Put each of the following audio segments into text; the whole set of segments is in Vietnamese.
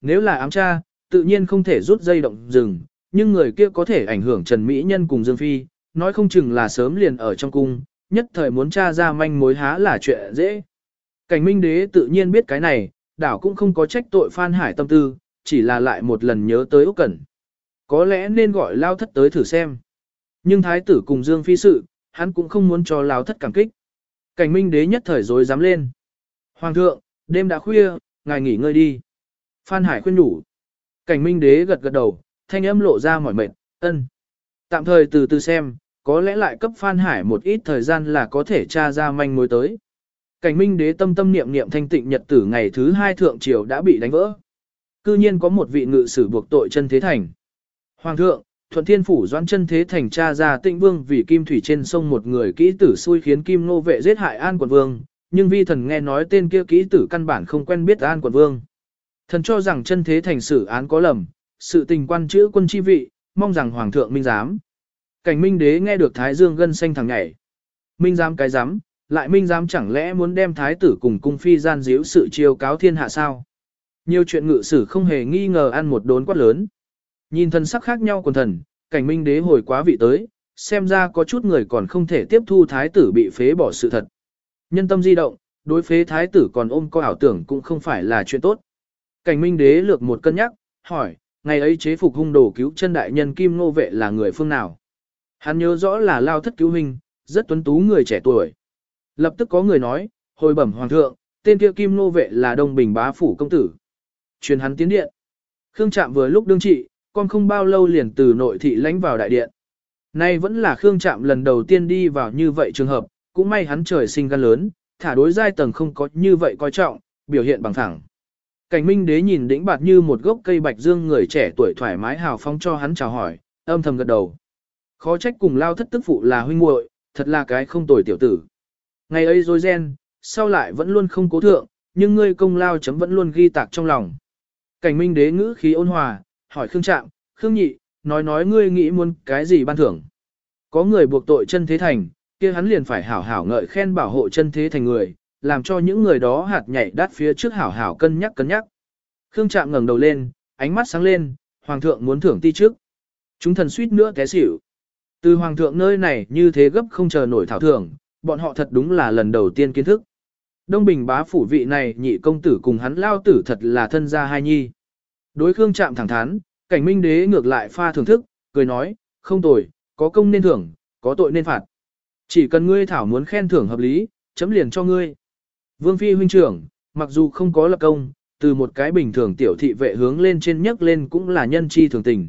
nếu là ám tra, tự nhiên không thể rút dây động rừng, nhưng người kia có thể ảnh hưởng Trần Mỹ Nhân cùng Dương Phi, nói không chừng là sớm liền ở trong cung, nhất thời muốn tra ra manh mối há là chuyện dễ. Cảnh Minh Đế tự nhiên biết cái này, đảo cũng không có trách tội Phan Hải tâm tư, chỉ là lại một lần nhớ tới Úc Cẩn. Có lẽ nên gọi Lao Thất tới thử xem. Nhưng Thái tử cùng Dương Phi sự, hắn cũng không muốn cho Lao Thất cảm kích. Cảnh Minh Đế nhất thời rối dám lên. Hoàng thượng, đêm đã khuya, ngài nghỉ ngơi đi. Phan Hải khuyên nhủ. Cảnh Minh Đế gật gật đầu, thanh âm lộ ra mỏi mệt, ân. Tạm thời từ từ xem, có lẽ lại cấp Phan Hải một ít thời gian là có thể tra ra manh mối tới. Cảnh Minh Đế tâm tâm niệm niệm thanh tịnh nhật tử ngày thứ hai thượng triều đã bị đánh vỡ. Cư nhiên có một vị ngự sử buộc tội chân thế thành. Hoàng thượng, Thuận Thiên Phủ doãn chân thế thành tra ra tịnh vương vì kim thủy trên sông một người kỹ tử xui khiến kim nô vệ giết hại an quận vương, nhưng vi thần nghe nói tên kia kỹ tử căn bản không quen biết an quận vương. Thần cho rằng chân thế thành xử án có lầm, sự tình quan chữ quân chi vị, mong rằng hoàng thượng minh giám. Cảnh minh đế nghe được thái dương gân xanh thẳng nhảy. Minh giám cái giám, lại minh giám chẳng lẽ muốn đem thái tử cùng cung phi gian díu sự chiêu cáo thiên hạ sao? Nhiều chuyện ngự sử không hề nghi ngờ ăn một đốn quát lớn. Nhìn thần sắc khác nhau quần thần, cảnh minh đế hồi quá vị tới, xem ra có chút người còn không thể tiếp thu thái tử bị phế bỏ sự thật. Nhân tâm di động, đối phế thái tử còn ôm có ảo tưởng cũng không phải là chuyện tốt. Cảnh minh đế lược một cân nhắc, hỏi, ngày ấy chế phục hung đồ cứu chân đại nhân Kim Nô Vệ là người phương nào? Hắn nhớ rõ là lao thất cứu hình, rất tuấn tú người trẻ tuổi. Lập tức có người nói, hồi bẩm hoàng thượng, tên kia Kim Nô Vệ là Đông Bình bá phủ công tử. Truyền hắn tiến điện. Khương Trạm vừa lúc đương trị, con không bao lâu liền từ nội thị lánh vào đại điện. Nay vẫn là Khương Trạm lần đầu tiên đi vào như vậy trường hợp, cũng may hắn trời sinh gan lớn, thả đối giai tầng không có như vậy coi trọng, biểu hiện bằng thẳng. Cảnh Minh Đế nhìn đĩnh bạt như một gốc cây bạch dương người trẻ tuổi thoải mái hào phóng cho hắn chào hỏi, âm thầm gật đầu. Khó trách cùng lao thất tức phụ là huynh muội, thật là cái không tồi tiểu tử. Ngày ấy rồi gen, sau lại vẫn luôn không cố thượng, nhưng ngươi công lao chấm vẫn luôn ghi tạc trong lòng. Cảnh Minh Đế ngữ khí ôn hòa, hỏi Khương Trạm, Khương Nhị, nói nói ngươi nghĩ muốn cái gì ban thưởng. Có người buộc tội chân thế thành, kia hắn liền phải hảo hảo ngợi khen bảo hộ chân thế thành người, làm cho những người đó hạt nhảy đắt phía trước hảo hảo cân nhắc cân nhắc. Khương Trạm ngẩng đầu lên, ánh mắt sáng lên, hoàng thượng muốn thưởng ti trước. Chúng thần suýt nữa té xỉu. Từ hoàng thượng nơi này như thế gấp không chờ nổi thảo thưởng, bọn họ thật đúng là lần đầu tiên kiến thức. Đông Bình bá phủ vị này nhị công tử cùng hắn lao tử thật là thân gia hai nhi. Đối Khương Trạm thẳng thắn, cảnh minh đế ngược lại pha thưởng thức, cười nói, không tội, có công nên thưởng, có tội nên phạt. Chỉ cần ngươi thảo muốn khen thưởng hợp lý, chấm liền cho ngươi. Vương Phi huynh trưởng, mặc dù không có lập công, từ một cái bình thường tiểu thị vệ hướng lên trên nhấc lên cũng là nhân chi thường tình.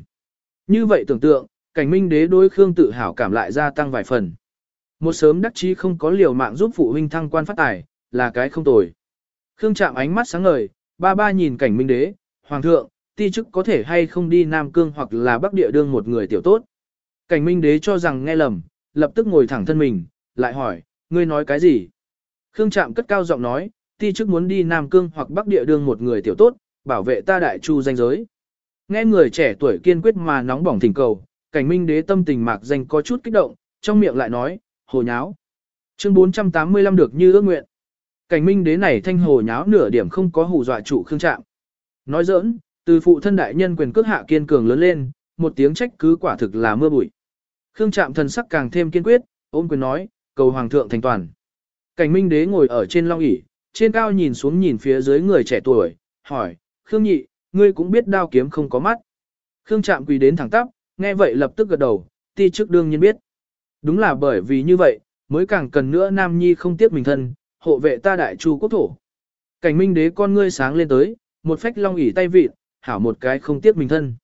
Như vậy tưởng tượng, cảnh minh đế đối Khương tự hào cảm lại gia tăng vài phần. Một sớm đắc chí không có liều mạng giúp phụ huynh thăng quan phát tài, là cái không tồi. Khương chạm ánh mắt sáng ngời, ba ba nhìn cảnh minh đế, hoàng thượng, ti chức có thể hay không đi Nam Cương hoặc là Bắc Địa đương một người tiểu tốt. Cảnh minh đế cho rằng nghe lầm, lập tức ngồi thẳng thân mình, lại hỏi, ngươi nói cái gì? Khương Trạm cất cao giọng nói, ti chức muốn đi Nam Cương hoặc Bắc Địa đương một người tiểu tốt, bảo vệ ta đại chu danh giới. Nghe người trẻ tuổi kiên quyết mà nóng bỏng thỉnh cầu, cảnh minh đế tâm tình mạc danh có chút kích động, trong miệng lại nói, hồ nháo. Chương 485 được như ước nguyện. Cảnh minh đế này thanh hồ nháo nửa điểm không có hù dọa chủ Khương Trạm. Nói giỡn, từ phụ thân đại nhân quyền cước hạ kiên cường lớn lên, một tiếng trách cứ quả thực là mưa bụi. Khương Trạm thần sắc càng thêm kiên quyết, ôm quyền nói, cầu hoàng thượng thành toàn. Cảnh minh đế ngồi ở trên long ỷ trên cao nhìn xuống nhìn phía dưới người trẻ tuổi, hỏi, Khương nhị, ngươi cũng biết đao kiếm không có mắt. Khương chạm quỳ đến thẳng tắp, nghe vậy lập tức gật đầu, ti trước đương nhiên biết. Đúng là bởi vì như vậy, mới càng cần nữa nam nhi không tiếc mình thân, hộ vệ ta đại chu quốc thổ. Cảnh minh đế con ngươi sáng lên tới, một phách long ỷ tay vịt, hảo một cái không tiếc mình thân.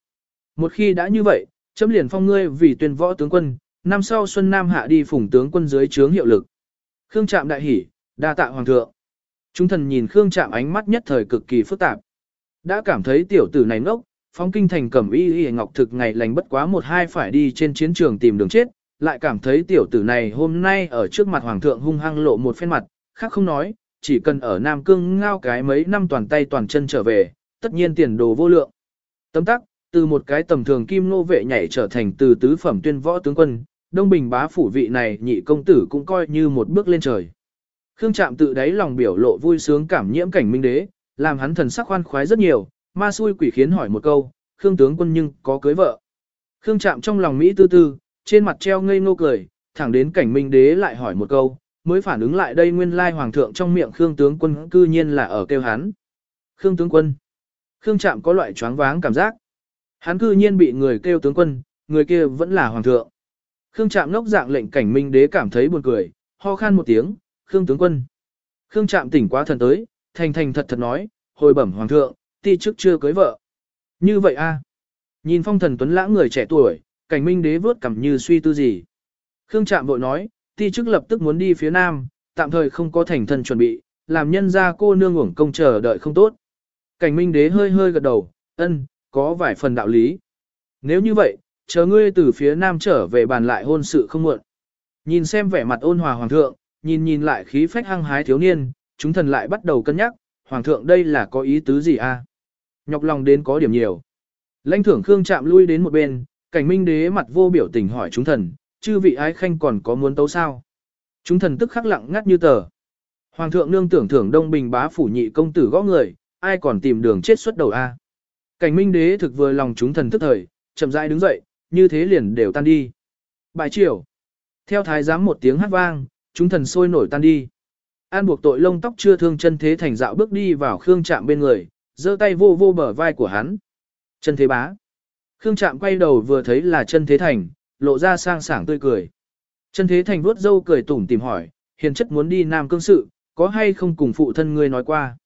Một khi đã như vậy, chấm liền phong ngươi vì tuyên võ tướng quân, năm sau xuân nam hạ đi phủng tướng quân dưới trướng hiệu lực. Khương Trạm đại hỉ, đa tạ hoàng thượng. Chúng thần nhìn Khương Trạm ánh mắt nhất thời cực kỳ phức tạp. Đã cảm thấy tiểu tử này ngốc, phóng kinh thành cẩm y y ngọc thực ngày lành bất quá một hai phải đi trên chiến trường tìm đường chết, lại cảm thấy tiểu tử này hôm nay ở trước mặt hoàng thượng hung hăng lộ một phen mặt, khác không nói, chỉ cần ở Nam Cương ngao cái mấy năm toàn tay toàn chân trở về, tất nhiên tiền đồ vô lượng. Tấm tắc, từ một cái tầm thường kim nô vệ nhảy trở thành từ tứ phẩm tuyên võ tướng quân, Đông Bình bá phủ vị này nhị công tử cũng coi như một bước lên trời. Khương Trạm tự đáy lòng biểu lộ vui sướng cảm nhiễm cảnh minh đế, làm hắn thần sắc khoan khoái rất nhiều, Ma xui quỷ khiến hỏi một câu, Khương tướng quân nhưng có cưới vợ. Khương chạm trong lòng Mỹ tư tư, trên mặt treo ngây ngô cười, thẳng đến cảnh minh đế lại hỏi một câu, mới phản ứng lại đây nguyên lai hoàng thượng trong miệng Khương tướng quân cư nhiên là ở kêu hắn. Khương tướng quân. Khương chạm có loại choáng váng cảm giác. Hắn cư nhiên bị người kêu tướng quân, người kia vẫn là hoàng thượng. Khương Trạm ngốc dạng lệnh cảnh minh đế cảm thấy buồn cười, ho khan một tiếng, Khương tướng quân. Khương Trạm tỉnh quá thần tới, thành thành thật thật nói, hồi bẩm hoàng thượng, ti trước chưa cưới vợ. Như vậy a Nhìn phong thần tuấn lãng người trẻ tuổi, cảnh minh đế vớt cảm như suy tư gì. Khương Trạm vội nói, ti trước lập tức muốn đi phía nam, tạm thời không có thành thần chuẩn bị, làm nhân ra cô nương uổng công chờ đợi không tốt. Cảnh minh đế hơi hơi gật đầu, ân, có vài phần đạo lý. Nếu như vậy, chờ ngươi từ phía nam trở về bàn lại hôn sự không muộn. Nhìn xem vẻ mặt ôn hòa hoàng thượng, nhìn nhìn lại khí phách hăng hái thiếu niên, chúng thần lại bắt đầu cân nhắc, hoàng thượng đây là có ý tứ gì a? Nhọc lòng đến có điểm nhiều. Lãnh thưởng Khương chạm lui đến một bên, cảnh minh đế mặt vô biểu tình hỏi chúng thần, chư vị ái khanh còn có muốn tấu sao? Chúng thần tức khắc lặng ngắt như tờ. Hoàng thượng nương tưởng thưởng đông bình bá phủ nhị công tử gõ người, ai còn tìm đường chết xuất đầu a? Cảnh minh đế thực vừa lòng chúng thần tức thời, chậm rãi đứng dậy, như thế liền đều tan đi. Bài chiều. Theo thái giám một tiếng hát vang, chúng thần sôi nổi tan đi. An buộc tội lông tóc chưa thương chân thế thành dạo bước đi vào Khương Trạm bên người, giơ tay vô vô bờ vai của hắn. Chân thế bá. Khương Trạm quay đầu vừa thấy là chân thế thành, lộ ra sang sảng tươi cười. Chân thế thành vuốt dâu cười tủm tìm hỏi, hiền chất muốn đi Nam Cương sự, có hay không cùng phụ thân ngươi nói qua.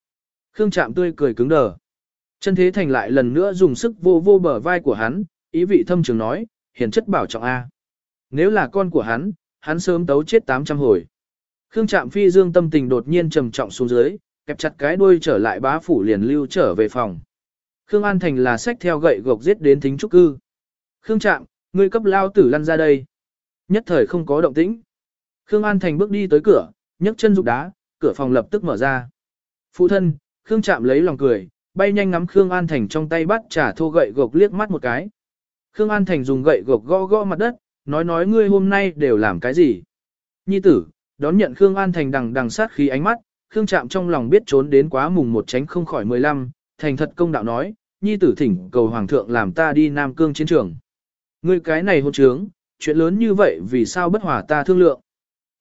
Khương Trạm tươi cười cứng đờ. Chân thế thành lại lần nữa dùng sức vô vô bờ vai của hắn, ý vị thâm trường nói, hiền chất bảo trọng A. Nếu là con của hắn, hắn sớm tấu chết 800 hồi. Khương Trạm Phi Dương tâm tình đột nhiên trầm trọng xuống dưới, kẹp chặt cái đuôi trở lại bá phủ liền lưu trở về phòng. Khương An Thành là sách theo gậy gộc giết đến thính trúc cư. Khương Trạm, ngươi cấp lao tử lăn ra đây. Nhất thời không có động tĩnh. Khương An Thành bước đi tới cửa, nhấc chân dục đá, cửa phòng lập tức mở ra. Phụ thân, Khương Trạm lấy lòng cười, bay nhanh ngắm Khương An Thành trong tay bắt trả thô gậy gộc liếc mắt một cái. Khương An Thành dùng gậy gộc gõ gõ mặt đất, nói nói ngươi hôm nay đều làm cái gì. Nhi tử, đón nhận Khương An Thành đằng đằng sát khí ánh mắt, Khương Trạm trong lòng biết trốn đến quá mùng một tránh không khỏi 15, thành thật công đạo nói, Nhi tử thỉnh cầu Hoàng thượng làm ta đi Nam Cương chiến trường. Ngươi cái này hôn trướng, chuyện lớn như vậy vì sao bất hòa ta thương lượng.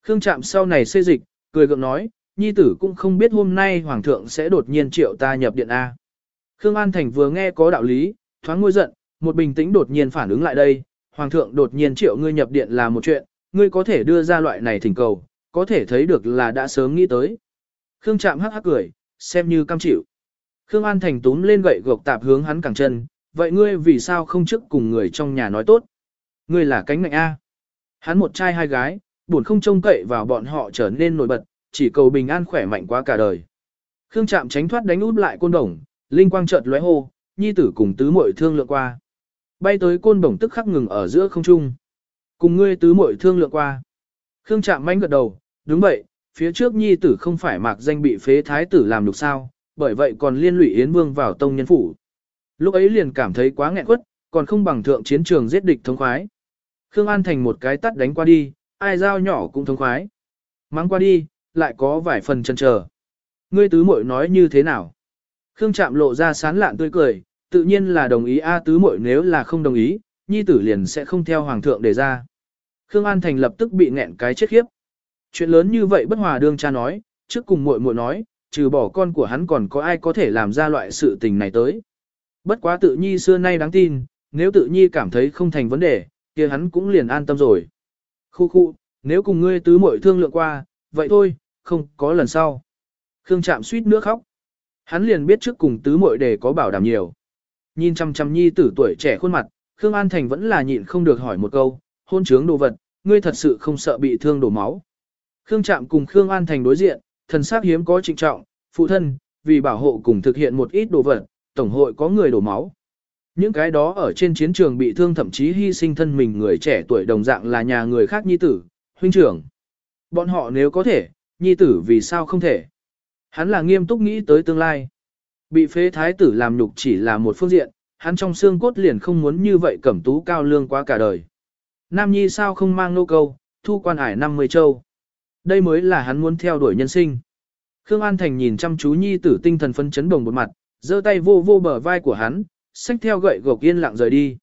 Khương Trạm sau này xê dịch, cười gượng nói, Nhi tử cũng không biết hôm nay Hoàng thượng sẽ đột nhiên triệu ta nhập điện A. Khương An Thành vừa nghe có đạo lý, thoáng ngôi giận, một bình tĩnh đột nhiên phản ứng lại đây, hoàng thượng đột nhiên triệu ngươi nhập điện là một chuyện, ngươi có thể đưa ra loại này thỉnh cầu, có thể thấy được là đã sớm nghĩ tới. Khương Trạm hắc hắc cười, xem như cam chịu. Khương An Thành túm lên gậy gộc tạp hướng hắn cẳng chân, vậy ngươi vì sao không trước cùng người trong nhà nói tốt? Ngươi là cánh ngạnh A. Hắn một trai hai gái, buồn không trông cậy vào bọn họ trở nên nổi bật, chỉ cầu bình an khỏe mạnh quá cả đời. Khương Trạm tránh thoát đánh út lại côn đồng, linh quang chợt lóe hô, nhi tử cùng tứ muội thương lượng qua. Bay tới côn bổng tức khắc ngừng ở giữa không trung. Cùng ngươi tứ muội thương lượng qua. Khương Trạm manh gật đầu, đúng vậy, phía trước nhi tử không phải mạc danh bị phế thái tử làm được sao, bởi vậy còn liên lụy Yến Vương vào tông nhân phủ. Lúc ấy liền cảm thấy quá nghẹn quất, còn không bằng thượng chiến trường giết địch thống khoái. Khương An Thành một cái tắt đánh qua đi, ai dao nhỏ cũng thống khoái. Mang qua đi, lại có vài phần chân chờ. Ngươi tứ muội nói như thế nào? Khương Trạm lộ ra sán lạn tươi cười, tự nhiên là đồng ý A tứ muội nếu là không đồng ý, nhi tử liền sẽ không theo hoàng thượng đề ra. Khương An Thành lập tức bị nghẹn cái chết khiếp. Chuyện lớn như vậy bất hòa đương cha nói, trước cùng muội muội nói, trừ bỏ con của hắn còn có ai có thể làm ra loại sự tình này tới. Bất quá tự nhi xưa nay đáng tin, nếu tự nhi cảm thấy không thành vấn đề, kia hắn cũng liền an tâm rồi. Khu khu, nếu cùng ngươi tứ muội thương lượng qua, vậy thôi, không có lần sau. Khương Trạm suýt nước khóc. Hắn liền biết trước cùng tứ muội để có bảo đảm nhiều. Nhìn chăm chăm nhi tử tuổi trẻ khuôn mặt, Khương An Thành vẫn là nhịn không được hỏi một câu, hôn trướng đồ vật, ngươi thật sự không sợ bị thương đổ máu. Khương Trạm cùng Khương An Thành đối diện, thần sắc hiếm có trịnh trọng, phụ thân, vì bảo hộ cùng thực hiện một ít đồ vật, tổng hội có người đổ máu. Những cái đó ở trên chiến trường bị thương thậm chí hy sinh thân mình người trẻ tuổi đồng dạng là nhà người khác nhi tử, huynh trưởng. Bọn họ nếu có thể, nhi tử vì sao không thể? Hắn là nghiêm túc nghĩ tới tương lai. Bị phế thái tử làm nhục chỉ là một phương diện, hắn trong xương cốt liền không muốn như vậy cẩm tú cao lương quá cả đời. Nam Nhi sao không mang nô câu, thu quan ải 50 châu. Đây mới là hắn muốn theo đuổi nhân sinh. Khương An Thành nhìn chăm chú Nhi tử tinh thần phân chấn bồng một mặt, giơ tay vô vô bờ vai của hắn, xách theo gậy gộc yên lặng rời đi.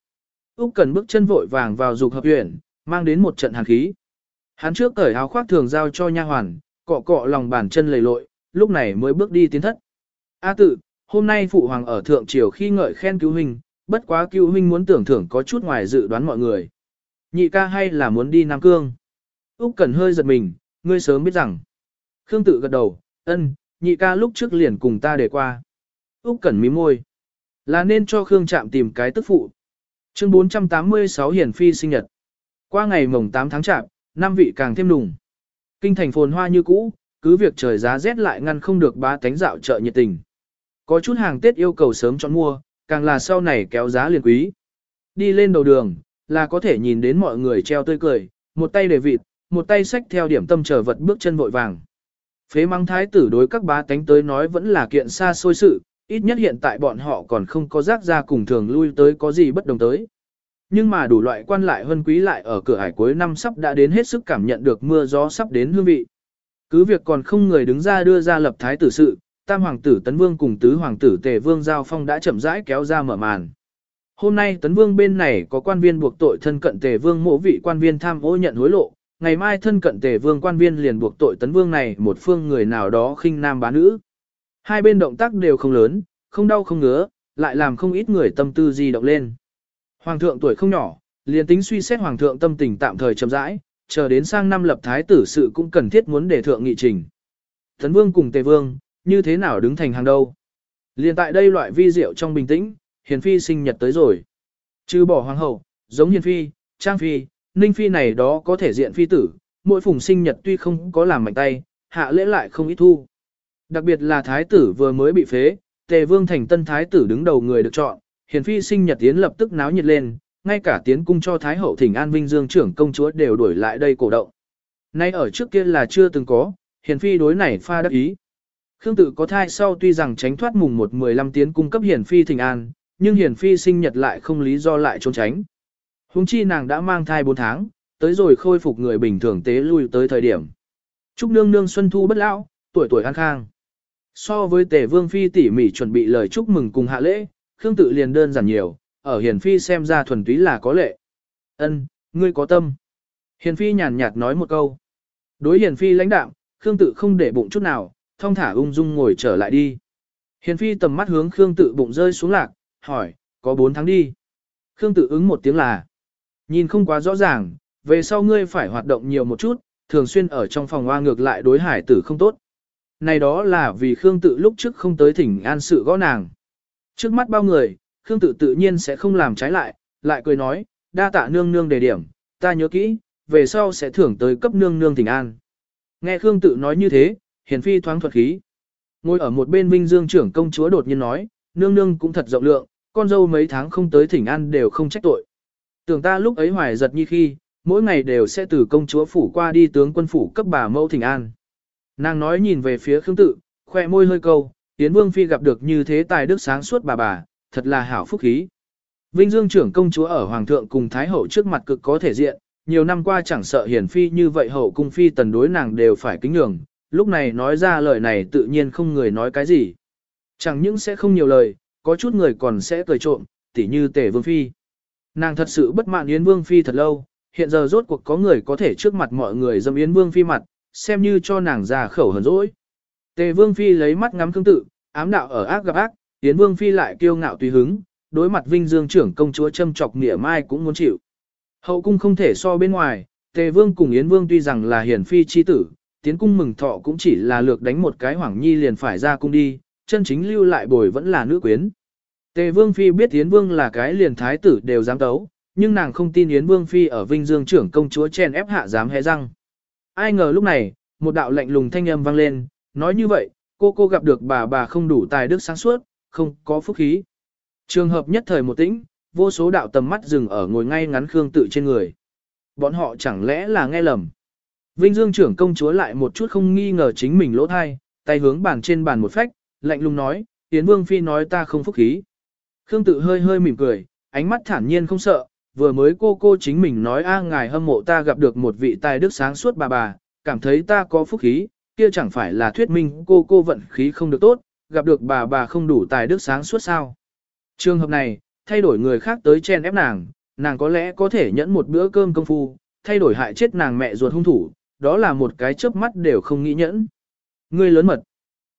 Úc Cần bước chân vội vàng vào dục hợp huyện, mang đến một trận hàn khí. Hắn trước cởi áo khoác thường giao cho nha hoàn, cọ cọ lòng bàn chân lầy lội, lúc này mới bước đi tiến thất. A tự, hôm nay phụ hoàng ở thượng triều khi ngợi khen cứu huynh, bất quá cứu huynh muốn tưởng thưởng có chút ngoài dự đoán mọi người. Nhị ca hay là muốn đi Nam Cương? Úc Cẩn hơi giật mình, ngươi sớm biết rằng. Khương tự gật đầu, ân, nhị ca lúc trước liền cùng ta để qua. Úc Cẩn mím môi. Là nên cho Khương Trạm tìm cái tức phụ. Chương 486 Hiển Phi sinh nhật. Qua ngày mồng 8 tháng Trạm, năm vị càng thêm nùng. Kinh thành phồn hoa như cũ, cứ việc trời giá rét lại ngăn không được bá tánh dạo chợ nhiệt tình. Có chút hàng Tết yêu cầu sớm chọn mua, càng là sau này kéo giá liền quý. Đi lên đầu đường, là có thể nhìn đến mọi người treo tươi cười, một tay để vịt, một tay xách theo điểm tâm trở vật bước chân vội vàng. Phế mắng thái tử đối các bá tánh tới nói vẫn là kiện xa xôi sự, ít nhất hiện tại bọn họ còn không có rác ra cùng thường lui tới có gì bất đồng tới. Nhưng mà đủ loại quan lại hơn quý lại ở cửa hải cuối năm sắp đã đến hết sức cảm nhận được mưa gió sắp đến hương vị. Cứ việc còn không người đứng ra đưa ra lập thái tử sự, tam hoàng tử Tấn Vương cùng tứ hoàng tử Tề Vương Giao Phong đã chậm rãi kéo ra mở màn. Hôm nay Tấn Vương bên này có quan viên buộc tội thân cận Tề Vương mộ vị quan viên tham ô nhận hối lộ, ngày mai thân cận Tề Vương quan viên liền buộc tội Tấn Vương này một phương người nào đó khinh nam bá nữ. Hai bên động tác đều không lớn, không đau không ngứa, lại làm không ít người tâm tư di động lên. Hoàng thượng tuổi không nhỏ, liền tính suy xét hoàng thượng tâm tình tạm thời chậm rãi, chờ đến sang năm lập thái tử sự cũng cần thiết muốn để thượng nghị trình. Tấn Vương cùng Tề Vương, như thế nào đứng thành hàng đâu? Liên tại đây loại vi diệu trong bình tĩnh, Hiền Phi sinh nhật tới rồi. Trừ bỏ hoàng hậu, giống Hiền Phi, Trang Phi, Ninh Phi này đó có thể diện phi tử, mỗi phùng sinh nhật tuy không có làm mạnh tay, hạ lễ lại không ít thu. Đặc biệt là thái tử vừa mới bị phế, Tề Vương thành tân thái tử đứng đầu người được chọn, Hiền Phi sinh nhật tiến lập tức náo nhiệt lên, ngay cả tiến cung cho thái hậu thỉnh an vinh dương trưởng công chúa đều đuổi lại đây cổ động. Nay ở trước kia là chưa từng có, Hiền Phi đối này pha đắc ý. Khương tự có thai sau tuy rằng tránh thoát mùng 1-15 tiếng cung cấp Hiển Phi thỉnh an, nhưng Hiển Phi sinh nhật lại không lý do lại trốn tránh. Hùng chi nàng đã mang thai 4 tháng, tới rồi khôi phục người bình thường tế lui tới thời điểm. Trúc nương nương xuân thu bất lão, tuổi tuổi an khang. So với tề vương phi tỉ mỉ chuẩn bị lời chúc mừng cùng hạ lễ, Khương tự liền đơn giản nhiều, ở Hiển Phi xem ra thuần túy là có lệ. Ân, ngươi có tâm. Hiển Phi nhàn nhạt nói một câu. Đối Hiển Phi lãnh đạm, Khương tự không để bụng chút nào, thong thả ung dung ngồi trở lại đi. Hiền Phi tầm mắt hướng Khương tự bụng rơi xuống lạc, hỏi, có bốn tháng đi. Khương tự ứng một tiếng là. Nhìn không quá rõ ràng, về sau ngươi phải hoạt động nhiều một chút, thường xuyên ở trong phòng hoa ngược lại đối hải tử không tốt. Này đó là vì Khương tự lúc trước không tới thỉnh an sự gõ nàng. Trước mắt bao người, Khương tự tự nhiên sẽ không làm trái lại, lại cười nói, đa tạ nương nương đề điểm, ta nhớ kỹ, về sau sẽ thưởng tới cấp nương nương thỉnh an. Nghe Khương tự nói như thế, hiền phi thoáng thuật khí. Ngồi ở một bên Vinh Dương trưởng công chúa đột nhiên nói, nương nương cũng thật rộng lượng, con dâu mấy tháng không tới thỉnh an đều không trách tội. Tưởng ta lúc ấy hoài giật như khi, mỗi ngày đều sẽ từ công chúa phủ qua đi tướng quân phủ cấp bà mẫu thỉnh an. Nàng nói nhìn về phía Khương tự, khoe môi hơi câu, Yến Vương Phi gặp được như thế tài đức sáng suốt bà bà, thật là hảo phúc khí. Vinh Dương trưởng công chúa ở Hoàng thượng cùng Thái hậu trước mặt cực có thể diện, nhiều năm qua chẳng sợ hiển phi như vậy hậu cung phi tần đối nàng đều phải kính nhường, lúc này nói ra lời này tự nhiên không người nói cái gì. Chẳng những sẽ không nhiều lời, có chút người còn sẽ cười trộm, tỉ như tể vương phi. Nàng thật sự bất mãn Yến Vương Phi thật lâu, hiện giờ rốt cuộc có người có thể trước mặt mọi người dâm Yến Vương Phi mặt, xem như cho nàng ra khẩu hờn dỗi. Tề Vương Phi lấy mắt ngắm cương tự, ám đạo ở ác gặp ác, Yến Vương Phi lại kiêu ngạo tùy hứng, đối mặt Vinh Dương trưởng công chúa châm chọc nghĩa mai cũng muốn chịu. Hậu cung không thể so bên ngoài, Tề Vương cùng Yến Vương tuy rằng là hiển phi chi tử, tiến cung mừng thọ cũng chỉ là lược đánh một cái hoàng nhi liền phải ra cung đi, chân chính lưu lại bồi vẫn là nữ quyến. Tề Vương Phi biết Yến Vương là cái liền thái tử đều dám tấu, nhưng nàng không tin Yến Vương Phi ở Vinh Dương trưởng công chúa chen ép hạ dám hé răng. Ai ngờ lúc này, một đạo lạnh lùng thanh âm vang lên, nói như vậy, cô cô gặp được bà bà không đủ tài đức sáng suốt, không có phúc khí. Trường hợp nhất thời một tĩnh, vô số đạo tầm mắt dừng ở ngồi ngay ngắn Khương tự trên người. Bọn họ chẳng lẽ là nghe lầm. Vinh Dương trưởng công chúa lại một chút không nghi ngờ chính mình lỗ thai, tay hướng bàn trên bàn một phách, lạnh lùng nói, Yến Vương Phi nói ta không phúc khí. Khương tự hơi hơi mỉm cười, ánh mắt thản nhiên không sợ, vừa mới cô cô chính mình nói a ngài hâm mộ ta gặp được một vị tài đức sáng suốt bà bà, cảm thấy ta có phúc khí, kia chẳng phải là thuyết minh cô cô vận khí không được tốt, gặp được bà bà không đủ tài đức sáng suốt sao. Trường hợp này, thay đổi người khác tới chen ép nàng, nàng có lẽ có thể nhẫn một bữa cơm công phu, thay đổi hại chết nàng mẹ ruột hung thủ, đó là một cái chớp mắt đều không nghĩ nhẫn. Ngươi lớn mật.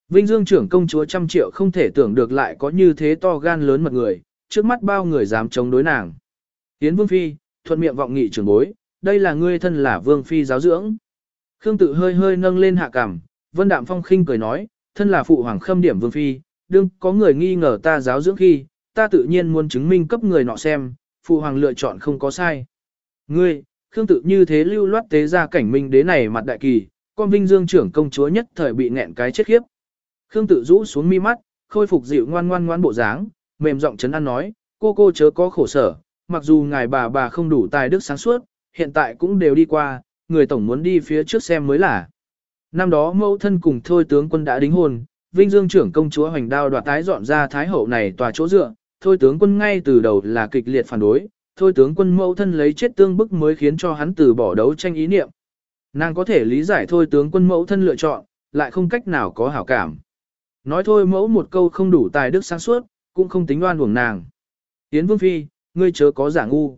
Vinh Dương trưởng công chúa trăm triệu không thể tưởng được lại có như thế to gan lớn mật người, trước mắt bao người dám chống đối nàng. yến Vương Phi, thuận miệng vọng nghị trưởng bối, đây là ngươi thân là Vương Phi giáo dưỡng. Khương tự hơi hơi nâng lên hạ cằm, Vân Đạm Phong khinh cười nói, thân là phụ hoàng khâm điểm Vương Phi, đương có người nghi ngờ ta giáo dưỡng khi, ta tự nhiên muốn chứng minh cấp người nọ xem, phụ hoàng lựa chọn không có sai. Ngươi, Khương tự như thế lưu loát tế ra cảnh minh đế này mặt đại kỳ, con Vinh Dương trưởng công chúa nhất thời bị nghẹn cái chết khiếp. Khương tự rũ xuống mi mắt, khôi phục dịu ngoan ngoan ngoan bộ dáng, mềm giọng chấn an nói, cô cô chớ có khổ sở, mặc dù ngài bà bà không đủ tài đức sáng suốt, hiện tại cũng đều đi qua, người tổng muốn đi phía trước xem mới là. Năm đó mẫu thân cùng thôi tướng quân đã đính hôn, Vinh Dương trưởng công chúa hoành đao đoạt tái dọn ra thái hậu này tòa chỗ dựa, thôi tướng quân ngay từ đầu là kịch liệt phản đối, thôi tướng quân mẫu thân lấy chết tương bức mới khiến cho hắn từ bỏ đấu tranh ý niệm. Nàng có thể lý giải thôi tướng quân mẫu thân lựa chọn, lại không cách nào có hảo cảm. Nói thôi mẫu một câu không đủ tài đức sáng suốt, cũng không tính oan uổng nàng. Tiến vương phi, ngươi chớ có giả ngu.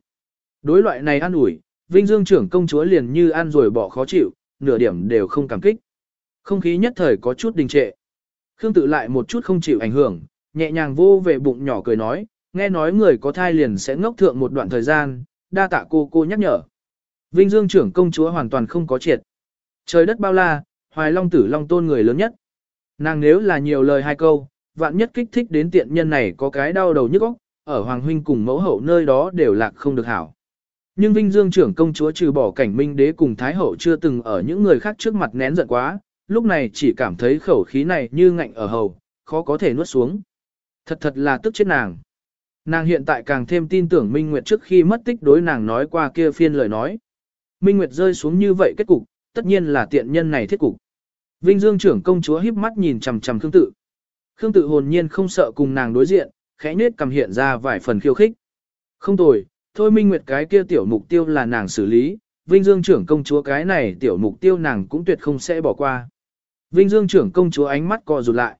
Đối loại này an ủi, Vinh Dương trưởng công chúa liền như ăn rồi bỏ khó chịu, nửa điểm đều không cảm kích. Không khí nhất thời có chút đình trệ. Khương tự lại một chút không chịu ảnh hưởng, nhẹ nhàng vô về bụng nhỏ cười nói, nghe nói người có thai liền sẽ ngốc thượng một đoạn thời gian, đa tạ cô cô nhắc nhở. Vinh Dương trưởng công chúa hoàn toàn không có triệt. Trời đất bao la, hoài long tử long tôn người lớn nhất. Nàng nếu là nhiều lời hai câu, vạn nhất kích thích đến tiện nhân này có cái đau đầu nhức óc, ở Hoàng Huynh cùng mẫu hậu nơi đó đều lạc không được hảo. Nhưng Vinh Dương trưởng công chúa trừ bỏ cảnh minh đế cùng Thái hậu chưa từng ở những người khác trước mặt nén giận quá, lúc này chỉ cảm thấy khẩu khí này như ngạnh ở hầu, khó có thể nuốt xuống. Thật thật là tức chết nàng. Nàng hiện tại càng thêm tin tưởng Minh Nguyệt trước khi mất tích đối nàng nói qua kia phiên lời nói. Minh Nguyệt rơi xuống như vậy kết cục, tất nhiên là tiện nhân này thiết cục. Vinh Dương trưởng công chúa híp mắt nhìn chằm chằm Khương Tự. Khương Tự hồn nhiên không sợ cùng nàng đối diện, khẽ nhếch cầm hiện ra vài phần khiêu khích. Không tồi, thôi Minh Nguyệt cái kia tiểu mục tiêu là nàng xử lý, Vinh Dương trưởng công chúa cái này tiểu mục tiêu nàng cũng tuyệt không sẽ bỏ qua. Vinh Dương trưởng công chúa ánh mắt co rụt lại.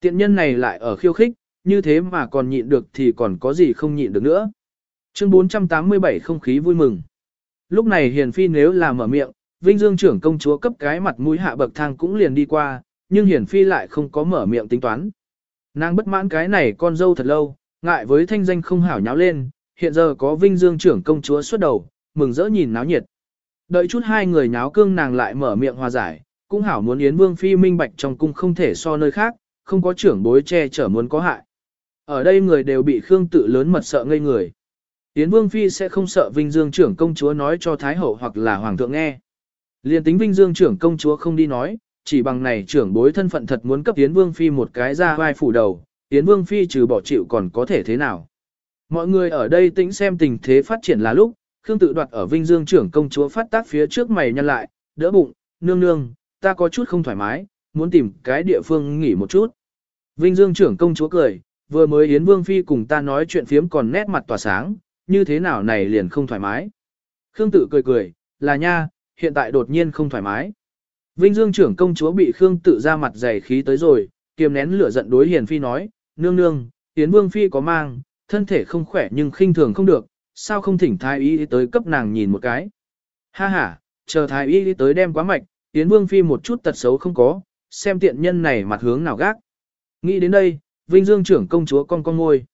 Tiện nhân này lại ở khiêu khích, như thế mà còn nhịn được thì còn có gì không nhịn được nữa. Chương 487 không khí vui mừng. Lúc này Hiền Phi nếu là mở miệng, Vinh Dương trưởng công chúa cấp cái mặt mũi hạ bậc thang cũng liền đi qua, nhưng Hiền Phi lại không có mở miệng tính toán. Nàng bất mãn cái này con dâu thật lâu, ngại với thanh danh không hảo nháo lên, hiện giờ có Vinh Dương trưởng công chúa xuất đầu, mừng rỡ nhìn náo nhiệt. Đợi chút hai người nháo cương nàng lại mở miệng hòa giải, cũng hảo muốn Yến Vương Phi minh bạch trong cung không thể so nơi khác, không có trưởng bối che chở muốn có hại. Ở đây người đều bị Khương tự lớn mật sợ ngây người. Yến Vương Phi sẽ không sợ Vinh Dương trưởng công chúa nói cho Thái Hậu hoặc là Hoàng thượng nghe. Liên tính Vinh Dương trưởng công chúa không đi nói, chỉ bằng này trưởng bối thân phận thật muốn cấp Yến Vương Phi một cái ra vai phủ đầu, Yến Vương Phi trừ bỏ chịu còn có thể thế nào. Mọi người ở đây tĩnh xem tình thế phát triển là lúc, Khương tự đoạt ở Vinh Dương trưởng công chúa phát tác phía trước mày nhăn lại, đỡ bụng, nương nương, ta có chút không thoải mái, muốn tìm cái địa phương nghỉ một chút. Vinh Dương trưởng công chúa cười, vừa mới Yến Vương Phi cùng ta nói chuyện phiếm còn nét mặt tỏa sáng, như thế nào này liền không thoải mái. Khương tử cười cười, là nha, hiện tại đột nhiên không thoải mái. Vinh Dương trưởng công chúa bị Khương tử ra mặt dày khí tới rồi, kiềm nén lửa giận đối Hiền Phi nói, nương nương, Yến Vương Phi có mang, thân thể không khỏe nhưng khinh thường không được, sao không thỉnh thái y tới cấp nàng nhìn một cái. Ha ha, chờ thái y tới đem quá mạch, Yến Vương Phi một chút tật xấu không có, xem tiện nhân này mặt hướng nào gác. Nghĩ đến đây, Vinh Dương trưởng công chúa con con ngôi.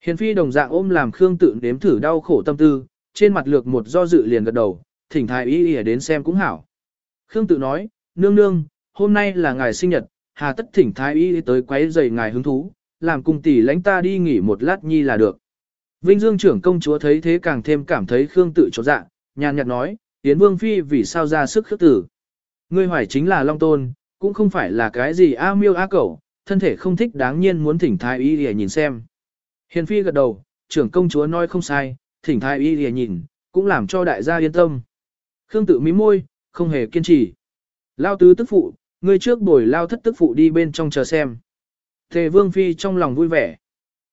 Hiền Phi đồng dạng ôm làm Khương tự nếm thử đau khổ tâm tư, trên mặt lược một do dự liền gật đầu, thỉnh thái y y đến xem cũng hảo. Khương tự nói, nương nương, hôm nay là ngày sinh nhật, hà tất thỉnh thái y tới quấy rầy ngài hứng thú, làm cùng tỷ lãnh ta đi nghỉ một lát nhi là được. Vinh Dương trưởng công chúa thấy thế càng thêm cảm thấy Khương tự chỗ dạ, nhàn nhạt nói, Yến Vương Phi vì sao ra sức khước tử. Ngươi hoài chính là Long Tôn, cũng không phải là cái gì a miêu a cẩu, thân thể không thích đáng nhiên muốn thỉnh thái y để nhìn xem. Hiền Phi gật đầu, trưởng công chúa nói không sai, thỉnh thái y để nhìn, cũng làm cho đại gia yên tâm. Khương tự mí môi, không hề kiên trì. Lao tứ tức phụ, ngươi trước bồi lao thất tức phụ đi bên trong chờ xem. Thề vương phi trong lòng vui vẻ.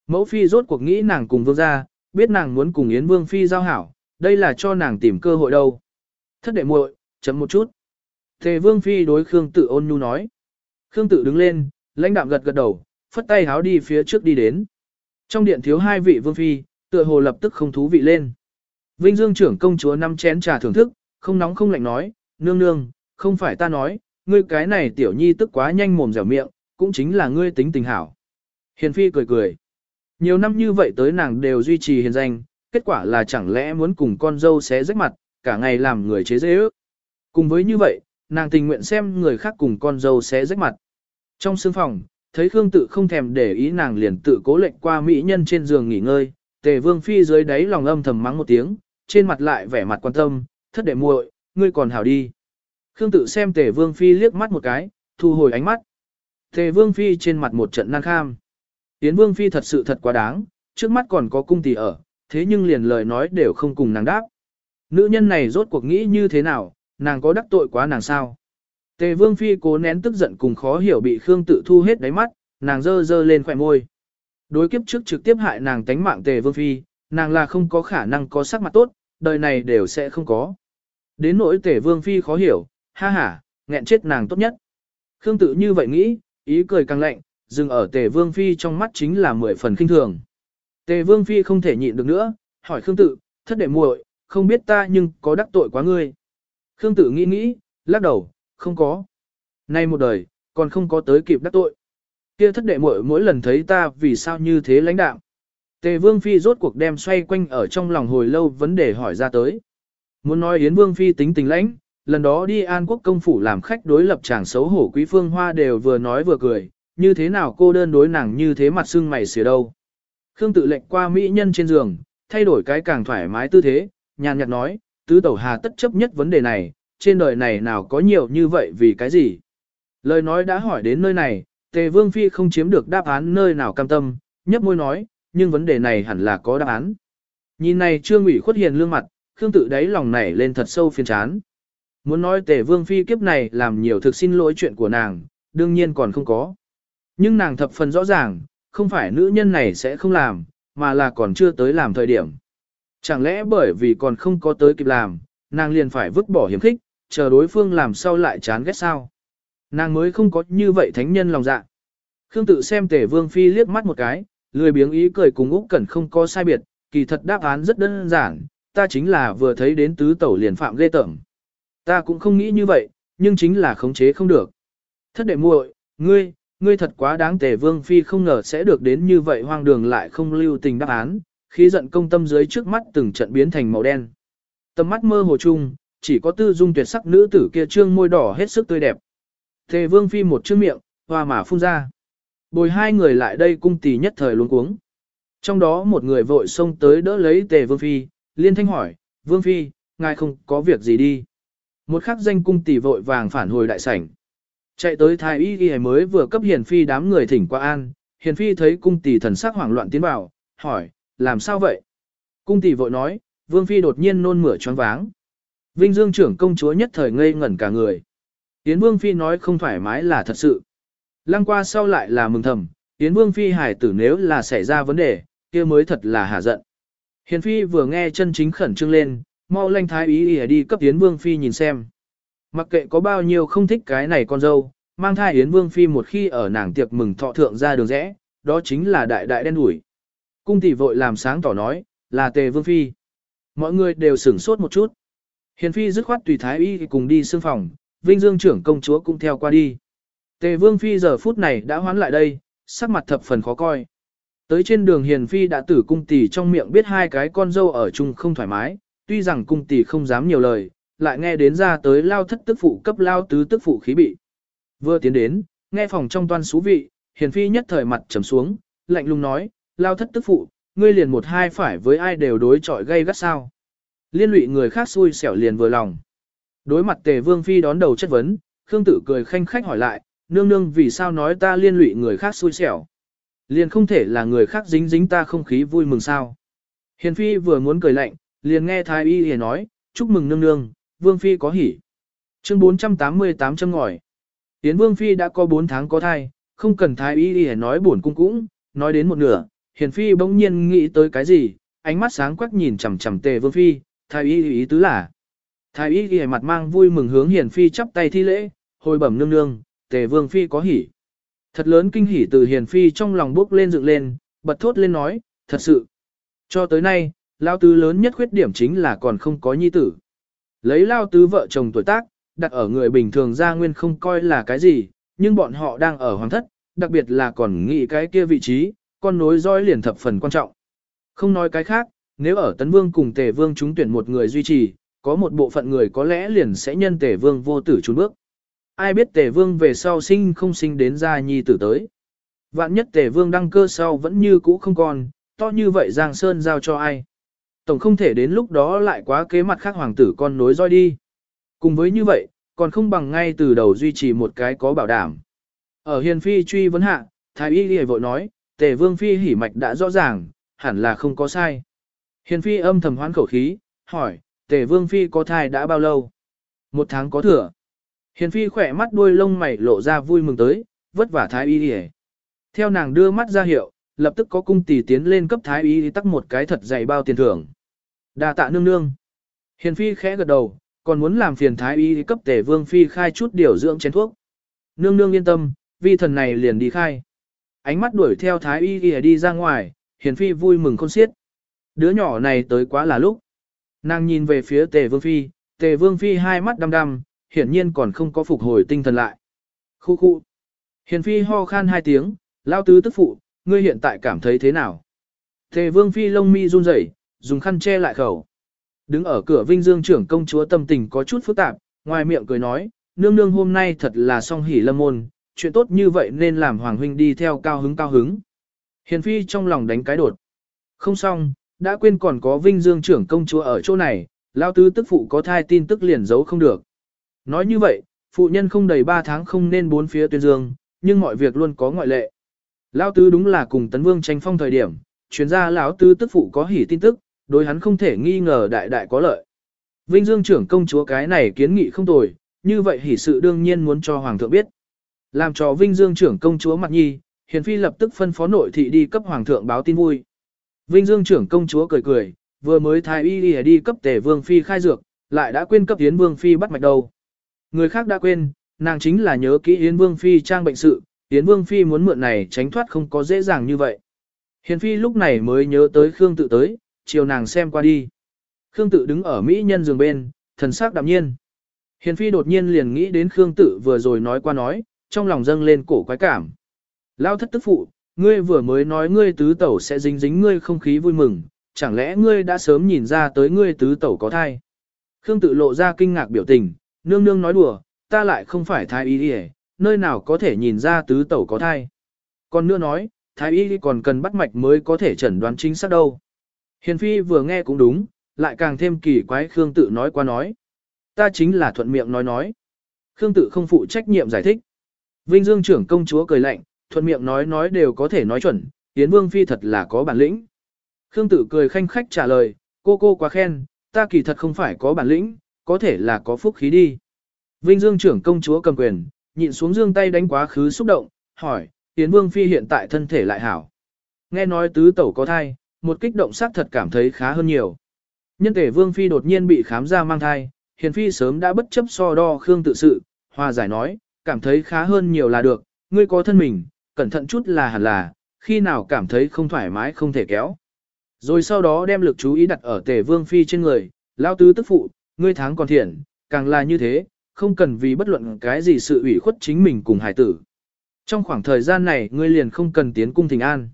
Mẫu phi rốt cuộc nghĩ nàng cùng vương gia, biết nàng muốn cùng Yến vương phi giao hảo, đây là cho nàng tìm cơ hội đâu. Thất đệ muội, chấm một chút. Thề vương phi đối Khương tự ôn nhu nói. Khương tự đứng lên, lãnh đạm gật gật đầu, phất tay háo đi phía trước đi đến. Trong điện thiếu hai vị vương phi, tựa hồ lập tức không thú vị lên. Vinh Dương trưởng công chúa năm chén trà thưởng thức, không nóng không lạnh nói, nương nương, không phải ta nói, ngươi cái này tiểu nhi tức quá nhanh mồm dẻo miệng, cũng chính là ngươi tính tình hảo. Hiền phi cười cười. Nhiều năm như vậy tới nàng đều duy trì hiền danh, kết quả là chẳng lẽ muốn cùng con dâu xé rách mặt, cả ngày làm người chế dễ ước. Cùng với như vậy, nàng tình nguyện xem người khác cùng con dâu xé rách mặt. Trong sương phòng, thấy Khương tự không thèm để ý nàng liền tự cố lệnh qua mỹ nhân trên giường nghỉ ngơi, tề vương phi dưới đáy lòng âm thầm mắng một tiếng, trên mặt lại vẻ mặt quan tâm, thất đệ muội, ngươi còn hảo đi. Khương tự xem tề vương phi liếc mắt một cái, thu hồi ánh mắt. Tề vương phi trên mặt một trận nan kham. Yến vương phi thật sự thật quá đáng, trước mắt còn có cung tỷ ở, thế nhưng liền lời nói đều không cùng nàng đáp. Nữ nhân này rốt cuộc nghĩ như thế nào, nàng có đắc tội quá nàng sao? Tề vương phi cố nén tức giận cùng khó hiểu bị Khương tự thu hết đáy mắt, nàng dơ dơ lên khỏe môi. Đối kiếp trước trực tiếp hại nàng tánh mạng tề vương phi, nàng là không có khả năng có sắc mặt tốt, đời này đều sẽ không có. Đến nỗi tề vương phi khó hiểu, ha ha, nghẹn chết nàng tốt nhất. Khương tự như vậy nghĩ, ý cười càng lạnh, dừng ở tề vương phi trong mắt chính là mười phần kinh thường. Tề vương phi không thể nhịn được nữa, hỏi Khương tự, thất đệ muội, không biết ta nhưng có đắc tội quá ngươi. Khương tự nghĩ nghĩ, lắc đầu, không có. Nay một đời, còn không có tới kịp đắc tội. Kia thất đệ muội mỗi lần thấy ta vì sao như thế lãnh đạm Tề Vương Phi rốt cuộc đem xoay quanh ở trong lòng hồi lâu vấn đề hỏi ra tới. Muốn nói Yến Vương Phi tính tình lãnh, lần đó đi An Quốc công phủ làm khách đối lập chàng xấu hổ quý phương hoa đều vừa nói vừa cười, như thế nào cô đơn đối nàng như thế mặt xương mày xỉa đâu. Khương tự lệnh qua mỹ nhân trên giường, thay đổi cái càng thoải mái tư thế, nhàn nhạt nói, tứ tẩu hà tất chấp nhất vấn đề này, trên đời này nào có nhiều như vậy vì cái gì. Lời nói đã hỏi đến nơi này, tề vương phi không chiếm được đáp án nơi nào cam tâm, nhấp môi nói, nhưng vấn đề này hẳn là có đáp án. Nhìn này trương ủy khuất hiền lương mặt, Khương tự đáy lòng này lên thật sâu phiền chán. Muốn nói tề vương phi kiếp này làm nhiều thực xin lỗi chuyện của nàng, đương nhiên còn không có. Nhưng nàng thập phần rõ ràng, không phải nữ nhân này sẽ không làm, mà là còn chưa tới làm thời điểm. Chẳng lẽ bởi vì còn không có tới kịp làm, nàng liền phải vứt bỏ hiểm khích, chờ đối phương làm sao lại chán ghét sao. Nàng mới không có như vậy thánh nhân lòng dạ. Khương tự xem tề vương phi liếc mắt một cái, lười biếng ý cười cùng Úc Cẩn không có sai biệt, kỳ thật đáp án rất đơn giản, ta chính là vừa thấy đến tứ tẩu liền phạm ghê tởm. Ta cũng không nghĩ như vậy, nhưng chính là khống chế không được. Thất đệ muội, ngươi, ngươi thật quá đáng tề vương phi không ngờ sẽ được đến như vậy hoang đường lại không lưu tình đáp án, khí giận công tâm dưới trước mắt từng trận biến thành màu đen. Tầm mắt mơ hồ chung, chỉ có tư dung tuyệt sắc nữ tử kia trương môi đỏ hết sức tươi đẹp. Tề vương phi một chữ miệng, hoa mà phun ra. Bồi hai người lại đây cung tỷ nhất thời luống cuống. Trong đó một người vội xông tới đỡ lấy tề vương phi, liên thanh hỏi, vương phi, ngài không có việc gì đi. Một khắc danh cung tỷ vội vàng phản hồi đại sảnh. Chạy tới thái y y mới vừa cấp hiền phi đám người thỉnh qua an, hiền phi thấy cung tỷ thần sắc hoảng loạn tiến vào, hỏi, làm sao vậy? Cung tỷ vội nói, vương phi đột nhiên nôn mửa choáng váng. Vinh Dương trưởng công chúa nhất thời ngây ngẩn cả người. Yến Vương Phi nói không thoải mái là thật sự. Lăng qua sau lại là mừng thầm, Yến Vương Phi hải tử nếu là xảy ra vấn đề, kia mới thật là hả giận. Hiền Phi vừa nghe chân chính khẩn trương lên, mau lanh thái ý ý đi cấp Yến Vương Phi nhìn xem. Mặc kệ có bao nhiêu không thích cái này con dâu, mang thai Yến Vương Phi một khi ở nàng tiệc mừng thọ thượng ra đường rẽ, đó chính là đại đại đen đủi. Cung tỷ vội làm sáng tỏ nói, là tề Vương Phi. Mọi người đều sửng sốt một chút. Hiền phi dứt khoát tùy thái y cùng đi xương phòng, Vinh Dương trưởng công chúa cũng theo qua đi. Tề Vương phi giờ phút này đã hoán lại đây, sắc mặt thập phần khó coi. Tới trên đường Hiền phi đã tử cung tỷ trong miệng biết hai cái con dâu ở chung không thoải mái, tuy rằng cung tỷ không dám nhiều lời, lại nghe đến ra tới lao thất tức phụ cấp lao tứ tức phụ khí bị. Vừa tiến đến, nghe phòng trong toan xú vị, Hiền phi nhất thời mặt trầm xuống, lạnh lùng nói, lao thất tức phụ, ngươi liền một hai phải với ai đều đối chọi gây gắt sao. Liên lụy người khác xui xẻo liền vừa lòng. Đối mặt tề vương phi đón đầu chất vấn, Khương Tử cười khanh khách hỏi lại, nương nương vì sao nói ta liên lụy người khác xui xẻo. Liền không thể là người khác dính dính ta không khí vui mừng sao. Hiền phi vừa muốn cười lạnh, liền nghe thái y hề nói, chúc mừng nương nương, vương phi có hỉ. Chương 488 châm ngòi. Tiến vương phi đã có 4 tháng có thai, không cần thái y hề nói buồn cung cũng, nói đến một nửa, hiền phi bỗng nhiên nghĩ tới cái gì, ánh mắt sáng quắc nhìn chằm chằm tề vương phi, thái y ý tứ là. Thái y ghi mặt mang vui mừng hướng hiền phi chắp tay thi lễ, hồi bẩm nương nương, tề vương phi có hỉ. Thật lớn kinh hỉ từ hiền phi trong lòng bước lên dựng lên, bật thốt lên nói, thật sự. Cho tới nay, lao tứ lớn nhất khuyết điểm chính là còn không có nhi tử. Lấy lao tứ vợ chồng tuổi tác, đặt ở người bình thường gia nguyên không coi là cái gì, nhưng bọn họ đang ở hoàng thất, đặc biệt là còn nghĩ cái kia vị trí, con nối dõi liền thập phần quan trọng. Không nói cái khác, nếu ở Tấn Vương cùng Tề Vương chúng tuyển một người duy trì, có một bộ phận người có lẽ liền sẽ nhân Tề Vương vô tử trốn bước. Ai biết Tề Vương về sau sinh không sinh đến ra nhi tử tới. Vạn nhất Tề Vương đăng cơ sau vẫn như cũ không còn, to như vậy Giang Sơn giao cho ai. Tổng không thể đến lúc đó lại quá kế mặt khác hoàng tử con nối roi đi. Cùng với như vậy, còn không bằng ngay từ đầu duy trì một cái có bảo đảm. Ở hiền phi truy vấn hạ, thái y đi vội nói, tề vương phi hỉ mạch đã rõ ràng, hẳn là không có sai. Hiền phi âm thầm hoán khẩu khí, hỏi, tề vương phi có thai đã bao lâu? Một tháng có thừa. Hiền phi khỏe mắt đuôi lông mày lộ ra vui mừng tới, vất vả thái y đi Theo nàng đưa mắt ra hiệu, lập tức có cung tỷ tiến lên cấp thái y tắc một cái thật dày bao tiền thưởng. đa tạ nương nương. Hiền phi khẽ gật đầu, còn muốn làm phiền thái y cấp tề vương phi khai chút điều dưỡng chén thuốc. Nương nương yên tâm, vi thần này liền đi khai. Ánh mắt đuổi theo thái y y đi ra ngoài, hiền phi vui mừng khôn xiết. Đứa nhỏ này tới quá là lúc. Nàng nhìn về phía tề vương phi, tề vương phi hai mắt đăm đăm, hiển nhiên còn không có phục hồi tinh thần lại. Khu khu. Hiền phi ho khan hai tiếng, lao tứ tức phụ, ngươi hiện tại cảm thấy thế nào? Tề vương phi lông mi run rẩy, dùng khăn che lại khẩu. Đứng ở cửa Vinh Dương trưởng công chúa tâm tình có chút phức tạp, ngoài miệng cười nói, nương nương hôm nay thật là song hỉ lâm môn, chuyện tốt như vậy nên làm Hoàng huynh đi theo cao hứng cao hứng. Hiền phi trong lòng đánh cái đột. Không xong, đã quên còn có Vinh Dương trưởng công chúa ở chỗ này, lao tứ tức phụ có thai tin tức liền giấu không được. Nói như vậy, phụ nhân không đầy 3 tháng không nên bốn phía tuyên dương, nhưng mọi việc luôn có ngoại lệ. Lao tứ đúng là cùng tấn vương tranh phong thời điểm, chuyên gia lão tứ tức phụ có hỉ tin tức, đối hắn không thể nghi ngờ đại đại có lợi. Vinh Dương trưởng công chúa cái này kiến nghị không tồi, như vậy hỉ sự đương nhiên muốn cho hoàng thượng biết. Làm cho Vinh Dương trưởng công chúa mặt nhi, Hiền Phi lập tức phân phó nội thị đi cấp hoàng thượng báo tin vui. Vinh Dương trưởng công chúa cười cười, vừa mới thái y đi, đi cấp tể vương phi khai dược, lại đã quên cấp Yến Vương phi bắt mạch đầu. Người khác đã quên, nàng chính là nhớ kỹ Yến Vương phi trang bệnh sự, Yến Vương phi muốn mượn này tránh thoát không có dễ dàng như vậy. Hiền Phi lúc này mới nhớ tới Khương tự tới, chiều nàng xem qua đi. Khương tự đứng ở mỹ nhân giường bên, thần sắc đạm nhiên. Hiền Phi đột nhiên liền nghĩ đến Khương tự vừa rồi nói qua nói, trong lòng dâng lên cổ quái cảm. Lao thất tức phụ, ngươi vừa mới nói ngươi tứ tẩu sẽ dính dính ngươi không khí vui mừng, chẳng lẽ ngươi đã sớm nhìn ra tới ngươi tứ tẩu có thai. Khương tự lộ ra kinh ngạc biểu tình, nương nương nói đùa, ta lại không phải thái y đi nơi nào có thể nhìn ra tứ tẩu có thai. Còn nữa nói, thái y còn cần bắt mạch mới có thể chẩn đoán chính xác đâu. Hiền phi vừa nghe cũng đúng, lại càng thêm kỳ quái Khương tự nói qua nói. Ta chính là thuận miệng nói nói. Khương tự không phụ trách nhiệm giải thích. Vinh Dương trưởng công chúa cười lạnh, thuận miệng nói nói đều có thể nói chuẩn, Yến Vương Phi thật là có bản lĩnh. Khương Tử cười khanh khách trả lời, cô cô quá khen, ta kỳ thật không phải có bản lĩnh, có thể là có phúc khí đi. Vinh Dương trưởng công chúa cầm quyền, nhịn xuống dương tay đánh quá khứ xúc động, hỏi, Yến Vương Phi hiện tại thân thể lại hảo. Nghe nói tứ tẩu có thai, một kích động sắc thật cảm thấy khá hơn nhiều. Nhân thể Vương Phi đột nhiên bị khám ra mang thai, Hiền Phi sớm đã bất chấp so đo Khương tự sự, hòa giải nói, cảm thấy khá hơn nhiều là được, ngươi có thân mình, cẩn thận chút là hẳn là, khi nào cảm thấy không thoải mái không thể kéo. Rồi sau đó đem lực chú ý đặt ở tề vương phi trên người, lao tứ tức phụ, ngươi tháng còn thiện, càng là như thế, không cần vì bất luận cái gì sự ủy khuất chính mình cùng hải tử. Trong khoảng thời gian này ngươi liền không cần tiến cung thỉnh an.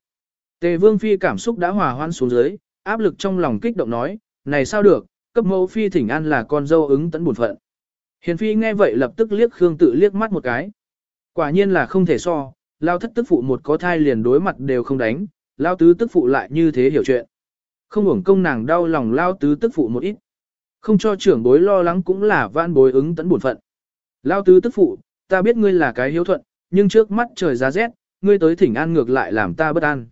Tề vương phi cảm xúc đã hòa hoãn xuống dưới, áp lực trong lòng kích động nói, này sao được, cấp mẫu phi thỉnh an là con dâu ứng tấn buồn phận. Hiền phi nghe vậy lập tức liếc Khương tự liếc mắt một cái. Quả nhiên là không thể so, lao thất tức phụ một có thai liền đối mặt đều không đánh, lao tứ tức phụ lại như thế hiểu chuyện. Không hưởng công nàng đau lòng lao tứ tức phụ một ít. Không cho trưởng bối lo lắng cũng là van bối ứng tấn buồn phận. Lao tứ tức phụ, ta biết ngươi là cái hiếu thuận, nhưng trước mắt trời giá rét, ngươi tới thỉnh an ngược lại làm ta bất an.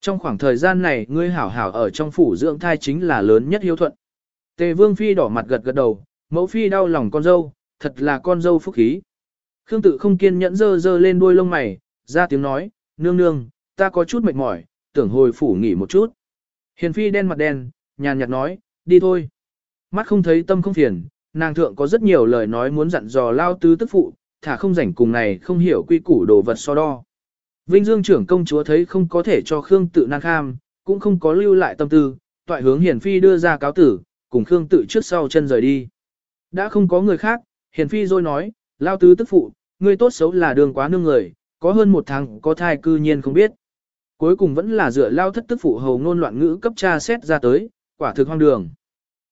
Trong khoảng thời gian này ngươi hảo hảo ở trong phủ dưỡng thai chính là lớn nhất hiếu thuận. Tề vương phi đỏ mặt gật gật đầu, mẫu phi đau lòng con dâu, thật là con dâu phúc khí. Khương tự không kiên nhẫn dơ dơ lên đuôi lông mày, ra tiếng nói, nương nương, ta có chút mệt mỏi, tưởng hồi phủ nghỉ một chút. Hiền phi đen mặt đen, nhàn nhạt nói, đi thôi. Mắt không thấy tâm không phiền, nàng thượng có rất nhiều lời nói muốn dặn dò lao tứ tức phụ, thả không rảnh cùng này không hiểu quy củ đồ vật so đo. Vinh Dương trưởng công chúa thấy không có thể cho Khương tự năng kham, cũng không có lưu lại tâm tư, toại hướng Hiền Phi đưa ra cáo tử, cùng Khương tự trước sau chân rời đi. Đã không có người khác, Hiền Phi rồi nói, lao tứ tức phụ, ngươi tốt xấu là đường quá nương người, có hơn một tháng có thai cư nhiên không biết. Cuối cùng vẫn là dựa lao thất tức phụ hầu ngôn loạn ngữ cấp tra xét ra tới, quả thực hoang đường.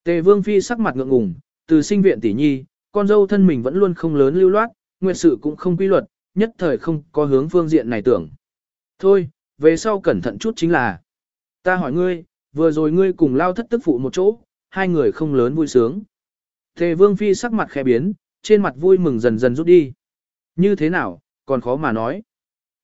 Tề Vương Phi sắc mặt ngượng ngùng, từ sinh viện tỷ nhi, con dâu thân mình vẫn luôn không lớn lưu loát, nguyệt sự cũng không quy luật, nhất thời không có hướng phương diện này tưởng. Thôi, về sau cẩn thận chút chính là. Ta hỏi ngươi, vừa rồi ngươi cùng lao thất tức phụ một chỗ, hai người không lớn vui sướng. Tề Vương Phi sắc mặt khẽ biến, trên mặt vui mừng dần dần rút đi. Như thế nào, còn khó mà nói.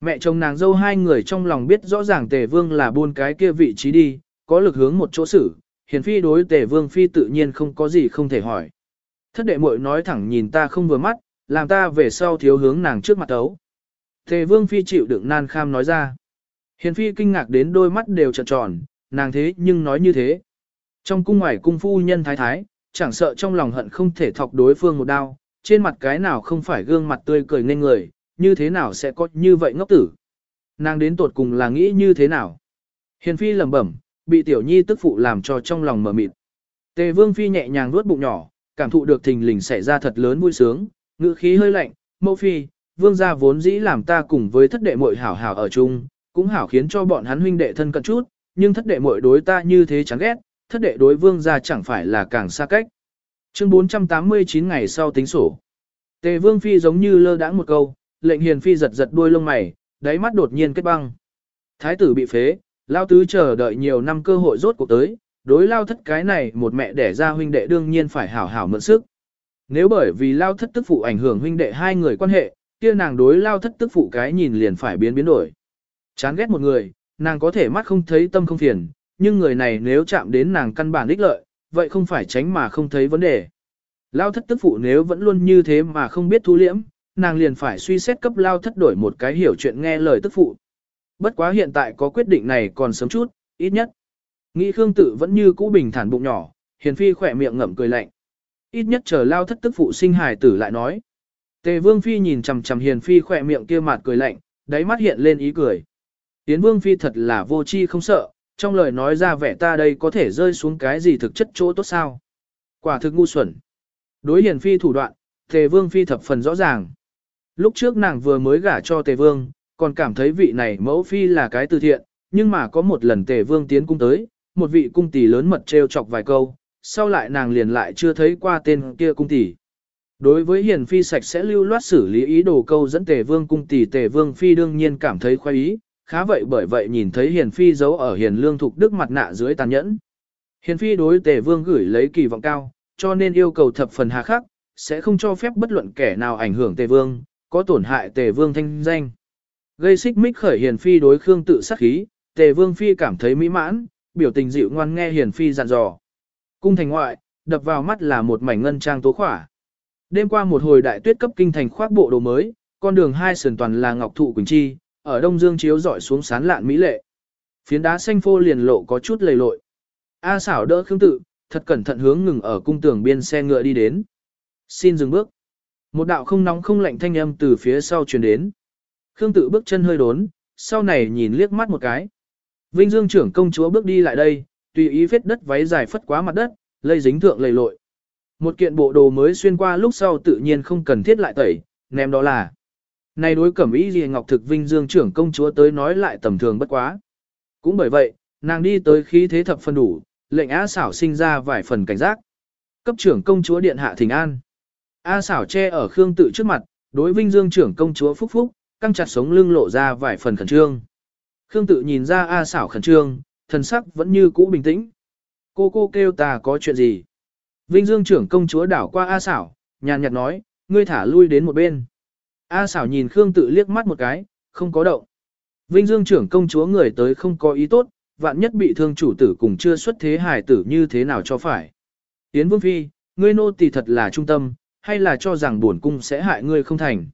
Mẹ chồng nàng dâu hai người trong lòng biết rõ ràng Tề Vương là buôn cái kia vị trí đi, có lực hướng một chỗ xử, hiền phi đối Tề Vương Phi tự nhiên không có gì không thể hỏi. Thất đệ muội nói thẳng nhìn ta không vừa mắt, làm ta về sau thiếu hướng nàng trước mặt ấu. Tề Vương Phi chịu đựng nan kham nói ra. Hiền Phi kinh ngạc đến đôi mắt đều trợn tròn, nàng thế nhưng nói như thế. Trong cung ngoài cung phu nhân thái thái, chẳng sợ trong lòng hận không thể thọc đối phương một đao, trên mặt cái nào không phải gương mặt tươi cười nên người, như thế nào sẽ có như vậy ngốc tử. Nàng đến tột cùng là nghĩ như thế nào. Hiền Phi lẩm bẩm, bị tiểu nhi tức phụ làm cho trong lòng mở mịt. Tề Vương Phi nhẹ nhàng nuốt bụng nhỏ, cảm thụ được thình lình xảy ra thật lớn vui sướng, ngữ khí hơi lạnh, mẫu phi, vương gia vốn dĩ làm ta cùng với thất đệ muội hảo hảo ở chung, cũng hảo khiến cho bọn hắn huynh đệ thân cận chút, nhưng thất đệ muội đối ta như thế chán ghét, thất đệ đối vương gia chẳng phải là càng xa cách. Chương 489 ngày sau tính sổ. Tề vương phi giống như lơ đãng một câu, lệnh hiền phi giật giật đuôi lông mày, đáy mắt đột nhiên kết băng. Thái tử bị phế, lao tứ chờ đợi nhiều năm cơ hội rốt cuộc tới, đối lao thất cái này một mẹ đẻ ra huynh đệ đương nhiên phải hảo hảo mượn sức. Nếu bởi vì lao thất tức phụ ảnh hưởng huynh đệ hai người quan hệ, kia nàng đối lao thất tức phụ cái nhìn liền phải biến biến đổi. Chán ghét một người, nàng có thể mắt không thấy tâm không phiền, nhưng người này nếu chạm đến nàng căn bản ích lợi, vậy không phải tránh mà không thấy vấn đề. Lao thất tức phụ nếu vẫn luôn như thế mà không biết thu liễm, nàng liền phải suy xét cấp lao thất đổi một cái hiểu chuyện nghe lời tức phụ. Bất quá hiện tại có quyết định này còn sớm chút, ít nhất. Nghĩ Khương tự vẫn như cũ bình thản bụng nhỏ, hiền phi khỏe miệng ngậm cười lạnh. Ít nhất chờ lao thất tức phụ sinh hài tử lại nói. Tề vương phi nhìn chằm chằm hiền phi khỏe miệng kia mặt cười lạnh, đáy mắt hiện lên ý cười. Tiến vương phi thật là vô chi không sợ, trong lời nói ra vẻ ta đây có thể rơi xuống cái gì thực chất chỗ tốt sao. Quả thực ngu xuẩn. Đối hiền phi thủ đoạn, tề vương phi thập phần rõ ràng. Lúc trước nàng vừa mới gả cho tề vương, còn cảm thấy vị này mẫu phi là cái từ thiện, nhưng mà có một lần tề vương tiến cung tới, một vị cung tỷ lớn mật trêu chọc vài câu, sau lại nàng liền lại chưa thấy qua tên kia cung tỷ. Đối với hiền phi sạch sẽ lưu loát xử lý ý đồ câu dẫn tề vương cung tỷ tề vương phi đương nhiên cảm thấy khoái ý, khá vậy bởi vậy nhìn thấy hiền phi giấu ở hiền lương thục đức mặt nạ dưới tàn nhẫn. Hiền phi đối tề vương gửi lấy kỳ vọng cao, cho nên yêu cầu thập phần hà khắc, sẽ không cho phép bất luận kẻ nào ảnh hưởng tề vương, có tổn hại tề vương thanh danh. Gây xích mích khởi hiền phi đối khương tự sát khí, tề vương phi cảm thấy mỹ mãn, biểu tình dịu ngoan nghe hiền phi dặn dò. Cung thành ngoại, đập vào mắt là một mảnh ngân trang tố khỏa. Đêm qua một hồi đại tuyết cấp kinh thành khoác bộ đồ mới, con đường hai sườn toàn là ngọc thụ quỳnh chi, ở đông dương chiếu rọi xuống sán lạn mỹ lệ. Phiến đá xanh phô liền lộ có chút lầy lội. A xảo đỡ khương tự, thật cẩn thận hướng ngừng ở cung tường biên xe ngựa đi đến. Xin dừng bước. Một đạo không nóng không lạnh thanh âm từ phía sau truyền đến. Khương tự bước chân hơi đốn, sau này nhìn liếc mắt một cái. Vinh Dương trưởng công chúa bước đi lại đây, tùy ý vết đất váy dài phất quá mặt đất, lây dính thượng lầy lội. Một kiện bộ đồ mới xuyên qua lúc sau tự nhiên không cần thiết lại tẩy, ném đó là. Này đối cẩm ý gì ngọc thực Vinh Dương trưởng công chúa tới nói lại tầm thường bất quá. Cũng bởi vậy, nàng đi tới khí thế thập phân đủ, lệnh á xảo sinh ra vài phần cảnh giác. Cấp trưởng công chúa điện hạ thỉnh an. A xảo che ở Khương tự trước mặt, đối Vinh Dương trưởng công chúa phúc phúc, căng chặt sống lưng lộ ra vài phần khẩn trương. Khương tự nhìn ra A xảo khẩn trương, thần sắc vẫn như cũ bình tĩnh. Cô cô kêu ta có chuyện gì? Vinh Dương trưởng công chúa đảo qua A xảo, nhàn nhạt nói, ngươi thả lui đến một bên. A xảo nhìn Khương tự liếc mắt một cái, không có động. Vinh Dương trưởng công chúa người tới không có ý tốt, vạn nhất bị thương chủ tử cùng chưa xuất thế hài tử như thế nào cho phải. Yến Vương Phi, ngươi nô tỳ thật là trung tâm, hay là cho rằng buồn cung sẽ hại ngươi không thành.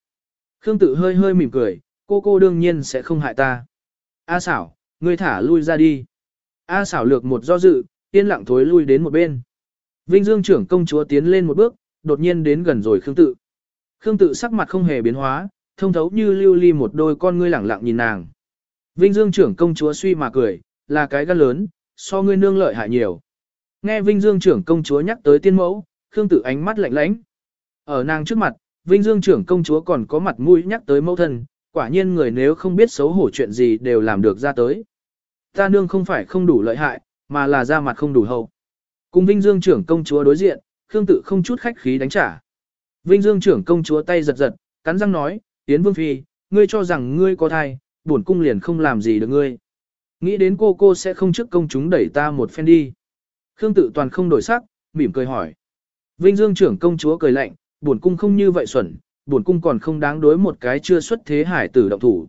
Khương tự hơi hơi mỉm cười, cô cô đương nhiên sẽ không hại ta. A xảo, ngươi thả lui ra đi. A xảo lược một do dự, yên lặng thối lui đến một bên. Vinh Dương trưởng công chúa tiến lên một bước, đột nhiên đến gần rồi Khương tự. Khương tự sắc mặt không hề biến hóa, thông thấu như lưu ly một đôi con ngươi lẳng lặng nhìn nàng. Vinh Dương trưởng công chúa suy mà cười, là cái gan lớn, so ngươi nương lợi hại nhiều. Nghe Vinh Dương trưởng công chúa nhắc tới tiên mẫu, Khương Tử ánh mắt lạnh lãnh. Ở nàng trước mặt, Vinh Dương trưởng công chúa còn có mặt mũi nhắc tới mẫu thân, quả nhiên người nếu không biết xấu hổ chuyện gì đều làm được ra tới. Ta nương không phải không đủ lợi hại, mà là ra mặt không đủ hậu. Cùng Vinh Dương trưởng công chúa đối diện, Khương Tự không chút khách khí đánh trả. Vinh Dương trưởng công chúa tay giật giật, cắn răng nói, Yến Vương Phi, ngươi cho rằng ngươi có thai, bổn cung liền không làm gì được ngươi. Nghĩ đến cô cô sẽ không trước công chúng đẩy ta một phen đi. Khương Tự toàn không đổi sắc, mỉm cười hỏi. Vinh Dương trưởng công chúa cười lạnh, bổn cung không như vậy xuẩn, bổn cung còn không đáng đối một cái chưa xuất thế hải tử động thủ.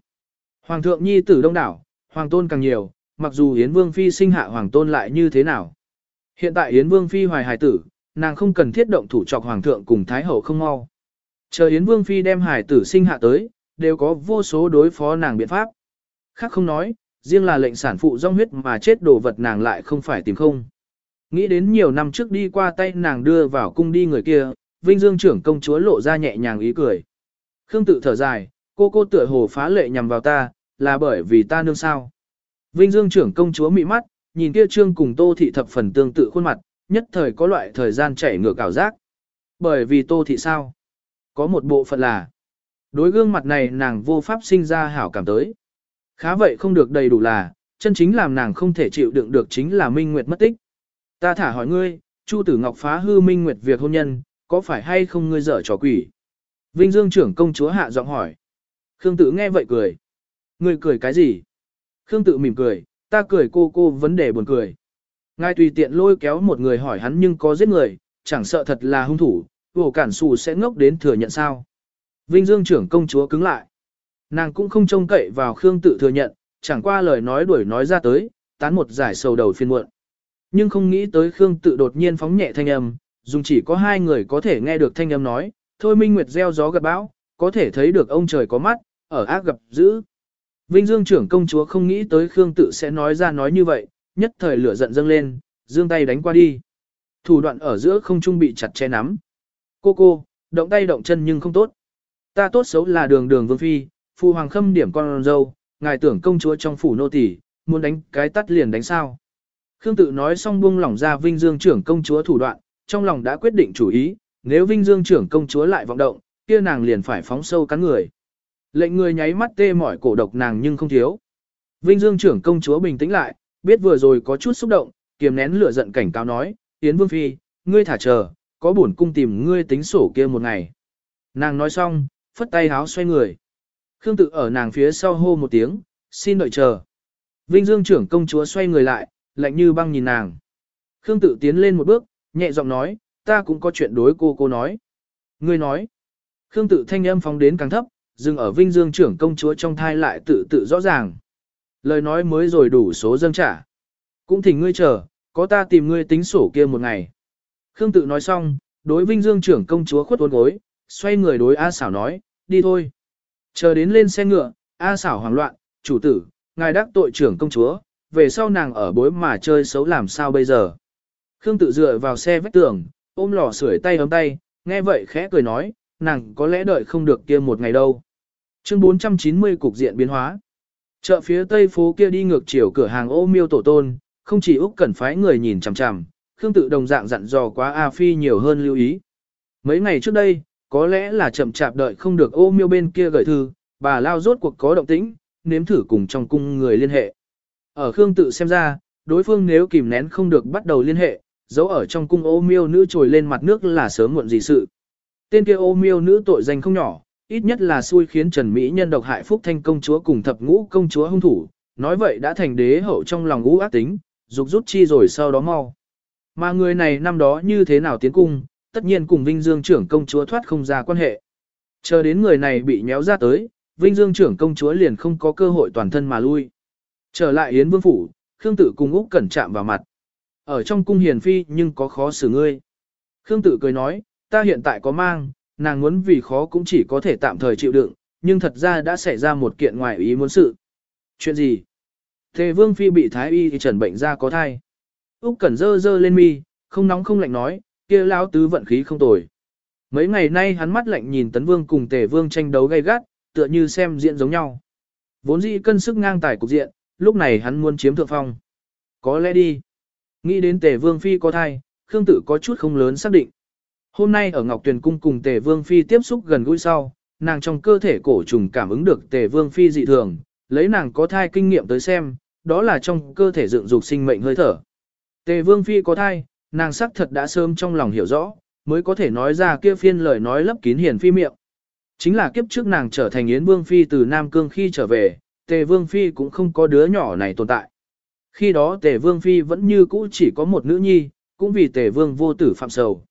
Hoàng thượng nhi tử đông đảo, hoàng tôn càng nhiều, mặc dù Yến Vương Phi sinh hạ hoàng tôn lại như thế nào. Hiện tại Yến Vương Phi hoài hải tử, nàng không cần thiết động thủ chọc hoàng thượng cùng thái hậu không mau. Chờ Yến Vương Phi đem hải tử sinh hạ tới, đều có vô số đối phó nàng biện pháp. Khác không nói, riêng là lệnh sản phụ rong huyết mà chết đồ vật nàng lại không phải tìm không. Nghĩ đến nhiều năm trước đi qua tay nàng đưa vào cung đi người kia, Vinh Dương trưởng công chúa lộ ra nhẹ nhàng ý cười. Khương tự thở dài, cô cô tựa hồ phá lệ nhằm vào ta, là bởi vì ta nương sao. Vinh Dương trưởng công chúa mị mắt, nhìn kia trương cùng tô thị thập phần tương tự khuôn mặt, nhất thời có loại thời gian chảy ngược ảo giác. Bởi vì tô thị sao? Có một bộ phận là, đối gương mặt này nàng vô pháp sinh ra hảo cảm tới. Khá vậy không được đầy đủ là, chân chính làm nàng không thể chịu đựng được chính là Minh Nguyệt mất tích. Ta thả hỏi ngươi, Chu Tử Ngọc phá hư Minh Nguyệt việc hôn nhân, có phải hay không ngươi dở trò quỷ? Vinh Dương trưởng công chúa hạ giọng hỏi. Khương Tử nghe vậy cười. Ngươi cười cái gì? Khương Tử mỉm cười, ta cười cô cô vấn đề buồn cười. Ngài tùy tiện lôi kéo một người hỏi hắn nhưng có giết người, chẳng sợ thật là hung thủ, vổ cản xù sẽ ngốc đến thừa nhận sao. Vinh Dương trưởng công chúa cứng lại. Nàng cũng không trông cậy vào Khương tự thừa nhận, chẳng qua lời nói đuổi nói ra tới, tán một giải sầu đầu phiên muộn. Nhưng không nghĩ tới Khương tự đột nhiên phóng nhẹ thanh âm, dùng chỉ có hai người có thể nghe được thanh âm nói, thôi minh nguyệt gieo gió gặp bão, có thể thấy được ông trời có mắt, ở ác gặp dữ. Vinh Dương trưởng công chúa không nghĩ tới Khương tự sẽ nói ra nói như vậy, nhất thời lửa giận dâng lên, dương tay đánh qua đi. Thủ đoạn ở giữa không trung bị chặt che nắm. Cô cô, động tay động chân nhưng không tốt. Ta tốt xấu là đường đường vương phi, phu hoàng khâm điểm con dâu, ngài tưởng công chúa trong phủ nô tỳ, muốn đánh cái tắt liền đánh sao. Khương tự nói xong buông lỏng ra Vinh Dương trưởng công chúa thủ đoạn, trong lòng đã quyết định chủ ý, nếu Vinh Dương trưởng công chúa lại vọng động, kia nàng liền phải phóng sâu cắn người. Lệnh người nháy mắt tê mỏi cổ độc nàng nhưng không thiếu. Vinh Dương trưởng công chúa bình tĩnh lại, biết vừa rồi có chút xúc động, kiềm nén lửa giận cảnh cáo nói, Yến Vương Phi, ngươi thả chờ, có buồn cung tìm ngươi tính sổ kia một ngày. Nàng nói xong, phất tay háo xoay người. Khương tự ở nàng phía sau hô một tiếng, xin đợi chờ. Vinh Dương trưởng công chúa xoay người lại, lạnh như băng nhìn nàng. Khương tự tiến lên một bước, nhẹ giọng nói, ta cũng có chuyện đối cô cô nói. Ngươi nói. Khương tự thanh âm phóng đến càng thấp, dừng ở Vinh Dương trưởng công chúa trong thai lại tự tự rõ ràng. Lời nói mới rồi đủ số dâng trả. Cũng thỉnh ngươi chờ, có ta tìm ngươi tính sổ kia một ngày. Khương tự nói xong, đối Vinh Dương trưởng công chúa khuất uốn gối, xoay người đối A xảo nói, đi thôi. Chờ đến lên xe ngựa, A xảo hoảng loạn, chủ tử, ngài đắc tội trưởng công chúa, về sau nàng ở bối mà chơi xấu làm sao bây giờ. Khương tự dựa vào xe vách tường, ôm lò sưởi tay ấm tay, nghe vậy khẽ cười nói, nàng có lẽ đợi không được kia một ngày đâu. Chương 490 cục diện biến hóa. Chợ phía tây phố kia đi ngược chiều cửa hàng ô miêu tổ tôn, không chỉ Úc cần phái người nhìn chằm chằm, Khương tự đồng dạng dặn dò quá A Phi nhiều hơn lưu ý. Mấy ngày trước đây, có lẽ là chậm chạp đợi không được ô miêu bên kia gửi thư, bà lao rốt cuộc có động tĩnh, nếm thử cùng trong cung người liên hệ. Ở Khương tự xem ra, đối phương nếu kìm nén không được bắt đầu liên hệ, dấu ở trong cung ô miêu nữ trồi lên mặt nước là sớm muộn gì sự. Tên kia ô miêu nữ tội danh không nhỏ, ít nhất là xui khiến Trần Mỹ nhân độc hại Phúc Thanh công chúa cùng thập ngũ công chúa hung thủ, nói vậy đã thành đế hậu trong lòng ngũ ác tính, dục rút chi rồi sau đó mau. Mà người này năm đó như thế nào tiến cung, tất nhiên cùng Vinh Dương trưởng công chúa thoát không ra quan hệ. Chờ đến người này bị nhéo ra tới, Vinh Dương trưởng công chúa liền không có cơ hội toàn thân mà lui. Trở lại Yến Vương Phủ, Khương Tử cùng Úc Cẩn chạm vào mặt. Ở trong cung hiền phi nhưng có khó xử ngươi. Khương Tử cười nói, ta hiện tại có mang, nàng muốn vì khó cũng chỉ có thể tạm thời chịu đựng, nhưng thật ra đã xảy ra một kiện ngoài ý muốn sự. Chuyện gì? Thề Vương Phi bị Thái Y thì trần bệnh ra có thai. Úc Cẩn dơ dơ lên mi, không nóng không lạnh nói, kia lão tứ vận khí không tồi. Mấy ngày nay hắn mắt lạnh nhìn Tấn Vương cùng Tề Vương tranh đấu gay gắt, tựa như xem diện giống nhau. Vốn dĩ cân sức ngang tài cục diện, lúc này hắn muốn chiếm thượng phong. Có lẽ đi. Nghĩ đến tề vương phi có thai, Khương Tử có chút không lớn xác định. Hôm nay ở Ngọc Tuyền Cung cùng tề vương phi tiếp xúc gần gũi sau, nàng trong cơ thể cổ trùng cảm ứng được tề vương phi dị thường, lấy nàng có thai kinh nghiệm tới xem, đó là trong cơ thể dựng dục sinh mệnh hơi thở. Tề vương phi có thai, nàng sắc thật đã sớm trong lòng hiểu rõ, mới có thể nói ra kia phiên lời nói lấp kín hiền phi miệng. Chính là kiếp trước nàng trở thành Yến Vương Phi từ Nam Cương khi trở về, Tề Vương Phi cũng không có đứa nhỏ này tồn tại. Khi đó Tề Vương Phi vẫn như cũ chỉ có một nữ nhi, cũng vì Tề Vương vô tử phạm sầu.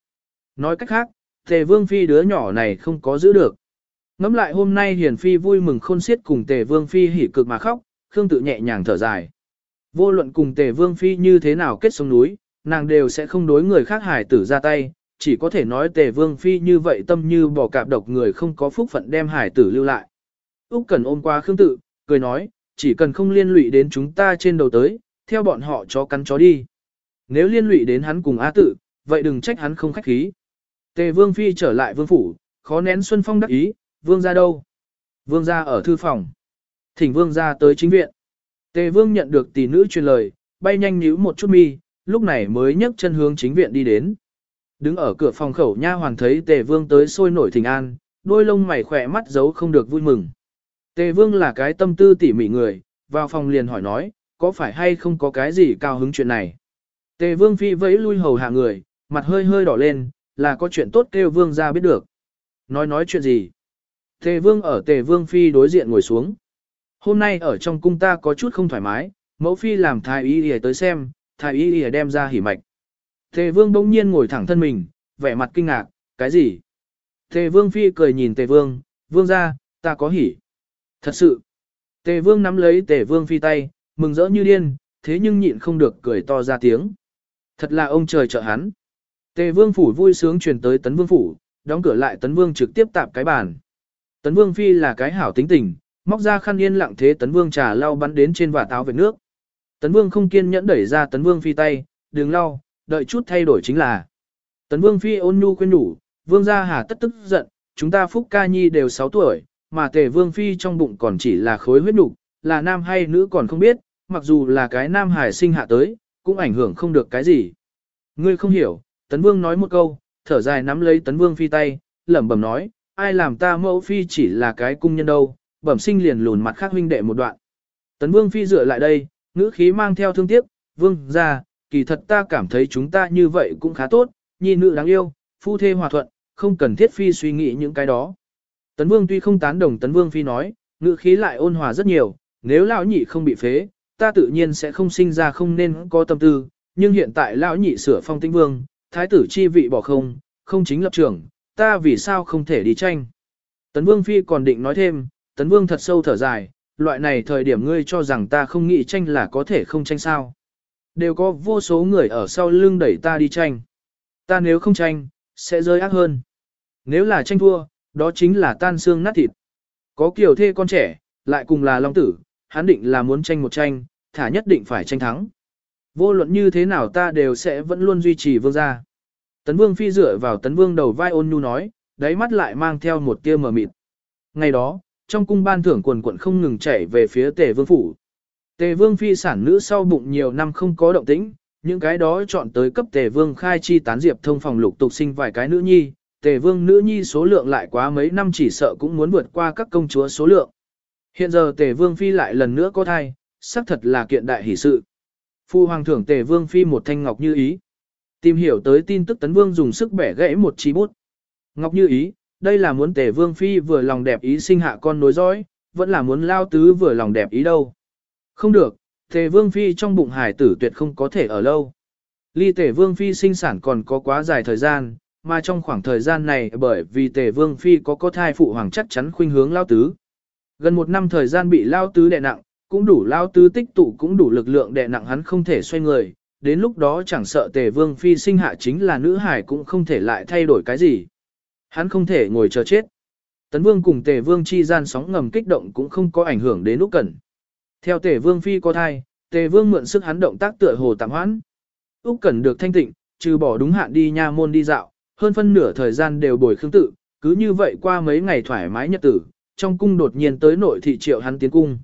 Nói cách khác, Tề Vương Phi đứa nhỏ này không có giữ được. Ngắm lại hôm nay Hiền Phi vui mừng khôn xiết cùng Tề Vương Phi hỉ cực mà khóc, Khương tự nhẹ nhàng thở dài. Vô luận cùng Tề Vương Phi như thế nào kết sông núi, nàng đều sẽ không đối người khác hải tử ra tay, chỉ có thể nói tề vương phi như vậy tâm như bỏ cạp độc người không có phúc phận đem hải tử lưu lại. Úc Cần ôm qua Khương Tự, cười nói, chỉ cần không liên lụy đến chúng ta trên đầu tới, theo bọn họ chó cắn chó đi. Nếu liên lụy đến hắn cùng Á Tự, vậy đừng trách hắn không khách khí. Tề vương phi trở lại vương phủ, khó nén Xuân Phong đắc ý, vương ra đâu? Vương ra ở thư phòng. Thỉnh vương ra tới chính viện. Tề vương nhận được tỷ nữ truyền lời, bay nhanh nhíu một chút mi, lúc này mới nhấc chân hướng chính viện đi đến. Đứng ở cửa phòng khẩu nha hoàng thấy tề vương tới sôi nổi thỉnh an, đôi lông mày khỏe mắt giấu không được vui mừng. Tề vương là cái tâm tư tỉ mỉ người, vào phòng liền hỏi nói, có phải hay không có cái gì cao hứng chuyện này. Tề vương phi vẫy lui hầu hạ người, mặt hơi hơi đỏ lên, là có chuyện tốt kêu vương ra biết được. Nói nói chuyện gì? Tề vương ở tề vương phi đối diện ngồi xuống. Hôm nay ở trong cung ta có chút không thoải mái, mẫu phi làm thái y y tới xem, thái y y đem ra hỉ mạch. Tề vương bỗng nhiên ngồi thẳng thân mình, vẻ mặt kinh ngạc, cái gì? Tề vương phi cười nhìn tề vương, vương ra, ta có hỉ. Thật sự. Tề vương nắm lấy tề vương phi tay, mừng rỡ như điên, thế nhưng nhịn không được cười to ra tiếng. Thật là ông trời trợ hắn. Tề vương phủ vui sướng truyền tới tấn vương phủ, đóng cửa lại tấn vương trực tiếp tạp cái bàn. Tấn vương phi là cái hảo tính tình, móc ra khăn yên lặng thế tấn vương trà lau bắn đến trên vả táo về nước. Tấn vương không kiên nhẫn đẩy ra tấn vương phi tay, đừng lau, đợi chút thay đổi chính là. Tấn Vương Phi ôn nhu khuyên nhủ, Vương gia hà tất tức giận, chúng ta Phúc Ca Nhi đều 6 tuổi, mà Tề Vương Phi trong bụng còn chỉ là khối huyết nục, là nam hay nữ còn không biết, mặc dù là cái nam hải sinh hạ tới, cũng ảnh hưởng không được cái gì. Ngươi không hiểu, Tấn Vương nói một câu, thở dài nắm lấy Tấn Vương Phi tay, lẩm bẩm nói, ai làm ta mẫu Phi chỉ là cái cung nhân đâu, bẩm sinh liền lùn mặt khác huynh đệ một đoạn. Tấn Vương Phi dựa lại đây, ngữ khí mang theo thương tiếc, Vương gia kỳ thật ta cảm thấy chúng ta như vậy cũng khá tốt, nhi nữ đáng yêu, phu thê hòa thuận, không cần thiết phi suy nghĩ những cái đó. Tấn Vương tuy không tán đồng Tấn Vương phi nói, ngữ khí lại ôn hòa rất nhiều, nếu lão nhị không bị phế, ta tự nhiên sẽ không sinh ra không nên có tâm tư, nhưng hiện tại lão nhị sửa phong tĩnh vương, thái tử chi vị bỏ không, không chính lập trưởng, ta vì sao không thể đi tranh. Tấn Vương phi còn định nói thêm, Tấn Vương thật sâu thở dài, loại này thời điểm ngươi cho rằng ta không nghĩ tranh là có thể không tranh sao. Đều có vô số người ở sau lưng đẩy ta đi tranh. Ta nếu không tranh, sẽ rơi ác hơn. Nếu là tranh thua, đó chính là tan xương nát thịt. Có kiểu thê con trẻ, lại cùng là long tử, hắn định là muốn tranh một tranh, thả nhất định phải tranh thắng. Vô luận như thế nào ta đều sẽ vẫn luôn duy trì vương gia. Tấn vương phi dựa vào tấn vương đầu vai ôn nhu nói, đáy mắt lại mang theo một tia mờ mịt. Ngày đó, trong cung ban thưởng quần quận không ngừng chảy về phía tề vương phủ. Tề vương phi sản nữ sau bụng nhiều năm không có động tĩnh, những cái đó chọn tới cấp tề vương khai chi tán diệp thông phòng lục tục sinh vài cái nữ nhi, tề vương nữ nhi số lượng lại quá mấy năm chỉ sợ cũng muốn vượt qua các công chúa số lượng. Hiện giờ tề vương phi lại lần nữa có thai, xác thật là kiện đại hỷ sự. Phu hoàng thưởng tề vương phi một thanh ngọc như ý. Tìm hiểu tới tin tức tấn vương dùng sức bẻ gãy một chi bút. Ngọc như ý, đây là muốn tề vương phi vừa lòng đẹp ý sinh hạ con nối dõi, vẫn là muốn lao tứ vừa lòng đẹp ý đâu. Không được, tề vương phi trong bụng hải tử tuyệt không có thể ở lâu. Ly tề vương phi sinh sản còn có quá dài thời gian, mà trong khoảng thời gian này bởi vì tề vương phi có có thai phụ hoàng chắc chắn khuynh hướng lao tứ. Gần một năm thời gian bị lao tứ đè nặng, cũng đủ lao tứ tích tụ cũng đủ lực lượng đè nặng hắn không thể xoay người, đến lúc đó chẳng sợ tề vương phi sinh hạ chính là nữ hải cũng không thể lại thay đổi cái gì. Hắn không thể ngồi chờ chết. Tấn vương cùng tề vương chi gian sóng ngầm kích động cũng không có ảnh hưởng đến lúc cần. Theo tề vương phi có thai, tề vương mượn sức hắn động tác tựa hồ tạm hoãn. Úc Cẩn được thanh tịnh, trừ bỏ đúng hạn đi nha môn đi dạo, hơn phân nửa thời gian đều bồi khương tự, cứ như vậy qua mấy ngày thoải mái nhật tử, trong cung đột nhiên tới nội thị triệu hắn tiến cung.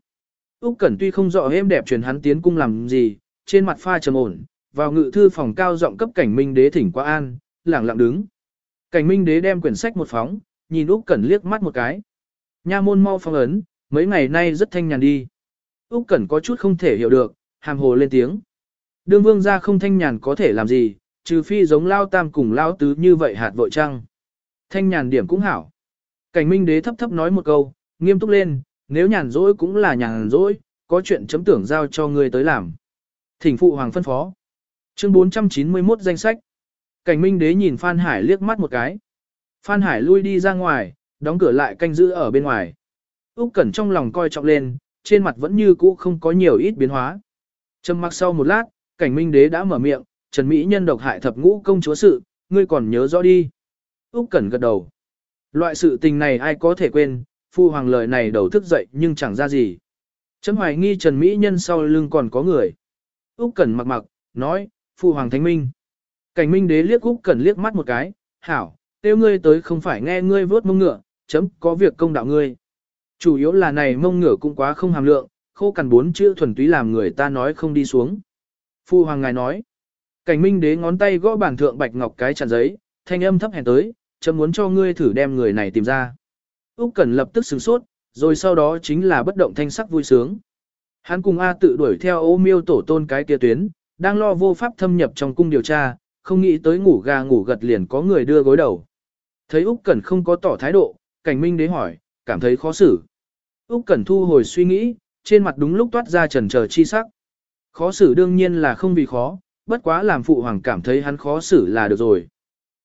Úc Cẩn tuy không rõ êm đẹp truyền hắn tiến cung làm gì, trên mặt pha trầm ổn, vào ngự thư phòng cao giọng cấp cảnh minh đế thỉnh qua an, lặng lặng đứng. Cảnh minh đế đem quyển sách một phóng, nhìn Úc Cẩn liếc mắt một cái. Nha môn mau phong ấn, mấy ngày nay rất thanh nhàn đi. Úc Cẩn có chút không thể hiểu được, hàm hồ lên tiếng. Đương vương gia không thanh nhàn có thể làm gì, trừ phi giống lao tam cùng lao tứ như vậy hạt vội trăng. Thanh nhàn điểm cũng hảo. Cảnh minh đế thấp thấp nói một câu, nghiêm túc lên, nếu nhàn rỗi cũng là nhàn rỗi, có chuyện chấm tưởng giao cho ngươi tới làm. Thỉnh phụ hoàng phân phó. Chương 491 danh sách. Cảnh minh đế nhìn Phan Hải liếc mắt một cái. Phan Hải lui đi ra ngoài, đóng cửa lại canh giữ ở bên ngoài. Úc Cẩn trong lòng coi trọng lên, trên mặt vẫn như cũ không có nhiều ít biến hóa. Trầm mặc sau một lát, cảnh minh đế đã mở miệng, Trần Mỹ nhân độc hại thập ngũ công chúa sự, ngươi còn nhớ rõ đi. Úc Cẩn gật đầu. Loại sự tình này ai có thể quên, phu hoàng lời này đầu thức dậy nhưng chẳng ra gì. Chấm hoài nghi Trần Mỹ nhân sau lưng còn có người. Úc Cẩn mặc mặc, nói, phu hoàng thánh minh. Cảnh minh đế liếc Úc Cẩn liếc mắt một cái, hảo, tiêu ngươi tới không phải nghe ngươi vớt mông ngựa, chấm có việc công đạo ngươi. Chủ yếu là này mông ngựa cũng quá không hàm lượng, khô cằn bốn chữ thuần túy làm người ta nói không đi xuống. Phu hoàng ngài nói. Cảnh minh đế ngón tay gõ bản thượng bạch ngọc cái chặn giấy, thanh âm thấp hèn tới, chấm muốn cho ngươi thử đem người này tìm ra. Úc Cẩn lập tức sửng sốt, rồi sau đó chính là bất động thanh sắc vui sướng. Hắn cùng A tự đuổi theo ô miêu tổ tôn cái kia tuyến, đang lo vô pháp thâm nhập trong cung điều tra, không nghĩ tới ngủ gà ngủ gật liền có người đưa gối đầu. Thấy Úc Cẩn không có tỏ thái độ, cảnh minh đế hỏi, cảm thấy khó xử. Úc Cẩn thu hồi suy nghĩ, trên mặt đúng lúc toát ra trần chờ chi sắc. Khó xử đương nhiên là không vì khó, bất quá làm phụ hoàng cảm thấy hắn khó xử là được rồi.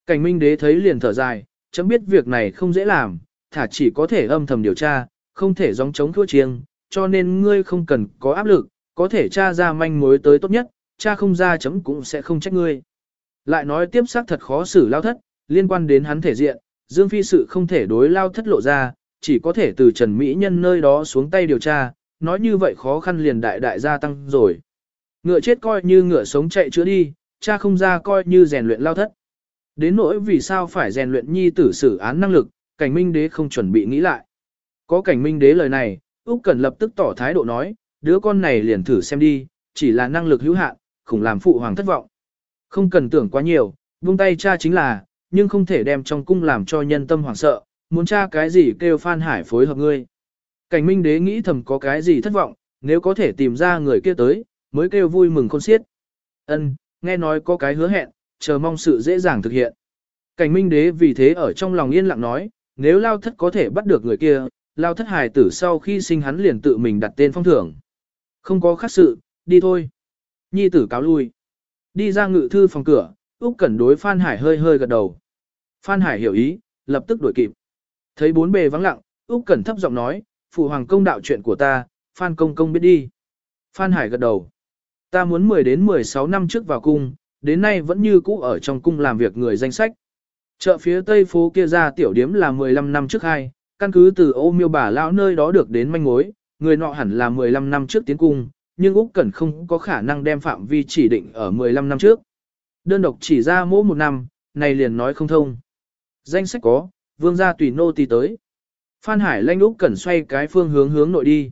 Cảnh minh đế thấy liền thở dài, chấm biết việc này không dễ làm, thả chỉ có thể âm thầm điều tra, không thể gióng chống thua chiêng, cho nên ngươi không cần có áp lực, có thể tra ra manh mối tới tốt nhất, cha không ra chấm cũng sẽ không trách ngươi. Lại nói tiếp xác thật khó xử lao thất, liên quan đến hắn thể diện, Dương Phi sự không thể đối lao thất lộ ra, chỉ có thể từ Trần Mỹ Nhân nơi đó xuống tay điều tra, nói như vậy khó khăn liền đại đại gia tăng rồi. Ngựa chết coi như ngựa sống chạy chữa đi, cha không ra coi như rèn luyện lao thất. Đến nỗi vì sao phải rèn luyện nhi tử xử án năng lực, cảnh minh đế không chuẩn bị nghĩ lại. Có cảnh minh đế lời này, Úc Cẩn lập tức tỏ thái độ nói, đứa con này liền thử xem đi, chỉ là năng lực hữu hạn, khủng làm phụ hoàng thất vọng. Không cần tưởng quá nhiều, buông tay cha chính là, nhưng không thể đem trong cung làm cho nhân tâm hoảng sợ, muốn cha cái gì kêu Phan Hải phối hợp ngươi. Cảnh minh đế nghĩ thầm có cái gì thất vọng, nếu có thể tìm ra người kia tới, mới kêu vui mừng khôn xiết. Ân, nghe nói có cái hứa hẹn, chờ mong sự dễ dàng thực hiện. Cảnh minh đế vì thế ở trong lòng yên lặng nói, nếu lao thất có thể bắt được người kia, lao thất hài tử sau khi sinh hắn liền tự mình đặt tên phong thưởng. Không có khác sự, đi thôi. Nhi tử cáo lui. Đi ra ngự thư phòng cửa, Úc Cẩn đối Phan Hải hơi hơi gật đầu. Phan Hải hiểu ý, lập tức đuổi kịp. Thấy bốn bề vắng lặng, Úc Cẩn thấp giọng nói, phụ hoàng công đạo chuyện của ta, Phan công công biết đi. Phan Hải gật đầu. Ta muốn 10 đến 16 năm trước vào cung, đến nay vẫn như cũ ở trong cung làm việc người danh sách. Chợ phía tây phố kia ra tiểu điếm là 15 năm trước hai, căn cứ từ ô miêu bà lão nơi đó được đến manh mối, người nọ hẳn là 15 năm trước tiến cung, nhưng Úc Cẩn không có khả năng đem phạm vi chỉ định ở 15 năm trước. Đơn độc chỉ ra mỗi một năm, này liền nói không thông. Danh sách có, vương gia tùy nô tỳ tới. Phan Hải lanh Úc Cẩn xoay cái phương hướng hướng nội đi.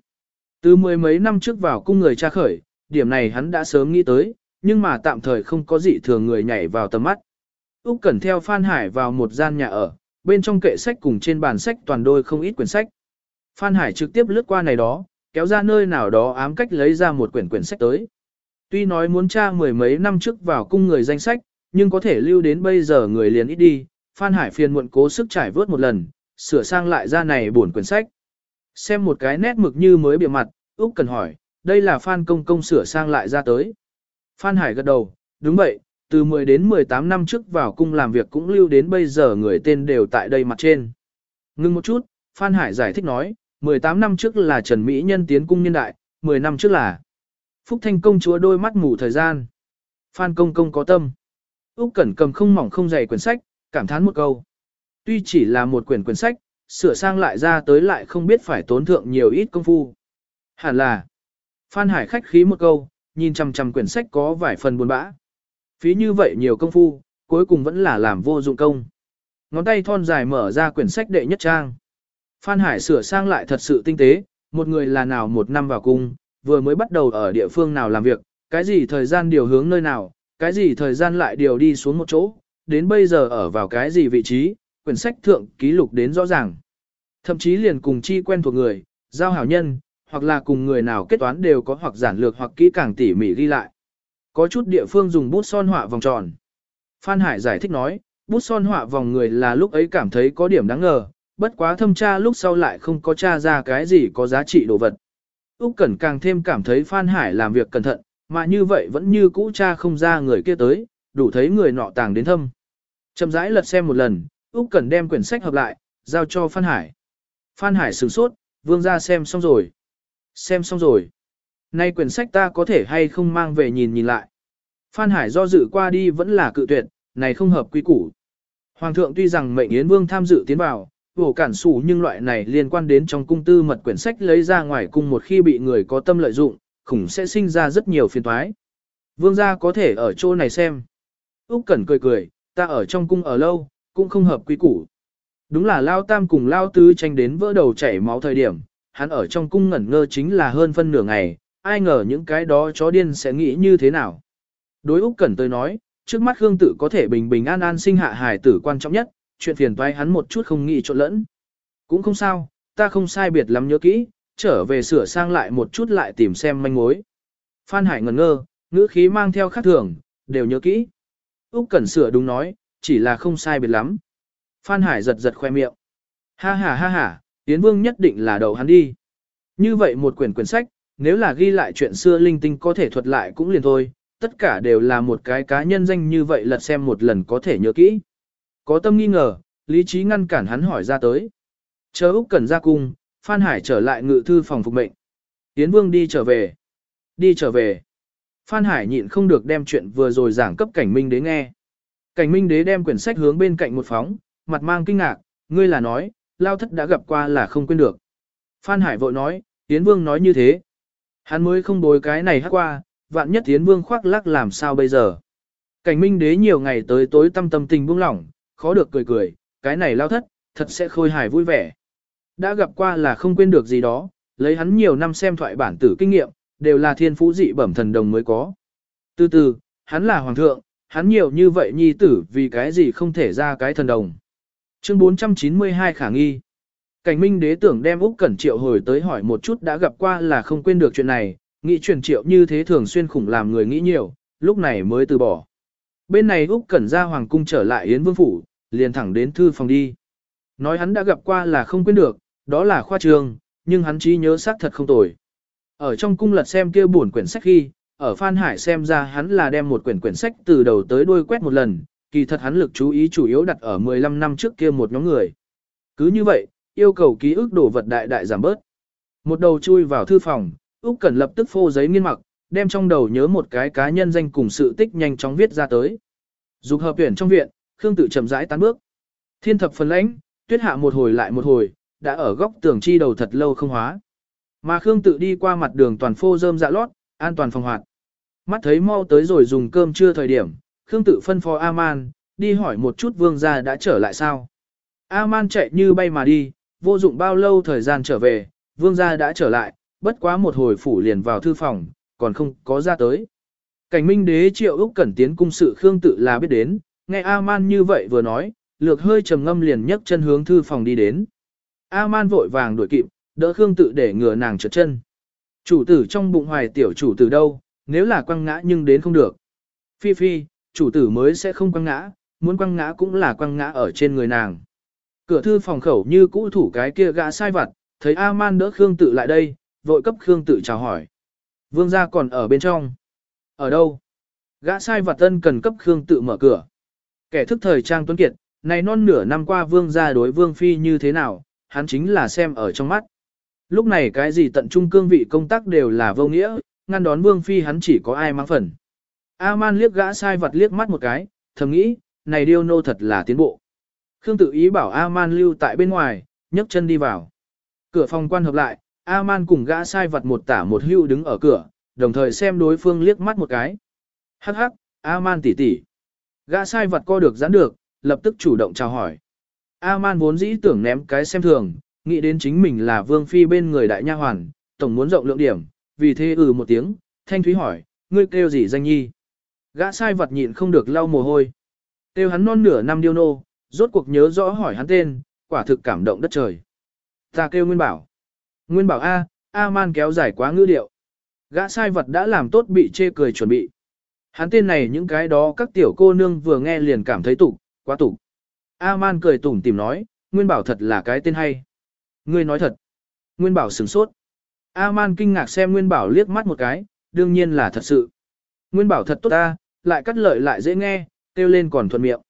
Từ mười mấy năm trước vào cung người tra khởi, điểm này hắn đã sớm nghĩ tới, nhưng mà tạm thời không có gì thường người nhảy vào tầm mắt. Úc Cẩn theo Phan Hải vào một gian nhà ở, bên trong kệ sách cùng trên bàn sách toàn đôi không ít quyển sách. Phan Hải trực tiếp lướt qua này đó, kéo ra nơi nào đó ám cách lấy ra một quyển quyển sách tới. Tuy nói muốn tra mười mấy năm trước vào cung người danh sách, nhưng có thể lưu đến bây giờ người liền ít đi, Phan Hải phiền muộn cố sức trải vớt một lần, sửa sang lại ra này buồn quyển sách. Xem một cái nét mực như mới bìa mặt, Úc cần hỏi, đây là Phan Công Công sửa sang lại ra tới. Phan Hải gật đầu, đúng vậy, từ 10 đến 18 năm trước vào cung làm việc cũng lưu đến bây giờ người tên đều tại đây mặt trên. Ngưng một chút, Phan Hải giải thích nói, 18 năm trước là Trần Mỹ Nhân tiến cung niên đại, 10 năm trước là Phúc Thanh công chúa đôi mắt mù thời gian. Phan công công có tâm. Úc Cẩn cầm không mỏng không dày quyển sách, cảm thán một câu. Tuy chỉ là một quyển quyển sách, sửa sang lại ra tới lại không biết phải tốn thượng nhiều ít công phu. Hẳn là. Phan Hải khách khí một câu, nhìn chằm chằm quyển sách có vài phần buồn bã. Phí như vậy nhiều công phu, cuối cùng vẫn là làm vô dụng công. Ngón tay thon dài mở ra quyển sách đệ nhất trang. Phan Hải sửa sang lại thật sự tinh tế, một người là nào một năm vào cung, vừa mới bắt đầu ở địa phương nào làm việc, cái gì thời gian điều hướng nơi nào, cái gì thời gian lại điều đi xuống một chỗ, đến bây giờ ở vào cái gì vị trí, quyển sách thượng ký lục đến rõ ràng. Thậm chí liền cùng chi quen thuộc người, giao hảo nhân, hoặc là cùng người nào kết toán đều có hoặc giản lược hoặc kỹ càng tỉ mỉ ghi lại. Có chút địa phương dùng bút son họa vòng tròn. Phan Hải giải thích nói, bút son họa vòng người là lúc ấy cảm thấy có điểm đáng ngờ, bất quá thâm tra lúc sau lại không có tra ra cái gì có giá trị đồ vật. Úc Cẩn càng thêm cảm thấy Phan Hải làm việc cẩn thận, mà như vậy vẫn như cũ tra không ra người kia tới, đủ thấy người nọ tàng đến thâm. Chậm rãi lật xem một lần, Úc Cẩn đem quyển sách hợp lại, giao cho Phan Hải. Phan Hải sửng sốt, vương gia xem xong rồi. Xem xong rồi. Nay quyển sách ta có thể hay không mang về nhìn nhìn lại. Phan Hải do dự qua đi vẫn là cự tuyệt, này không hợp quy củ. Hoàng thượng tuy rằng mệnh Yến Vương tham dự tiến vào, vổ cản sủ nhưng loại này liên quan đến trong cung tư mật quyển sách lấy ra ngoài cung một khi bị người có tâm lợi dụng, khủng sẽ sinh ra rất nhiều phiền toái. Vương gia có thể ở chỗ này xem. Úc Cẩn cười cười, ta ở trong cung ở lâu, cũng không hợp quy củ. Đúng là Lao Tam cùng Lao Tứ tranh đến vỡ đầu chảy máu thời điểm, hắn ở trong cung ngẩn ngơ chính là hơn phân nửa ngày, ai ngờ những cái đó chó điên sẽ nghĩ như thế nào. Đối Úc Cẩn tới nói, trước mắt Khương Tử có thể bình bình an an sinh hạ hài tử quan trọng nhất, chuyện phiền toái hắn một chút không nghĩ trộn lẫn. Cũng không sao, ta không sai biệt lắm nhớ kỹ, trở về sửa sang lại một chút lại tìm xem manh mối. Phan Hải ngẩn ngơ, ngữ khí mang theo khác thường, đều nhớ kỹ. Úc Cẩn sửa đúng nói, chỉ là không sai biệt lắm. Phan Hải giật giật khoe miệng. Ha ha ha ha, Yến Vương nhất định là đầu hắn đi. Như vậy một quyển quyển sách, nếu là ghi lại chuyện xưa linh tinh có thể thuật lại cũng liền thôi, tất cả đều là một cái cá nhân danh như vậy lật xem một lần có thể nhớ kỹ. Có tâm nghi ngờ, lý trí ngăn cản hắn hỏi ra tới. Chờ Úc cần ra cung, Phan Hải trở lại ngự thư phòng phục mệnh. Yến Vương đi trở về. Đi trở về. Phan Hải nhịn không được đem chuyện vừa rồi giảng cấp cảnh minh đế nghe. Cảnh minh đế đem quyển sách hướng bên cạnh một phóng, mặt mang kinh ngạc, ngươi là nói, lao thất đã gặp qua là không quên được. Phan Hải vội nói, Yến Vương nói như thế. Hắn mới không đối cái này hát qua, vạn nhất Yến Vương khoác lắc làm sao bây giờ. Cảnh minh đế nhiều ngày tới tối tâm tâm tình buông lỏng, khó được cười cười, cái này lao thất, thật sẽ khôi hài vui vẻ. Đã gặp qua là không quên được gì đó, lấy hắn nhiều năm xem thoại bản tử kinh nghiệm, đều là thiên phú dị bẩm thần đồng mới có. Từ từ, hắn là hoàng thượng, hắn nhiều như vậy nhi tử vì cái gì không thể ra cái thần đồng. Chương 492 khả nghi. Cảnh minh đế tưởng đem Úc Cẩn Triệu hồi tới hỏi một chút đã gặp qua là không quên được chuyện này, nghĩ truyền triệu như thế thường xuyên khủng làm người nghĩ nhiều, lúc này mới từ bỏ. Bên này Úc Cẩn ra hoàng cung trở lại Yến Vương phủ, liền thẳng đến thư phòng đi. Nói hắn đã gặp qua là không quên được, đó là khoa trương, nhưng hắn trí nhớ xác thật không tồi. Ở trong cung lật xem kia buồn quyển sách khi, ở Phan Hải xem ra hắn là đem một quyển quyển sách từ đầu tới đuôi quét một lần, kỳ thật hắn lực chú ý chủ yếu đặt ở 15 năm trước kia một nhóm người. Cứ như vậy, yêu cầu ký ức đồ vật đại đại giảm bớt. Một đầu chui vào thư phòng, Úc Cẩn lập tức phô giấy nghiên mặc, đem trong đầu nhớ một cái cá nhân danh cùng sự tích nhanh chóng viết ra tới. Dục hợp tuyển trong viện, Khương tự chậm rãi tán bước. Thiên thập phần lãnh, tuyết hạ một hồi lại một hồi, đã ở góc tường chi đầu thật lâu không hóa. Mà Khương tự đi qua mặt đường toàn phô rơm dạ lót, an toàn phòng hoạt. Mắt thấy mau tới rồi dùng cơm trưa thời điểm, Khương tự phân phó A-man, đi hỏi một chút vương gia đã trở lại sao. A-man chạy như bay mà đi, vô dụng bao lâu thời gian trở về, vương gia đã trở lại, bất quá một hồi phủ liền vào thư phòng, còn không có ra tới. Cảnh minh đế triệu Úc Cẩn tiến cung sự Khương tự là biết đến, nghe A-man như vậy vừa nói, lược hơi trầm ngâm liền nhấc chân hướng thư phòng đi đến. A-man vội vàng đuổi kịp, đỡ Khương tự để ngừa nàng trượt chân. Chủ tử trong bụng hoài tiểu chủ tử đâu, nếu là quăng ngã nhưng đến không được. Phi phi, chủ tử mới sẽ không quăng ngã, muốn quăng ngã cũng là quăng ngã ở trên người nàng. Cửa thư phòng khẩu như cũ thủ cái kia gã sai vặt, thấy A-man đỡ Khương tự lại đây, vội cấp Khương tự chào hỏi. Vương gia còn ở bên trong. Ở đâu? Gã sai vặt tân cần cấp Khương tự mở cửa. Kẻ thức thời trang tuấn kiệt, này non nửa năm qua vương gia đối vương phi như thế nào, hắn chính là xem ở trong mắt. Lúc này cái gì tận trung cương vị công tác đều là vô nghĩa, ngăn đón vương phi hắn chỉ có ai mang phần. A-man liếc gã sai vật liếc mắt một cái, thầm nghĩ, này điêu nô thật là tiến bộ. Khương tự ý bảo A-man lưu tại bên ngoài, nhấc chân đi vào. Cửa phòng quan hợp lại, A-man cùng gã sai vật một tả một hưu đứng ở cửa, đồng thời xem đối phương liếc mắt một cái. Hắc hắc, A-man tỷ tỷ. Gã sai vật co được giãn được, lập tức chủ động chào hỏi. A-man vốn dĩ tưởng ném cái xem thường, nghĩ đến chính mình là vương phi bên người đại nha hoàn, tổng muốn rộng lượng điểm, vì thế ừ một tiếng, thanh thúy hỏi, ngươi kêu gì danh nhi? Gã sai vật nhịn không được lau mồ hôi. tiêu hắn non nửa năm điêu nô, rốt cuộc nhớ rõ hỏi hắn tên, quả thực cảm động đất trời. Ta kêu Nguyên Bảo. Nguyên Bảo A, A man kéo dài quá ngữ điệu. Gã sai vật đã làm tốt bị chê cười chuẩn bị. Hắn tên này những cái đó các tiểu cô nương vừa nghe liền cảm thấy tục, quá tục. A man cười tủm tìm nói, Nguyên Bảo thật là cái tên hay. Ngươi nói thật. Nguyên Bảo sửng sốt. A man kinh ngạc xem Nguyên Bảo liếc mắt một cái, đương nhiên là thật sự. Nguyên Bảo thật tốt ta, lại cắt lợi lại dễ nghe, kêu lên còn thuận miệng.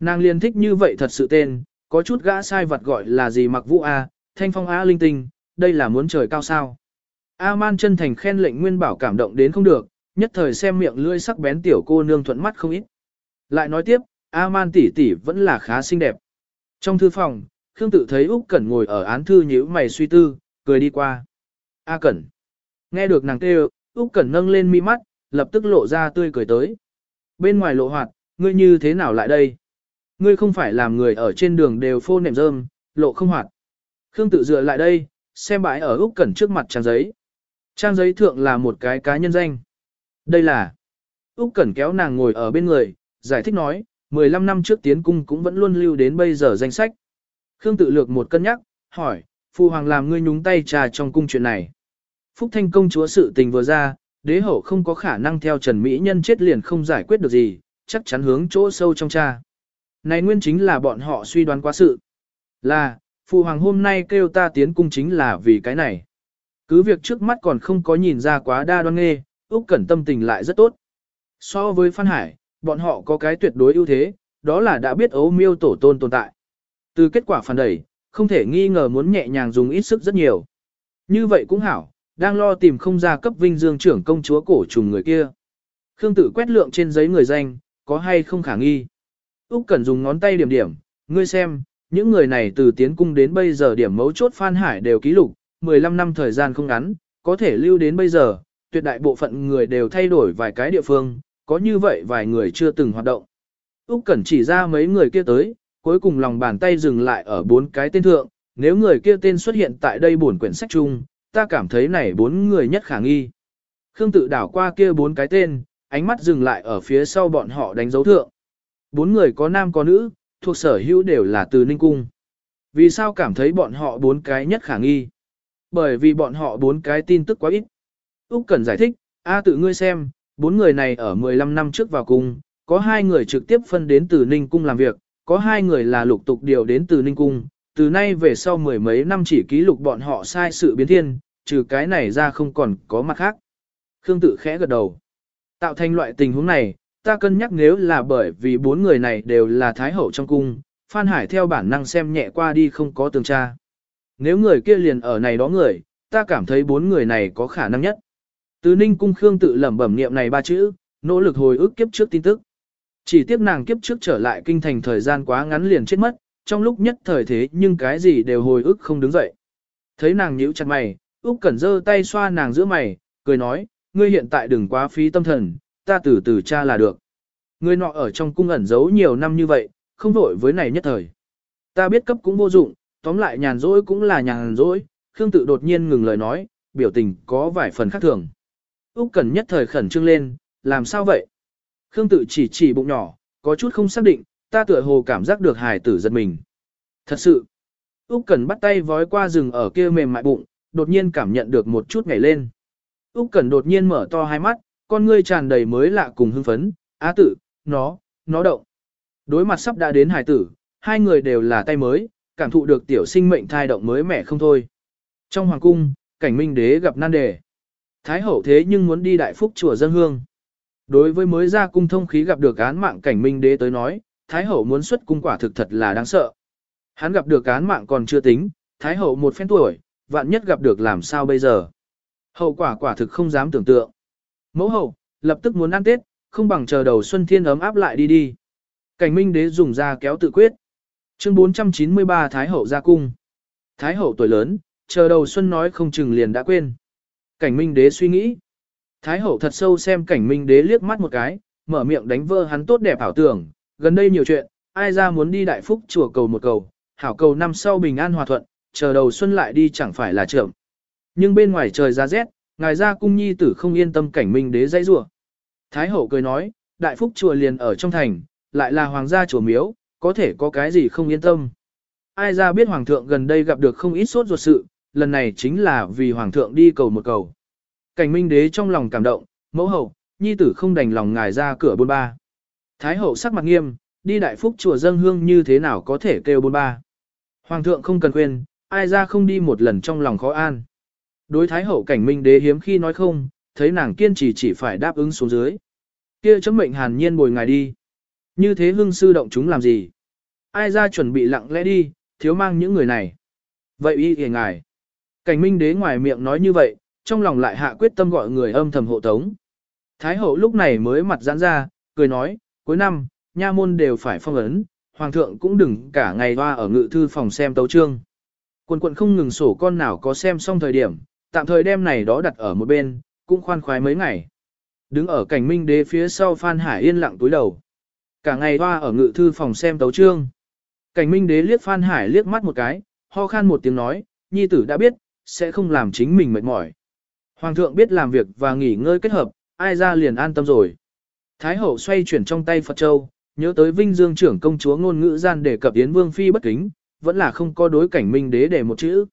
Nàng liền thích như vậy thật sự tên, có chút gã sai vật gọi là gì mặc vũ A, thanh phong A linh tinh, đây là muốn trời cao sao. A-man chân thành khen lệnh Nguyên Bảo cảm động đến không được, nhất thời xem miệng lưỡi sắc bén tiểu cô nương thuận mắt không ít. Lại nói tiếp, A-man tỷ tỷ vẫn là khá xinh đẹp. Trong thư phòng, Khương tự thấy Úc Cẩn ngồi ở án thư nhíu mày suy tư, cười đi qua. A Cẩn. Nghe được nàng kêu, Úc Cẩn nâng lên mi mắt, lập tức lộ ra tươi cười tới. Bên ngoài lộ hoạt, ngươi như thế nào lại đây? Ngươi không phải làm người ở trên đường đều phô nệm rơm, lộ không hoạt. Khương tự dựa lại đây, xem bãi ở Úc Cẩn trước mặt trang giấy. Trang giấy thượng là một cái cá nhân danh. Đây là Úc Cẩn kéo nàng ngồi ở bên người, giải thích nói, 15 năm trước tiến cung cũng vẫn luôn lưu đến bây giờ danh sách. Khương tự lược một cân nhắc, hỏi, Phu Hoàng làm ngươi nhúng tay trà trong cung chuyện này. Phúc Thanh công chúa sự tình vừa ra, đế hậu không có khả năng theo Trần Mỹ Nhân chết liền không giải quyết được gì, chắc chắn hướng chỗ sâu trong cha. Này nguyên chính là bọn họ suy đoán quá sự. Là, phụ Hoàng hôm nay kêu ta tiến cung chính là vì cái này. Cứ việc trước mắt còn không có nhìn ra quá đa đoan nghê, Úc Cẩn tâm tình lại rất tốt. So với Phan Hải, bọn họ có cái tuyệt đối ưu thế, đó là đã biết ấu miêu tổ tôn tồn tại. Từ kết quả phản đẩy, không thể nghi ngờ muốn nhẹ nhàng dùng ít sức rất nhiều. Như vậy cũng hảo, đang lo tìm không ra cấp vinh dương trưởng công chúa cổ trùng người kia. Khương Tử quét lượng trên giấy người danh, có hay không khả nghi. Úc Cẩn dùng ngón tay điểm điểm, ngươi xem, những người này từ tiến cung đến bây giờ điểm mấu chốt Phan Hải đều ký lục, 15 năm thời gian không ngắn, có thể lưu đến bây giờ, tuyệt đại bộ phận người đều thay đổi vài cái địa phương, có như vậy vài người chưa từng hoạt động. Úc Cẩn chỉ ra mấy người kia tới, cuối cùng lòng bàn tay dừng lại ở bốn cái tên thượng, nếu người kia tên xuất hiện tại đây buồn quyển sách chung, ta cảm thấy này bốn người nhất khả nghi. Khương tự đảo qua kia bốn cái tên, ánh mắt dừng lại ở phía sau bọn họ đánh dấu thượng. Bốn người có nam có nữ, thuộc sở hữu đều là từ Ninh Cung. Vì sao cảm thấy bọn họ bốn cái nhất khả nghi? Bởi vì bọn họ bốn cái tin tức quá ít. Úc cần giải thích, A tự ngươi xem, bốn người này ở 15 năm trước vào cung, có hai người trực tiếp phân đến từ Ninh Cung làm việc, có hai người là lục tục điều đến từ Ninh Cung, từ nay về sau mười mấy năm chỉ ký lục bọn họ sai sự biến thiên, trừ cái này ra không còn có mặt khác. Khương tự khẽ gật đầu. Tạo thành loại tình huống này, ta cân nhắc nếu là bởi vì bốn người này đều là thái hậu trong cung, Phan Hải theo bản năng xem nhẹ qua đi không có tường tra. Nếu người kia liền ở này đó người, ta cảm thấy bốn người này có khả năng nhất. Từ Ninh Cung Khương tự lẩm bẩm niệm này ba chữ, nỗ lực hồi ức kiếp trước tin tức. Chỉ tiếp nàng kiếp trước trở lại kinh thành thời gian quá ngắn liền chết mất, trong lúc nhất thời thế nhưng cái gì đều hồi ức không đứng dậy. Thấy nàng nhíu chặt mày, Úc Cẩn giơ tay xoa nàng giữa mày, cười nói, ngươi hiện tại đừng quá phí tâm thần, ta từ từ tra là được. Ngươi nọ ở trong cung ẩn giấu nhiều năm như vậy, không vội với này nhất thời. Ta biết cấp cũng vô dụng, tóm lại nhàn rỗi cũng là nhàn rỗi, Khương tự đột nhiên ngừng lời nói, biểu tình có vài phần khác thường. Úc Cẩn nhất thời khẩn trương lên, làm sao vậy? Khương tự chỉ chỉ bụng nhỏ, có chút không xác định, ta tựa hồ cảm giác được hài tử giật mình. Thật sự, Úc Cẩn bắt tay vói qua rừng ở kia mềm mại bụng, đột nhiên cảm nhận được một chút nhảy lên. Úc Cẩn đột nhiên mở to hai mắt, con ngươi tràn đầy mới lạ cùng hưng phấn, á tử, nó, nó động. Đối mặt sắp đã đến hài tử, hai người đều là tay mới, cảm thụ được tiểu sinh mệnh thai động mới mẻ không thôi. Trong hoàng cung, cảnh minh đế gặp nan đề. Thái hậu thế nhưng muốn đi đại phúc chùa dân hương. Đối với mới ra cung thông khí gặp được án mạng cảnh minh đế tới nói, Thái hậu muốn xuất cung quả thực thật là đáng sợ. Hắn gặp được án mạng còn chưa tính, Thái hậu một phen tuổi, vạn nhất gặp được làm sao bây giờ. Hậu quả quả thực không dám tưởng tượng. Mẫu hậu, lập tức muốn ăn Tết, không bằng chờ đầu xuân thiên ấm áp lại đi đi. Cảnh minh đế dùng ra kéo tự quyết. Chương 493 Thái hậu ra cung. Thái hậu tuổi lớn, chờ đầu xuân nói không chừng liền đã quên. Cảnh minh đế suy nghĩ. Thái hậu thật sâu xem cảnh minh đế liếc mắt một cái, mở miệng đánh vơ hắn tốt đẹp ảo tưởng, gần đây nhiều chuyện, ai ra muốn đi đại phúc chùa cầu một cầu, hảo cầu năm sau bình an hòa thuận, chờ đầu xuân lại đi chẳng phải là chậm. Nhưng bên ngoài trời ra rét, ngài ra cung nhi tử không yên tâm cảnh minh đế dãy rủa. Thái hậu cười nói, đại phúc chùa liền ở trong thành, lại là hoàng gia chùa miếu, có thể có cái gì không yên tâm. Ai ra biết hoàng thượng gần đây gặp được không ít sốt ruột sự, lần này chính là vì hoàng thượng đi cầu một cầu. Cảnh minh đế trong lòng cảm động, mẫu hậu, nhi tử không đành lòng ngài ra cửa bôn ba. Thái hậu sắc mặt nghiêm, đi đại phúc chùa dân hương như thế nào có thể kêu bôn ba. Hoàng thượng không cần quên, ai ra không đi một lần trong lòng khó an. Đối thái hậu cảnh minh đế hiếm khi nói không, thấy nàng kiên trì chỉ phải đáp ứng xuống dưới. kia chấm mệnh hàn nhiên bồi ngài đi. Như thế hương sư động chúng làm gì? Ai ra chuẩn bị lặng lẽ đi, thiếu mang những người này. Vậy y kìa ngài. Cảnh minh đế ngoài miệng nói như vậy, trong lòng lại hạ quyết tâm gọi người âm thầm hộ tống. Thái hậu lúc này mới mặt giãn ra, cười nói, cuối năm, nha môn đều phải phong ấn, hoàng thượng cũng đừng cả ngày hoa ở ngự thư phòng xem tấu trương. Quần quận không ngừng sổ con nào có xem xong thời điểm, tạm thời đem này đó đặt ở một bên, cũng khoan khoái mấy ngày. Đứng ở cảnh minh đế phía sau Phan Hải yên lặng túi đầu. Cả ngày hoa ở ngự thư phòng xem tấu trương. Cảnh minh đế liếc Phan Hải liếc mắt một cái, ho khan một tiếng nói, nhi tử đã biết, sẽ không làm chính mình mệt mỏi. Hoàng thượng biết làm việc và nghỉ ngơi kết hợp, ai ra liền an tâm rồi. Thái hậu xoay chuyển trong tay Phật Châu, nhớ tới Vinh Dương trưởng công chúa ngôn ngữ gian đề cập Yến Vương Phi bất kính, vẫn là không có đối cảnh minh đế để một chữ.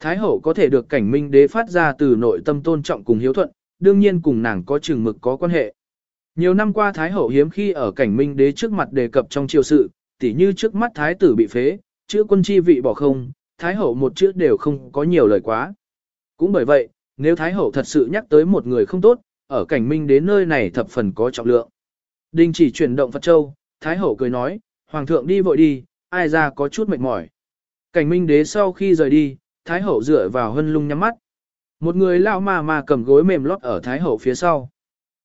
Thái hậu có thể được cảnh minh đế phát ra từ nội tâm tôn trọng cùng hiếu thuận, đương nhiên cùng nàng có chừng mực có quan hệ. Nhiều năm qua Thái hậu hiếm khi ở cảnh minh đế trước mặt đề cập trong triều sự, tỉ như trước mắt Thái tử bị phế, chữ quân chi vị bỏ không, Thái hậu một chữ đều không có nhiều lời quá. Cũng bởi vậy, nếu Thái hậu thật sự nhắc tới một người không tốt, ở cảnh minh đến nơi này thập phần có trọng lượng. Đình chỉ chuyển động Phật Châu, Thái hậu cười nói, Hoàng thượng đi vội đi, ai ra có chút mệt mỏi. Cảnh minh đế sau khi rời đi, Thái hậu dựa vào hân lung nhắm mắt. Một người lão ma ma cầm gối mềm lót ở Thái hậu phía sau.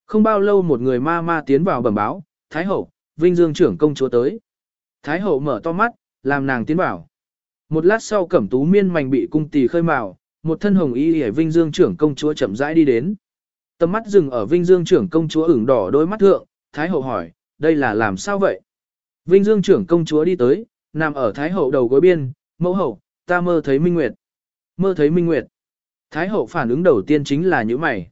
Không bao lâu một người ma ma tiến vào bẩm báo, Thái hậu, Vinh Dương trưởng công chúa tới. Thái hậu mở to mắt, làm nàng tiến vào. Một lát sau cẩm tú miên mảnh bị cung tỳ khơi mào, một thân hồng y hề Vinh Dương trưởng công chúa chậm rãi đi đến. Tầm mắt dừng ở Vinh Dương trưởng công chúa ửng đỏ đôi mắt thượng, Thái hậu hỏi, đây là làm sao vậy? Vinh Dương trưởng công chúa đi tới, nằm ở Thái hậu đầu gối biên, mẫu hậu, ta mơ thấy Minh Nguyệt. Mơ thấy Minh Nguyệt. Thái hậu phản ứng đầu tiên chính là những mày.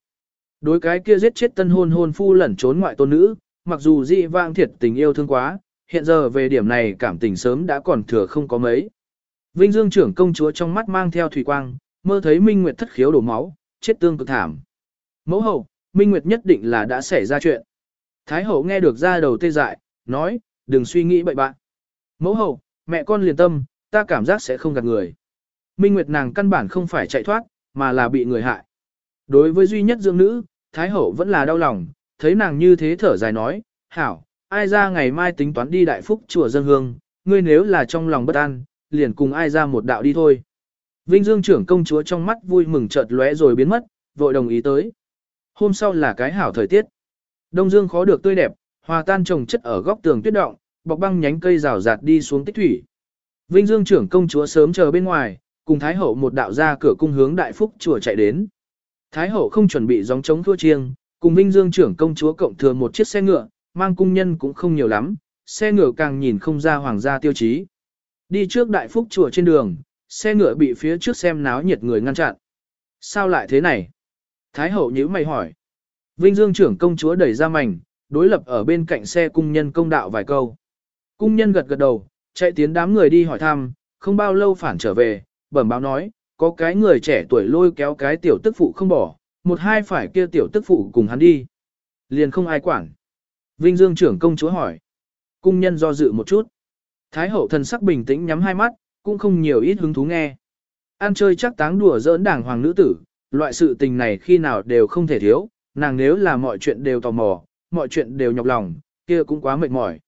Đối cái kia giết chết tân hôn hôn phu lẩn trốn ngoại tôn nữ, mặc dù dị vang thiệt tình yêu thương quá, hiện giờ về điểm này cảm tình sớm đã còn thừa không có mấy. Vinh Dương trưởng công chúa trong mắt mang theo thủy quang, mơ thấy Minh Nguyệt thất khiếu đổ máu, chết tương cực thảm. Mẫu hậu, Minh Nguyệt nhất định là đã xảy ra chuyện. Thái hậu nghe được ra đầu tê dại, nói, đừng suy nghĩ bậy bạn. Mẫu hậu, mẹ con liền tâm, ta cảm giác sẽ không gạt người. Minh Nguyệt nàng căn bản không phải chạy thoát, mà là bị người hại. Đối với duy nhất dưỡng nữ, Thái hậu vẫn là đau lòng, thấy nàng như thế thở dài nói, hảo, ai ra ngày mai tính toán đi đại phúc chùa dân hương, ngươi nếu là trong lòng bất an, liền cùng ai ra một đạo đi thôi. Vinh Dương trưởng công chúa trong mắt vui mừng chợt lóe rồi biến mất, vội đồng ý tới. Hôm sau là cái hảo thời tiết. Đông Dương khó được tươi đẹp, hòa tan trồng chất ở góc tường tuyết động, bọc băng nhánh cây rào rạt đi xuống tích thủy. Vinh Dương trưởng công chúa sớm chờ bên ngoài, cùng Thái hậu một đạo ra cửa cung hướng đại phúc chùa chạy đến. Thái hậu không chuẩn bị gióng chống thua chiêng, cùng Vinh Dương trưởng công chúa cộng thừa một chiếc xe ngựa, mang cung nhân cũng không nhiều lắm, xe ngựa càng nhìn không ra hoàng gia tiêu chí. Đi trước đại phúc chùa trên đường, xe ngựa bị phía trước xem náo nhiệt người ngăn chặn. Sao lại thế này? Thái hậu nhíu mày hỏi. Vinh Dương trưởng công chúa đẩy ra mảnh, đối lập ở bên cạnh xe cung nhân công đạo vài câu. Cung nhân gật gật đầu, chạy tiến đám người đi hỏi thăm, không bao lâu phản trở về, bẩm báo nói, có cái người trẻ tuổi lôi kéo cái tiểu tức phụ không bỏ, một hai phải kia tiểu tức phụ cùng hắn đi. Liền không ai quản. Vinh Dương trưởng công chúa hỏi. Cung nhân do dự một chút. Thái hậu thần sắc bình tĩnh nhắm hai mắt, cũng không nhiều ít hứng thú nghe. Ăn chơi chắc táng đùa giỡn đảng hoàng nữ tử, loại sự tình này khi nào đều không thể thiếu, nàng nếu là mọi chuyện đều tò mò, mọi chuyện đều nhọc lòng, kia cũng quá mệt mỏi.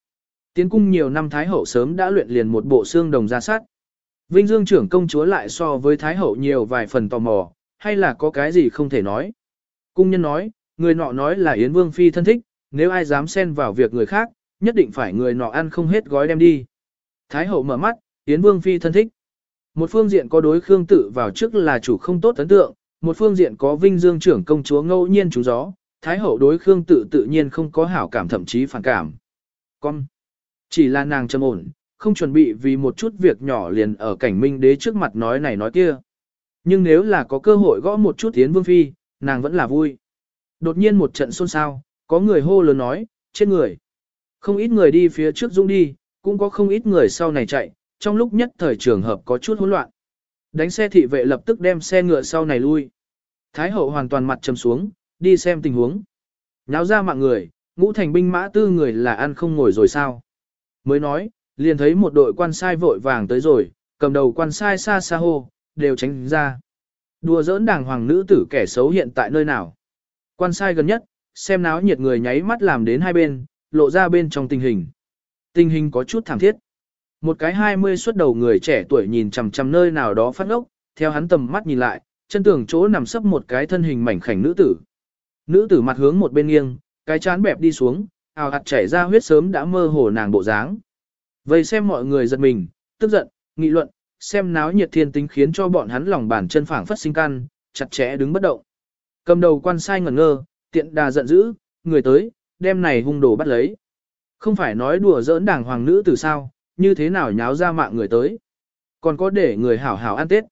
Tiến cung nhiều năm Thái hậu sớm đã luyện liền một bộ xương đồng ra sát. Vinh Dương trưởng công chúa lại so với Thái hậu nhiều vài phần tò mò, hay là có cái gì không thể nói. Cung nhân nói, người nọ nói là Yến Vương Phi thân thích, nếu ai dám xen vào việc người khác, nhất định phải người nọ ăn không hết gói đem đi. Thái hậu mở mắt, Yến Vương Phi thân thích. Một phương diện có đối Khương tử vào trước là chủ không tốt ấn tượng, một phương diện có Vinh Dương trưởng công chúa ngẫu nhiên trúng gió, Thái hậu đối Khương tự tự nhiên không có hảo cảm thậm chí phản cảm. Con, chỉ là nàng trầm ổn, không chuẩn bị vì một chút việc nhỏ liền ở cảnh minh đế trước mặt nói này nói kia. Nhưng nếu là có cơ hội gõ một chút tiến Vương Phi, nàng vẫn là vui. Đột nhiên một trận xôn xao, có người hô lớn nói, chết người. Không ít người đi phía trước dũng đi, cũng có không ít người sau này chạy, trong lúc nhất thời trường hợp có chút hỗn loạn. Đánh xe thị vệ lập tức đem xe ngựa sau này lui. Thái hậu hoàn toàn mặt trầm xuống, đi xem tình huống. Nháo ra mạng người, ngũ thành binh mã tư người là ăn không ngồi rồi sao. Mới nói, liền thấy một đội quan sai vội vàng tới rồi, cầm đầu quan sai xa xa hô, đều tránh ra. Đùa giỡn đàng hoàng nữ tử kẻ xấu hiện tại nơi nào. Quan sai gần nhất, xem náo nhiệt người nháy mắt làm đến hai bên, lộ ra bên trong tình hình. Tình hình có chút thảm thiết. Một cái hai mươi xuất đầu người trẻ tuổi nhìn chằm chằm nơi nào đó phát ốc, theo hắn tầm mắt nhìn lại, chân tường chỗ nằm sấp một cái thân hình mảnh khảnh nữ tử. Nữ tử mặt hướng một bên nghiêng, cái chán bẹp đi xuống, ào hạt chảy ra huyết sớm đã mơ hồ nàng bộ dáng. Vậy xem mọi người giật mình, tức giận, nghị luận, xem náo nhiệt thiên tính khiến cho bọn hắn lòng bàn chân phảng phất sinh căn, chặt chẽ đứng bất động. Cầm đầu quan sai ngẩn ngơ, tiện đà giận dữ, người tới, đem này hung đồ bắt lấy. Không phải nói đùa giỡn đảng hoàng nữ từ sao, như thế nào nháo ra mạng người tới. Còn có để người hảo hảo ăn tết.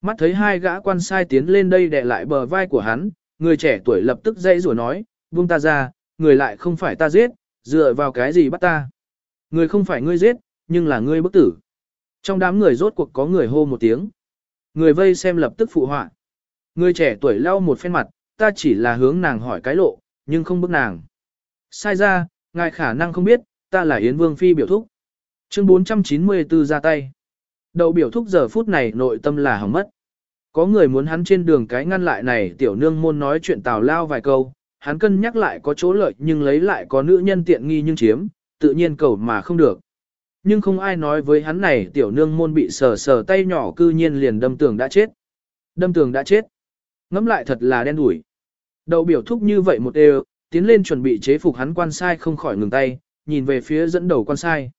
Mắt thấy hai gã quan sai tiến lên đây đè lại bờ vai của hắn, người trẻ tuổi lập tức dây rủa nói, buông ta ra, người lại không phải ta giết, dựa vào cái gì bắt ta. Người không phải ngươi giết, nhưng là ngươi bức tử. Trong đám người rốt cuộc có người hô một tiếng. Người vây xem lập tức phụ họa. Người trẻ tuổi lau một phen mặt, ta chỉ là hướng nàng hỏi cái lộ, nhưng không bức nàng. Sai ra, ngài khả năng không biết, ta là Yến Vương Phi biểu thúc. Chương 494 ra tay. Đầu biểu thúc giờ phút này nội tâm là hỏng mất. Có người muốn hắn trên đường cái ngăn lại này tiểu nương môn nói chuyện tào lao vài câu, hắn cân nhắc lại có chỗ lợi nhưng lấy lại có nữ nhân tiện nghi nhưng chiếm, tự nhiên cầu mà không được. Nhưng không ai nói với hắn này tiểu nương môn bị sờ sờ tay nhỏ cư nhiên liền đâm tường đã chết. Đâm tường đã chết. Ngắm lại thật là đen đủi. Đầu biểu thúc như vậy một đều, tiến lên chuẩn bị chế phục hắn quan sai không khỏi ngừng tay, nhìn về phía dẫn đầu quan sai.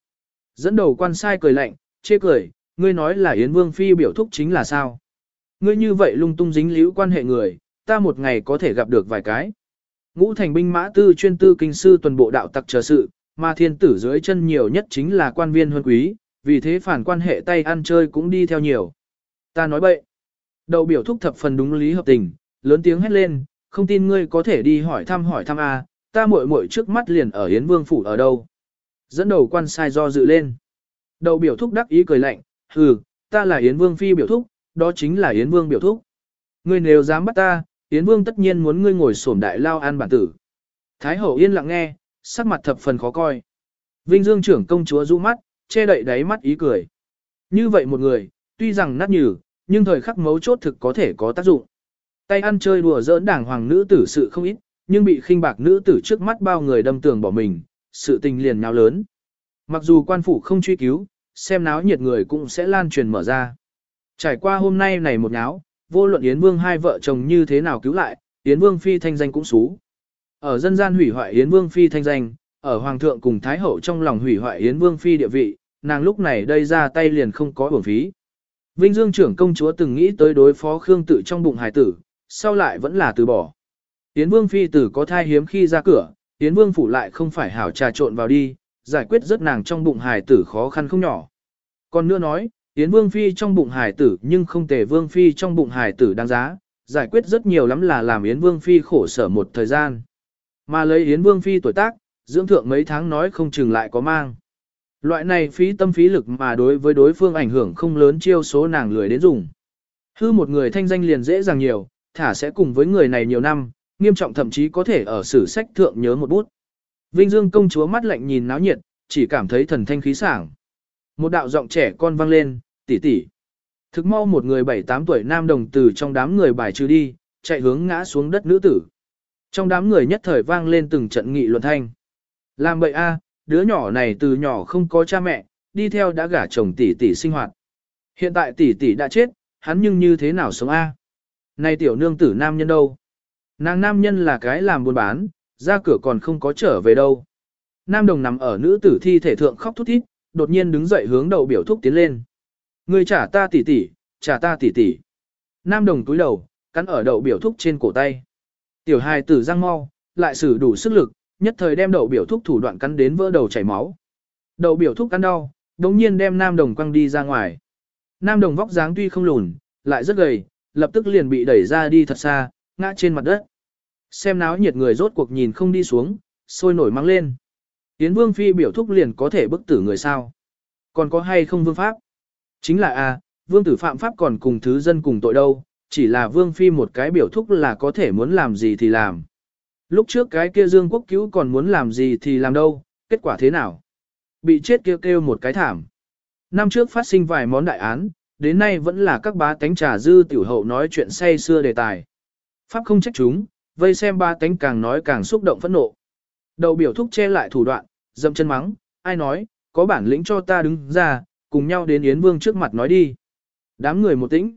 Dẫn đầu quan sai cười lạnh, chê cười, ngươi nói là Yến Vương Phi biểu thúc chính là sao? Ngươi như vậy lung tung dính liễu quan hệ người, ta một ngày có thể gặp được vài cái. Ngũ thành binh mã tư chuyên tư kinh sư tuần bộ đạo tặc chờ sự, mà thiên tử dưới chân nhiều nhất chính là quan viên huân quý, vì thế phản quan hệ tay ăn chơi cũng đi theo nhiều. Ta nói bậy. Đầu biểu thúc thập phần đúng lý hợp tình, lớn tiếng hét lên, không tin ngươi có thể đi hỏi thăm hỏi thăm a, ta muội muội trước mắt liền ở Yến Vương phủ ở đâu. Dẫn đầu quan sai do dự lên. Đầu biểu thúc đắc ý cười lạnh, hừ, ta là Yến Vương phi biểu thúc, đó chính là Yến Vương biểu thúc. Ngươi nếu dám bắt ta, Yến Vương tất nhiên muốn ngươi ngồi sổm đại lao an bản tử. Thái hậu yên lặng nghe, sắc mặt thập phần khó coi. Vinh Dương trưởng công chúa rũ mắt, che đậy đáy mắt ý cười. Như vậy một người, tuy rằng nát nhừ, nhưng thời khắc mấu chốt thực có thể có tác dụng. Tay ăn chơi đùa giỡn đảng hoàng nữ tử sự không ít, nhưng bị khinh bạc nữ tử trước mắt bao người đâm tường bỏ mình, sự tình liền nháo lớn. Mặc dù quan phủ không truy cứu, xem náo nhiệt người cũng sẽ lan truyền mở ra. Trải qua hôm nay này một nháo, vô luận Yến Vương hai vợ chồng như thế nào cứu lại, Yến Vương phi thanh danh cũng xú. Ở dân gian hủy hoại Yến Vương phi thanh danh, ở hoàng thượng cùng thái hậu trong lòng hủy hoại Yến Vương phi địa vị, nàng lúc này đây ra tay liền không có uổng phí. Vinh Dương trưởng công chúa từng nghĩ tới đối phó Khương tự trong bụng hài tử, sau lại vẫn là từ bỏ. Yến Vương phi tử có thai hiếm khi ra cửa, Yến Vương phủ lại không phải hảo trà trộn vào đi, giải quyết rất nàng trong bụng hài tử khó khăn không nhỏ. Còn nữa nói, Yến Vương phi trong bụng hài tử nhưng không tề Vương phi trong bụng hài tử đáng giá, giải quyết rất nhiều lắm là làm Yến Vương phi khổ sở một thời gian. Mà lấy Yến Vương phi tuổi tác, dưỡng thượng mấy tháng nói không chừng lại có mang. Loại này phí tâm phí lực mà đối với đối phương ảnh hưởng không lớn chiêu số nàng lười đến dùng. Hư một người thanh danh liền dễ dàng nhiều, thả sẽ cùng với người này nhiều năm, nghiêm trọng thậm chí có thể ở sử sách thượng nhớ một bút. Vinh Dương công chúa mắt lạnh nhìn náo nhiệt, chỉ cảm thấy thần thanh khí sảng. Một đạo giọng trẻ con vang lên, tỷ tỷ. Thực mau một người bảy tám tuổi nam đồng từ trong đám người bài trừ đi, chạy hướng ngã xuống đất nữ tử. Trong đám người nhất thời vang lên từng trận nghị luận thanh. Làm bậy a, đứa nhỏ này từ nhỏ không có cha mẹ, đi theo đã gả chồng tỷ tỷ sinh hoạt. Hiện tại tỷ tỷ đã chết, hắn nhưng như thế nào sống a? Này tiểu nương tử nam nhân đâu? Nàng nam nhân là cái làm buôn bán, ra cửa còn không có trở về đâu. Nam đồng nằm ở nữ tử thi thể thượng khóc thút thít, đột nhiên đứng dậy hướng đầu biểu thúc tiến lên. Người trả ta tỷ tỷ, trả ta tỷ tỷ. Nam đồng túi đầu, cắn ở đầu biểu thúc trên cổ tay. Tiểu hài tử răng mau, lại sử đủ sức lực, nhất thời đem đầu biểu thúc thủ đoạn cắn đến vỡ đầu chảy máu. đầu biểu thúc cắn đau, đồng nhiên đem Nam Đồng quăng đi ra ngoài. Nam Đồng vóc dáng tuy không lùn, lại rất gầy, lập tức liền bị đẩy ra đi thật xa, ngã trên mặt đất. Xem náo nhiệt người rốt cuộc nhìn không đi xuống, sôi nổi mang lên. Yến Vương Phi biểu thúc liền có thể bức tử người sao. Còn có hay không vương pháp? Chính là a vương tử phạm pháp còn cùng thứ dân cùng tội đâu, chỉ là vương phi một cái biểu thúc là có thể muốn làm gì thì làm. Lúc trước cái kia dương quốc cứu còn muốn làm gì thì làm đâu, kết quả thế nào? Bị chết kêu kêu một cái thảm. Năm trước phát sinh vài món đại án, đến nay vẫn là các bá tánh trà dư tiểu hậu nói chuyện say xưa đề tài. Pháp không trách chúng, vây xem ba tánh càng nói càng xúc động phẫn nộ. Đầu biểu thúc che lại thủ đoạn, dậm chân mắng, ai nói, có bản lĩnh cho ta đứng ra, cùng nhau đến Yến Vương trước mặt nói đi. Đám người một tĩnh.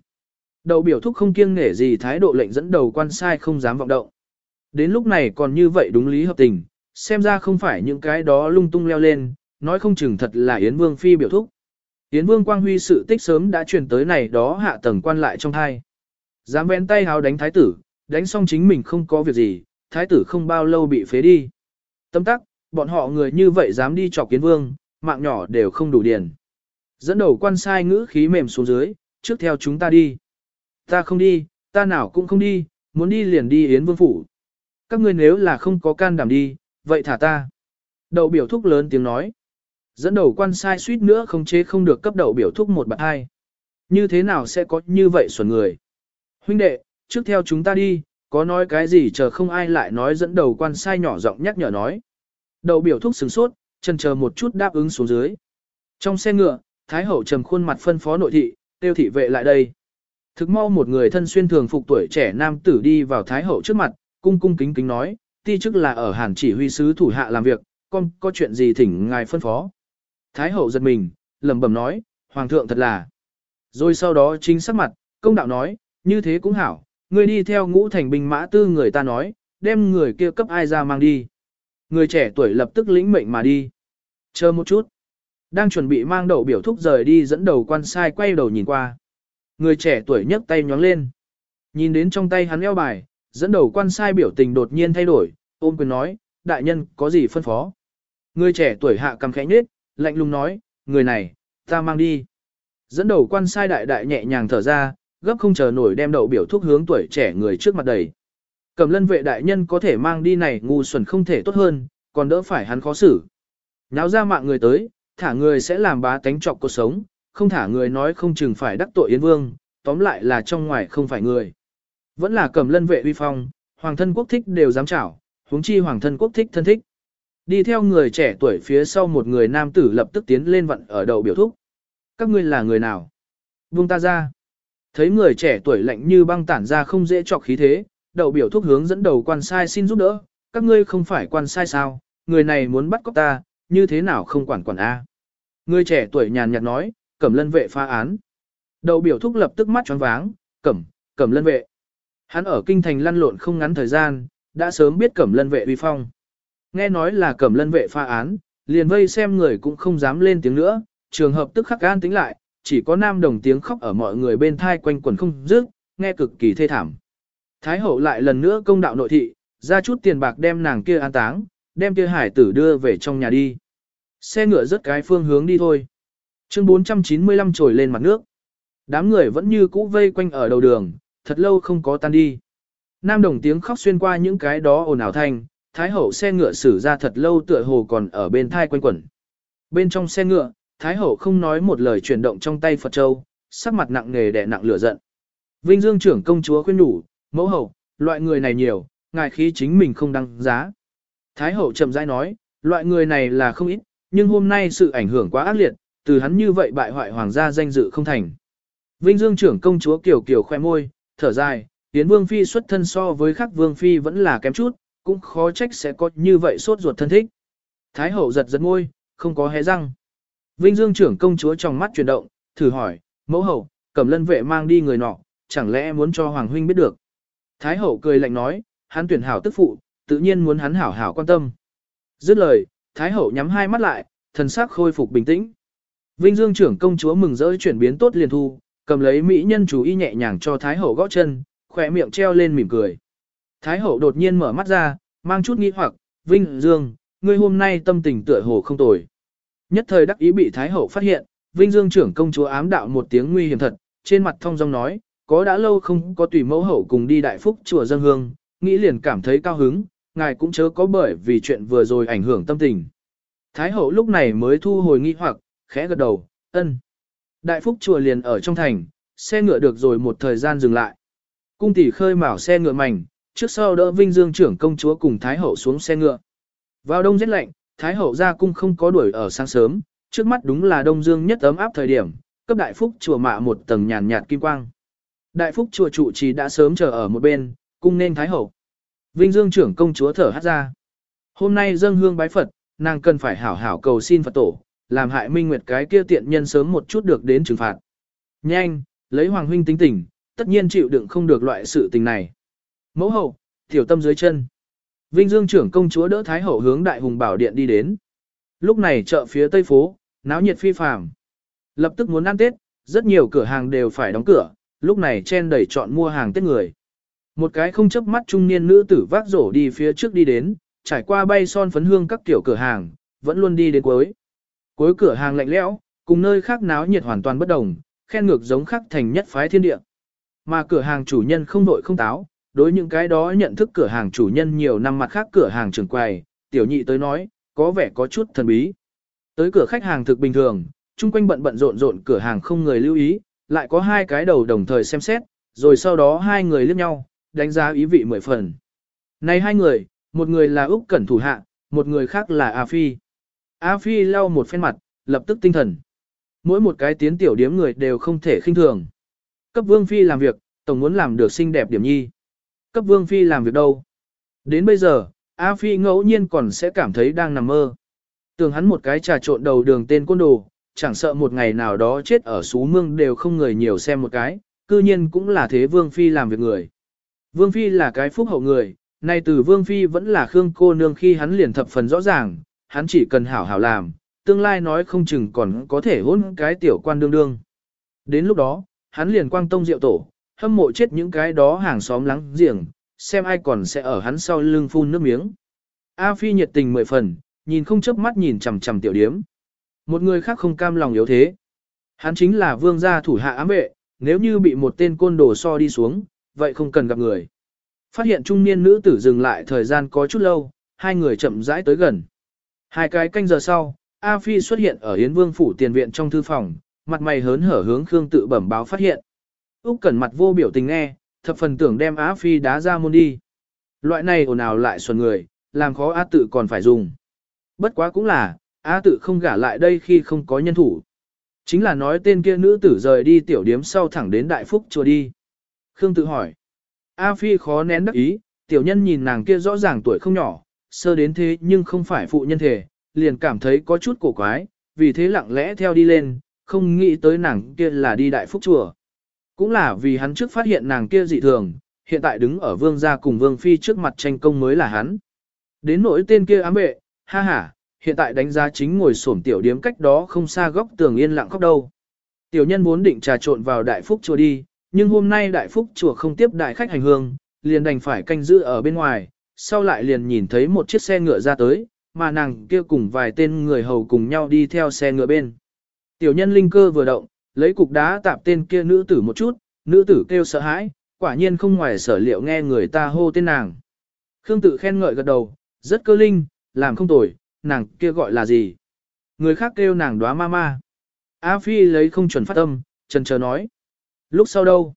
Đầu biểu thúc không kiêng nể gì thái độ lệnh dẫn đầu quan sai không dám vọng động. Đến lúc này còn như vậy đúng lý hợp tình, xem ra không phải những cái đó lung tung leo lên, nói không chừng thật là Yến Vương phi biểu thúc. Yến Vương Quang Huy sự tích sớm đã truyền tới này đó hạ tầng quan lại trong thai. Dám vén tay háo đánh thái tử, đánh xong chính mình không có việc gì, thái tử không bao lâu bị phế đi. Tâm tắc, bọn họ người như vậy dám đi chọc kiến Vương, mạng nhỏ đều không đủ điền. Dẫn đầu quan sai ngữ khí mềm xuống dưới, trước theo chúng ta đi. Ta không đi, ta nào cũng không đi, muốn đi liền đi Yến Vương Phủ. Các ngươi nếu là không có can đảm đi, vậy thả ta. Đậu biểu thúc lớn tiếng nói. Dẫn đầu quan sai suýt nữa không chế không được cấp đậu biểu thúc một bạn hai. Như thế nào sẽ có như vậy xuẩn người? Huynh đệ, trước theo chúng ta đi, có nói cái gì chờ không ai lại nói dẫn đầu quan sai nhỏ giọng nhắc nhở nói. Đậu biểu thúc sừng sốt, chân chờ một chút đáp ứng xuống dưới. Trong xe ngựa, Thái hậu trầm khuôn mặt phân phó nội thị, tiêu thị vệ lại đây. Thực mau một người thân xuyên thường phục tuổi trẻ nam tử đi vào Thái hậu trước mặt, cung cung kính kính nói, ti chức là ở hàn chỉ huy sứ thủ hạ làm việc, con có chuyện gì thỉnh ngài phân phó. Thái hậu giật mình, lẩm bẩm nói, hoàng thượng thật là. Rồi sau đó chính sắc mặt, công đạo nói, như thế cũng hảo, người đi theo ngũ thành binh mã tư người ta nói, đem người kia cấp ai ra mang đi. Người trẻ tuổi lập tức lĩnh mệnh mà đi. Chờ một chút. Đang chuẩn bị mang đậu biểu thúc rời đi dẫn đầu quan sai quay đầu nhìn qua. Người trẻ tuổi nhấc tay nhóng lên. Nhìn đến trong tay hắn eo bài, dẫn đầu quan sai biểu tình đột nhiên thay đổi, ôm quyền nói, đại nhân có gì phân phó. Người trẻ tuổi hạ cầm khẽ nhết, lạnh lùng nói, người này, ta mang đi. Dẫn đầu quan sai đại đại nhẹ nhàng thở ra, gấp không chờ nổi đem đậu biểu thuốc hướng tuổi trẻ người trước mặt đầy. Cầm lân vệ đại nhân có thể mang đi này ngu xuẩn không thể tốt hơn, còn đỡ phải hắn khó xử. náo ra mạng người tới, thả người sẽ làm bá tánh trọc cuộc sống, không thả người nói không chừng phải đắc tội Yến Vương, tóm lại là trong ngoài không phải người. Vẫn là cầm lân vệ uy phong, hoàng thân quốc thích đều dám chảo, huống chi hoàng thân quốc thích thân thích. Đi theo người trẻ tuổi phía sau một người nam tử lập tức tiến lên vận ở đầu biểu thúc. Các ngươi là người nào? Buông ta ra. Thấy người trẻ tuổi lạnh như băng tản ra không dễ chọc khí thế, đầu biểu thúc hướng dẫn đầu quan sai xin giúp đỡ. Các ngươi không phải quan sai sao? Người này muốn bắt cóc ta, như thế nào không quản quản A. Người trẻ tuổi nhàn nhạt nói, cẩm lân vệ phá án. Đầu biểu thúc lập tức mắt tròn váng, cẩm, cẩm lân vệ. Hắn ở kinh thành lăn lộn không ngắn thời gian, đã sớm biết cẩm lân vệ uy phong. Nghe nói là cẩm lân vệ phá án, liền vây xem người cũng không dám lên tiếng nữa, trường hợp tức khắc gan tính lại, chỉ có nam đồng tiếng khóc ở mọi người bên thai quanh quần không dứt, nghe cực kỳ thê thảm. Thái hậu lại lần nữa công đạo nội thị, ra chút tiền bạc đem nàng kia an táng, đem kia hải tử đưa về trong nhà đi. Xe ngựa rất cái phương hướng đi thôi. Chương 495 trồi lên mặt nước. Đám người vẫn như cũ vây quanh ở đầu đường, thật lâu không có tan đi. Nam đồng tiếng khóc xuyên qua những cái đó ồn ào thanh, thái hậu xe ngựa xử ra thật lâu tựa hồ còn ở bên thai quanh quẩn. Bên trong xe ngựa, thái hậu không nói một lời chuyển động trong tay Phật Châu, sắc mặt nặng nề đè nặng lửa giận. Vinh Dương trưởng công chúa khuyên nhủ, mẫu hậu, loại người này nhiều, ngài khí chính mình không đăng giá. Thái hậu chậm rãi nói, loại người này là không ít, nhưng hôm nay sự ảnh hưởng quá ác liệt, từ hắn như vậy bại hoại hoàng gia danh dự không thành. Vinh Dương trưởng công chúa Kiều Kiều khoe môi, thở dài, Tiến Vương Phi xuất thân so với khắc Vương Phi vẫn là kém chút, cũng khó trách sẽ có như vậy sốt ruột thân thích. Thái hậu giật giật môi, không có hé răng. Vinh Dương trưởng công chúa trong mắt chuyển động, thử hỏi, mẫu hậu, cẩm lân vệ mang đi người nọ, chẳng lẽ muốn cho Hoàng Huynh biết được. Thái hậu cười lạnh nói, hắn tuyển hảo tức phụ, tự nhiên muốn hắn hảo hảo quan tâm. Dứt lời, Thái hậu nhắm hai mắt lại, thần sắc khôi phục bình tĩnh. Vinh Dương trưởng công chúa mừng rỡ chuyển biến tốt liền thu, cầm lấy mỹ nhân chú ý nhẹ nhàng cho Thái hậu gõ chân, khỏe miệng treo lên mỉm cười. Thái hậu đột nhiên mở mắt ra, mang chút nghi hoặc, Vinh Dương, ngươi hôm nay tâm tình tựa hồ không tồi. Nhất thời đắc ý bị Thái Hậu phát hiện, Vinh Dương trưởng công chúa ám đạo một tiếng nguy hiểm thật, trên mặt thông dong nói, có đã lâu không có tùy mẫu hậu cùng đi đại phúc chùa dân hương, nghĩ liền cảm thấy cao hứng, ngài cũng chớ có bởi vì chuyện vừa rồi ảnh hưởng tâm tình. Thái hậu lúc này mới thu hồi nghi hoặc, khẽ gật đầu, ân. Đại phúc chùa liền ở trong thành, xe ngựa được rồi một thời gian dừng lại. Cung tỷ khơi mào xe ngựa mảnh, trước sau đỡ Vinh Dương trưởng công chúa cùng Thái hậu xuống xe ngựa. Vào đông rét lạnh, Thái hậu ra cung không có đuổi ở sáng sớm, trước mắt đúng là đông dương nhất ấm áp thời điểm, cấp đại phúc chùa mạ một tầng nhàn nhạt kim quang. Đại phúc chùa trụ trì đã sớm chờ ở một bên, cung nên Thái hậu. Vinh Dương trưởng công chúa thở hát ra. Hôm nay dâng hương bái Phật, nàng cần phải hảo hảo cầu xin Phật tổ, làm hại minh nguyệt cái kia tiện nhân sớm một chút được đến trừng phạt. Nhanh, lấy hoàng huynh tính tình, tất nhiên chịu đựng không được loại sự tình này. Mẫu hậu, tiểu tâm dưới chân. Vinh Dương trưởng công chúa đỡ Thái hậu hướng đại hùng bảo điện đi đến. Lúc này chợ phía tây phố, náo nhiệt phi phàm. Lập tức muốn ăn Tết, rất nhiều cửa hàng đều phải đóng cửa, lúc này chen đẩy chọn mua hàng Tết người. Một cái không chấp mắt trung niên nữ tử vác rổ đi phía trước đi đến, trải qua bay son phấn hương các kiểu cửa hàng, vẫn luôn đi đến cuối. Cuối cửa hàng lạnh lẽo, cùng nơi khác náo nhiệt hoàn toàn bất đồng, khen ngược giống khắc thành nhất phái thiên địa. Mà cửa hàng chủ nhân không đội không táo, đối những cái đó nhận thức cửa hàng chủ nhân nhiều năm mặt khác cửa hàng trường quầy, tiểu nhị tới nói, có vẻ có chút thần bí. Tới cửa khách hàng thực bình thường, chung quanh bận bận rộn rộn cửa hàng không người lưu ý, lại có hai cái đầu đồng thời xem xét, rồi sau đó hai người liếc nhau, đánh giá ý vị mười phần. Này hai người, một người là Úc Cẩn thủ hạ, một người khác là A Phi. A Phi lau một phen mặt, lập tức tinh thần. Mỗi một cái tiến tiểu điếm người đều không thể khinh thường. Cấp Vương Phi làm việc, tổng muốn làm được xinh đẹp điểm nhi. Cấp Vương Phi làm việc đâu? Đến bây giờ, A Phi ngẫu nhiên còn sẽ cảm thấy đang nằm mơ. Tưởng hắn một cái trà trộn đầu đường tên côn đồ, chẳng sợ một ngày nào đó chết ở xú mương đều không người nhiều xem một cái, cư nhiên cũng là thế Vương Phi làm việc người. Vương Phi là cái phúc hậu người, nay từ Vương Phi vẫn là Khương cô nương khi hắn liền thập phần rõ ràng, hắn chỉ cần hảo hảo làm, tương lai nói không chừng còn có thể hôn cái tiểu quan đương đương. Đến lúc đó, hắn liền quang tông diệu tổ, hâm mộ chết những cái đó hàng xóm lắng giềng, xem ai còn sẽ ở hắn sau lưng phun nước miếng. A Phi nhiệt tình mười phần, nhìn không chớp mắt nhìn chằm chằm tiểu điếm. Một người khác không cam lòng yếu thế. Hắn chính là vương gia thủ hạ ám vệ, nếu như bị một tên côn đồ so đi xuống, vậy không cần gặp người. Phát hiện trung niên nữ tử dừng lại thời gian có chút lâu, hai người chậm rãi tới gần. Hai cái canh giờ sau, A Phi xuất hiện ở Yến Vương phủ tiền viện trong thư phòng, mặt mày hớn hở hướng Khương tự bẩm báo phát hiện. Úc Cẩn mặt vô biểu tình nghe, thập phần tưởng đem Á Phi đá ra môn đi. Loại này ồn ào lại xuẩn người, làm khó A tự còn phải dùng. Bất quá cũng là, A tự không gả lại đây khi không có nhân thủ. Chính là nói tên kia nữ tử rời đi tiểu điếm sau thẳng đến đại phúc chùa đi. Khương tự hỏi. A Phi khó nén đắc ý, tiểu nhân nhìn nàng kia rõ ràng tuổi không nhỏ, sơ đến thế nhưng không phải phụ nhân thể, liền cảm thấy có chút cổ quái, vì thế lặng lẽ theo đi lên, không nghĩ tới nàng kia là đi đại phúc chùa. Cũng là vì hắn trước phát hiện nàng kia dị thường, hiện tại đứng ở vương gia cùng vương phi trước mặt tranh công mới là hắn. Đến nỗi tên kia ám vệ, ha ha, hiện tại đánh giá chính ngồi xổm tiểu điếm cách đó không xa góc tường yên lặng khóc đâu. Tiểu nhân muốn định trà trộn vào đại phúc chùa đi, nhưng hôm nay đại phúc chùa không tiếp đại khách hành hương, liền đành phải canh giữ ở bên ngoài, sau lại liền nhìn thấy một chiếc xe ngựa ra tới, mà nàng kia cùng vài tên người hầu cùng nhau đi theo xe ngựa bên. Tiểu nhân linh cơ vừa động, lấy cục đá tạp tên kia nữ tử một chút, nữ tử kêu sợ hãi, quả nhiên không ngoài sở liệu nghe người ta hô tên nàng. Khương tự khen ngợi gật đầu, rất cơ linh, làm không tồi, nàng kia gọi là gì? Người khác kêu nàng đóa ma ma. A Phi lấy không chuẩn phát âm, chần chờ nói. Lúc sau đâu?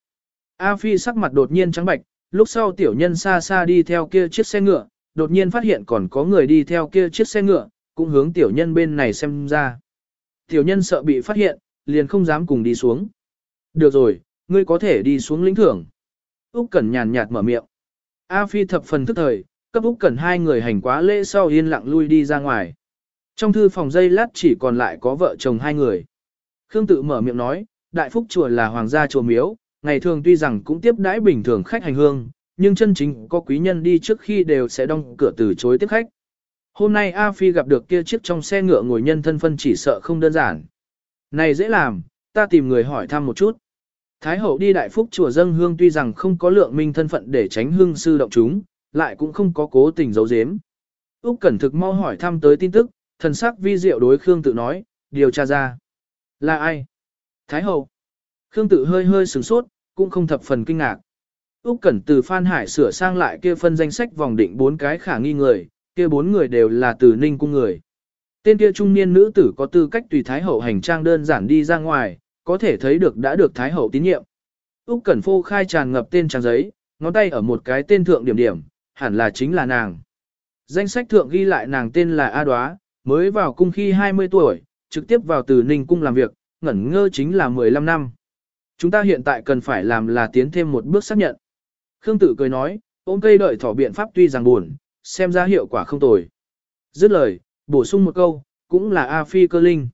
A Phi sắc mặt đột nhiên trắng bạch, lúc sau tiểu nhân xa xa đi theo kia chiếc xe ngựa, đột nhiên phát hiện còn có người đi theo kia chiếc xe ngựa, cũng hướng tiểu nhân bên này xem ra. Tiểu nhân sợ bị phát hiện, liền không dám cùng đi xuống. Được rồi, ngươi có thể đi xuống lĩnh thưởng. Úc Cẩn nhàn nhạt mở miệng. A Phi thập phần tức thời, cấp Úc Cẩn hai người hành quá lễ sau yên lặng lui đi ra ngoài. Trong thư phòng dây lát chỉ còn lại có vợ chồng hai người. Khương tự mở miệng nói, Đại Phúc chùa là hoàng gia chùa miếu, ngày thường tuy rằng cũng tiếp đãi bình thường khách hành hương, nhưng chân chính có quý nhân đi trước khi đều sẽ đóng cửa từ chối tiếp khách. Hôm nay A Phi gặp được kia chiếc trong xe ngựa ngồi nhân thân phân chỉ sợ không đơn giản. Này dễ làm, ta tìm người hỏi thăm một chút. Thái hậu đi đại phúc chùa dâng hương tuy rằng không có lượng minh thân phận để tránh hương sư động chúng, lại cũng không có cố tình giấu giếm. Úc Cẩn thực mau hỏi thăm tới tin tức, thần sắc vi diệu đối Khương tự nói, điều tra ra. Là ai? Thái hậu. Khương tự hơi hơi sửng sốt, cũng không thập phần kinh ngạc. Úc Cẩn từ Phan Hải sửa sang lại kia phân danh sách vòng định bốn cái khả nghi người, kia bốn người đều là từ Ninh cung người. Tên kia trung niên nữ tử có tư cách tùy Thái hậu hành trang đơn giản đi ra ngoài, có thể thấy được đã được Thái hậu tín nhiệm. Úc Cẩn phô khai tràn ngập tên trang giấy, ngón tay ở một cái tên thượng điểm điểm, hẳn là chính là nàng. Danh sách thượng ghi lại nàng tên là A Đoá, mới vào cung khi 20 tuổi, trực tiếp vào từ Ninh cung làm việc, ngẩn ngơ chính là 15 năm. Chúng ta hiện tại cần phải làm là tiến thêm một bước xác nhận. Khương Tử cười nói, ôm cây đợi thỏ biện pháp tuy rằng buồn, xem ra hiệu quả không tồi. Dứt lời, bổ sung một câu, cũng là A Phi cơ linh.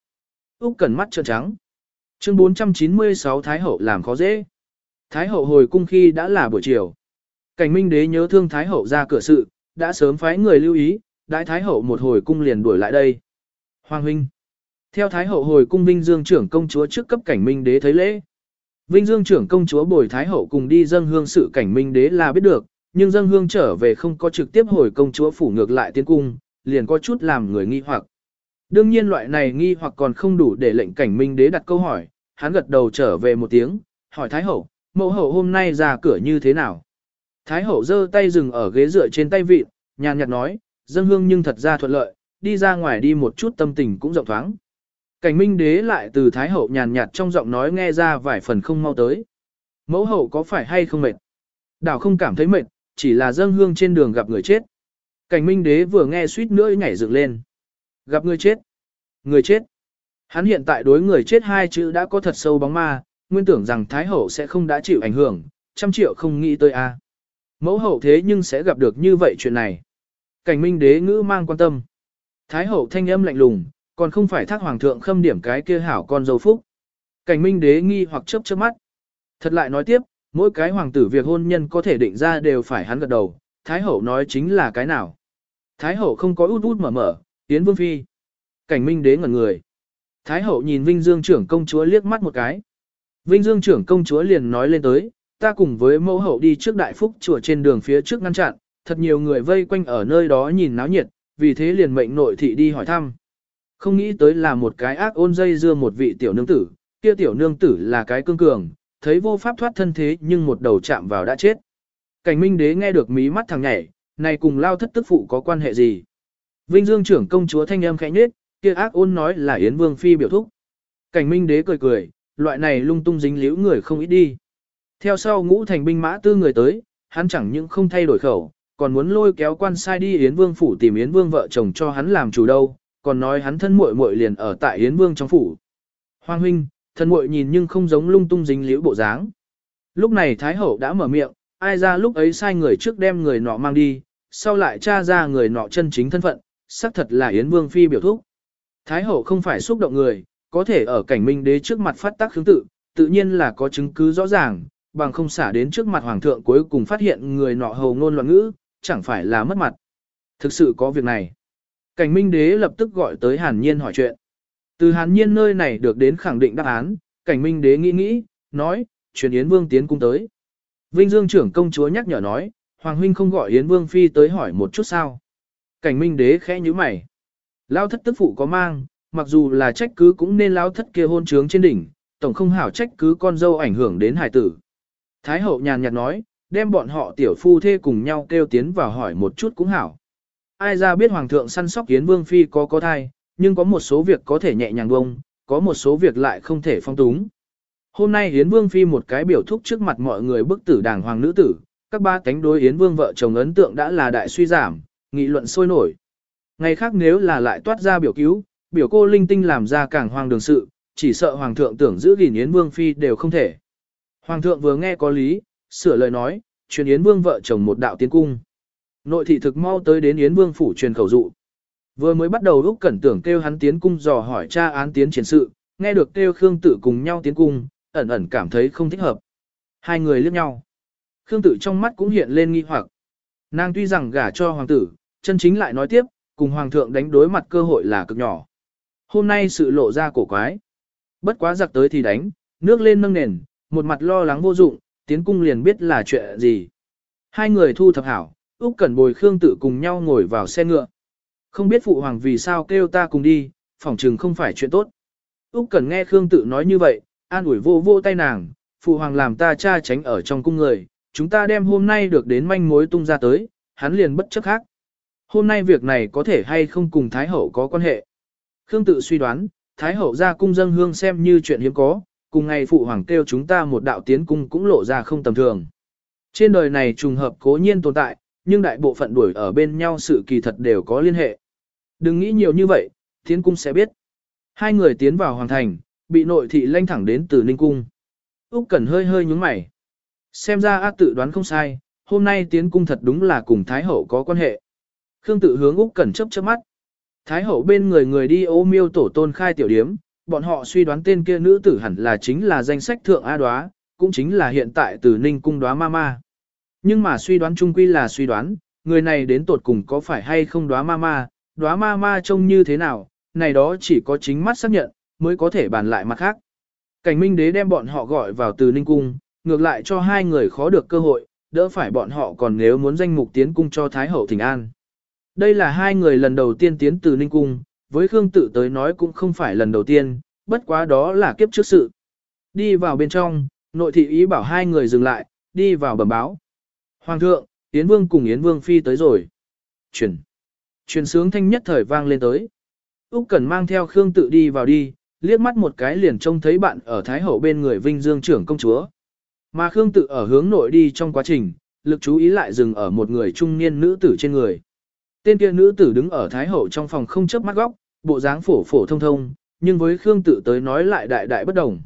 Úc cần mắt trợn trắng. Chương 496 Thái Hậu làm khó dễ. Thái Hậu hồi cung khi đã là buổi chiều. Cảnh Minh Đế nhớ thương Thái Hậu ra cửa sự, đã sớm phái người lưu ý, đại Thái Hậu một hồi cung liền đuổi lại đây. Hoàng huynh. Theo Thái Hậu hồi cung Vinh Dương trưởng công chúa trước cấp Cảnh Minh Đế thấy lễ. Vinh Dương trưởng công chúa bồi Thái Hậu cùng đi dâng hương sự Cảnh Minh Đế là biết được, nhưng dâng hương trở về không có trực tiếp hồi công chúa phủ ngược lại tiến cung, liền có chút làm người nghi hoặc. Đương nhiên loại này nghi hoặc còn không đủ để lệnh cảnh minh đế đặt câu hỏi, hắn gật đầu trở về một tiếng, hỏi Thái Hậu, mẫu hậu hôm nay ra cửa như thế nào? Thái Hậu giơ tay dừng ở ghế dựa trên tay vịt, nhàn nhạt nói, dân hương nhưng thật ra thuận lợi, đi ra ngoài đi một chút tâm tình cũng rộng thoáng. Cảnh minh đế lại từ Thái Hậu nhàn nhạt trong giọng nói nghe ra vài phần không mau tới. Mẫu hậu có phải hay không mệt? Đảo không cảm thấy mệt, chỉ là dân hương trên đường gặp người chết. Cảnh minh đế vừa nghe suýt nữa nhảy dựng lên. Gặp người chết. Người chết. Hắn hiện tại đối người chết hai chữ đã có thật sâu bóng ma, nguyên tưởng rằng Thái Hậu sẽ không đã chịu ảnh hưởng, trăm triệu không nghĩ tới a. Mẫu hậu thế nhưng sẽ gặp được như vậy chuyện này. Cảnh minh đế ngữ mang quan tâm. Thái hậu thanh âm lạnh lùng, còn không phải thác hoàng thượng khâm điểm cái kia hảo con dâu phúc. Cảnh minh đế nghi hoặc chớp chớp mắt. Thật lại nói tiếp, mỗi cái hoàng tử việc hôn nhân có thể định ra đều phải hắn gật đầu, Thái hậu nói chính là cái nào. Thái hậu không có út út mở mở, tiến vương phi. Cảnh minh đế ngẩn người. Thái hậu nhìn Vinh Dương trưởng công chúa liếc mắt một cái. Vinh Dương trưởng công chúa liền nói lên tới, ta cùng với mẫu hậu đi trước đại phúc chùa trên đường phía trước ngăn chặn, thật nhiều người vây quanh ở nơi đó nhìn náo nhiệt, vì thế liền mệnh nội thị đi hỏi thăm. Không nghĩ tới là một cái ác ôn dây dưa một vị tiểu nương tử, kia tiểu nương tử là cái cương cường, thấy vô pháp thoát thân thế nhưng một đầu chạm vào đã chết. Cảnh minh đế nghe được mí mắt thằng nhảy, này cùng lao thất tức phụ có quan hệ gì? Vinh Dương trưởng công chúa thanh âm khẽ nhết, kia ác ôn nói là Yến Vương Phi biểu thúc. Cảnh minh đế cười cười, loại này lung tung dính liễu người không ít đi. Theo sau ngũ thành binh mã tư người tới, hắn chẳng những không thay đổi khẩu, còn muốn lôi kéo quan sai đi Yến Vương phủ tìm Yến Vương vợ chồng cho hắn làm chủ đâu, còn nói hắn thân muội muội liền ở tại Yến Vương trong phủ. Hoàng huynh, thân muội nhìn nhưng không giống lung tung dính liễu bộ dáng. Lúc này Thái hậu đã mở miệng, ai ra lúc ấy sai người trước đem người nọ mang đi, sau lại tra ra người nọ chân chính thân phận, xác thật là Yến Vương Phi biểu thúc. Thái hậu không phải xúc động người, có thể ở cảnh minh đế trước mặt phát tác khứng tự, tự nhiên là có chứng cứ rõ ràng, bằng không xả đến trước mặt hoàng thượng cuối cùng phát hiện người nọ hầu ngôn loạn ngữ, chẳng phải là mất mặt. Thực sự có việc này. Cảnh minh đế lập tức gọi tới hàn nhiên hỏi chuyện. Từ hàn nhiên nơi này được đến khẳng định đáp án, cảnh minh đế nghĩ nghĩ, nói, truyền Yến Vương tiến cung tới. Vinh Dương trưởng công chúa nhắc nhở nói, Hoàng huynh không gọi Yến Vương Phi tới hỏi một chút sao. Cảnh minh đế khẽ như mày. Lao thất tức phụ có mang, mặc dù là trách cứ cũng nên lao thất kia hôn trướng trên đỉnh, tổng không hảo trách cứ con dâu ảnh hưởng đến hải tử. Thái hậu nhàn nhạt nói, đem bọn họ tiểu phu thê cùng nhau kêu tiến vào hỏi một chút cũng hảo. Ai ra biết hoàng thượng săn sóc Yến Vương Phi có có thai, nhưng có một số việc có thể nhẹ nhàng bông, có một số việc lại không thể phong túng. Hôm nay Yến Vương Phi một cái biểu thúc trước mặt mọi người bức tử đàng hoàng nữ tử, các ba cánh đối Yến Vương vợ chồng ấn tượng đã là đại suy giảm, nghị luận sôi nổi. Ngày khác nếu là lại toát ra biểu cứu, biểu cô linh tinh làm ra càng hoang đường sự, chỉ sợ Hoàng thượng tưởng giữ gìn Yến Vương Phi đều không thể. Hoàng thượng vừa nghe có lý, sửa lời nói, truyền Yến Vương vợ chồng một đạo tiến cung. Nội thị thực mau tới đến Yến Vương phủ truyền khẩu dụ. Vừa mới bắt đầu lúc cẩn tưởng kêu hắn tiến cung dò hỏi cha án tiến triển sự, nghe được kêu Khương Tử cùng nhau tiến cung, ẩn ẩn cảm thấy không thích hợp. Hai người liếc nhau. Khương Tử trong mắt cũng hiện lên nghi hoặc. Nàng tuy rằng gả cho hoàng tử, chân chính lại nói tiếp, cùng hoàng thượng đánh đối mặt cơ hội là cực nhỏ. Hôm nay sự lộ ra cổ quái. Bất quá giặc tới thì đánh, nước lên nâng nền, một mặt lo lắng vô dụng, tiến cung liền biết là chuyện gì. Hai người thu thập hảo, Úc Cẩn bồi Khương Tử cùng nhau ngồi vào xe ngựa. Không biết phụ hoàng vì sao kêu ta cùng đi, phỏng chừng không phải chuyện tốt. Úc Cẩn nghe Khương Tử nói như vậy, an ủi vô vô tay nàng, phụ hoàng làm ta cha tránh ở trong cung người, chúng ta đem hôm nay được đến manh mối tung ra tới, hắn liền bất chấp khác. Hôm nay việc này có thể hay không cùng Thái Hậu có quan hệ. Khương tự suy đoán, Thái Hậu ra cung dân hương xem như chuyện hiếm có, cùng ngày phụ hoàng kêu chúng ta một đạo tiến cung cũng lộ ra không tầm thường. Trên đời này trùng hợp cố nhiên tồn tại, nhưng đại bộ phận đuổi ở bên nhau sự kỳ thật đều có liên hệ. Đừng nghĩ nhiều như vậy, tiến cung sẽ biết. Hai người tiến vào hoàng thành, bị nội thị lanh thẳng đến từ Ninh Cung. Úc Cẩn hơi hơi nhúng mày. Xem ra A tự đoán không sai, hôm nay tiến cung thật đúng là cùng Thái Hậu có quan hệ. Khương tự hướng Úc Cẩn chớp chớp mắt. Thái Hậu bên người người đi ô miêu tổ tôn khai tiểu điếm, bọn họ suy đoán tên kia nữ tử hẳn là chính là danh sách thượng A đoá, cũng chính là hiện tại từ Ninh cung đoá ma ma. Nhưng mà suy đoán chung quy là suy đoán, người này đến tột cùng có phải hay không đoá ma ma, đoá ma ma trông như thế nào, này đó chỉ có chính mắt xác nhận, mới có thể bàn lại mặt khác. Cảnh Minh Đế đem bọn họ gọi vào từ Ninh Cung, ngược lại cho hai người khó được cơ hội, đỡ phải bọn họ còn nếu muốn danh mục tiến cung cho Thái Hậu Thịnh An. Đây là hai người lần đầu tiên tiến từ Ninh Cung, với Khương Tự tới nói cũng không phải lần đầu tiên, bất quá đó là kiếp trước sự. Đi vào bên trong, nội thị ý bảo hai người dừng lại, đi vào bẩm báo. Hoàng thượng, Yến Vương cùng Yến Vương Phi tới rồi. Chuyển. Chuyển sướng thanh nhất thời vang lên tới. Úc Cẩn mang theo Khương Tự đi vào đi, liếc mắt một cái liền trông thấy bạn ở Thái Hậu bên người Vinh Dương trưởng công chúa. Mà Khương Tự ở hướng nội đi trong quá trình, lực chú ý lại dừng ở một người trung niên nữ tử trên người. Tên kia nữ tử đứng ở Thái Hậu trong phòng không chớp mắt góc, bộ dáng phổ phổ thông thông, nhưng với Khương Tự tới nói lại đại đại bất đồng.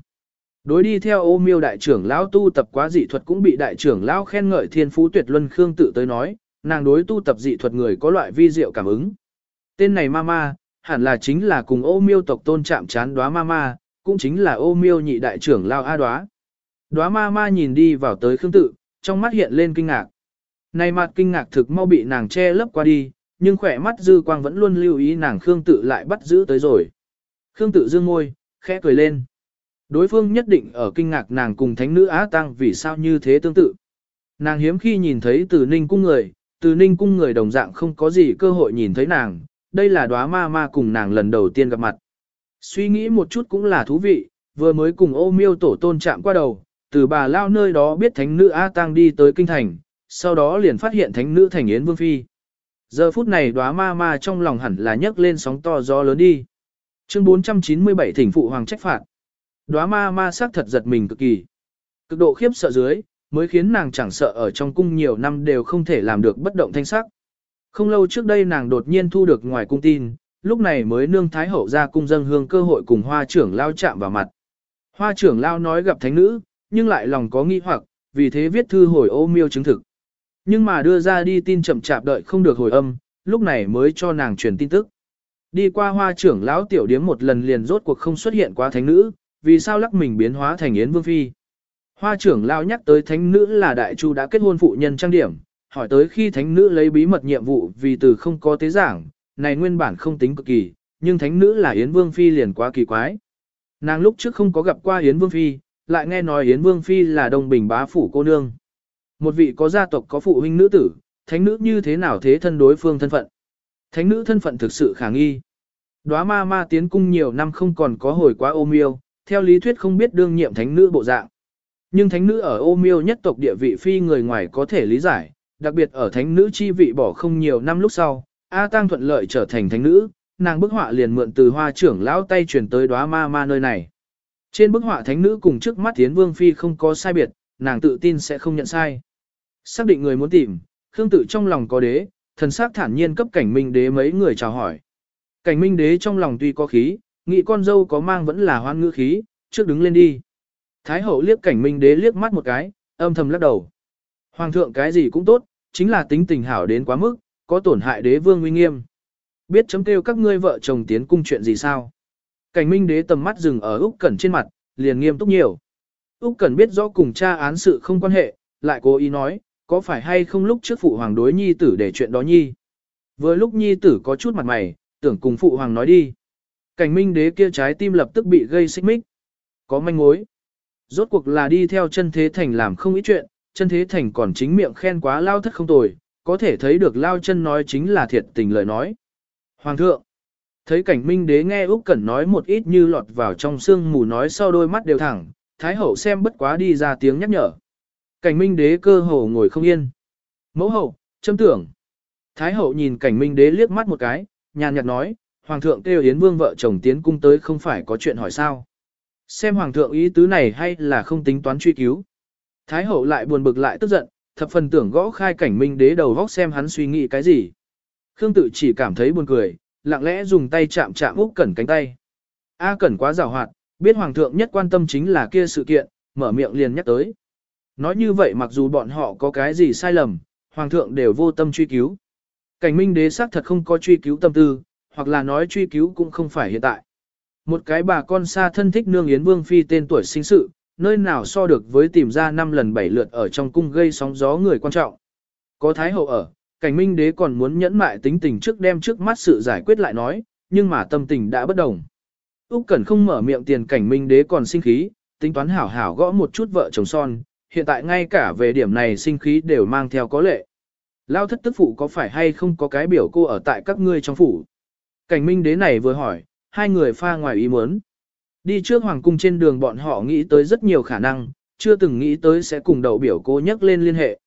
Đối đi theo ô miêu đại trưởng lão tu tập quá dị thuật cũng bị đại trưởng lão khen ngợi thiên phú tuyệt luân Khương Tự tới nói, nàng đối tu tập dị thuật người có loại vi diệu cảm ứng. Tên này ma ma hẳn là chính là cùng ô miêu tộc tôn chạm chán đóa ma, cũng chính là ô miêu nhị đại trưởng lao A đóa. Đóa ma nhìn đi vào tới Khương Tự, trong mắt hiện lên kinh ngạc. Này mặt kinh ngạc thực mau bị nàng che lấp qua đi, nhưng khỏe mắt dư quang vẫn luôn lưu ý nàng Khương tự lại bắt giữ tới rồi. Khương tự dương môi, khẽ cười lên. Đối phương nhất định ở kinh ngạc nàng cùng thánh nữ Á Tăng vì sao như thế tương tự. Nàng hiếm khi nhìn thấy từ ninh cung người, từ ninh cung người đồng dạng không có gì cơ hội nhìn thấy nàng, đây là đóa ma ma cùng nàng lần đầu tiên gặp mặt. Suy nghĩ một chút cũng là thú vị, vừa mới cùng ô miêu tổ tôn chạm qua đầu, từ bà lao nơi đó biết thánh nữ A Tăng đi tới kinh thành, sau đó liền phát hiện thánh nữ thành Yến Vương Phi. Giờ phút này đóa ma ma trong lòng hẳn là nhấc lên sóng to gió lớn đi. Chương 497 thỉnh phụ hoàng trách phạt. Đóa ma ma sắc thật giật mình cực kỳ. Cực độ khiếp sợ dưới, mới khiến nàng chẳng sợ ở trong cung nhiều năm đều không thể làm được bất động thanh sắc. Không lâu trước đây nàng đột nhiên thu được ngoài cung tin, lúc này mới nương thái hậu ra cung dân hương cơ hội cùng hoa trưởng lao chạm vào mặt. Hoa trưởng lao nói gặp thánh nữ, nhưng lại lòng có nghi hoặc, vì thế viết thư hồi ô miêu chứng thực. Nhưng mà đưa ra đi tin chậm chạp đợi không được hồi âm, lúc này mới cho nàng truyền tin tức. Đi qua hoa trưởng lão tiểu điếm một lần liền rốt cuộc không xuất hiện quá thánh nữ, vì sao lắc mình biến hóa thành yến vương phi. Hoa trưởng lão nhắc tới thánh nữ là đại chu đã kết hôn phụ nhân trang điểm, hỏi tới khi thánh nữ lấy bí mật nhiệm vụ vì từ không có tế giảng, này nguyên bản không tính cực kỳ, nhưng thánh nữ là yến vương phi liền quá kỳ quái. Nàng lúc trước không có gặp qua yến vương phi, lại nghe nói yến vương phi là đông bình bá phủ cô nương. Một vị có gia tộc có phụ huynh nữ tử, thánh nữ như thế nào thế thân đối phương thân phận. Thánh nữ thân phận thực sự khả nghi. Đóa ma ma tiến cung nhiều năm không còn có hồi quá ô miêu, theo lý thuyết không biết đương nhiệm thánh nữ bộ dạng. Nhưng thánh nữ ở ô miêu nhất tộc địa vị phi người ngoài có thể lý giải, đặc biệt ở thánh nữ chi vị bỏ không nhiều năm lúc sau, A Tăng thuận lợi trở thành thánh nữ, nàng bức họa liền mượn từ hoa trưởng lão tay chuyển tới đóa ma ma nơi này. Trên bức họa thánh nữ cùng trước mắt yến vương phi không có sai biệt, nàng tự tin sẽ không nhận sai. Xác định người muốn tìm, Khương Tự trong lòng có đế, thần sắc thản nhiên cấp cảnh minh đế mấy người chào hỏi. Cảnh minh đế trong lòng tuy có khí, nghĩ con dâu có mang vẫn là hoan ngữ khí, trước đứng lên đi. Thái hậu liếc cảnh minh đế liếc mắt một cái, âm thầm lắc đầu. Hoàng thượng cái gì cũng tốt, chính là tính tình hảo đến quá mức, có tổn hại đế vương uy nghiêm. Biết chấm kêu các ngươi vợ chồng tiến cung chuyện gì sao? Cảnh minh đế tầm mắt dừng ở Úc Cẩn trên mặt, liền nghiêm túc nhiều. Úc Cẩn biết rõ cùng cha án sự không quan hệ, lại cố ý nói, có phải hay không lúc trước phụ hoàng đối nhi tử để chuyện đó nhi. Vừa lúc nhi tử có chút mặt mày, tưởng cùng phụ hoàng nói đi. Cảnh minh đế kia trái tim lập tức bị gây xích mích. Có manh mối. Rốt cuộc là đi theo chân thế thành làm không ít chuyện, chân thế thành còn chính miệng khen quá lao thất không tồi, có thể thấy được lao chân nói chính là thiệt tình lời nói. Hoàng thượng, thấy cảnh minh đế nghe Úc Cẩn nói một ít như lọt vào trong xương mù nói sau đôi mắt đều thẳng, Thái hậu xem bất quá đi ra tiếng nhắc nhở. Cảnh minh đế cơ hồ ngồi không yên. Mẫu hậu, châm tưởng. Thái hậu nhìn cảnh minh đế liếc mắt một cái, nhàn nhạt nói, Hoàng thượng kêu Yến Vương vợ chồng tiến cung tới không phải có chuyện hỏi sao. Xem Hoàng thượng ý tứ này hay là không tính toán truy cứu. Thái hậu lại buồn bực lại tức giận, thập phần tưởng gõ khai cảnh minh đế đầu vóc xem hắn suy nghĩ cái gì. Khương tự chỉ cảm thấy buồn cười, lặng lẽ dùng tay chạm chạm Úc Cẩn cánh tay. A Cẩn quá giàu hoạt, biết Hoàng thượng nhất quan tâm chính là kia sự kiện, mở miệng liền nhắc tới. Nói như vậy mặc dù bọn họ có cái gì sai lầm, Hoàng thượng đều vô tâm truy cứu. Cảnh minh đế xác thật không có truy cứu tâm tư, hoặc là nói truy cứu cũng không phải hiện tại. Một cái bà con xa thân thích nương Yến Vương Phi tên tuổi sinh sự, nơi nào so được với tìm ra năm lần bảy lượt ở trong cung gây sóng gió người quan trọng. Có Thái Hậu ở, cảnh minh đế còn muốn nhẫn mại tính tình trước đem trước mắt sự giải quyết lại nói, nhưng mà tâm tình đã bất đồng. Úc Cẩn không mở miệng tiền cảnh minh đế còn sinh khí, tính toán hảo hảo gõ một chút vợ chồng son, hiện tại ngay cả về điểm này sinh khí đều mang theo có lệ. Lao thất tức phụ có phải hay không có cái biểu cô ở tại các ngươi trong phủ? Cảnh minh đế này vừa hỏi, hai người pha ngoài ý muốn. Đi trước hoàng cung trên đường bọn họ nghĩ tới rất nhiều khả năng, chưa từng nghĩ tới sẽ cùng đậu biểu cô nhắc lên liên hệ.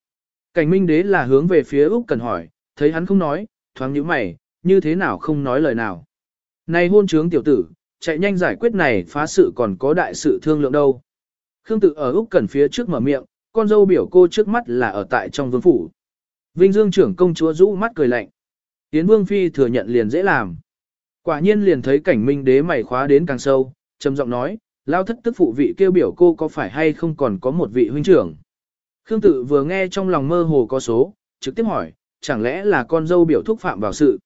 Cảnh minh đế là hướng về phía Úc Cần hỏi, thấy hắn không nói, thoáng nhíu mày, như thế nào không nói lời nào. Này hôn trướng tiểu tử, chạy nhanh giải quyết này phá sự còn có đại sự thương lượng đâu. Khương tự ở Úc Cần phía trước mở miệng, con dâu biểu cô trước mắt là ở tại trong vương phủ. Vinh Dương trưởng công chúa rũ mắt cười lạnh. Tiến vương phi thừa nhận liền dễ làm. Quả nhiên liền thấy cảnh minh đế mày khóa đến càng sâu, trầm giọng nói, lao thất tức phụ vị kêu biểu cô có phải hay không còn có một vị huynh trưởng. Khương tự vừa nghe trong lòng mơ hồ có số, trực tiếp hỏi, chẳng lẽ là con dâu biểu thúc phạm vào sự.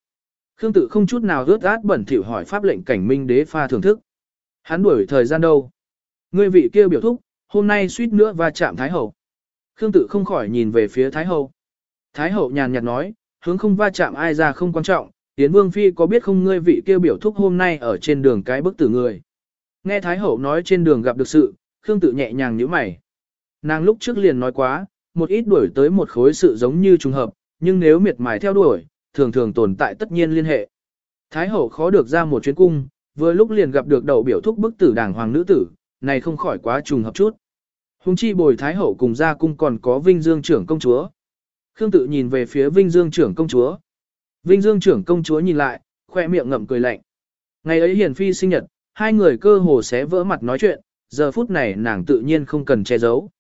Khương tự không chút nào rớt át bẩn thỉu hỏi pháp lệnh cảnh minh đế pha thưởng thức. Hắn đuổi thời gian đâu? Ngươi vị kêu biểu thúc, hôm nay suýt nữa va chạm Thái Hậu. Khương tự không khỏi nhìn về phía Thái Hậu. Thái Hậu nhàn nhạt nói, hướng không va chạm ai ra không quan trọng, tiến Vương Phi có biết không ngươi vị kêu biểu thúc hôm nay ở trên đường cái bức tử người. Nghe Thái Hậu nói trên đường gặp được sự, Khương tự nhẹ nhàng nhíu mày. Nàng lúc trước liền nói quá, một ít đuổi tới một khối sự giống như trùng hợp, nhưng nếu miệt mài theo đuổi, thường thường tồn tại tất nhiên liên hệ. Thái Hậu khó được ra một chuyến cung, vừa lúc liền gặp được đầu biểu thúc bức tử đảng hoàng nữ tử, này không khỏi quá trùng hợp chút. Hùng chi bồi Thái Hậu cùng ra cung còn có Vinh Dương trưởng công chúa. Khương tự nhìn về phía Vinh Dương trưởng công chúa. Vinh Dương trưởng công chúa nhìn lại, khoe miệng ngậm cười lạnh. Ngày ấy Hiển Phi sinh nhật, hai người cơ hồ sẽ vỡ mặt nói chuyện, giờ phút này nàng tự nhiên không cần che giấu.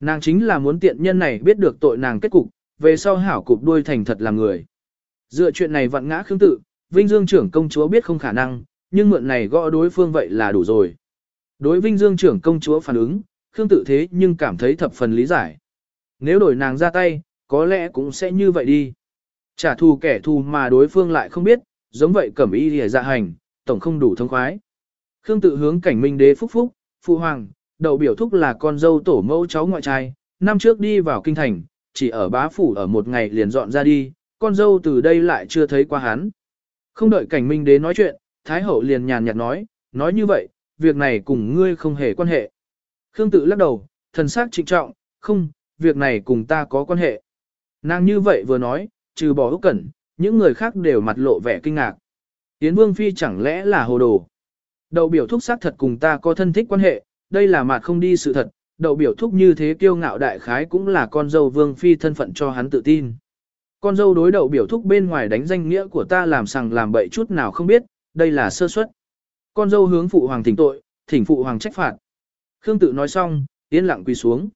Nàng chính là muốn tiện nhân này biết được tội nàng kết cục, về sau hảo cục đuôi thành thật là người. Dựa chuyện này vặn ngã khương tự, Vinh Dương trưởng công chúa biết không khả năng, nhưng mượn này gõ đối phương vậy là đủ rồi. Đối Vinh Dương trưởng công chúa phản ứng, khương tự thế nhưng cảm thấy thập phần lý giải. Nếu đổi nàng ra tay, có lẽ cũng sẽ như vậy đi. Trả thù kẻ thù mà đối phương lại không biết, giống vậy cẩm y lìa dạ hành, tổng không đủ thông khoái. Khương tự hướng cảnh minh đế phúc phúc, phụ hoàng, đậu biểu thúc là con dâu tổ mẫu cháu ngoại trai, năm trước đi vào kinh thành, chỉ ở bá phủ ở một ngày liền dọn ra đi, con dâu từ đây lại chưa thấy qua hắn. Không đợi cảnh minh đế nói chuyện, Thái hậu liền nhàn nhạt nói, nói như vậy, việc này cùng ngươi không hề quan hệ. Khương tự lắc đầu, thần sắc trịnh trọng, không, việc này cùng ta có quan hệ. Nàng như vậy vừa nói, trừ bỏ Úc Cẩn, những người khác đều mặt lộ vẻ kinh ngạc. Yến Vương Phi chẳng lẽ là hồ đồ. Đậu biểu thúc xác thật cùng ta có thân thích quan hệ, đây là mặt không đi sự thật, đậu biểu thúc như thế kiêu ngạo đại khái cũng là con dâu Vương Phi thân phận cho hắn tự tin. Con dâu đối đậu biểu thúc bên ngoài đánh danh nghĩa của ta làm sằng làm bậy chút nào không biết, đây là sơ suất. Con dâu hướng phụ hoàng thỉnh tội, thỉnh phụ hoàng trách phạt. Khương tự nói xong, yên lặng quỳ xuống.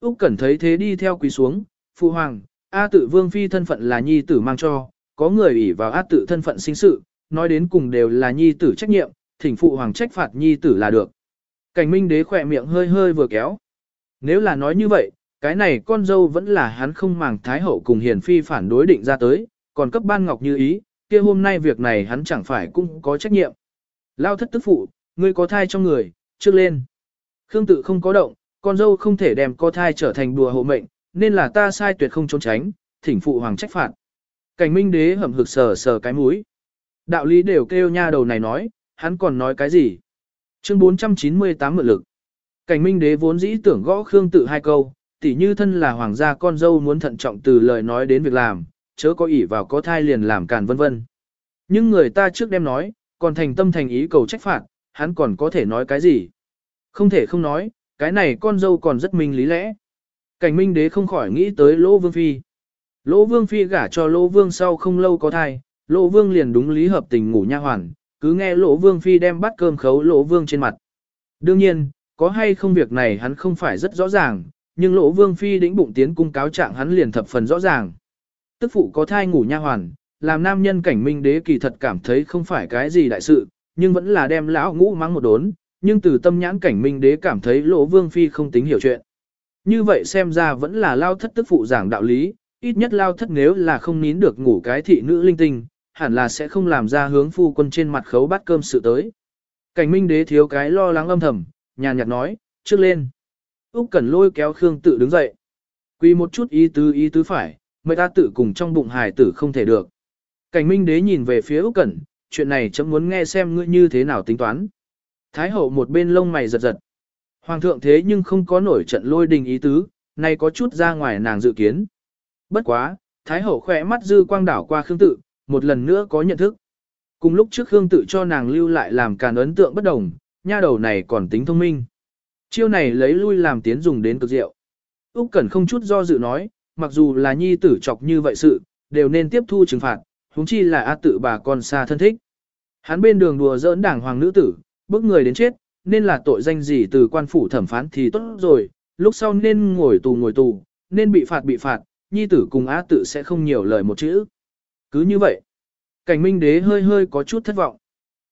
Úc Cẩn thấy thế đi theo quỳ xuống, phụ hoàng, A tự vương phi thân phận là nhi tử mang cho, có người ủy vào A tự thân phận sinh sự, nói đến cùng đều là nhi tử trách nhiệm, thỉnh phụ hoàng trách phạt nhi tử là được. Cảnh minh đế khỏe miệng hơi hơi vừa kéo. Nếu là nói như vậy, cái này con dâu vẫn là hắn không màng thái hậu cùng hiền phi phản đối định ra tới, còn cấp ban ngọc như ý, kia hôm nay việc này hắn chẳng phải cũng có trách nhiệm. Lao thất tức phụ, ngươi có thai trong người, trước lên. Khương tự không có động, con dâu không thể đem co thai trở thành đùa hộ mệnh, nên là ta sai tuyệt không trốn tránh, thỉnh phụ hoàng trách phạt. Cảnh minh đế hầm hực sờ sờ cái mũi. Đạo lý đều kêu nha đầu này nói, hắn còn nói cái gì? Chương 498 mượn lực. Cảnh minh đế vốn dĩ tưởng gõ Khương tự hai câu, tỉ như thân là hoàng gia con dâu muốn thận trọng từ lời nói đến việc làm, chớ có ỷ vào có thai liền làm càn vân vân. Nhưng người ta trước đem nói, còn thành tâm thành ý cầu trách phạt, hắn còn có thể nói cái gì? Không thể không nói, cái này con dâu còn rất minh lý lẽ. Cảnh minh đế không khỏi nghĩ tới Lỗ Vương Phi. Lỗ Vương Phi gả cho Lỗ Vương sau không lâu có thai, Lỗ Vương liền đúng lý hợp tình ngủ nha hoàn, cứ nghe Lỗ Vương Phi đem bắt cơm khấu Lỗ Vương trên mặt. Đương nhiên, có hay không việc này hắn không phải rất rõ ràng, nhưng Lỗ Vương Phi đĩnh bụng tiến cung cáo trạng hắn liền thập phần rõ ràng. Tức phụ có thai ngủ nha hoàn, làm nam nhân cảnh minh đế kỳ thật cảm thấy không phải cái gì đại sự, nhưng vẫn là đem lão ngũ mắng một đốn, nhưng từ tâm nhãn cảnh minh đế cảm thấy Lỗ Vương Phi không tính hiểu chuyện. Như vậy xem ra vẫn là lao thất tức phụ giảng đạo lý, ít nhất lao thất nếu là không nín được ngủ cái thị nữ linh tinh, hẳn là sẽ không làm ra hướng phu quân trên mặt khấu bát cơm sự tới. Cảnh minh đế thiếu cái lo lắng âm thầm, nhàn nhạt nói, trước lên. Úc Cẩn lôi kéo Khương tự đứng dậy. Quy một chút ý tứ ý tứ phải, mấy ta tự cùng trong bụng hài tử không thể được. Cảnh minh đế nhìn về phía Úc Cẩn, chuyện này chấm muốn nghe xem ngươi như thế nào tính toán. Thái hậu một bên lông mày giật giật. Hoàng thượng thế nhưng không có nổi trận lôi đình ý tứ, nay có chút ra ngoài nàng dự kiến. Bất quá, Thái hậu khỏe mắt dư quang đảo qua Khương tự, một lần nữa có nhận thức. Cùng lúc trước Khương tự cho nàng lưu lại làm càn ấn tượng bất đồng, nha đầu này còn tính thông minh. Chiêu này lấy lui làm tiến dùng đến cực diệu. Úc Cẩn không chút do dự nói, mặc dù là nhi tử chọc như vậy sự, đều nên tiếp thu trừng phạt, huống chi là a tự bà con xa thân thích. Hắn bên đường đùa giỡn đảng hoàng nữ tử, bức người đến chết, nên là tội danh gì từ quan phủ thẩm phán thì tốt rồi, lúc sau nên ngồi tù ngồi tù, nên bị phạt bị phạt, nhi tử cùng á tự sẽ không nhiều lời một chữ. Cứ như vậy, cảnh minh đế hơi hơi có chút thất vọng.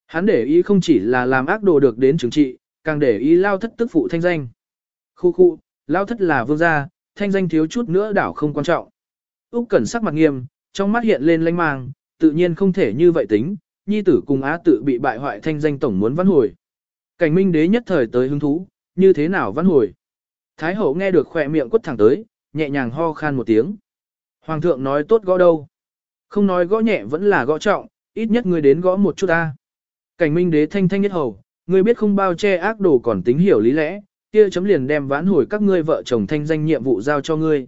Hắn để ý không chỉ là làm ác đồ được đến trừng trị, càng để ý lao thất tức phụ thanh danh. Khu khu, lao thất là vương gia, thanh danh thiếu chút nữa đảo không quan trọng. Úc Cẩn sắc mặt nghiêm, trong mắt hiện lên lanh mang, tự nhiên không thể như vậy tính, nhi tử cùng á tự bị bại hoại thanh danh tổng muốn vãn hồi. Cảnh minh đế nhất thời tới hứng thú, như thế nào vãn hồi. Thái hậu nghe được khỏe miệng quất thẳng tới, nhẹ nhàng ho khan một tiếng. Hoàng thượng nói tốt gõ đâu. Không nói gõ nhẹ vẫn là gõ trọng, ít nhất ngươi đến gõ một chút ta. Cảnh minh đế thanh thanh nhất hầu, ngươi biết không bao che ác đồ còn tính hiểu lý lẽ, kia chấm liền đem vãn hồi các ngươi vợ chồng thanh danh nhiệm vụ giao cho ngươi.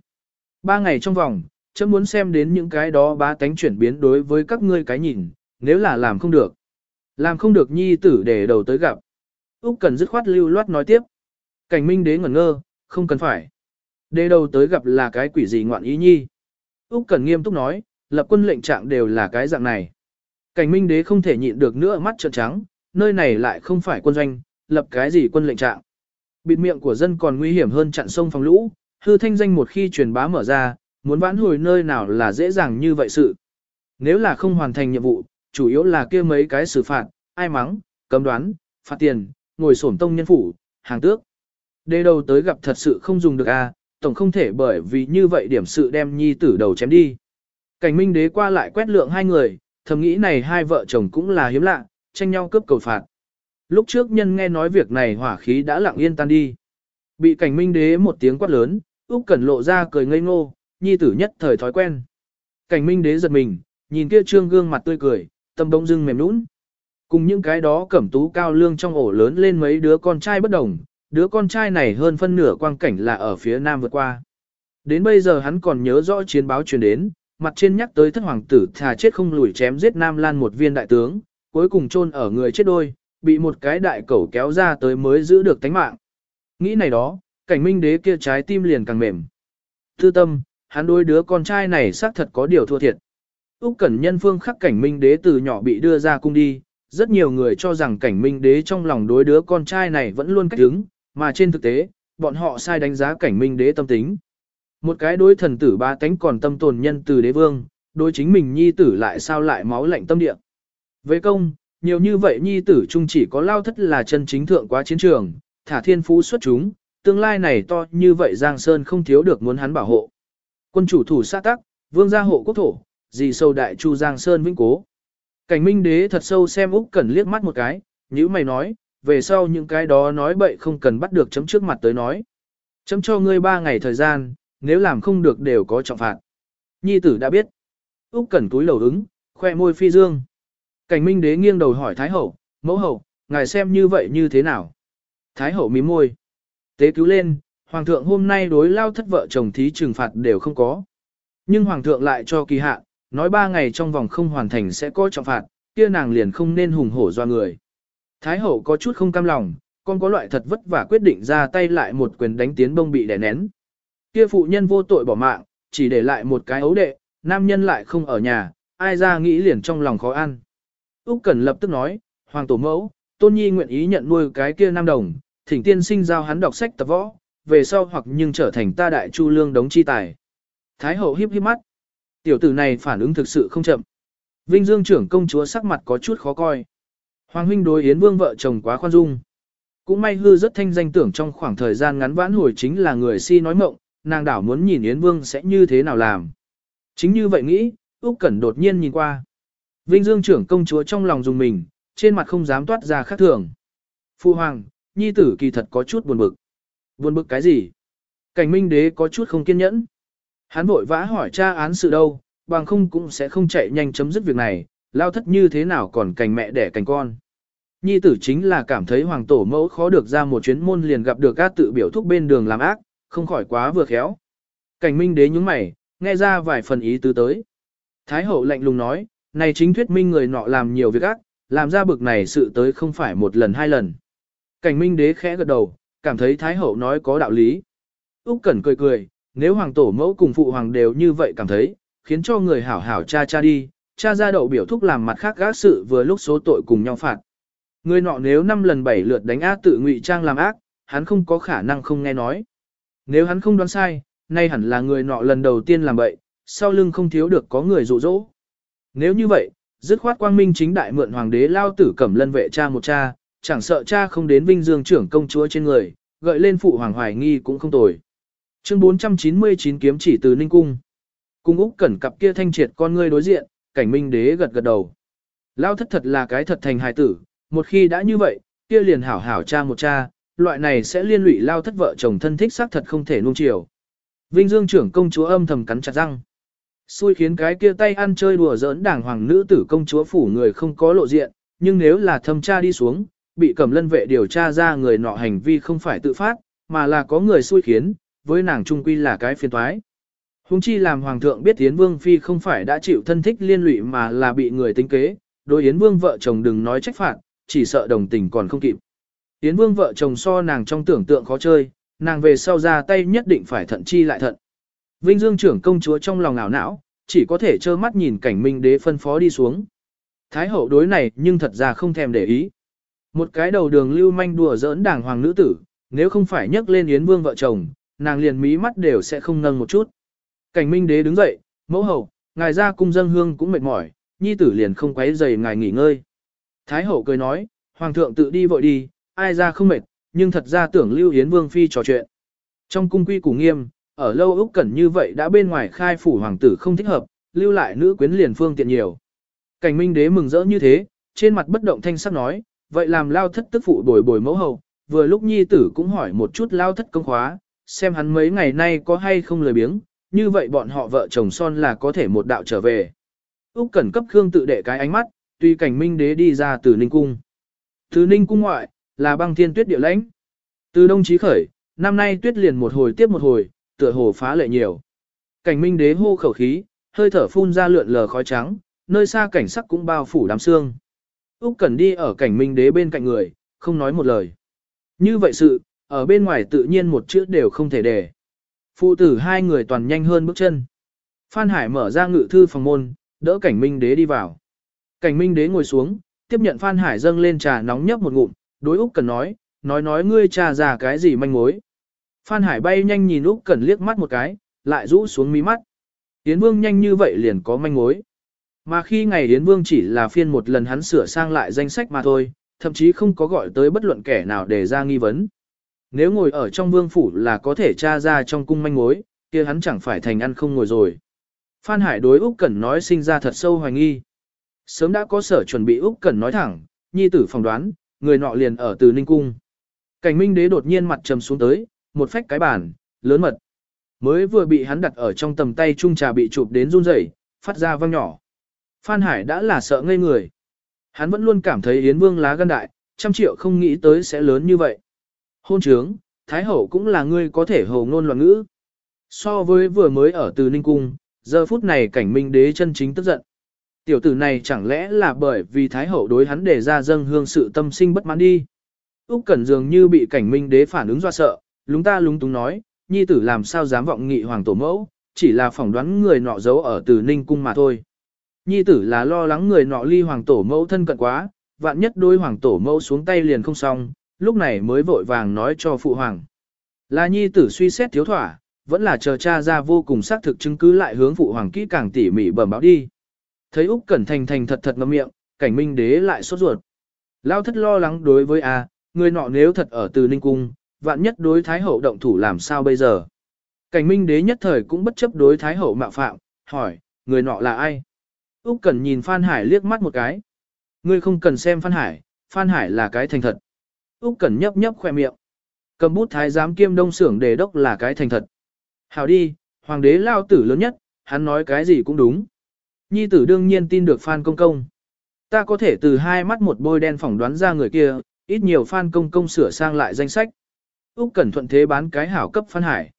Ba ngày trong vòng, chấm muốn xem đến những cái đó bá tánh chuyển biến đối với các ngươi cái nhìn, nếu là làm không được. Làm không được nhi tử để đầu tới gặp. Úc cần dứt khoát lưu loát nói tiếp. Cảnh minh đế ngẩn ngơ, không cần phải. Để đầu tới gặp là cái quỷ gì ngoạn ý nhi. Úc cần nghiêm túc nói, lập quân lệnh trạng đều là cái dạng này. Cảnh minh đế không thể nhịn được nữa mắt trợn trắng, nơi này lại không phải quân doanh, lập cái gì quân lệnh trạng. Bịt miệng của dân còn nguy hiểm hơn chặn sông phòng lũ, hư thanh danh một khi truyền bá mở ra, muốn vãn hồi nơi nào là dễ dàng như vậy sự. Nếu là không hoàn thành nhiệm vụ, chủ yếu là kia mấy cái xử phạt, ai mắng, cấm đoán, phạt tiền, ngồi sổm tông nhân phủ, hàng tước. Đề đầu tới gặp thật sự không dùng được a, à, tổng không thể bởi vì như vậy điểm sự đem nhi tử đầu chém đi. Cảnh minh đế qua lại quét lượng hai người, thầm nghĩ này hai vợ chồng cũng là hiếm lạ, tranh nhau cướp cầu phạt. Lúc trước nhân nghe nói việc này hỏa khí đã lặng yên tan đi. Bị cảnh minh đế một tiếng quát lớn, Úc Cẩn lộ ra cười ngây ngô, nhi tử nhất thời thói quen. Cảnh minh đế giật mình, nhìn kia trương gương mặt tươi cười, tâm đông dưng mềm nũng. Cùng những cái đó cẩm tú cao lương trong ổ lớn lên mấy đứa con trai bất đồng, đứa con trai này hơn phân nửa quang cảnh là ở phía nam vượt qua. Đến bây giờ hắn còn nhớ rõ chiến báo truyền đến, mặt trên nhắc tới thất hoàng tử thà chết không lùi chém giết Nam Lan một viên đại tướng, cuối cùng chôn ở người chết đôi, bị một cái đại cẩu kéo ra tới mới giữ được tánh mạng. Nghĩ này đó, cảnh minh đế kia trái tim liền càng mềm. Thư tâm, hắn đôi đứa con trai này xác thật có điều thua thiệt. Úc Cẩn Nhân phương khắc cảnh minh đế từ nhỏ bị đưa ra cung đi, rất nhiều người cho rằng cảnh minh đế trong lòng đối đứa con trai này vẫn luôn cách đứng, mà trên thực tế, bọn họ sai đánh giá cảnh minh đế tâm tính. Một cái đối thần tử ba tánh còn tâm tồn nhân từ đế vương, đối chính mình nhi tử lại sao lại máu lạnh tâm địa. Với công, nhiều như vậy nhi tử chung chỉ có lao thất là chân chính thượng quá chiến trường, thả thiên phú xuất chúng, tương lai này to như vậy Giang Sơn không thiếu được muốn hắn bảo hộ. Quân chủ thủ sát tắc, vương gia hộ quốc thổ, gì sâu đại chu Giang Sơn vĩnh cố. Cảnh minh đế thật sâu xem Úc Cẩn liếc mắt một cái, nhữ mày nói, về sau những cái đó nói bậy không cần bắt được chấm trước mặt tới nói. Chấm cho ngươi ba ngày thời gian, nếu làm không được đều có trọng phạt. Nhi tử đã biết. Úc Cẩn túi lầu ứng, khoe môi phi dương. Cảnh Minh Đế nghiêng đầu hỏi Thái hậu, "Mẫu hậu, ngài xem như vậy như thế nào?" Thái hậu mím môi. Tế cứu lên, hoàng thượng hôm nay đối lao thất vợ chồng thí trừng phạt đều không có. Nhưng hoàng thượng lại cho kỳ hạn, nói ba ngày trong vòng không hoàn thành sẽ có trọng phạt, kia nàng liền không nên hùng hổ do người. Thái hậu có chút không cam lòng, con có loại thật vất vả quyết định ra tay lại một quyền đánh tiến bông bị đè nén. Kia phụ nhân vô tội bỏ mạng, chỉ để lại một cái ấu đệ, nam nhân lại không ở nhà, ai ra nghĩ liền trong lòng khó ăn. Úc Cẩn lập tức nói, Hoàng tổ mẫu, Tôn Nhi nguyện ý nhận nuôi cái kia nam đồng, thỉnh tiên sinh giao hắn đọc sách tập võ, về sau hoặc nhưng trở thành ta đại chu lương đống chi tài. Thái hậu híp híp mắt. Tiểu tử này phản ứng thực sự không chậm. Vinh Dương trưởng công chúa sắc mặt có chút khó coi. Hoàng huynh đối Yến Vương vợ chồng quá khoan dung. Cũng may hư rất thanh danh tưởng trong khoảng thời gian ngắn vãn hồi chính là người si nói mộng, nàng đảo muốn nhìn Yến Vương sẽ như thế nào làm. Chính như vậy nghĩ, Úc Cẩn đột nhiên nhìn qua. Vinh Dương trưởng công chúa trong lòng dùng mình, trên mặt không dám toát ra khác thường. Phu hoàng, nhi tử kỳ thật có chút buồn bực. Buồn bực cái gì? Cảnh Minh đế có chút không kiên nhẫn. Hắn vội vã hỏi cha án sự đâu, bằng không cũng sẽ không chạy nhanh chấm dứt việc này, lao thất như thế nào còn cành mẹ đẻ cành con. Nhi tử chính là cảm thấy hoàng tổ mẫu khó được ra một chuyến môn liền gặp được các tự biểu thúc bên đường làm ác, không khỏi quá vừa khéo. Cảnh minh đế nhúng mày, nghe ra vài phần ý tứ tới. Thái hậu lạnh lùng nói, này chính thuyết minh người nọ làm nhiều việc ác, làm ra bực này sự tới không phải một lần hai lần. Cảnh minh đế khẽ gật đầu, cảm thấy Thái hậu nói có đạo lý. Úc Cẩn cười cười, nếu hoàng tổ mẫu cùng phụ hoàng đều như vậy cảm thấy, khiến cho người hảo hảo cha cha đi, cha ra đậu biểu thúc làm mặt khác gác sự vừa lúc số tội cùng nhau phạt. Người nọ nếu năm lần bảy lượt đánh ác tự ngụy trang làm ác, hắn không có khả năng không nghe nói. Nếu hắn không đoán sai, nay hẳn là người nọ lần đầu tiên làm vậy, sau lưng không thiếu được có người dụ dỗ. Nếu như vậy, dứt khoát quang minh chính đại mượn hoàng đế lao tử cẩm lân vệ cha một cha, chẳng sợ cha không đến vinh dương trưởng công chúa trên người, gợi lên phụ hoàng hoài nghi cũng không tồi. Chương 499 kiếm chỉ từ Ninh Cung. Cung Úc cẩn cặp kia thanh triệt con ngươi đối diện, cảnh minh đế gật gật đầu. Lao thất thật là cái thật thành hài tử, một khi đã như vậy, kia liền hảo hảo cha một cha, loại này sẽ liên lụy lao thất vợ chồng thân thích xác thật không thể nuông chiều. Vinh Dương trưởng công chúa âm thầm cắn chặt răng. Xui khiến cái kia tay ăn chơi đùa giỡn đảng hoàng nữ tử công chúa phủ người không có lộ diện, nhưng nếu là thâm tra đi xuống, bị cẩm lân vệ điều tra ra người nọ hành vi không phải tự phát, mà là có người xui khiến, với nàng trung quy là cái phiền toái. Hùng chi làm hoàng thượng biết Yến Vương Phi không phải đã chịu thân thích liên lụy mà là bị người tính kế, đối Yến Vương vợ chồng đừng nói trách phạt, chỉ sợ đồng tình còn không kịp. Yến Vương vợ chồng so nàng trong tưởng tượng khó chơi, nàng về sau ra tay nhất định phải thận chi lại thận. Vinh Dương trưởng công chúa trong lòng ảo não, chỉ có thể trơ mắt nhìn cảnh minh đế phân phó đi xuống. Thái hậu đối này nhưng thật ra không thèm để ý. Một cái đầu đường lưu manh đùa giỡn đảng hoàng nữ tử, nếu không phải nhắc lên Yến Vương vợ chồng, nàng liền mí mắt đều sẽ không nâng một chút. Cảnh minh đế đứng dậy, mẫu hậu, ngài ra cung dân hương cũng mệt mỏi, nhi tử liền không quấy rầy ngài nghỉ ngơi. Thái hậu cười nói, hoàng thượng tự đi vội đi, ai ra không mệt, nhưng thật ra tưởng lưu hiến vương phi trò chuyện. Trong cung quy củ nghiêm, ở lâu Úc Cẩn như vậy đã bên ngoài khai phủ hoàng tử không thích hợp, lưu lại nữ quyến liền phương tiện nhiều. Cảnh Minh đế mừng rỡ như thế, trên mặt bất động thanh sắc nói, vậy làm lao thất tức phụ bồi bồi mẫu hậu, vừa lúc nhi tử cũng hỏi một chút lao thất công khóa, xem hắn mấy ngày nay có hay không lười biếng, như vậy bọn họ vợ chồng son là có thể một đạo trở về. Úc Cẩn cấp Khương tự đệ cái ánh mắt, tuy cảnh Minh đế đi ra từ Ninh cung. Từ Ninh cung ngoại, là băng thiên tuyết địa lãnh. Từ đông chí khởi, năm nay tuyết liền một hồi tiếp một hồi, tựa hồ phá lệ nhiều. Cảnh Minh đế hô khẩu khí, hơi thở phun ra lượn lờ khói trắng, nơi xa cảnh sắc cũng bao phủ đám sương. Úc Cẩn đi ở cảnh Minh đế bên cạnh người, không nói một lời. Như vậy sự, ở bên ngoài tự nhiên một chữ đều không thể để. Phụ tử hai người toàn nhanh hơn bước chân. Phan Hải mở ra ngự thư phòng môn, đỡ cảnh Minh đế đi vào. Cảnh Minh đế ngồi xuống, tiếp nhận Phan Hải dâng lên trà nóng nhấp một ngụm, đối Úc Cẩn nói, nói nói ngươi trà ra cái gì manh mối. Phan Hải bay nhanh nhìn Úc Cẩn liếc mắt một cái, lại rũ xuống mí mắt. Yến Vương nhanh như vậy liền có manh mối. Mà khi ngày Yến Vương chỉ là phiên một lần hắn sửa sang lại danh sách mà thôi, thậm chí không có gọi tới bất luận kẻ nào để ra nghi vấn. Nếu ngồi ở trong vương phủ là có thể tra ra trong cung manh mối, kia hắn chẳng phải thành ăn không ngồi rồi. Phan Hải đối Úc Cẩn nói sinh ra thật sâu hoài nghi. Sớm đã có sở chuẩn bị Úc Cẩn nói thẳng, nhi tử phỏng đoán, người nọ liền ở từ Ninh Cung. Cảnh Minh Đế đột nhiên mặt trầm xuống tới, một phách cái bàn, lớn mật. Mới vừa bị hắn đặt ở trong tầm tay trung trà bị chụp đến run rẩy, phát ra vang nhỏ. Phan Hải đã là sợ ngây người. Hắn vẫn luôn cảm thấy Yến Vương lá gan đại, trăm triệu không nghĩ tới sẽ lớn như vậy. Hôn trướng, Thái Hậu cũng là người có thể hồ ngôn loạn ngữ. So với vừa mới ở từ Ninh Cung, giờ phút này cảnh Minh Đế chân chính tức giận. Tiểu tử này chẳng lẽ là bởi vì Thái Hậu đối hắn để ra dâng hương sự tâm sinh bất mãn đi. Úc Cẩn dường như bị cảnh minh đế phản ứng do sợ, lúng ta lúng túng nói, nhi tử làm sao dám vọng nghị hoàng tổ mẫu, chỉ là phỏng đoán người nọ giấu ở từ ninh cung mà thôi. Nhi tử là lo lắng người nọ ly hoàng tổ mẫu thân cận quá, vạn nhất đôi hoàng tổ mẫu xuống tay liền không xong, lúc này mới vội vàng nói cho phụ hoàng. Là nhi tử suy xét thiếu thỏa, vẫn là chờ cha ra vô cùng xác thực chứng cứ lại hướng phụ hoàng kỹ càng tỉ mỉ bẩm báo đi. Thấy Úc Cẩn Thành thành thật thật ngậm miệng, cảnh minh đế lại sốt ruột. Lao thất lo lắng đối với a, người nọ nếu thật ở từ Ninh Cung, vạn nhất đối Thái Hậu động thủ làm sao bây giờ. Cảnh minh đế nhất thời cũng bất chấp đối Thái Hậu mạo phạm, hỏi, người nọ là ai? Úc Cẩn nhìn Phan Hải liếc mắt một cái. Ngươi không cần xem Phan Hải, Phan Hải là cái thành thật. Úc Cẩn nhấp nhấp khóe miệng. Cầm bút thái giám kiêm đông sưởng đề đốc là cái thành thật. Hảo đi, hoàng đế lao tử lớn nhất, hắn nói cái gì cũng đúng. Nhi tử đương nhiên tin được Phan Công Công. Ta có thể từ hai mắt một bôi đen phỏng đoán ra người kia, ít nhiều Phan Công Công sửa sang lại danh sách. Úc Cẩn thuận thế bán cái hảo cấp Phan Hải.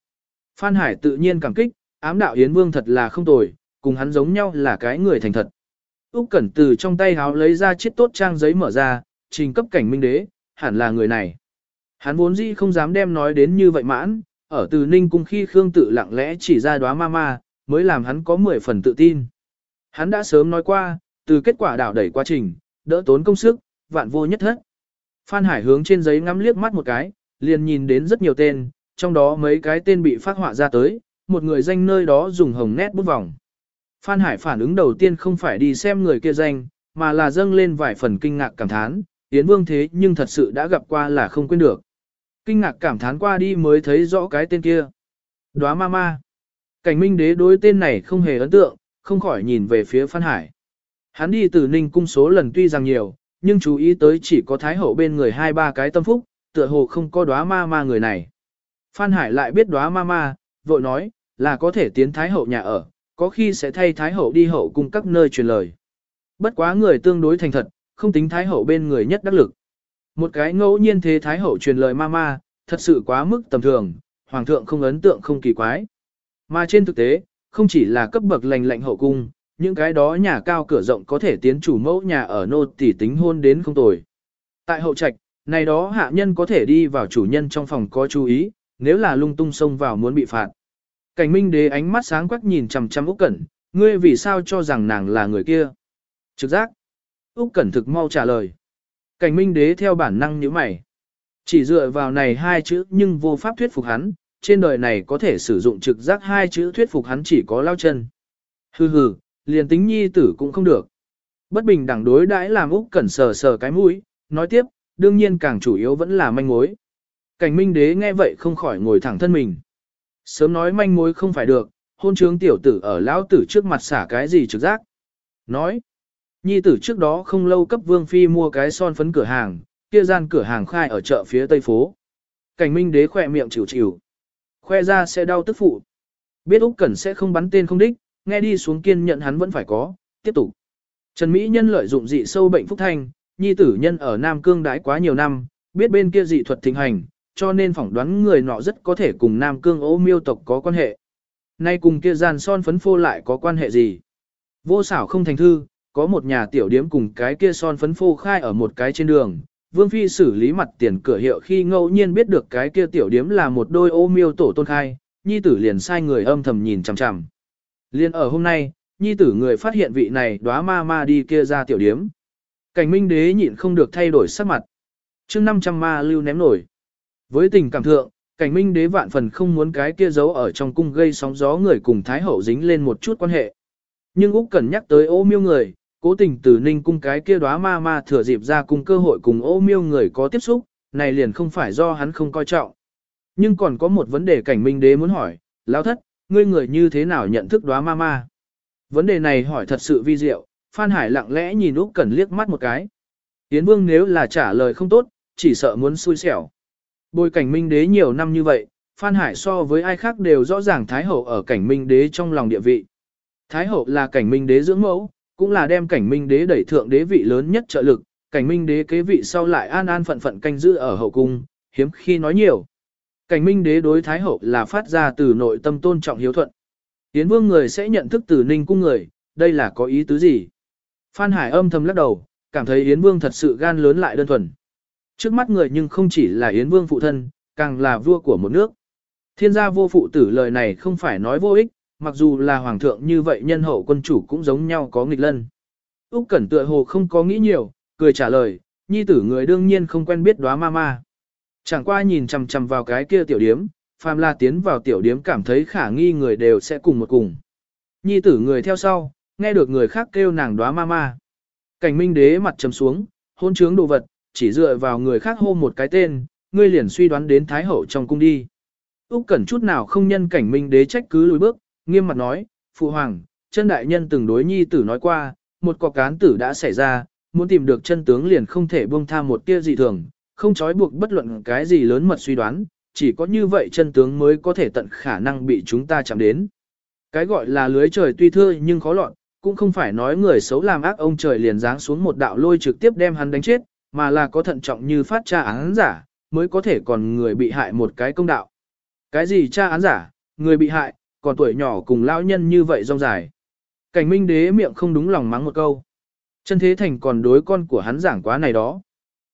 Phan Hải tự nhiên cảm kích, ám đạo Yến Vương thật là không tồi, cùng hắn giống nhau là cái người thành thật. Úc Cẩn từ trong tay háo lấy ra chiếc tốt trang giấy mở ra, trình cấp cảnh minh đế, hẳn là người này. Hắn vốn dĩ không dám đem nói đến như vậy mãn, ở từ Ninh cung khi Khương tự lặng lẽ chỉ ra đóa ma ma, mới làm hắn có 10 phần tự tin. Hắn đã sớm nói qua, từ kết quả đảo đẩy quá trình, đỡ tốn công sức, vạn vô nhất thất. Phan Hải hướng trên giấy ngắm liếc mắt một cái, liền nhìn đến rất nhiều tên, trong đó mấy cái tên bị phát họa ra tới, một người danh nơi đó dùng hồng nét bút vòng. Phan Hải phản ứng đầu tiên không phải đi xem người kia danh, mà là dâng lên vài phần kinh ngạc cảm thán, Yến Vương thế nhưng thật sự đã gặp qua là không quên được. Kinh ngạc cảm thán qua đi mới thấy rõ cái tên kia. Đóa ma ma. Cảnh minh đế đối tên này không hề ấn tượng, không khỏi nhìn về phía Phan Hải. Hắn đi từ Ninh cung số lần tuy rằng nhiều, nhưng chú ý tới chỉ có Thái Hậu bên người hai ba cái tâm phúc, tựa hồ không có đóa ma ma người này. Phan Hải lại biết đóa ma ma, vội nói, là có thể tiến Thái Hậu nhà ở, có khi sẽ thay Thái Hậu đi hậu cung các nơi truyền lời. Bất quá người tương đối thành thật, không tính Thái Hậu bên người nhất đắc lực. Một cái ngẫu nhiên thế Thái Hậu truyền lời ma ma, thật sự quá mức tầm thường, Hoàng thượng không ấn tượng không kỳ quái. Mà trên thực tế, không chỉ là cấp bậc lành lạnh hậu cung, những cái đó nhà cao cửa rộng có thể tiến chủ mẫu nhà ở nô tỷ tính hôn đến không tồi. Tại hậu trạch, này đó hạ nhân có thể đi vào chủ nhân trong phòng có chú ý, nếu là lung tung xông vào muốn bị phạt. Cảnh minh đế ánh mắt sáng quắc nhìn chằm chằm Úc Cẩn, ngươi vì sao cho rằng nàng là người kia? Trực giác. Úc Cẩn thực mau trả lời. Cảnh minh đế theo bản năng nhíu mày. Chỉ dựa vào này hai chữ nhưng vô pháp thuyết phục hắn, trên đời này có thể sử dụng trực giác hai chữ thuyết phục hắn chỉ có lao chân. Hừ hừ, liền tính nhi tử cũng không được. Bất bình đẳng đối đãi làm Úc Cẩn sờ sờ cái mũi, nói tiếp, đương nhiên càng chủ yếu vẫn là manh mối. Cảnh minh đế nghe vậy không khỏi ngồi thẳng thân mình. Sớm nói manh mối không phải được, hôn trướng tiểu tử ở lão tử trước mặt xả cái gì trực giác. Nói, nhi tử trước đó không lâu cấp vương phi mua cái son phấn cửa hàng, kia gian cửa hàng khai ở chợ phía tây phố. Cảnh minh đế khẽ miệng chịu chịu. Khoe ra sẽ đau tức phụ. Biết Úc Cẩn sẽ không bắn tên không đích, nghe đi xuống kiên nhận hắn vẫn phải có, tiếp tục. Trần Mỹ Nhân lợi dụng dị sâu bệnh phúc thanh, nhi tử nhân ở Nam Cương đãi quá nhiều năm, biết bên kia dị thuật thịnh hành, cho nên phỏng đoán người nọ rất có thể cùng Nam Cương ô miêu tộc có quan hệ. Nay cùng kia gian son phấn phô lại có quan hệ gì? Vô xảo không thành thư, có một nhà tiểu điếm cùng cái kia son phấn phô khai ở một cái trên đường. Vương Phi xử lý mặt tiền cửa hiệu khi ngẫu nhiên biết được cái kia tiểu điếm là một đôi ô miêu tổ tôn khai, nhi tử liền sai người âm thầm nhìn chằm chằm. Liên ở hôm nay, nhi tử người phát hiện vị này đóa ma ma đi kia ra tiểu điếm. Cảnh minh đế nhịn không được thay đổi sắc mặt. chương 500 ma lưu ném nổi. Với tình cảm thượng, cảnh minh đế vạn phần không muốn cái kia giấu ở trong cung gây sóng gió người cùng Thái Hậu dính lên một chút quan hệ. Nhưng Úc cần nhắc tới ô miêu người, cố tình từ ninh cung cái kia đóa ma ma thừa dịp ra cùng cơ hội cùng ô miêu người có tiếp xúc, này liền không phải do hắn không coi trọng. Nhưng còn có một vấn đề cảnh minh đế muốn hỏi, lão thất, ngươi người như thế nào nhận thức đóa ma ma? Vấn đề này hỏi thật sự vi diệu, Phan Hải lặng lẽ nhìn Úc Cẩn liếc mắt một cái. Yến Vương nếu là trả lời không tốt, chỉ sợ muốn xui xẻo. Bồi cảnh minh đế nhiều năm như vậy, Phan Hải so với ai khác đều rõ ràng Thái Hậu ở cảnh minh đế trong lòng địa vị. Thái Hậu là cảnh minh đế dưỡng mẫu, cũng là đem cảnh minh đế đẩy thượng đế vị lớn nhất trợ lực, cảnh minh đế kế vị sau lại an an phận phận canh giữ ở hậu cung, hiếm khi nói nhiều. Cảnh minh đế đối Thái Hậu là phát ra từ nội tâm tôn trọng hiếu thuận. Tiến vương người sẽ nhận thức từ ninh cung người, đây là có ý tứ gì? Phan Hải âm thầm lắc đầu, cảm thấy Yến Vương thật sự gan lớn lại đơn thuần. Trước mắt người nhưng không chỉ là Yến Vương phụ thân, càng là vua của một nước. Thiên gia vô phụ tử lời này không phải nói vô ích, mặc dù là hoàng thượng như vậy nhân hậu quân chủ cũng giống nhau có nghịch lân. Úc Cẩn tựa hồ không có nghĩ nhiều, cười trả lời, nhi tử người đương nhiên không quen biết đóa ma ma. Chẳng qua nhìn chằm chằm vào cái kia tiểu điếm, phàm là tiến vào tiểu điếm cảm thấy khả nghi người đều sẽ cùng một cùng. Nhi tử người theo sau, nghe được người khác kêu nàng đóa ma ma. Cảnh minh đế mặt trầm xuống, hôn trướng đồ vật, chỉ dựa vào người khác hô một cái tên, ngươi liền suy đoán đến thái hậu trong cung đi. Úc Cẩn chút nào không nhân cảnh minh đế trách cứ lùi bước, nghiêm mặt nói, phụ hoàng, chân đại nhân từng đối nhi tử nói qua, một cọc cán tử đã xảy ra, muốn tìm được chân tướng liền không thể buông tha một tia gì thường, không trói buộc bất luận cái gì lớn mật suy đoán, chỉ có như vậy chân tướng mới có thể tận khả năng bị chúng ta chạm đến. Cái gọi là lưới trời tuy thưa nhưng khó lọt, cũng không phải nói người xấu làm ác ông trời liền giáng xuống một đạo lôi trực tiếp đem hắn đánh chết, mà là có thận trọng như phát tra án giả, mới có thể còn người bị hại một cái công đạo. Cái gì tra án giả, người bị hại, còn tuổi nhỏ cùng lão nhân như vậy rong dài. Cảnh minh đế miệng không đúng lòng mắng một câu. Chân thế thành còn đối con của hắn giảng quá này đó.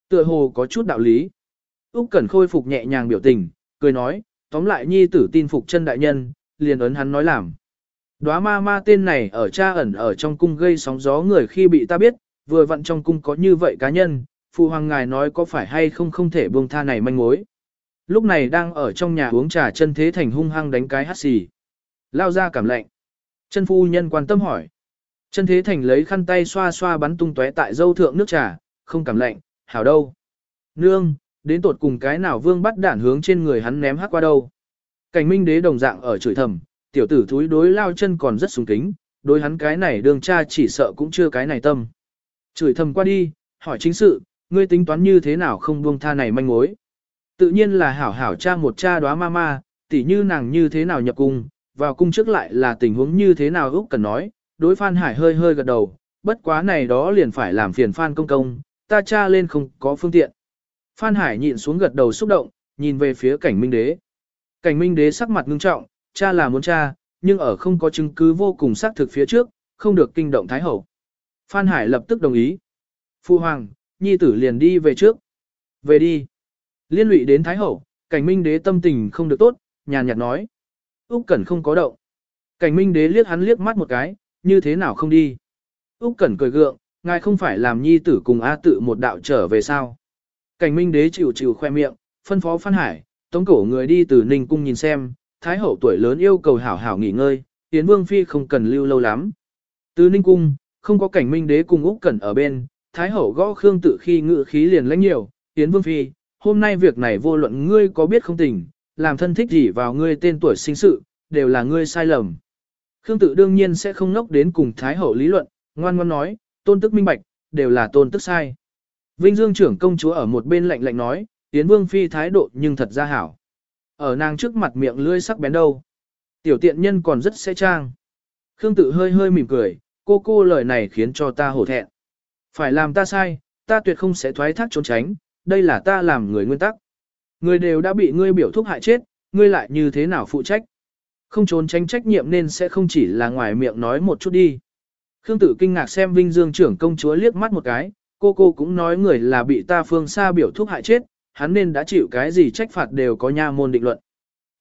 Tựa hồ có chút đạo lý. Úc Cẩn khôi phục nhẹ nhàng biểu tình, cười nói, tóm lại nhi tử tin phục chân đại nhân, liền ấn hắn nói làm. Đóa ma ma tên này ở cha ẩn ở trong cung gây sóng gió người khi bị ta biết, vừa vặn trong cung có như vậy cá nhân, phụ hoàng ngài nói có phải hay không không thể buông tha này manh mối. Lúc này đang ở trong nhà uống trà chân thế thành hung hăng đánh cái hắt xì. Lao ra cảm lạnh. Chân phu nhân quan tâm hỏi. Chân thế thành lấy khăn tay xoa xoa bắn tung tóe tại dâu thượng nước trà, không cảm lạnh, hảo đâu. Nương, đến tột cùng cái nào vương bắt đản hướng trên người hắn ném hắc qua đâu. Cảnh minh đế đồng dạng ở chửi thầm, tiểu tử thúi đối lao chân còn rất sùng kính, đối hắn cái này đường cha chỉ sợ cũng chưa cái này tâm. Chửi thầm qua đi, hỏi chính sự, ngươi tính toán như thế nào không buông tha này manh mối. Tự nhiên là hảo hảo cha một cha đóa ma ma, tỉ như nàng như thế nào nhập cung, vào cung trước lại là tình huống như thế nào Úc cần nói, đối Phan Hải hơi hơi gật đầu, bất quá này đó liền phải làm phiền Phan công công, ta cha lên không có phương tiện. Phan Hải nhịn xuống gật đầu xúc động, nhìn về phía cảnh minh đế. Cảnh minh đế sắc mặt ngưng trọng, cha là muốn cha, nhưng ở không có chứng cứ vô cùng xác thực phía trước, không được kinh động Thái Hậu. Phan Hải lập tức đồng ý. Phu Hoàng, nhi tử liền đi về trước. Về đi. Liên lụy đến Thái Hậu, cảnh minh đế tâm tình không được tốt, nhàn nhạt nói. Úc Cẩn không có động. Cảnh minh đế liếc hắn liếc mắt một cái, như thế nào không đi. Úc Cẩn cười gượng, ngài không phải làm nhi tử cùng A tự một đạo trở về sao. Cảnh minh đế chịu chịu khoe miệng, phân phó Phan Hải, tống cổ người đi từ Ninh Cung nhìn xem, Thái Hậu tuổi lớn yêu cầu hảo hảo nghỉ ngơi, Yến Vương Phi không cần lưu lâu lắm. Từ Ninh Cung, không có cảnh minh đế cùng Úc Cẩn ở bên, Thái Hậu gõ Khương tự khi ngự khí liền lãnh nhiều, Yến Vương Phi, hôm nay việc này vô luận ngươi có biết không tình, làm thân thích gì vào ngươi tên tuổi sinh sự, đều là ngươi sai lầm. Khương tự đương nhiên sẽ không nốc đến cùng Thái Hậu lý luận, ngoan ngoan nói, tôn tức minh bạch, đều là tôn tức sai. Vinh Dương trưởng công chúa ở một bên lạnh lạnh nói, Yến Vương Phi thái độ nhưng thật ra hảo. Ở nàng trước mặt miệng lưỡi sắc bén đâu. Tiểu tiện nhân còn rất sẽ trang. Khương tự hơi hơi mỉm cười, cô cô lời này khiến cho ta hổ thẹn. Phải làm ta sai, ta tuyệt không sẽ thoái thác trốn tránh, đây là ta làm người nguyên tắc. Người đều đã bị ngươi biểu thúc hại chết, ngươi lại như thế nào phụ trách. Không trốn tránh trách nhiệm nên sẽ không chỉ là ngoài miệng nói một chút đi. Khương Tử kinh ngạc xem Vinh Dương trưởng công chúa liếc mắt một cái, cô cô cũng nói người là bị ta phương xa biểu thúc hại chết, hắn nên đã chịu cái gì trách phạt đều có nha môn định luận.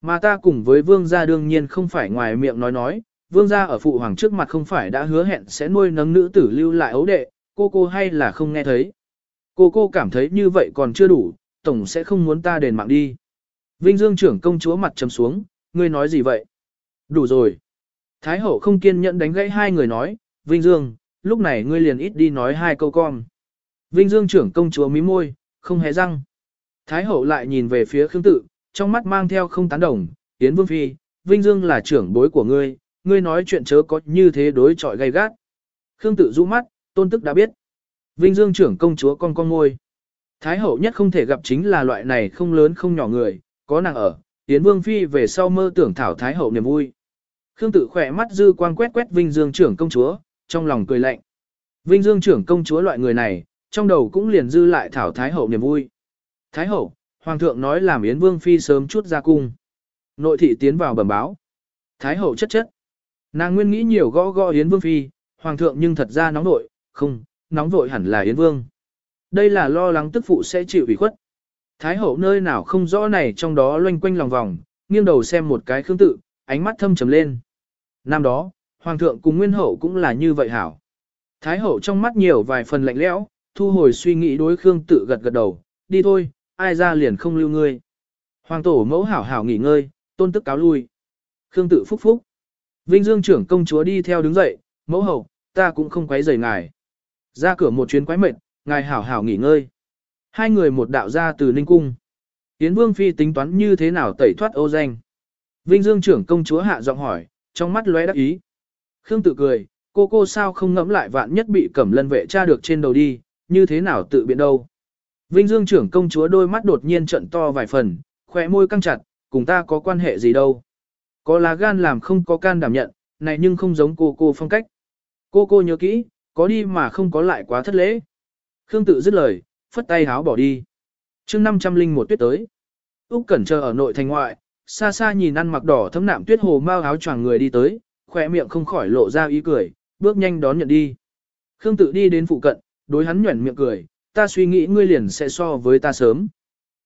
Mà ta cùng với vương gia đương nhiên không phải ngoài miệng nói nói, vương gia ở phụ hoàng trước mặt không phải đã hứa hẹn sẽ nuôi nấng nữ tử lưu lại ấu đệ, cô cô hay là không nghe thấy. Cô cô cảm thấy như vậy còn chưa đủ, tổng sẽ không muốn ta đền mạng đi. Vinh Dương trưởng công chúa mặt trầm xuống, ngươi nói gì vậy? Đủ rồi. Thái hậu không kiên nhẫn đánh gãy hai người nói, Vinh Dương, lúc này ngươi liền ít đi nói hai câu con. Vinh Dương trưởng công chúa mí môi, không hề răng. Thái hậu lại nhìn về phía Khương Tự, trong mắt mang theo không tán đồng, Yến Vương Phi, Vinh Dương là trưởng bối của ngươi, ngươi nói chuyện chớ có như thế đối trọi gay gắt. Khương Tự rũ mắt, tôn tức đã biết. Vinh Dương trưởng công chúa con con ngôi. Thái hậu nhất không thể gặp chính là loại này không lớn không nhỏ người, có nàng ở, Yến Vương Phi về sau mơ tưởng thảo Thái hậu niềm vui. Khương Tự khỏe mắt dư quang quét quét Vinh Dương trưởng công chúa, trong lòng cười lạnh. Vinh Dương trưởng công chúa loại người này, trong đầu cũng liền dư lại thảo Thái hậu niềm vui. Thái hậu, Hoàng thượng nói làm Yến Vương Phi sớm chút ra cung. Nội thị tiến vào bẩm báo. Thái hậu chất chất. Nàng nguyên nghĩ nhiều gõ gõ Yến Vương Phi, Hoàng thượng nhưng thật ra nóng nội, không, nóng vội hẳn là Yến Vương. Đây là lo lắng tức phụ sẽ chịu ủy khuất. Thái hậu nơi nào không rõ này trong đó loanh quanh lòng vòng, nghiêng đầu xem một cái khương tự, ánh mắt thâm trầm lên. Năm đó, Hoàng thượng cùng Nguyên hậu cũng là như vậy hảo. Thái hậu trong mắt nhiều vài phần lạnh lẽo, thu hồi suy nghĩ đối Khương tự gật gật đầu, đi thôi, ai ra liền không lưu ngươi. Hoàng tổ mẫu hảo hảo nghỉ ngơi, tôn tức cáo lui. Khương tự phúc phúc. Vinh Dương trưởng công chúa đi theo đứng dậy, mẫu hậu, ta cũng không quấy rầy ngài. Ra cửa một chuyến quái mệt, ngài hảo hảo nghỉ ngơi. Hai người một đạo ra từ Ninh Cung. Yến Vương Phi tính toán như thế nào tẩy thoát ô danh. Vinh Dương trưởng công chúa hạ giọng hỏi, trong mắt lóe đắc ý. Khương tự cười, cô cô sao không ngẫm lại vạn nhất bị cẩm lân vệ tra được trên đầu đi, như thế nào tự biện đâu. Vinh Dương trưởng công chúa đôi mắt đột nhiên trận to vài phần, khỏe môi căng chặt, cùng ta có quan hệ gì đâu. Có lá gan làm không có can đảm nhận, này nhưng không giống cô cô phong cách. Cô cô nhớ kỹ, có đi mà không có lại quá thất lễ. Khương tự dứt lời, phất tay háo bỏ đi. chương 500 linh một tuyết tới. Úc Cẩn chờ ở nội thành ngoại, xa xa nhìn ăn mặc đỏ thấm nạm tuyết hồ mao áo choàng người đi tới, khóe miệng không khỏi lộ ra ý cười, bước nhanh đón nhận đi. Khương tự đi đến phụ cận, đối hắn nhuyễn miệng cười, ta suy nghĩ ngươi liền sẽ so với ta sớm.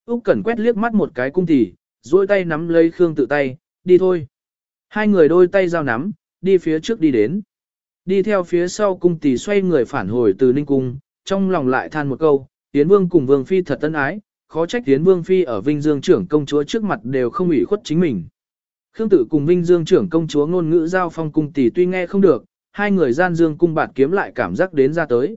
Úc Cẩn quét liếc mắt một cái cung tỷ, duỗi tay nắm lấy Khương tự tay, đi thôi. Hai người đôi tay giao nắm, đi phía trước đi đến. Đi theo phía sau cung tỷ xoay người phản hồi từ Ninh Cung, trong lòng lại than một câu, Tiến Vương cùng Vương Phi thật tân ái, khó trách Tiến Vương Phi ở Vinh Dương trưởng công chúa trước mặt đều không ủy khuất chính mình. Khương tự cùng Vinh Dương trưởng công chúa ngôn ngữ giao phong cung tỷ tuy nghe không được, hai người gian dương cung bạt kiếm lại cảm giác đến ra tới.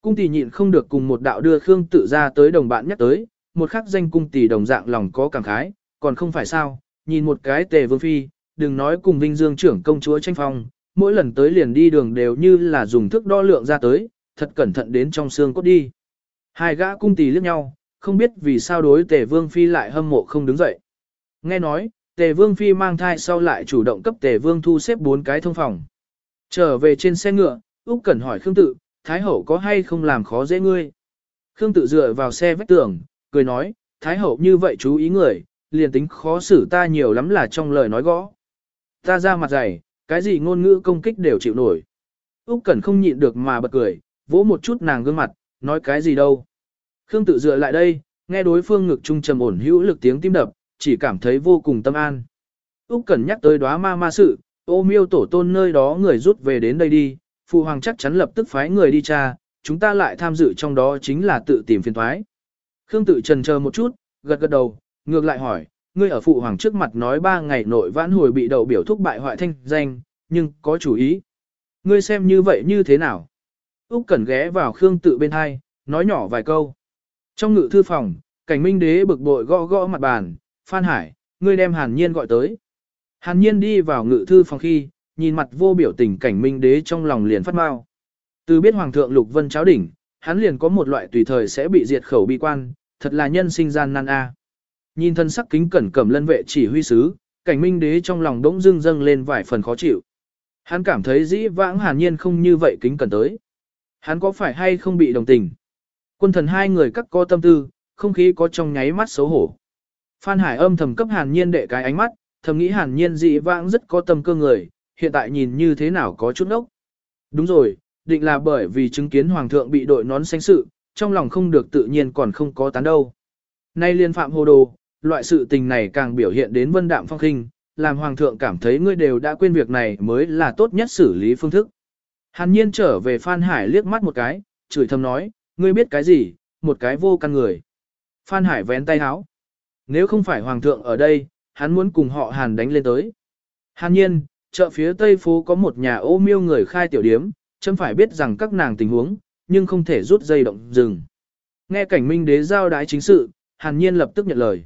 Cung tỷ nhịn không được cùng một đạo đưa Khương tự ra tới đồng bạn nhắc tới, một khắc danh cung tỷ đồng dạng lòng có cảm khái, còn không phải sao, nhìn một cái tề vương phi, đừng nói cùng Vinh Dương trưởng công chúa tranh phong, mỗi lần tới liền đi đường đều như là dùng thước đo lượng ra tới, thật cẩn thận đến trong xương cốt đi. Hai gã cung tỳ liếc nhau, không biết vì sao đối tề vương phi lại hâm mộ không đứng dậy. Nghe nói, tề vương phi mang thai sau lại chủ động cấp tề vương thu xếp bốn cái thông phòng. Trở về trên xe ngựa, Úc Cẩn hỏi Khương Tự, Thái Hậu có hay không làm khó dễ ngươi? Khương Tự dựa vào xe vách tường, cười nói, Thái Hậu như vậy chú ý người, liền tính khó xử ta nhiều lắm là trong lời nói gõ. Ta ra mặt dày, cái gì ngôn ngữ công kích đều chịu nổi. Úc Cẩn không nhịn được mà bật cười, vỗ một chút nàng gương mặt, nói cái gì đâu. Khương Tự dựa lại đây, nghe đối phương ngực trung trầm ổn hữu lực tiếng tim đập, chỉ cảm thấy vô cùng tâm an. Úc Cẩn nhắc tới đóa ma ma sự, ô miêu tổ tôn nơi đó người rút về đến đây đi, phụ hoàng chắc chắn lập tức phái người đi tra, chúng ta lại tham dự trong đó chính là tự tìm phiền thoái. Khương tự trần chờ một chút, gật gật đầu, ngược lại hỏi, ngươi ở phụ hoàng trước mặt nói ba ngày nội vãn hồi bị đậu biểu thúc bại hoại thanh danh, nhưng có chủ ý. Ngươi xem như vậy như thế nào? Úc Cẩn ghé vào Khương tự bên hai, nói nhỏ vài câu. Trong ngự thư phòng, cảnh minh đế bực bội gõ gõ mặt bàn, Phan Hải, ngươi đem Hàn Nhiên gọi tới. Hàn nhiên đi vào ngự thư phòng khi, nhìn mặt vô biểu tình cảnh minh đế trong lòng liền phát mau. Từ biết Hoàng thượng Lục Vân cháo đỉnh, hắn liền có một loại tùy thời sẽ bị diệt khẩu bi quan, thật là nhân sinh gian nan a. Nhìn thân sắc kính cẩn cẩm lân vệ chỉ huy sứ, cảnh minh đế trong lòng đống dưng dâng lên vài phần khó chịu. Hắn cảm thấy dĩ vãng hàn nhiên không như vậy kính cẩn tới. Hắn có phải hay không bị đồng tình? Quân thần hai người cắt co tâm tư, không khí có trong nháy mắt xấu hổ. Phan Hải âm thầm cấp hàn nhiên đệ cái ánh mắt, thầm nghĩ hàn nhiên dị vãng rất có tâm cơ người, hiện tại nhìn như thế nào có chút ốc. Đúng rồi, định là bởi vì chứng kiến hoàng thượng bị đội nón xanh sự, trong lòng không được tự nhiên còn không có tán đâu. Nay liên phạm hồ đồ, loại sự tình này càng biểu hiện đến vân đạm phong khinh, làm hoàng thượng cảm thấy ngươi đều đã quên việc này mới là tốt nhất xử lý phương thức. Hàn nhiên trở về Phan Hải liếc mắt một cái, chửi thầm nói, ngươi biết cái gì, một cái vô căn người. Phan Hải vén tay háo. Nếu không phải hoàng thượng ở đây, hắn muốn cùng họ Hàn đánh lên tới. Hàn nhiên, chợ phía tây phố có một nhà ô miêu người khai tiểu điếm, chấm phải biết rằng các nàng tình huống, nhưng không thể rút dây động dừng. Nghe cảnh minh đế giao đái chính sự, hàn nhiên lập tức nhận lời.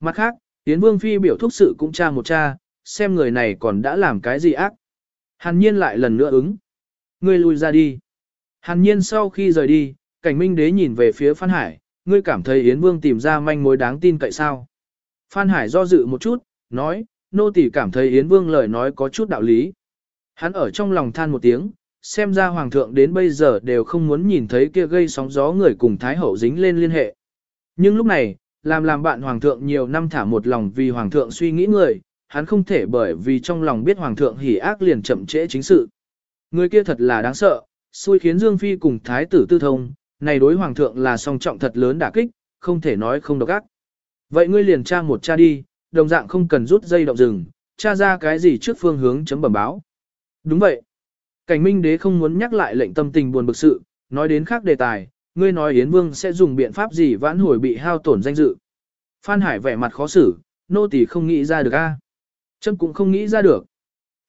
Mặt khác, Tiến Vương Phi biểu thúc sự cũng tra một cha, xem người này còn đã làm cái gì ác. Hàn nhiên lại lần nữa ứng. Ngươi lui ra đi. Hàn nhiên sau khi rời đi, cảnh minh đế nhìn về phía Phan Hải, ngươi cảm thấy Yến Vương tìm ra manh mối đáng tin cậy sao. Phan Hải do dự một chút, nói, nô tỳ cảm thấy Yến Vương lời nói có chút đạo lý. Hắn ở trong lòng than một tiếng, xem ra Hoàng thượng đến bây giờ đều không muốn nhìn thấy kia gây sóng gió người cùng Thái Hậu dính lên liên hệ. Nhưng lúc này, làm làm bạn Hoàng thượng nhiều năm thả một lòng vì Hoàng thượng suy nghĩ người, hắn không thể bởi vì trong lòng biết Hoàng thượng hỉ ác liền chậm trễ chính sự. Người kia thật là đáng sợ, xui khiến Dương Phi cùng Thái tử tư thông, này đối hoàng thượng là song trọng thật lớn đả kích, không thể nói không độc ác. Vậy ngươi liền tra một cha đi, đồng dạng không cần rút dây động rừng, tra ra cái gì trước phương hướng chấm bẩm báo. Đúng vậy. Cảnh minh đế không muốn nhắc lại lệnh tâm tình buồn bực sự, nói đến khác đề tài, ngươi nói Yến Vương sẽ dùng biện pháp gì vãn hồi bị hao tổn danh dự. Phan Hải vẻ mặt khó xử, nô tỳ không nghĩ ra được a. Chấm cũng không nghĩ ra được.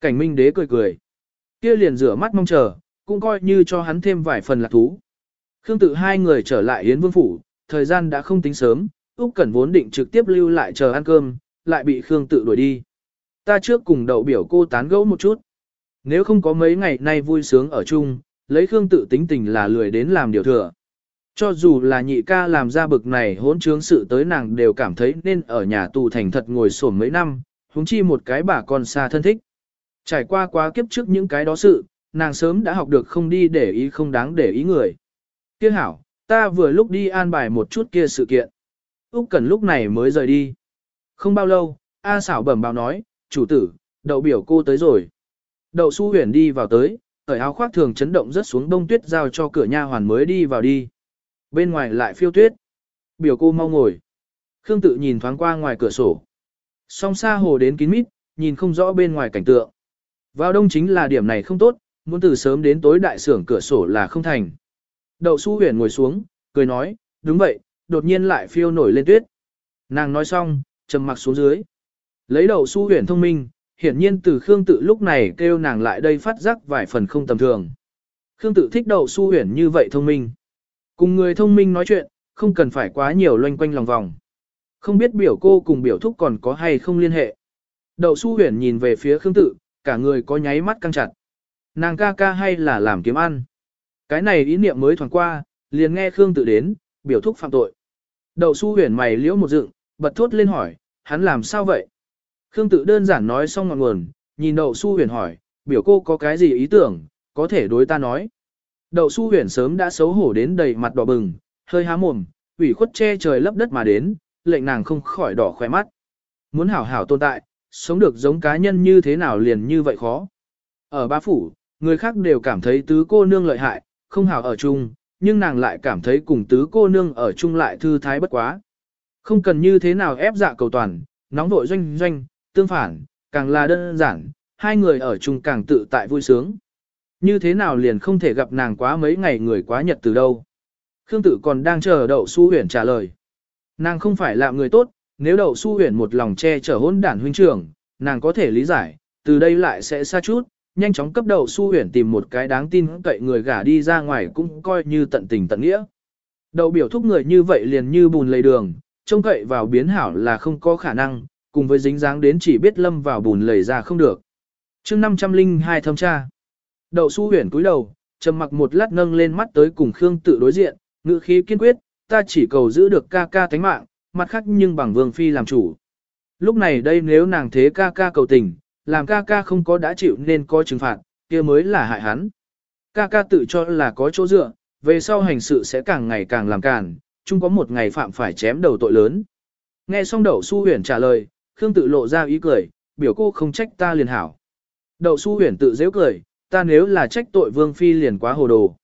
Cảnh minh đế cười cười. Kia liền rửa mắt mong chờ, cũng coi như cho hắn thêm vài phần lạc thú. Khương tự hai người trở lại Yến Vương Phủ, thời gian đã không tính sớm, Úc Cẩn vốn định trực tiếp lưu lại chờ ăn cơm, lại bị Khương tự đuổi đi. Ta trước cùng đậu biểu cô tán gẫu một chút. Nếu không có mấy ngày nay vui sướng ở chung, lấy Khương tự tính tình là lười đến làm điều thừa. Cho dù là nhị ca làm ra bực này hỗn trướng sự tới nàng đều cảm thấy nên ở nhà tù thành thật ngồi sổm mấy năm, huống chi một cái bà con xa thân thích. Trải qua quá kiếp trước những cái đó sự, nàng sớm đã học được không đi để ý không đáng để ý người. Kia hảo, ta vừa lúc đi an bài một chút kia sự kiện. Úc Cẩn lúc này mới rời đi. Không bao lâu, A xảo bẩm báo nói, chủ tử, đậu biểu cô tới rồi. Đậu su huyền đi vào tới, cởi áo khoác thường chấn động rất xuống đông tuyết giao cho cửa nha hoàn mới đi vào đi. Bên ngoài lại phiêu tuyết. Biểu cô mau ngồi. Khương tự nhìn thoáng qua ngoài cửa sổ. Song xa hồ đến kín mít, nhìn không rõ bên ngoài cảnh tượng. Vào đông chính là điểm này không tốt, muốn từ sớm đến tối đại sưởng cửa sổ là không thành. Đậu su huyền ngồi xuống, cười nói, đúng vậy, đột nhiên lại phiêu nổi lên tuyết. Nàng nói xong, trầm mặc xuống dưới. Lấy đậu su huyền thông minh, hiển nhiên từ Khương tự lúc này kêu nàng lại đây phát giác vài phần không tầm thường. Khương tự thích đậu su huyền như vậy thông minh. Cùng người thông minh nói chuyện, không cần phải quá nhiều loanh quanh lòng vòng. Không biết biểu cô cùng biểu thúc còn có hay không liên hệ. Đậu su huyền nhìn về phía Khương tự, cả người có nháy mắt căng chặt. Nàng ca ca hay là làm kiếm ăn. Cái này ý niệm mới thoáng qua, liền nghe Khương tự đến, biểu thúc phạm tội. Đậu su huyền mày liễu một dựng, bật thốt lên hỏi, hắn làm sao vậy? Khương tự đơn giản nói xong ngọn nguồn, nhìn đậu su huyền hỏi, biểu cô có cái gì ý tưởng, có thể đối ta nói. Đậu su huyền sớm đã xấu hổ đến đầy mặt đỏ bừng, hơi há mồm, ủy khuất che trời lấp đất mà đến, lệnh nàng không khỏi đỏ khóe mắt. Muốn hảo hảo tồn tại, sống được giống cá nhân như thế nào liền như vậy khó. Ở ba phủ, người khác đều cảm thấy tứ cô nương lợi hại, không hảo ở chung, nhưng nàng lại cảm thấy cùng tứ cô nương ở chung lại thư thái bất quá. Không cần như thế nào ép dạ cầu toàn, nóng vội doanh doanh, tương phản, càng là đơn giản, hai người ở chung càng tự tại vui sướng. Như thế nào liền không thể gặp nàng quá mấy ngày người quá nhật từ đâu. Khương tử còn đang chờ đậu su huyền trả lời. Nàng không phải là người tốt, nếu đậu su huyền một lòng che chở hôn đản huynh trưởng, nàng có thể lý giải, từ đây lại sẽ xa chút, nhanh chóng cấp đậu su huyền tìm một cái đáng tin cậy người gả đi ra ngoài cũng coi như tận tình tận nghĩa. Đậu biểu thúc người như vậy liền như bùn lầy đường, trông cậy vào biến hảo là không có khả năng, cùng với dính dáng đến chỉ biết lâm vào bùn lầy ra không được. chương 502 thâm tra. Đậu su huyền cúi đầu, trầm mặc một lát nâng lên mắt tới cùng Khương tự đối diện, ngữ khí kiên quyết, ta chỉ cầu giữ được ca ca thánh mạng, mặt khác nhưng bằng vương phi làm chủ. Lúc này đây nếu nàng thế ca ca cầu tình, làm ca ca không có đã chịu nên có trừng phạt, kia mới là hại hắn. Ca ca tự cho là có chỗ dựa, về sau hành sự sẽ càng ngày càng làm càn, chung có một ngày phạm phải chém đầu tội lớn. Nghe xong đậu su huyền trả lời, Khương tự lộ ra ý cười, biểu cô không trách ta liền hảo. Đậu su huyền tự dễ cười, ta nếu là trách tội Vương Phi liền quá hồ đồ.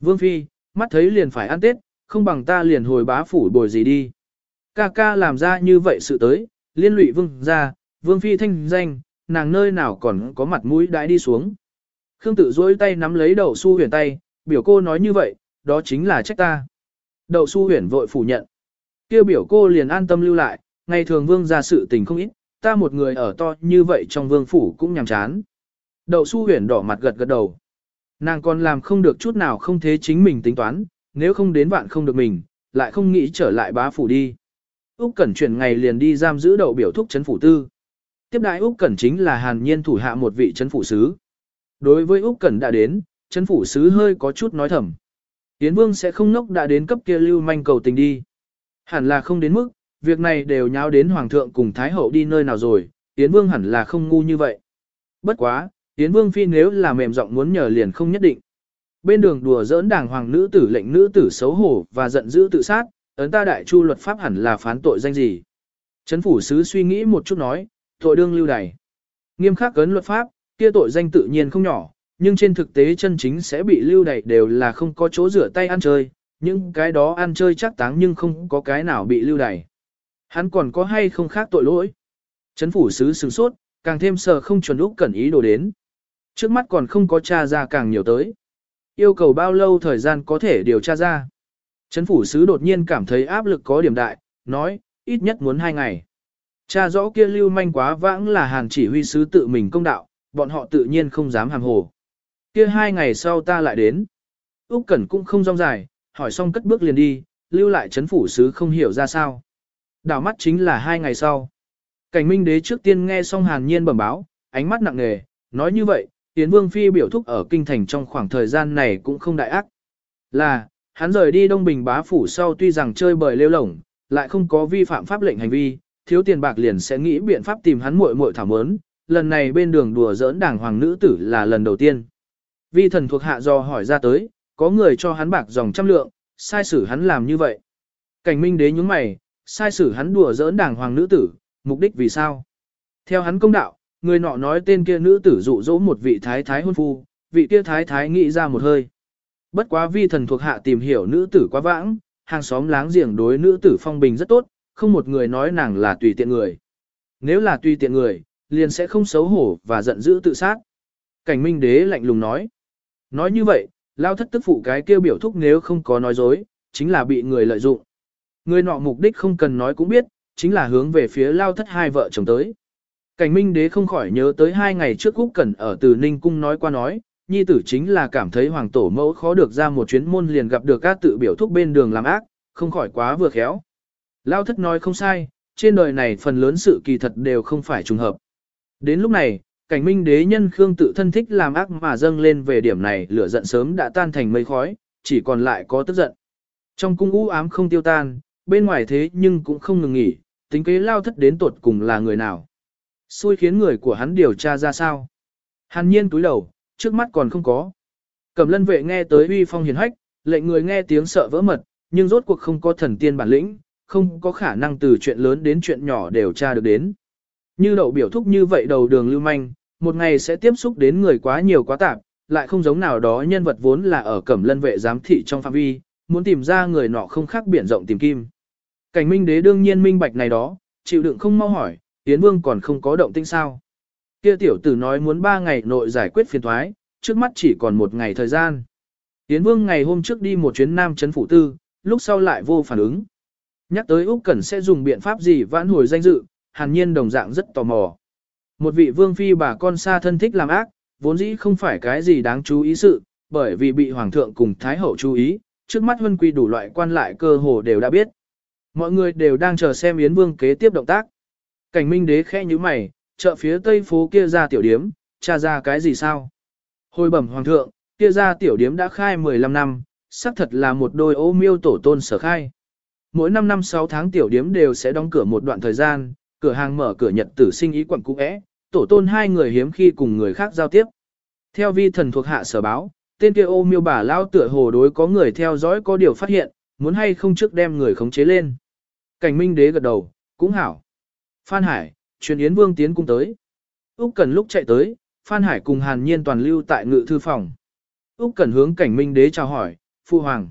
Vương Phi, mắt thấy liền phải ăn Tết, không bằng ta liền hồi bá phủ bồi gì đi. Ca ca làm ra như vậy sự tới, liên lụy Vương ra, Vương Phi thanh danh, nàng nơi nào còn có mặt mũi đãi đi xuống. Khương tự dối tay nắm lấy đậu su huyền tay, biểu cô nói như vậy, đó chính là trách ta. Đậu su huyền vội phủ nhận. kêu biểu cô liền an tâm lưu lại, ngày thường vương ra sự tình không ít, ta một người ở to như vậy trong vương phủ cũng nhàm chán. Đậu su huyền đỏ mặt gật gật đầu. Nàng còn làm không được chút nào không thế chính mình tính toán, nếu không đến vạn không được mình, lại không nghĩ trở lại bá phủ đi. Úc Cẩn chuyển ngày liền đi giam giữ đậu biểu thúc chấn phủ tư. Tiếp đại Úc Cẩn chính là Hàn Nhiên thủ hạ một vị chấn phủ sứ. Đối với Úc Cẩn đã đến, chấn phủ sứ hơi có chút nói thầm. Yến Vương sẽ không nốc đã đến cấp kia lưu manh cầu tình đi. Hẳn là không đến mức, việc này đều nháo đến hoàng thượng cùng thái hậu đi nơi nào rồi, Yến Vương hẳn là không ngu như vậy. Bất quá, Yến Vương phi nếu là mềm giọng muốn nhờ liền không nhất định. Bên đường đùa giỡn đảng hoàng nữ tử lệnh nữ tử xấu hổ và giận dữ tự sát, ấn ta đại chu luật pháp hẳn là phán tội danh gì. Chấn phủ sứ suy nghĩ một chút nói, tội đương lưu đày. Nghiêm khắc cấn luật pháp, kia tội danh tự nhiên không nhỏ, nhưng trên thực tế chân chính sẽ bị lưu đày đều là không có chỗ rửa tay ăn chơi, những cái đó ăn chơi chắc táng nhưng không có cái nào bị lưu đày. Hắn còn có hay không khác tội lỗi. Chấn phủ sứ sửng sốt, càng thêm sờ không chuẩn Úc Cẩn ý đồ đến. Trước mắt còn không có tra ra càng nhiều tới. Yêu cầu bao lâu thời gian có thể điều tra ra. Chấn phủ sứ đột nhiên cảm thấy áp lực có điểm đại, nói, ít nhất muốn hai ngày. Cha rõ kia lưu manh quá vãng là hàn chỉ huy sứ tự mình công đạo, bọn họ tự nhiên không dám hàm hồ. Kia hai ngày sau ta lại đến. Úc Cẩn cũng không rong dài, hỏi xong cất bước liền đi, lưu lại chấn phủ sứ không hiểu ra sao. Đảo mắt chính là hai ngày sau. Cảnh Minh Đế trước tiên nghe xong Hàn Nhiên bẩm báo, ánh mắt nặng nề, nói như vậy, Yến Vương Phi biểu thúc ở kinh thành trong khoảng thời gian này cũng không đại ác. Là, hắn rời đi Đông Bình bá phủ sau tuy rằng chơi bời lêu lổng, lại không có vi phạm pháp lệnh hành vi, thiếu tiền bạc liền sẽ nghĩ biện pháp tìm hắn muội muội thảo mớn, lần này bên đường đùa giỡn đảng hoàng nữ tử là lần đầu tiên. Vi thần thuộc hạ do hỏi ra tới, có người cho hắn bạc dòng trăm lượng, sai xử hắn làm như vậy. Cảnh minh đế nhúng mày, sai xử hắn đùa giỡn đảng hoàng nữ tử, mục đích vì sao? Theo hắn công đạo, người nọ nói tên kia nữ tử dụ dỗ một vị thái thái hôn phu, vị kia thái thái nghĩ ra một hơi. Bất quá vi thần thuộc hạ tìm hiểu nữ tử quá vãng, hàng xóm láng giềng đối nữ tử phong bình rất tốt, không một người nói nàng là tùy tiện người. Nếu là tùy tiện người, liền sẽ không xấu hổ và giận dữ tự sát. Cảnh minh đế lạnh lùng nói. Nói như vậy, lao thất tức phụ cái kêu biểu thúc nếu không có nói dối, chính là bị người lợi dụng. Người nọ mục đích không cần nói cũng biết, chính là hướng về phía lao thất hai vợ chồng tới. Cảnh minh đế không khỏi nhớ tới hai ngày trước Cúc Cẩn ở từ Ninh Cung nói qua nói, nhi tử chính là cảm thấy hoàng tổ mẫu khó được ra một chuyến môn liền gặp được các tự biểu thúc bên đường làm ác, không khỏi quá vừa khéo. Lao thất nói không sai, trên đời này phần lớn sự kỳ thật đều không phải trùng hợp. Đến lúc này, cảnh minh đế nhân Khương tự thân thích làm ác mà dâng lên về điểm này lửa giận sớm đã tan thành mây khói, chỉ còn lại có tức giận. Trong cung u ám không tiêu tan, bên ngoài thế nhưng cũng không ngừng nghỉ, tính kế lao thất đến tột cùng là người nào. Xui khiến người của hắn điều tra ra sao. Hàn nhiên túi đầu, trước mắt còn không có. Cẩm lân vệ nghe tới uy phong hiền hách, lệnh người nghe tiếng sợ vỡ mật, nhưng rốt cuộc không có thần tiên bản lĩnh, không có khả năng từ chuyện lớn đến chuyện nhỏ đều tra được đến. Như đậu biểu thúc như vậy đầu đường lưu manh, một ngày sẽ tiếp xúc đến người quá nhiều quá tạp, lại không giống nào đó nhân vật vốn là ở cẩm lân vệ giám thị trong phạm vi, muốn tìm ra người nọ không khác biển rộng tìm kim. Cảnh minh đế đương nhiên minh bạch này đó, chịu đựng không mau hỏi, Yến Vương còn không có động tĩnh sao. Kia tiểu tử nói muốn ba ngày nội giải quyết phiền thoái, trước mắt chỉ còn một ngày thời gian. Yến Vương ngày hôm trước đi một chuyến nam trấn phủ tư, lúc sau lại vô phản ứng. Nhắc tới Úc Cẩn sẽ dùng biện pháp gì vãn hồi danh dự, hàn nhiên đồng dạng rất tò mò. Một vị vương phi bà con xa thân thích làm ác, vốn dĩ không phải cái gì đáng chú ý sự, bởi vì bị hoàng thượng cùng thái hậu chú ý, trước mắt hân quy đủ loại quan lại cơ hồ đều đã biết. Mọi người đều đang chờ xem Yến Vương kế tiếp động tác. Cảnh Minh đế khẽ nhíu mày, chợ phía tây phố kia ra tiểu điếm, tra ra cái gì sao? Hồi bẩm hoàng thượng, kia ra tiểu điếm đã khai 15 năm, xác thật là một đôi ô miêu tổ tôn sở khai. Mỗi 5 năm 6 tháng tiểu điếm đều sẽ đóng cửa một đoạn thời gian, cửa hàng mở cửa nhật tử sinh ý quận cũ é, tổ tôn hai người hiếm khi cùng người khác giao tiếp. Theo vi thần thuộc hạ sở báo, tên kia ô miêu bà lao tựa hồ đối có người theo dõi có điều phát hiện, muốn hay không trước đem người khống chế lên. Cảnh minh đế gật đầu, cũng hảo. Phan Hải, truyền Yến Vương tiến cung tới. Úc Cần lúc chạy tới, Phan Hải cùng Hàn Nhiên toàn lưu tại ngự thư phòng. Úc Cần hướng cảnh minh đế chào hỏi, phu hoàng.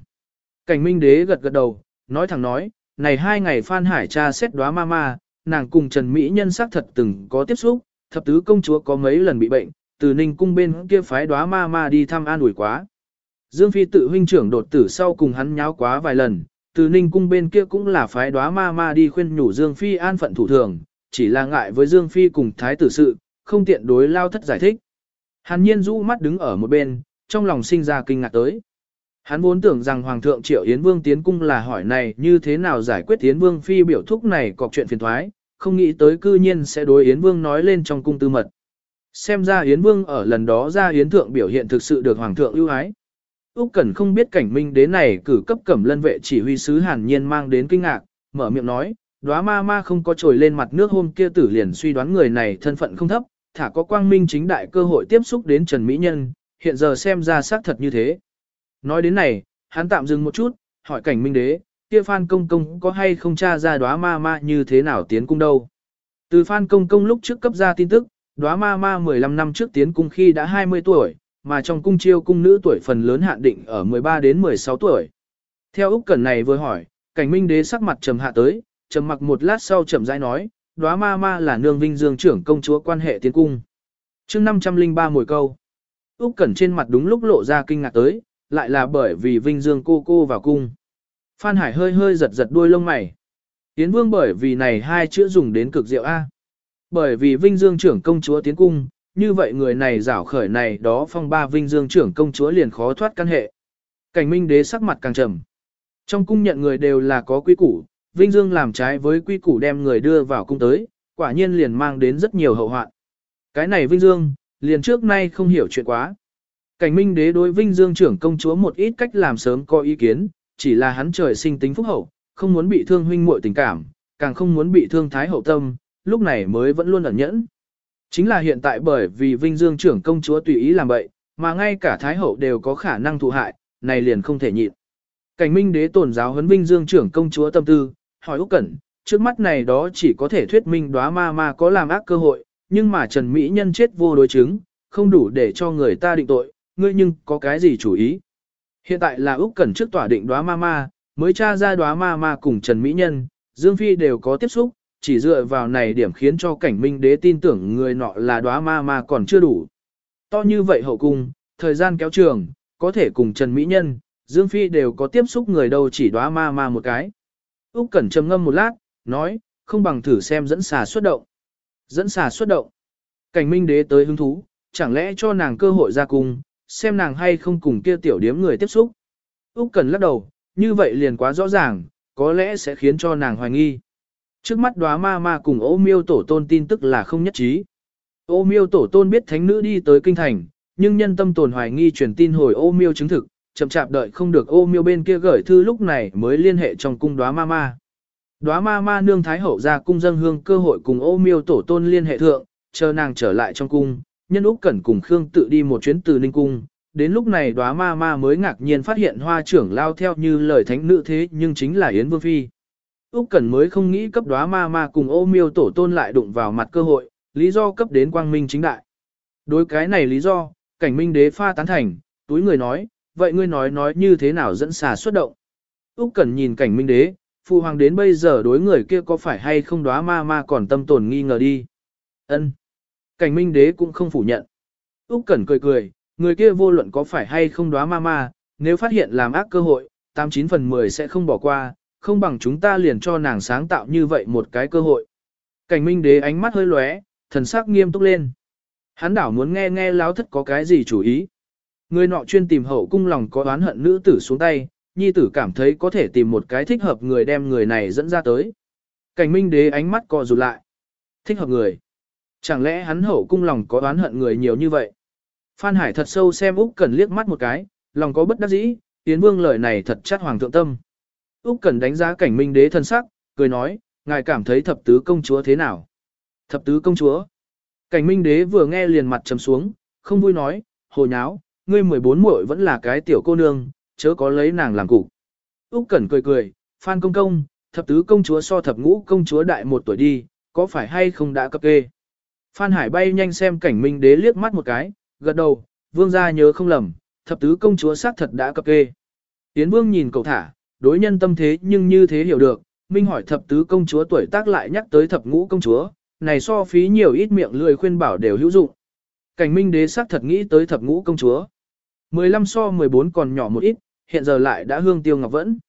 Cảnh minh đế gật gật đầu, nói thẳng nói, này hai ngày Phan Hải cha xét đoá ma ma, nàng cùng Trần Mỹ nhân xác thật từng có tiếp xúc, thập tứ công chúa có mấy lần bị bệnh, từ ninh cung bên kia phái đoá ma ma đi thăm an ủi quá. Dương Phi tự huynh trưởng đột tử sau cùng hắn nháo quá vài lần, từ ninh cung bên kia cũng là phái đoá ma ma đi khuyên nhủ Dương Phi an phận thủ thường, chỉ là ngại với Dương Phi cùng thái tử sự, không tiện đối lao thất giải thích. Hàn nhiên rũ mắt đứng ở một bên, trong lòng sinh ra kinh ngạc tới. Hắn vốn tưởng rằng Hoàng thượng Triệu Yến Vương tiến cung là hỏi này như thế nào giải quyết Yến Vương phi biểu thúc này cọc chuyện phiền thoái, không nghĩ tới cư nhiên sẽ đối Yến Vương nói lên trong cung tư mật. Xem ra Yến Vương ở lần đó ra Yến Thượng biểu hiện thực sự được Hoàng thượng ưu ái. Úc Cẩn không biết cảnh minh đế này cử cấp cẩm lân vệ chỉ huy sứ hàn nhiên mang đến kinh ngạc, mở miệng nói, đóa ma ma không có trồi lên mặt nước hôm kia tử liền suy đoán người này thân phận không thấp, thả có quang minh chính đại cơ hội tiếp xúc đến Trần Mỹ Nhân, hiện giờ xem ra xác thật như thế. Nói đến này, hắn tạm dừng một chút, hỏi cảnh minh đế, kia Phan Công Công có hay không tra ra đóa ma ma như thế nào tiến cung đâu. Từ Phan Công Công lúc trước cấp ra tin tức, đóa ma ma 15 năm trước tiến cung khi đã 20 tuổi, mà trong cung chiêu cung nữ tuổi phần lớn hạn định ở 13 đến 16 tuổi. Theo Úc Cẩn này vừa hỏi, cảnh minh đế sắc mặt trầm hạ tới, trầm mặc một lát sau chậm rãi nói, đóa ma ma là nương vinh dương trưởng công chúa quan hệ tiến cung. Chương 503 mồi câu. Úc Cẩn trên mặt đúng lúc lộ ra kinh ngạc tới, lại là bởi vì vinh dương cô cô vào cung. Phan Hải hơi hơi giật giật đuôi lông mày. Tiến Vương bởi vì này hai chữ dùng đến cực diệu a. Bởi vì vinh dương trưởng công chúa tiến cung, như vậy người này rảo khởi này đó phong ba vinh dương trưởng công chúa liền khó thoát căn hệ. Cảnh Minh đế sắc mặt càng trầm. Trong cung nhận người đều là có quý củ, Vinh Dương làm trái với quy củ đem người đưa vào cung tới, quả nhiên liền mang đến rất nhiều hậu hoạn. Cái này Vinh Dương, liền trước nay không hiểu chuyện quá. Cảnh Minh đế đối Vinh Dương trưởng công chúa một ít cách làm sớm có ý kiến, chỉ là hắn trời sinh tính phúc hậu, không muốn bị thương huynh muội tình cảm, càng không muốn bị thương thái hậu tâm, lúc này mới vẫn luôn ẩn nhẫn. Chính là hiện tại bởi vì Vinh Dương trưởng công chúa tùy ý làm bậy, mà ngay cả thái hậu đều có khả năng thụ hại, này liền không thể nhịn. Cảnh minh đế tổn giáo huấn Vinh Dương trưởng công chúa tâm tư, hỏi Úc Cẩn, trước mắt này đó chỉ có thể thuyết minh đóa ma ma có làm ác cơ hội, nhưng mà Trần Mỹ Nhân chết vô đối chứng, không đủ để cho người ta định tội, ngươi nhưng có cái gì chủ ý? Hiện tại là Úc Cẩn trước tỏa định đóa ma ma, mới tra ra đóa ma ma cùng Trần Mỹ Nhân, Dương Phi đều có tiếp xúc, chỉ dựa vào này điểm khiến cho cảnh minh đế tin tưởng người nọ là đóa ma ma còn chưa đủ. To như vậy hậu cung, thời gian kéo trường, có thể cùng Trần Mỹ Nhân, Dương Phi đều có tiếp xúc người đâu chỉ đóa ma ma một cái. Úc Cẩn trầm ngâm một lát, nói, không bằng thử xem dẫn xà xuất động. Dẫn xà xuất động. Cảnh Minh Đế tới hứng thú, chẳng lẽ cho nàng cơ hội ra cung, xem nàng hay không cùng kia tiểu điếm người tiếp xúc. Úc Cẩn lắc đầu, như vậy liền quá rõ ràng, có lẽ sẽ khiến cho nàng hoài nghi. Trước mắt đóa ma ma cùng ô miêu tổ tôn tin tức là không nhất trí. Ô miêu tổ tôn biết thánh nữ đi tới kinh thành, nhưng nhân tâm tồn hoài nghi truyền tin hồi ô miêu chứng thực, chậm chạp đợi không được ô miêu bên kia gửi thư lúc này mới liên hệ trong cung đóa ma ma. Đóa ma ma nương thái hậu ra cung dân hương cơ hội cùng ô miêu tổ tôn liên hệ thượng, chờ nàng trở lại trong cung, nhân Úc Cẩn cùng Khương tự đi một chuyến từ Ninh cung. Đến lúc này đóa ma ma mới ngạc nhiên phát hiện hoa trưởng lao theo như lời thánh nữ thế nhưng chính là Yến Vương Phi. Úc Cẩn mới không nghĩ cấp đóa ma ma cùng ô miêu tổ tôn lại đụng vào mặt cơ hội, lý do cấp đến quang minh chính đại. Đối cái này lý do, cảnh minh đế pha tán thành, túi người nói, vậy ngươi nói nói như thế nào dẫn xà xuất động. Úc Cẩn nhìn cảnh minh đế, phụ hoàng đến bây giờ đối người kia có phải hay không đóa ma ma còn tâm tồn nghi ngờ đi. Ân. Cảnh minh đế cũng không phủ nhận. Úc Cẩn cười cười, người kia vô luận có phải hay không đóa ma ma, nếu phát hiện làm ác cơ hội, 89 phần 10 sẽ không bỏ qua, không bằng chúng ta liền cho nàng sáng tạo như vậy một cái cơ hội. Cảnh minh đế ánh mắt hơi lóe, thần sắc nghiêm túc lên. Hắn đảo muốn nghe nghe láo thất có cái gì chủ ý. Người nọ chuyên tìm hậu cung lòng có oán hận nữ tử xuống tay, nhi tử cảm thấy có thể tìm một cái thích hợp người đem người này dẫn ra tới. Cảnh minh đế ánh mắt co rụt lại. Thích hợp người. Chẳng lẽ hắn hậu cung lòng có oán hận người nhiều như vậy? Phan Hải thật sâu xem Úc Cẩn liếc mắt một cái, lòng có bất đắc dĩ, Tiến Vương lời này thật chắc hoàng thượng tâm. Úc Cẩn đánh giá cảnh minh đế thân sắc, cười nói, ngài cảm thấy thập tứ công chúa thế nào? Thập tứ công chúa. Cảnh minh đế vừa nghe liền mặt trầm xuống, không vui nói, hồ nháo, ngươi 14 muội vẫn là cái tiểu cô nương, chớ có lấy nàng làm cục. Úc Cẩn cười cười, Phan công công, thập tứ công chúa so thập ngũ công chúa đại một tuổi đi, có phải hay không đã cấp kê? Phan Hải bay nhanh xem cảnh minh đế liếc mắt một cái, gật đầu, vương gia nhớ không lầm, thập tứ công chúa xác thật đã cấp kê. Tiến vương nhìn cậu thả, đối nhân tâm thế nhưng như thế hiểu được, minh hỏi thập tứ công chúa tuổi tác lại nhắc tới thập ngũ công chúa, này so phí nhiều ít miệng lười khuyên bảo đều hữu dụng. Cảnh minh đế xác thật nghĩ tới thập ngũ công chúa. 15 so 14 còn nhỏ một ít, hiện giờ lại đã hương tiêu ngọc vẫn.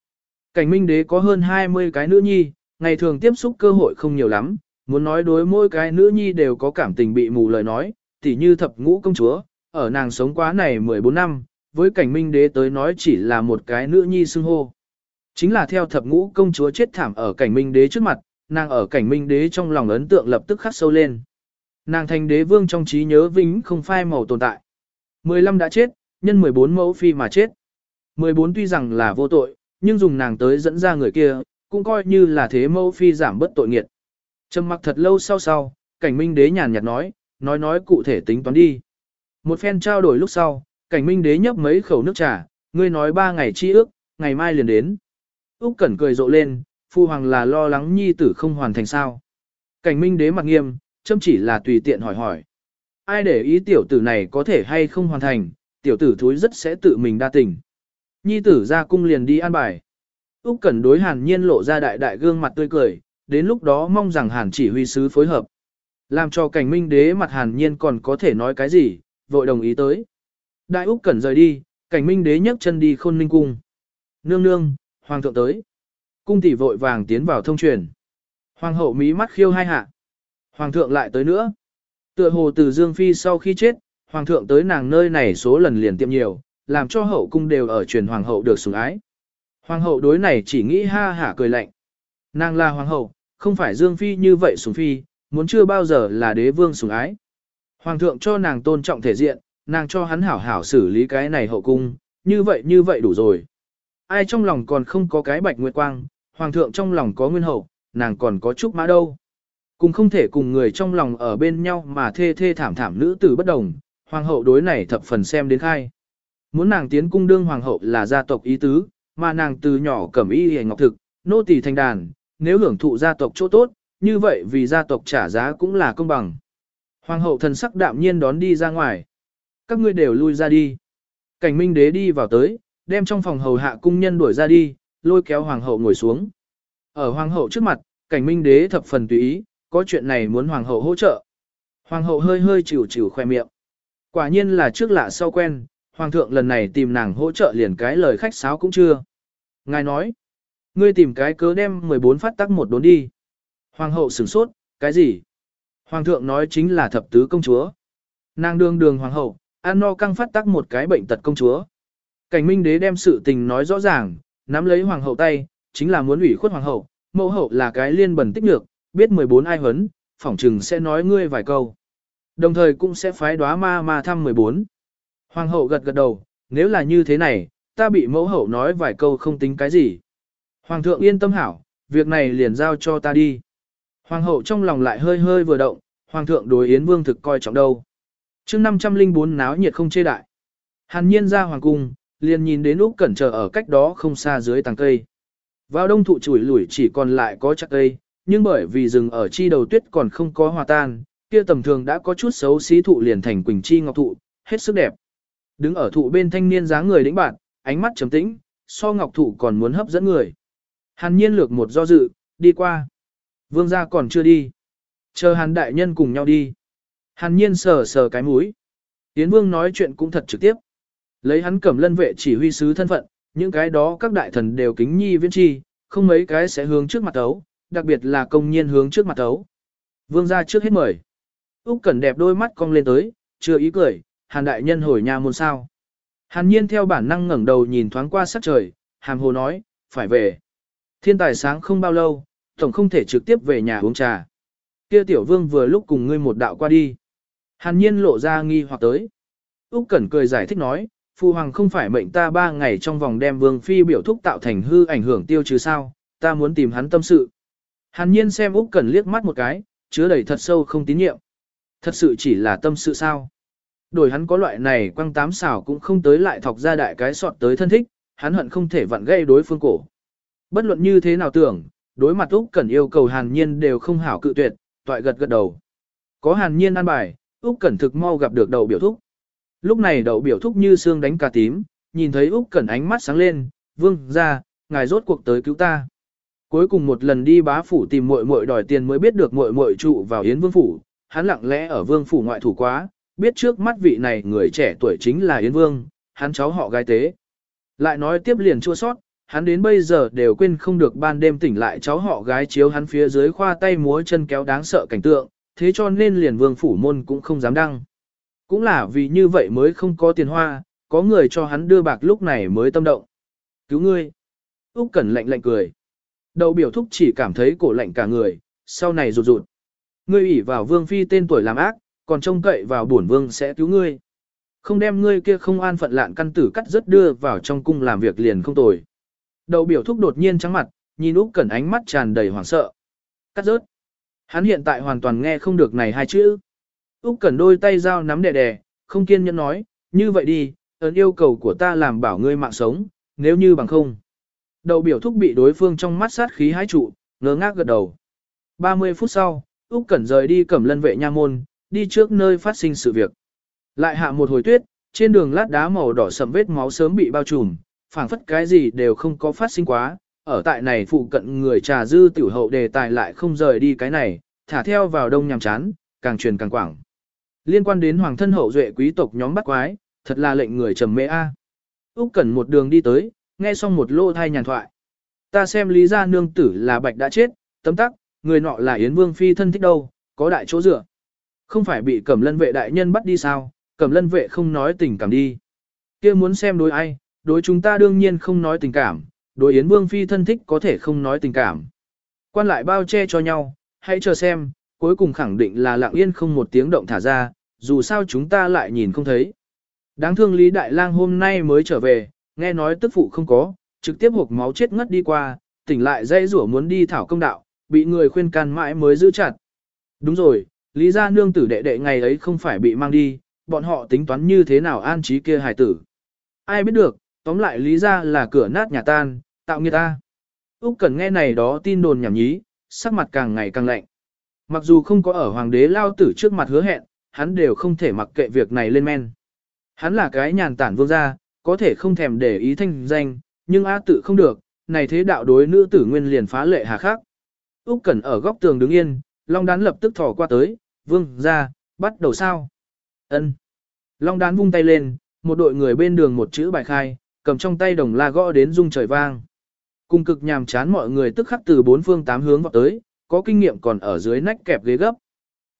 Cảnh minh đế có hơn 20 cái nữ nhi, ngày thường tiếp xúc cơ hội không nhiều lắm, muốn nói đối mỗi cái nữ nhi đều có cảm tình bị mù lời nói, tỉ như thập ngũ công chúa, ở nàng sống quá này 14 năm, với cảnh minh đế tới nói chỉ là một cái nữ nhi xưng hô. Chính là theo thập ngũ công chúa chết thảm ở cảnh minh đế trước mặt, nàng ở cảnh minh đế trong lòng ấn tượng lập tức khắc sâu lên. Nàng thành đế vương trong trí nhớ vĩnh không phai màu tồn tại. 15 đã chết, nhân 14 mẫu phi mà chết. 14 tuy rằng là vô tội, nhưng dùng nàng tới dẫn ra người kia, cũng coi như là thế mẫu phi giảm bất tội nghiệt. Trầm mặc thật lâu sau sau, cảnh minh đế nhàn nhạt nói, nói nói cụ thể tính toán đi. Một phen trao đổi lúc sau, cảnh minh đế nhấp mấy khẩu nước trà, ngươi nói ba ngày chi ước, ngày mai liền đến. Úc Cẩn cười rộ lên, phu hoàng là lo lắng nhi tử không hoàn thành sao. Cảnh minh đế mặt nghiêm, châm chỉ là tùy tiện hỏi hỏi. Ai để ý tiểu tử này có thể hay không hoàn thành, tiểu tử thúi rất sẽ tự mình đa tình. Nhi tử ra cung liền đi an bài. Úc Cẩn đối Hàn Nhiên lộ ra đại đại gương mặt tươi cười, đến lúc đó mong rằng Hàn chỉ huy sứ phối hợp. Làm cho cảnh minh đế mặt Hàn Nhiên còn có thể nói cái gì, vội đồng ý tới. Đại Úc Cẩn rời đi, cảnh minh đế nhấc chân đi khôn ninh cung. Nương nương, hoàng thượng tới. Cung tỷ vội vàng tiến vào thông truyền. Hoàng hậu mí mắt khiêu hai hạ. Hoàng thượng lại tới nữa. Tựa hồ từ Dương Phi sau khi chết, hoàng thượng tới nàng nơi này số lần liền tiệm nhiều, làm cho hậu cung đều ở truyền hoàng hậu được sủng ái. Hoàng hậu đối này chỉ nghĩ ha hả cười lạnh. Nàng là hoàng hậu, không phải Dương Phi như vậy sủng phi, muốn chưa bao giờ là đế vương sủng ái. Hoàng thượng cho nàng tôn trọng thể diện, nàng cho hắn hảo hảo xử lý cái này hậu cung, như vậy như vậy đủ rồi. Ai trong lòng còn không có cái bạch nguyệt quang, hoàng thượng trong lòng có nguyên hậu, nàng còn có chút mã đâu. Cùng không thể cùng người trong lòng ở bên nhau mà thê thê thảm thảm nữ tử bất đồng, hoàng hậu đối này thập phần xem đến khai. Muốn nàng tiến cung đương hoàng hậu là gia tộc ý tứ, mà nàng từ nhỏ cẩm y hề ngọc thực, nô tỳ thành đàn, nếu hưởng thụ gia tộc chỗ tốt, như vậy vì gia tộc trả giá cũng là công bằng. Hoàng hậu thần sắc đạm nhiên đón đi ra ngoài. Các ngươi đều lui ra đi. Cảnh minh đế đi vào tới, đem trong phòng hầu hạ cung nhân đuổi ra đi, lôi kéo hoàng hậu ngồi xuống. Ở hoàng hậu trước mặt, cảnh minh đế thập phần tùy ý, có chuyện này muốn hoàng hậu hỗ trợ. Hoàng hậu hơi hơi chịu chịu khoe miệng. Quả nhiên là trước lạ sau quen, hoàng thượng lần này tìm nàng hỗ trợ liền cái lời khách sáo cũng chưa. Ngài nói, ngươi tìm cái cớ đem 14 phát tắc một đốn đi. Hoàng hậu sửng sốt, cái gì? Hoàng thượng nói chính là thập tứ công chúa. Nàng đương đường hoàng hậu, an no căng phát tắc một cái bệnh tật công chúa. Cảnh minh đế đem sự tình nói rõ ràng, nắm lấy hoàng hậu tay, chính là muốn ủy khuất hoàng hậu, mẫu hậu là cái liên bẩn tích nhược, biết 14 ai huấn, phỏng trừng sẽ nói ngươi vài câu. Đồng thời cũng sẽ phái đoá ma ma thăm 14. Hoàng hậu gật gật đầu, nếu là như thế này, ta bị mẫu hậu nói vài câu không tính cái gì. Hoàng thượng yên tâm hảo, việc này liền giao cho ta đi. Hoàng hậu trong lòng lại hơi hơi vừa động, hoàng thượng đối Yến Vương thực coi trọng đâu. chương 504 náo nhiệt không chê đại. Hàn nhiên ra hoàng cung, liền nhìn đến Úc Cẩn chờ ở cách đó không xa dưới tàng cây. Vào đông thụ chủi lủi chỉ còn lại có chắc cây, nhưng bởi vì rừng ở chi đầu tuyết còn không có hòa tan, kia tầm thường đã có chút xấu xí thụ liền thành quỳnh chi ngọc thụ, hết sức đẹp. Đứng ở thụ bên thanh niên dáng người đĩnh bạn, ánh mắt trầm tĩnh, so ngọc thụ còn muốn hấp dẫn người. Hàn nhiên lược một do dự, đi qua. Vương gia còn chưa đi. Chờ hàn đại nhân cùng nhau đi. Hàn nhiên sờ sờ cái mũi. Tiến vương nói chuyện cũng thật trực tiếp. Lấy hắn cẩm lân vệ chỉ huy sứ thân phận, những cái đó các đại thần đều kính nhi viễn chi, không mấy cái sẽ hướng trước mặt ấu, đặc biệt là công nhiên hướng trước mặt thấu. Vương gia trước hết mời. Úc Cẩn đẹp đôi mắt cong lên tới, chưa ý cười, Hàn đại nhân hồi nhà môn sao. Hàn nhiên theo bản năng ngẩng đầu nhìn thoáng qua sắc trời, hàm hồ nói, phải về. Thiên tài sáng không bao lâu, tổng không thể trực tiếp về nhà uống trà. Kia tiểu vương vừa lúc cùng ngươi một đạo qua đi. Hàn nhiên lộ ra nghi hoặc tới. Úc Cẩn cười giải thích nói, Phu Hoàng không phải mệnh ta ba ngày trong vòng đem vương phi biểu thúc tạo thành hư ảnh hưởng tiêu trừ sao, ta muốn tìm hắn tâm sự. Hàn nhiên xem Úc Cẩn liếc mắt một cái, chứa đầy thật sâu không tín nhiệm. Thật sự chỉ là tâm sự sao? Đổi hắn có loại này quăng tám xảo cũng không tới lại thọc ra đại cái sọt tới thân thích, hắn hận không thể vặn gây đối phương cổ. Bất luận như thế nào tưởng, đối mặt Úc Cẩn yêu cầu Hàn Nhiên đều không hảo cự tuyệt, toại gật gật đầu. Có Hàn Nhiên an bài, Úc Cẩn thực mau gặp được đậu biểu thúc. Lúc này đậu biểu thúc như xương đánh cà tím, nhìn thấy Úc Cẩn ánh mắt sáng lên, "Vương gia, ngài rốt cuộc tới cứu ta." Cuối cùng một lần đi bá phủ tìm muội muội đòi tiền mới biết được muội muội trụ vào Yến Vương phủ, hắn lặng lẽ ở Vương phủ ngoại thủ quá, biết trước mắt vị này người trẻ tuổi chính là Yến Vương, hắn cháu họ gái tế. Lại nói tiếp liền chua sót, hắn đến bây giờ đều quên không được ban đêm tỉnh lại cháu họ gái chiếu hắn phía dưới khoa tay múa chân kéo đáng sợ cảnh tượng, thế cho nên liền vương phủ môn cũng không dám đăng. Cũng là vì như vậy mới không có tiền hoa, có người cho hắn đưa bạc lúc này mới tâm động. Cứu ngươi. Úc Cẩn lạnh lạnh cười. Đầu biểu thúc chỉ cảm thấy cổ lạnh cả người, sau này rụt rụt. Ngươi ủy vào vương phi tên tuổi làm ác, còn trông cậy vào bổn vương sẽ cứu ngươi. Không đem ngươi kia không an phận lạn căn tử cắt rất đưa vào trong cung làm việc liền không tồi. Đầu biểu thúc đột nhiên trắng mặt, nhìn Úc Cẩn ánh mắt tràn đầy hoảng sợ. Cắt rớt. Hắn hiện tại hoàn toàn nghe không được này hai chữ. Úc Cẩn đôi tay dao nắm đè đè, không kiên nhẫn nói, như vậy đi, ấn yêu cầu của ta làm bảo ngươi mạng sống, nếu như bằng không. Đầu biểu thúc bị đối phương trong mắt sát khí hái trụ, ngơ ngác gật đầu. 30 phút sau, Úc Cẩn rời đi cẩm lân vệ nha môn, đi trước nơi phát sinh sự việc. Lại hạ một hồi tuyết, trên đường lát đá màu đỏ sậm vết máu sớm bị bao trùm, phảng phất cái gì đều không có phát sinh quá, ở tại này phụ cận người trà dư tiểu hậu đề tài lại không rời đi cái này, thả theo vào đông nhằm chán, càng truyền càng quảng. Liên quan đến hoàng thân hậu duệ quý tộc nhóm bắt quái, thật là lệnh người trầm mê a. Úc Cẩn một đường đi tới, nghe xong một lô thai nhàn thoại. Ta xem lý gia nương tử là bạch đã chết, tấm tắc, người nọ là Yến Vương phi thân thích đâu, có đại chỗ dựa. Không phải bị Cẩm Lân vệ đại nhân bắt đi sao, Cẩm Lân vệ không nói tình cảm đi. Kia muốn xem đối ai, đối chúng ta đương nhiên không nói tình cảm, đối Yến Vương phi thân thích có thể không nói tình cảm. Quan lại bao che cho nhau, hãy chờ xem, cuối cùng khẳng định là lặng yên không một tiếng động thả ra, dù sao chúng ta lại nhìn không thấy. Đáng thương Lý Đại Lang hôm nay mới trở về, nghe nói tức phụ không có, trực tiếp hộp máu chết ngất đi qua, tỉnh lại dây rủa muốn đi thảo công đạo, bị người khuyên can mãi mới giữ chặt. Đúng rồi, Lý gia nương tử đệ đệ ngày ấy không phải bị mang đi, bọn họ tính toán như thế nào an trí kia hài tử. Ai biết được, tóm lại Lý gia là cửa nát nhà tan, tạo nghiệt ta. Úc Cẩn nghe này đó tin đồn nhảm nhí, sắc mặt càng ngày càng lạnh. Mặc dù không có ở hoàng đế lao tử trước mặt hứa hẹn, hắn đều không thể mặc kệ việc này lên men. Hắn là cái nhàn tản vương gia, có thể không thèm để ý thanh danh, nhưng A tự không được, này thế đạo đối nữ tử nguyên liền phá lệ hà khắc. Úc Cẩn ở góc tường đứng yên, Long Đán lập tức thò qua tới, "Vương gia, bắt đầu sao?" Ân. Long Đán vung tay lên, một đội người bên đường một chữ bài khai, cầm trong tay đồng la gõ đến rung trời vang. Cùng cực nhàm chán mọi người tức khắc từ bốn phương tám hướng vọt tới, có kinh nghiệm còn ở dưới nách kẹp ghế gấp.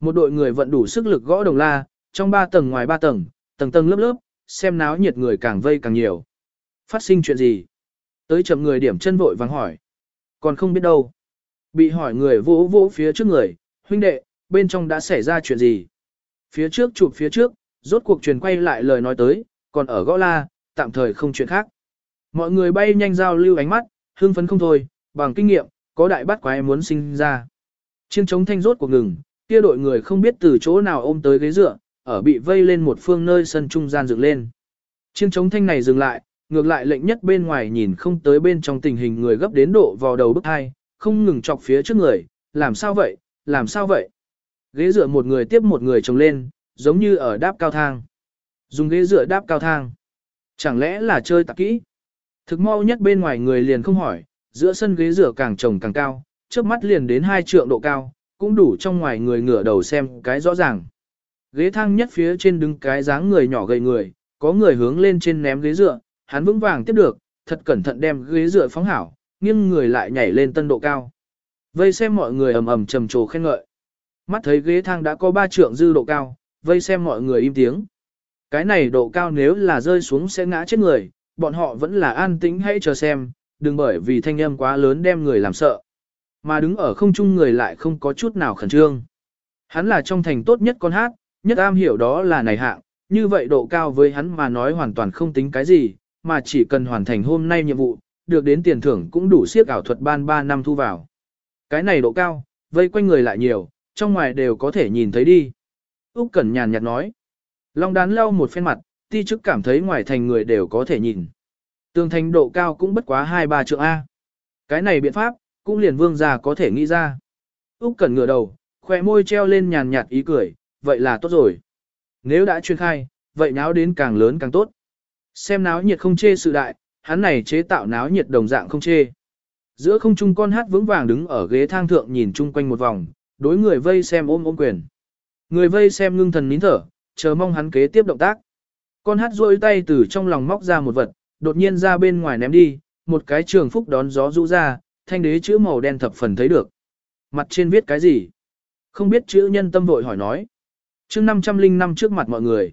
Một đội người vận đủ sức lực gõ đồng la, trong ba tầng ngoài ba tầng, tầng tầng lớp lớp, xem náo nhiệt người càng vây càng nhiều. Phát sinh chuyện gì? Tới chậm người điểm chân vội vàng hỏi. Còn không biết đâu. Bị hỏi người vỗ vỗ phía trước người, huynh đệ, bên trong đã xảy ra chuyện gì? Phía trước chụp phía trước, rốt cuộc truyền quay lại lời nói tới, còn ở gõ la, tạm thời không chuyện khác. Mọi người bay nhanh giao lưu ánh mắt, hưng phấn không thôi, bằng kinh nghiệm, có đại bắt quái muốn sinh ra. Chiêng chống thanh rốt cuộc ngừng, kia đội người không biết từ chỗ nào ôm tới ghế dựa, ở bị vây lên một phương nơi sân trung gian dựng lên. Chiêng chống thanh này dừng lại, ngược lại lệnh nhất bên ngoài nhìn không tới bên trong tình hình người gấp đến độ vào đầu bức hai, không ngừng chọc phía trước người, làm sao vậy, làm sao vậy. Ghế dựa một người tiếp một người trồng lên, giống như ở đáp cao thang. Dùng ghế dựa đáp cao thang. Chẳng lẽ là chơi tạp kỹ? Thực mau nhất bên ngoài người liền không hỏi, giữa sân ghế rửa càng trồng càng cao, trước mắt liền đến hai trượng độ cao, cũng đủ trong ngoài người ngửa đầu xem cái rõ ràng. Ghế thang nhất phía trên đứng cái dáng người nhỏ gầy người, có người hướng lên trên ném ghế dựa, hắn vững vàng tiếp được, thật cẩn thận đem ghế dựa phóng hảo, nghiêng người lại nhảy lên tân độ cao. Vây xem mọi người ầm ầm trầm trồ khen ngợi. Mắt thấy ghế thang đã có ba trượng dư độ cao, vây xem mọi người im tiếng. Cái này độ cao nếu là rơi xuống sẽ ngã chết người, bọn họ vẫn là an tĩnh hãy chờ xem, đừng bởi vì thanh âm quá lớn đem người làm sợ. Mà đứng ở không trung người lại không có chút nào khẩn trương. Hắn là trong thành tốt nhất con hát, nhất am hiểu đó là này hạng, như vậy độ cao với hắn mà nói hoàn toàn không tính cái gì, mà chỉ cần hoàn thành hôm nay nhiệm vụ, được đến tiền thưởng cũng đủ siết ảo thuật ban 3 năm thu vào. Cái này độ cao, vây quanh người lại nhiều, trong ngoài đều có thể nhìn thấy đi. Úc Cẩn nhàn nhạt nói. Long đán lau một phen mặt, ti chức cảm thấy ngoài thành người đều có thể nhìn. Tường thành độ cao cũng bất quá 2-3 trượng A. Cái này biện pháp, cũng liền vương gia có thể nghĩ ra. Úc Cẩn ngửa đầu, khóe môi treo lên nhàn nhạt ý cười, vậy là tốt rồi. Nếu đã chuyên khai, vậy náo đến càng lớn càng tốt. Xem náo nhiệt không chê sự đại, hắn này chế tạo náo nhiệt đồng dạng không chê. Giữa không trung con hát vững vàng đứng ở ghế thang thượng nhìn chung quanh một vòng, đối người vây xem ôm ôm quyền. Người vây xem ngưng thần nín thở, chờ mong hắn kế tiếp động tác. Con hát rôi tay từ trong lòng móc ra một vật, đột nhiên ra bên ngoài ném đi, một cái trường phúc đón gió rũ ra, thanh đế chữ màu đen thập phần thấy được. Mặt trên viết cái gì? Không biết chữ nhân tâm vội hỏi nói chương 505 trước mặt mọi người.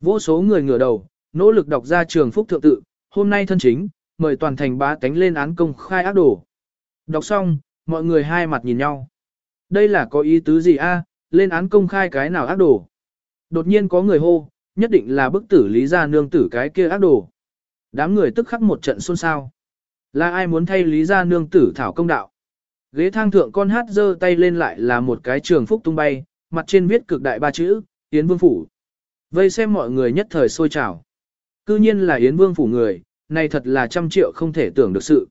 Vô số người ngửa đầu, nỗ lực đọc ra trường phúc thượng tự, hôm nay thân chính, mời toàn thành bá tánh lên án công khai ác đồ. Đọc xong, mọi người hai mặt nhìn nhau. Đây là có ý tứ gì a? lên án công khai cái nào ác đồ? Đột nhiên có người hô, nhất định là bức tử lý gia nương tử cái kia ác đồ. Đám người tức khắc một trận xôn xao. Là ai muốn thay lý gia nương tử thảo công đạo? Ghế thang thượng con hát giơ tay lên lại là một cái trường phúc tung bay, mặt trên viết cực đại ba chữ, Yến Vương Phủ. Vây xem mọi người nhất thời sôi trào. Cư nhiên là Yến Vương Phủ người, này thật là trăm triệu không thể tưởng được sự.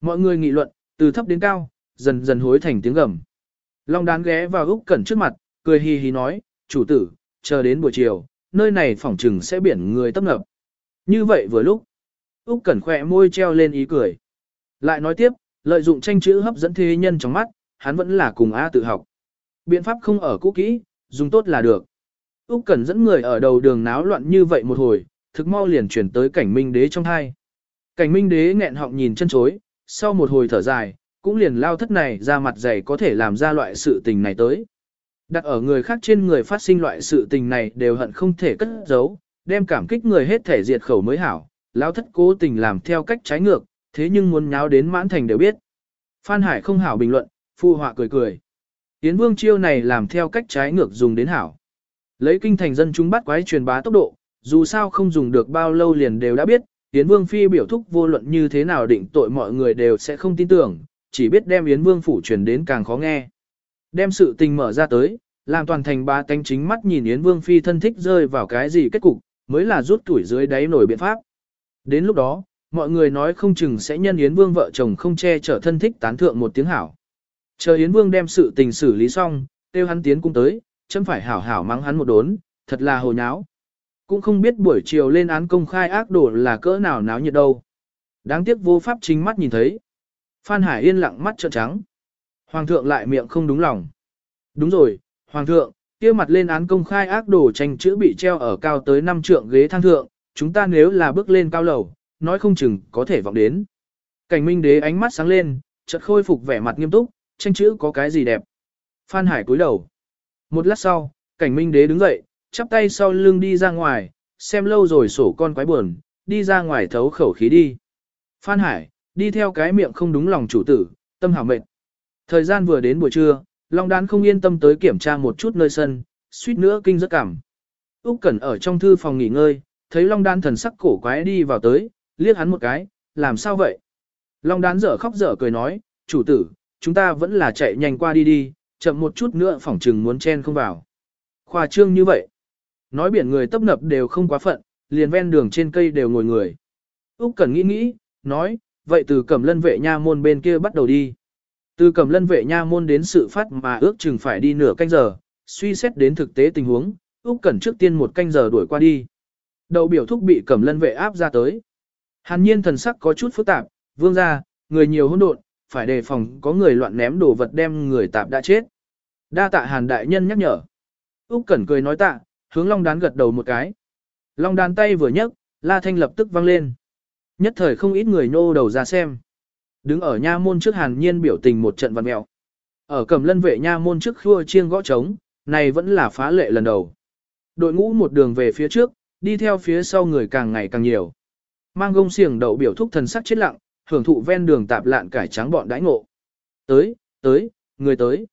Mọi người nghị luận, từ thấp đến cao, dần dần hối thành tiếng gầm. Long đán ghé vào Úc Cẩn trước mặt, cười hì hì nói, chủ tử, chờ đến buổi chiều, nơi này phỏng trừng sẽ biển người tấp nập. Như vậy vừa lúc, Úc Cẩn khỏe môi treo lên ý cười. Lại nói tiếp, lợi dụng tranh chữ hấp dẫn thế nhân trong mắt, hắn vẫn là cùng A tự học. Biện pháp không ở cũ kỹ, dùng tốt là được. Úc Cẩn dẫn người ở đầu đường náo loạn như vậy một hồi, thực mau liền chuyển tới cảnh minh đế trong hai. Cảnh minh đế nghẹn họng nhìn chân chối, sau một hồi thở dài, cũng liền lao thất này ra mặt dày có thể làm ra loại sự tình này tới. Đặt ở người khác trên người phát sinh loại sự tình này đều hận không thể cất giấu, đem cảm kích người hết thể diệt khẩu mới hảo, lao thất cố tình làm theo cách trái ngược, thế nhưng muốn nháo đến mãn thành đều biết. Phan Hải không hảo bình luận, phu họa cười cười. Yến vương chiêu này làm theo cách trái ngược dùng đến hảo. Lấy kinh thành dân chúng bắt quái truyền bá tốc độ, dù sao không dùng được bao lâu liền đều đã biết, Yến Vương Phi biểu thúc vô luận như thế nào định tội mọi người đều sẽ không tin tưởng, chỉ biết đem Yến Vương phủ truyền đến càng khó nghe. Đem sự tình mở ra tới, làm toàn thành ba tánh chính mắt nhìn Yến Vương Phi thân thích rơi vào cái gì kết cục, mới là rút tuổi dưới đáy nổi biện pháp. Đến lúc đó, mọi người nói không chừng sẽ nhân Yến Vương vợ chồng không che chở thân thích tán thượng một tiếng hảo. Chờ Yến Vương đem sự tình xử lý xong, tiêu hắn tiến cung tới, chấm phải hảo hảo mắng hắn một đốn, thật là hồ nháo. Cũng không biết buổi chiều lên án công khai ác đồ là cỡ nào náo nhiệt đâu. Đáng tiếc vô pháp chính mắt nhìn thấy. Phan Hải yên lặng mắt trợn trắng. Hoàng thượng lại miệng không đúng lòng. Đúng rồi, Hoàng thượng, kia mặt lên án công khai ác đồ tranh chữ bị treo ở cao tới 5 trượng ghế thang thượng, chúng ta nếu là bước lên cao lầu, nói không chừng có thể vọng đến. Cảnh minh đế ánh mắt sáng lên, chợt khôi phục vẻ mặt nghiêm túc, tranh chữ có cái gì đẹp. Phan Hải cúi đầu. Một lát sau, cảnh minh đế đứng dậy, chắp tay sau lưng đi ra ngoài, xem lâu rồi sổ con quái buồn, đi ra ngoài thấu khẩu khí đi. Phan Hải, đi theo cái miệng không đúng lòng chủ tử, tâm hảo mệt. Thời gian vừa đến buổi trưa, Long Đán không yên tâm tới kiểm tra một chút nơi sân, suýt nữa kinh rất cảm. Úc Cẩn ở trong thư phòng nghỉ ngơi, thấy Long Đán thần sắc cổ quái đi vào tới, liếc hắn một cái, làm sao vậy? Long Đán dở khóc dở cười nói, chủ tử, chúng ta vẫn là chạy nhanh qua đi đi, chậm một chút nữa phỏng trừng muốn chen không vào. Khoa trương như vậy. Nói biển người tấp nập đều không quá phận, liền ven đường trên cây đều ngồi người. Úc Cẩn nghĩ nghĩ, nói, vậy từ cẩm lân vệ nha môn bên kia bắt đầu đi. Từ cẩm lân vệ nha môn đến sự phát mà ước chừng phải đi nửa canh giờ, suy xét đến thực tế tình huống, Úc Cẩn trước tiên một canh giờ đuổi qua đi. Đầu biểu thúc bị cẩm lân vệ áp ra tới. Hàn nhiên thần sắc có chút phức tạp, vương gia, người nhiều hỗn độn, phải đề phòng có người loạn ném đồ vật đem người tạp đã chết. Đa tạ hàn đại nhân nhắc nhở. Úc Cẩn cười nói tạ, hướng Long Đán gật đầu một cái. Long Đán tay vừa nhấc, La Thanh lập tức vang lên. Nhất thời không ít người nô đầu ra xem. Đứng ở nha môn trước Hàn Nhiên biểu tình một trận văn mèo. Ở Cẩm Lân vệ nha môn trước khua chiêng gõ trống, này vẫn là phá lệ lần đầu. Đội ngũ một đường về phía trước, đi theo phía sau người càng ngày càng nhiều. Mang gông xiềng đậu biểu thúc thần sắc chết lặng, hưởng thụ ven đường tạp lạn cải trắng bọn đãi ngộ. Tới, tới, người tới.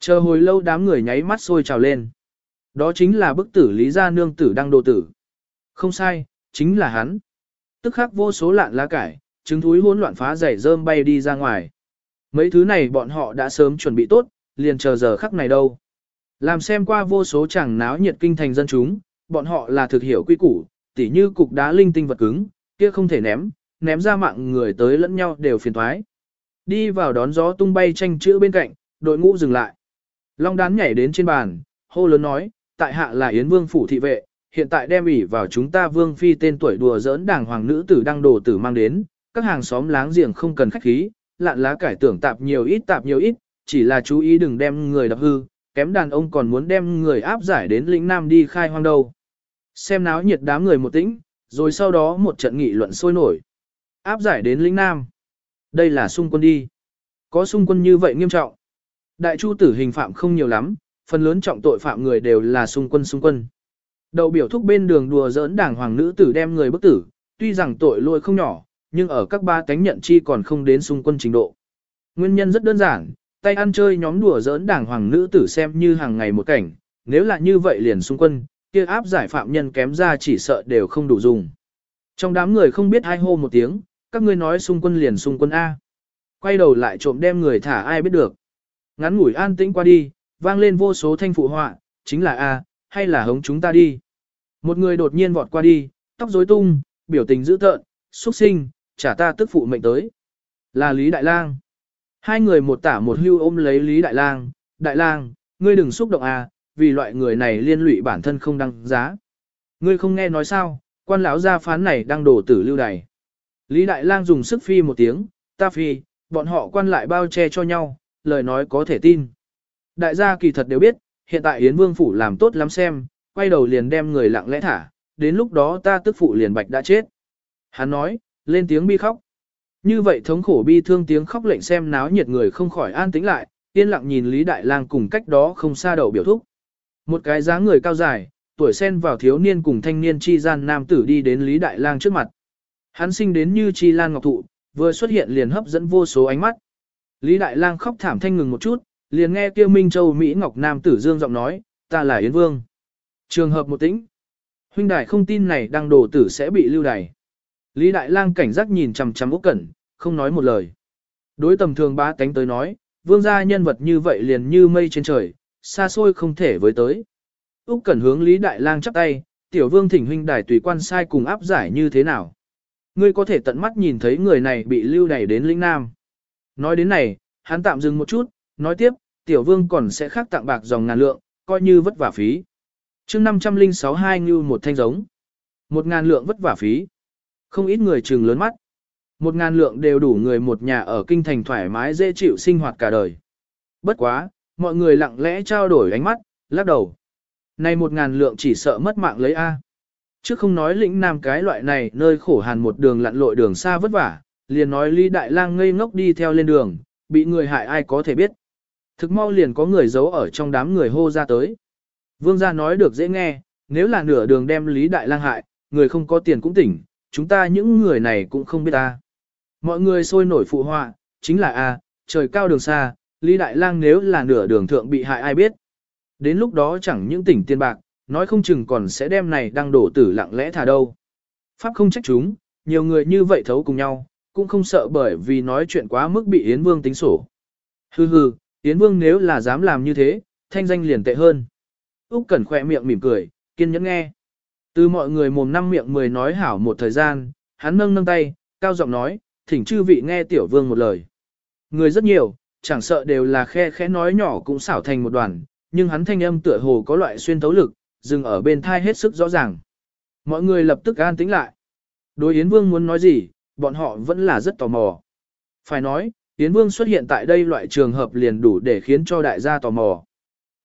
Chờ hồi lâu đám người nháy mắt sôi trào lên. Đó chính là bức tử Lý Gia Nương tử đăng đồ tử. Không sai, chính là hắn. Tức khắc vô số lạn lá cải, trứng thúi hỗn loạn phá giày rơm bay đi ra ngoài. Mấy thứ này bọn họ đã sớm chuẩn bị tốt, liền chờ giờ khắc này đâu. Làm xem qua vô số chẳng náo nhiệt kinh thành dân chúng, bọn họ là thực hiểu quy củ, tỉ như cục đá linh tinh vật cứng, kia không thể ném, ném ra mạng người tới lẫn nhau đều phiền thoái. Đi vào đón gió tung bay tranh chữ bên cạnh, đội ngũ dừng lại. Long đán nhảy đến trên bàn, hô lớn nói, tại hạ là Yến Vương phủ thị vệ, hiện tại đem ủy vào chúng ta Vương Phi tên tuổi đùa giỡn đảng hoàng nữ tử đăng đồ tử mang đến, các hàng xóm láng giềng không cần khách khí, lạn lá cải tưởng tạp nhiều ít tạp nhiều ít, chỉ là chú ý đừng đem người đập hư, kém đàn ông còn muốn đem người áp giải đến lĩnh Nam đi khai hoang đâu. Xem náo nhiệt đám người một tĩnh, rồi sau đó một trận nghị luận sôi nổi. Áp giải đến lĩnh Nam. Đây là xung quân đi. Có xung quân như vậy nghiêm trọng. Đại chu tử hình phạm không nhiều lắm, phần lớn trọng tội phạm người đều là xung quân xung quân. Đầu biểu thúc bên đường đùa giỡn đảng hoàng nữ tử đem người bức tử, tuy rằng tội lỗi không nhỏ, nhưng ở các ba tánh nhận chi còn không đến xung quân trình độ. Nguyên nhân rất đơn giản, tay ăn chơi nhóm đùa giỡn đảng hoàng nữ tử xem như hàng ngày một cảnh, nếu là như vậy liền xung quân, kia áp giải phạm nhân kém ra chỉ sợ đều không đủ dùng. Trong đám người không biết ai hô một tiếng, các ngươi nói xung quân liền xung quân A. Quay đầu lại trộm đem người thả ai biết được. Ngắn ngủi an tĩnh qua đi, vang lên vô số thanh phụ họa, chính là A, hay là hống chúng ta đi. Một người đột nhiên vọt qua đi, tóc rối tung, biểu tình dữ tợn, xuất sinh, trả ta tức phụ mệnh tới. Là Lý Đại Lang. Hai người một tả một hưu ôm lấy Lý Đại Lang, Đại Lang, ngươi đừng xúc động A, vì loại người này liên lụy bản thân không đăng giá. Ngươi không nghe nói sao, quan lão gia phán này đang đổ tử lưu đày. Lý Đại Lang dùng sức phi một tiếng, ta phi, bọn họ quan lại bao che cho nhau, lời nói có thể tin. Đại gia kỳ thật đều biết, hiện tại Yến Vương Phủ làm tốt lắm xem, quay đầu liền đem người lặng lẽ thả, đến lúc đó ta tức phụ liền bạch đã chết. Hắn nói, lên tiếng bi khóc. Như vậy thống khổ bi thương tiếng khóc lệnh xem náo nhiệt người không khỏi an tĩnh lại, yên lặng nhìn Lý Đại Lang cùng cách đó không xa đầu biểu thúc. Một cái dáng người cao dài, tuổi sen vào thiếu niên cùng thanh niên chi gian nam tử đi đến Lý Đại Lang trước mặt. Hắn sinh đến như chi lan ngọc thụ, vừa xuất hiện liền hấp dẫn vô số ánh mắt. Lý Đại Lang khóc thảm thanh ngừng một chút, liền nghe kia Minh Châu Mỹ Ngọc Nam tử dương giọng nói, ta là Yến Vương. Trường hợp một tĩnh. Huynh đại không tin này đang đổ tử sẽ bị lưu đày. Lý Đại Lang cảnh giác nhìn chằm chằm Úc Cẩn, không nói một lời. Đối tầm thường ba tánh tới nói, vương gia nhân vật như vậy liền như mây trên trời, xa xôi không thể với tới. Úc Cẩn hướng Lý Đại Lang chắp tay, tiểu vương thỉnh huynh đài tùy quan sai cùng áp giải như thế nào. Ngươi có thể tận mắt nhìn thấy người này bị lưu đày đến lĩnh nam. Nói đến này, hắn tạm dừng một chút, nói tiếp, tiểu vương còn sẽ khác tặng bạc dòng ngàn lượng, coi như vất vả phí. chương 506 hai như một thanh giống. Một ngàn lượng vất vả phí. Không ít người trừng lớn mắt. Một ngàn lượng đều đủ người một nhà ở kinh thành thoải mái dễ chịu sinh hoạt cả đời. Bất quá, mọi người lặng lẽ trao đổi ánh mắt, lắc đầu. Này một ngàn lượng chỉ sợ mất mạng lấy A. Chứ không nói lĩnh nam cái loại này nơi khổ hàn một đường lặn lội đường xa vất vả, liền nói Lý Đại Lang ngây ngốc đi theo lên đường, bị người hại ai có thể biết. Thực mau liền có người giấu ở trong đám người hô ra tới. Vương gia nói được dễ nghe, nếu là nửa đường đem Lý Đại Lang hại, người không có tiền cũng tỉnh, chúng ta những người này cũng không biết ta. Mọi người sôi nổi phụ họa, chính là a, trời cao đường xa, Lý Đại Lang nếu là nửa đường thượng bị hại ai biết. Đến lúc đó chẳng những tỉnh tiền bạc, nói không chừng còn sẽ đem này đang đổ tử lặng lẽ thả đâu. Pháp không trách chúng, nhiều người như vậy thấu cùng nhau, cũng không sợ bởi vì nói chuyện quá mức bị Yến Vương tính sổ. Hừ hừ, Yến Vương nếu là dám làm như thế, thanh danh liền tệ hơn. Úc Cẩn khẽ miệng mỉm cười, kiên nhẫn nghe. Từ mọi người mồm năm miệng mười nói hảo một thời gian, hắn nâng nâng tay, cao giọng nói, thỉnh chư vị nghe tiểu vương một lời. Người rất nhiều, chẳng sợ đều là khe khẽ nói nhỏ cũng xảo thành một đoàn, nhưng hắn thanh âm tựa hồ có loại xuyên thấu lực, dừng ở bên thai hết sức rõ ràng. Mọi người lập tức an tĩnh lại. Đối Yến Vương muốn nói gì, bọn họ vẫn là rất tò mò. Phải nói, Yến Vương xuất hiện tại đây loại trường hợp liền đủ để khiến cho đại gia tò mò.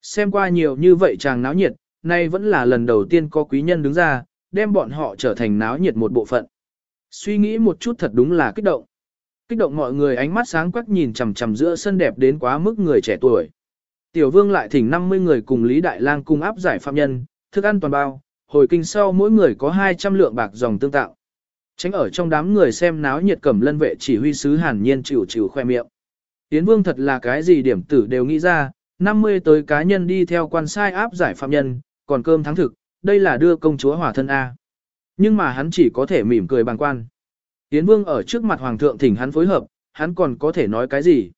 Xem qua nhiều như vậy chàng náo nhiệt, nay vẫn là lần đầu tiên có quý nhân đứng ra, đem bọn họ trở thành náo nhiệt một bộ phận. Suy nghĩ một chút thật đúng là kích động. Kích động mọi người ánh mắt sáng quắc nhìn chằm chằm giữa sân đẹp đến quá mức người trẻ tuổi. Tiểu vương lại thỉnh 50 người cùng Lý Đại Lang cùng áp giải phạm nhân, thức ăn toàn bao, hồi kinh sau mỗi người có 200 lượng bạc dòng tương tạo. Tránh ở trong đám người xem náo nhiệt cẩm lân vệ chỉ huy sứ hàn nhiên chịu chịu khoe miệng. Tiến vương thật là cái gì điểm tử đều nghĩ ra, 50 tới cá nhân đi theo quan sai áp giải phạm nhân, còn cơm thắng thực, đây là đưa công chúa hỏa thân A. Nhưng mà hắn chỉ có thể mỉm cười bằng quan. Tiến vương ở trước mặt hoàng thượng thỉnh hắn phối hợp, hắn còn có thể nói cái gì.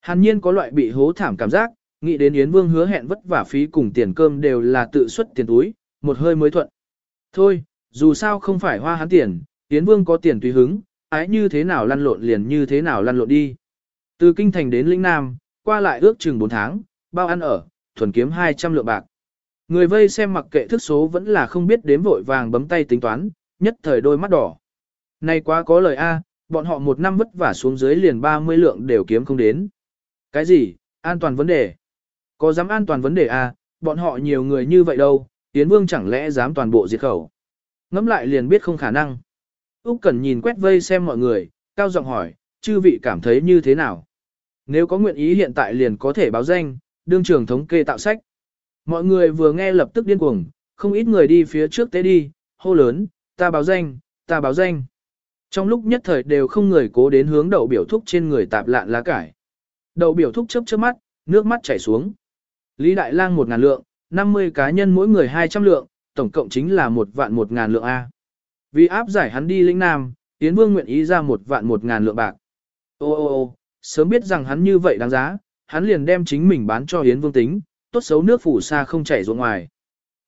Hàn nhiên có loại bị hố thảm cảm giác, nghĩ đến Yến Vương hứa hẹn vất vả phí cùng tiền cơm đều là tự xuất tiền túi, một hơi mới thuận. Thôi, dù sao không phải hoa hắn tiền, Yến Vương có tiền tùy hứng, ái như thế nào lăn lộn liền như thế nào lăn lộn đi. Từ Kinh Thành đến Lĩnh Nam, qua lại ước chừng 4 tháng, bao ăn ở, thuần kiếm 200 lượng bạc. Người vây xem mặc kệ thức số vẫn là không biết đếm vội vàng bấm tay tính toán, nhất thời đôi mắt đỏ. nay quá có lời A, bọn họ một năm vất vả xuống dưới liền 30 lượng đều kiếm không đến. Cái gì, an toàn vấn đề. Có dám an toàn vấn đề à? bọn họ nhiều người như vậy đâu, Yến Vương chẳng lẽ dám toàn bộ diệt khẩu. Ngắm lại liền biết không khả năng. Úc Cẩn nhìn quét vây xem mọi người, cao giọng hỏi, chư vị cảm thấy như thế nào? Nếu có nguyện ý hiện tại liền có thể báo danh, đương trường thống kê tạo sách. Mọi người vừa nghe lập tức điên cuồng, không ít người đi phía trước tế đi, hô lớn, ta báo danh, ta báo danh. Trong lúc nhất thời đều không người cố đến hướng đậu biểu thúc trên người tạp lạn lá cải. Đậu biểu thúc chớp chớp mắt, nước mắt chảy xuống. Lý Đại Lang một ngàn lượng, 50 cá nhân mỗi người 200 lượng, tổng cộng chính là một vạn một ngàn lượng A. Vì áp giải hắn đi lĩnh Nam, Yến Vương nguyện ý ra một vạn một ngàn lượng bạc. Ô ô ô, sớm biết rằng hắn như vậy đáng giá, hắn liền đem chính mình bán cho Yến Vương tính, tốt xấu nước phủ sa không chảy ruộng ngoài.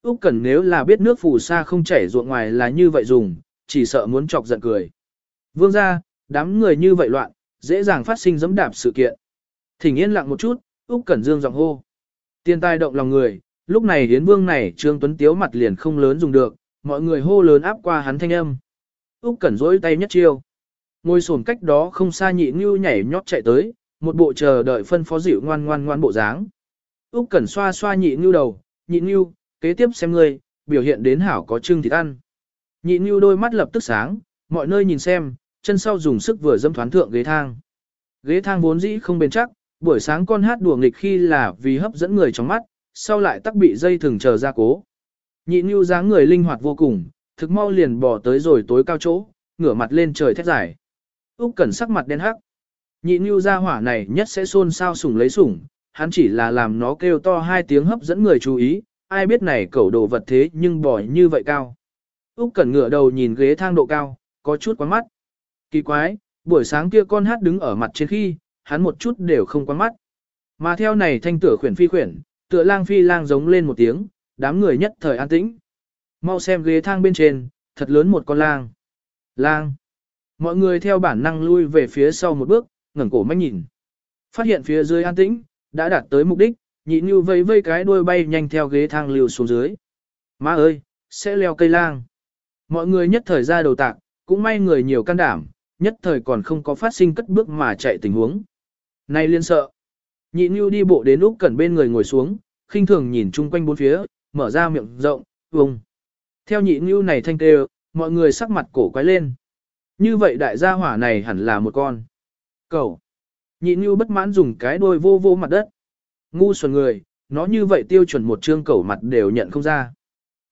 Úc Cẩn nếu là biết nước phủ sa không chảy ruộng ngoài là như vậy dùng, chỉ sợ muốn chọc giận cười. Vương gia, đám người như vậy loạn, dễ dàng phát sinh giẫm đạp sự kiện. Thỉnh yên lặng một chút, Úc Cẩn Dương giọng hô. Tiền tài động lòng người, lúc này Yến Vương này Trương Tuấn Tiếu mặt liền không lớn dùng được, mọi người hô lớn áp qua hắn thanh âm. Úc Cẩn rỗi tay nhất chiêu. Ngồi sồn cách đó không xa nhị Nưu nhảy nhót chạy tới, một bộ chờ đợi phân phó dịu ngoan ngoan ngoan bộ dáng. Úc Cẩn xoa xoa nhị Nưu đầu, "Nhị Nưu, kế tiếp xem ngươi, biểu hiện đến hảo có trưng thịt ăn." Nhị Nưu đôi mắt lập tức sáng, mọi nơi nhìn xem, chân sau dùng sức vừa dâm thoán thượng ghế thang. Ghế thang vốn dĩ không bền chắc, buổi sáng con hát đùa nghịch khi là vì hấp dẫn người trong mắt, sau lại tắc bị dây thừng chờ ra cố. Nhị Nhu dáng người linh hoạt vô cùng, thực mau liền bỏ tới rồi tối cao chỗ, ngửa mặt lên trời thét dài. Úc Cẩn sắc mặt đen hắc. Nhị Nhu gia hỏa này nhất sẽ xôn xao sủng lấy sủng, hắn chỉ là làm nó kêu to hai tiếng hấp dẫn người chú ý, ai biết này cẩu đồ vật thế nhưng bỏ như vậy cao. Úc Cẩn ngửa đầu nhìn ghế thang độ cao, có chút quá mắt. Kỳ quái, buổi sáng kia con hát đứng ở mặt trên khi, hắn một chút đều không quan mắt. Mà theo này thanh tửa khuyển phi khuyển, tựa lang phi lang giống lên một tiếng, đám người nhất thời an tĩnh. Mau xem ghế thang bên trên, thật lớn một con lang. Lang. Mọi người theo bản năng lui về phía sau một bước, ngẩng cổ mách nhìn. Phát hiện phía dưới an tĩnh, đã đạt tới mục đích, nhị như vây vây cái đuôi bay nhanh theo ghế thang liều xuống dưới. Má ơi, sẽ leo cây lang. Mọi người nhất thời ra đầu tạc, cũng may người nhiều can đảm, nhất thời còn không có phát sinh cất bước mà chạy tình huống nay liên sợ. Nhị Nhu đi bộ đến Úc Cẩn bên người ngồi xuống, khinh thường nhìn chung quanh bốn phía, mở ra miệng rộng, vùng. Theo nhị Nhu này thanh tê, mọi người sắc mặt cổ quái lên. Như vậy đại gia hỏa này hẳn là một con. cẩu Nhị Nhu bất mãn dùng cái đuôi vô vô mặt đất. Ngu xuẩn người, nó như vậy tiêu chuẩn một trương cẩu mặt đều nhận không ra.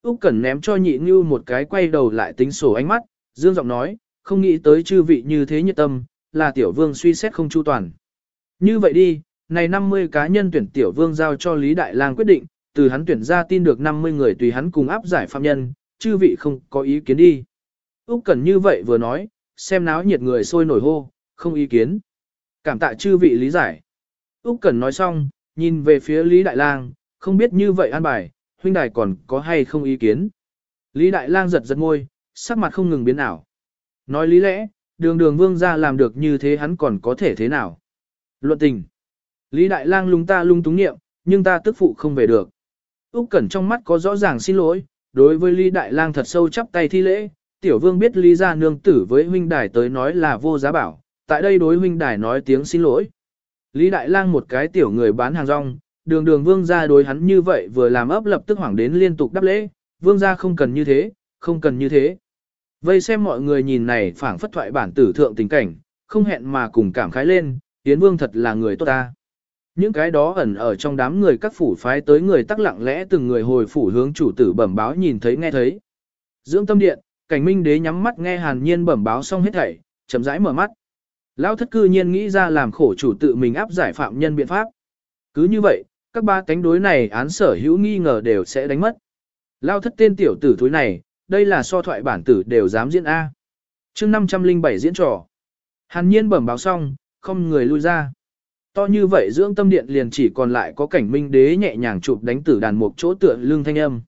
Úc Cẩn ném cho nhị Nhu một cái quay đầu lại tính sổ ánh mắt, dương giọng nói, không nghĩ tới chư vị như thế nhiệt tâm, là tiểu vương suy xét không chu toàn. Như vậy đi, này 50 cá nhân tuyển tiểu vương giao cho Lý Đại Lang quyết định, từ hắn tuyển ra tin được 50 người tùy hắn cùng áp giải phạm nhân, chư vị không có ý kiến đi. Úc Cẩn như vậy vừa nói, xem náo nhiệt người sôi nổi hô, không ý kiến. Cảm tạ chư vị lý giải. Úc Cẩn nói xong, nhìn về phía Lý Đại Lang, không biết như vậy an bài, huynh đài còn có hay không ý kiến. Lý Đại Lang giật giật môi, sắc mặt không ngừng biến ảo. Nói lý lẽ, đường đường vương gia làm được như thế hắn còn có thể thế nào. Luận tình. Lý Đại Lang lung ta lung túng nghiệm, nhưng ta tức phụ không về được. Úc Cẩn trong mắt có rõ ràng xin lỗi, đối với Lý Đại Lang thật sâu chắp tay thi lễ, tiểu vương biết Lý gia nương tử với huynh đài tới nói là vô giá bảo, tại đây đối huynh đài nói tiếng xin lỗi. Lý Đại Lang một cái tiểu người bán hàng rong, đường đường vương gia đối hắn như vậy vừa làm ấp lập tức hoảng đến liên tục đáp lễ, vương gia không cần như thế, không cần như thế. Vây xem mọi người nhìn này phảng phất thoại bản tử thượng tình cảnh, không hẹn mà cùng cảm khái lên, Yến Vương thật là người tốt ta. Những cái đó ẩn ở trong đám người các phủ phái tới người tắc lặng lẽ từng người hồi phủ hướng chủ tử bẩm báo nhìn thấy nghe thấy. Dưỡng tâm điện, cảnh minh đế nhắm mắt nghe hàn nhiên bẩm báo xong hết thảy, chậm rãi mở mắt. Lão thất cư nhiên nghĩ ra làm khổ chủ tự mình áp giải phạm nhân biện pháp. Cứ như vậy, các ba cánh đối này án sở hữu nghi ngờ đều sẽ đánh mất. Lao thất tên tiểu tử thúi này, đây là so thoại bản tử đều dám diễn A. chương 507 diễn trò. Hàn nhiên bẩm báo xong, không người lui ra. To như vậy dưỡng tâm điện liền chỉ còn lại có cảnh minh đế nhẹ nhàng chụp đánh tử đàn một chỗ tựa lương thanh âm.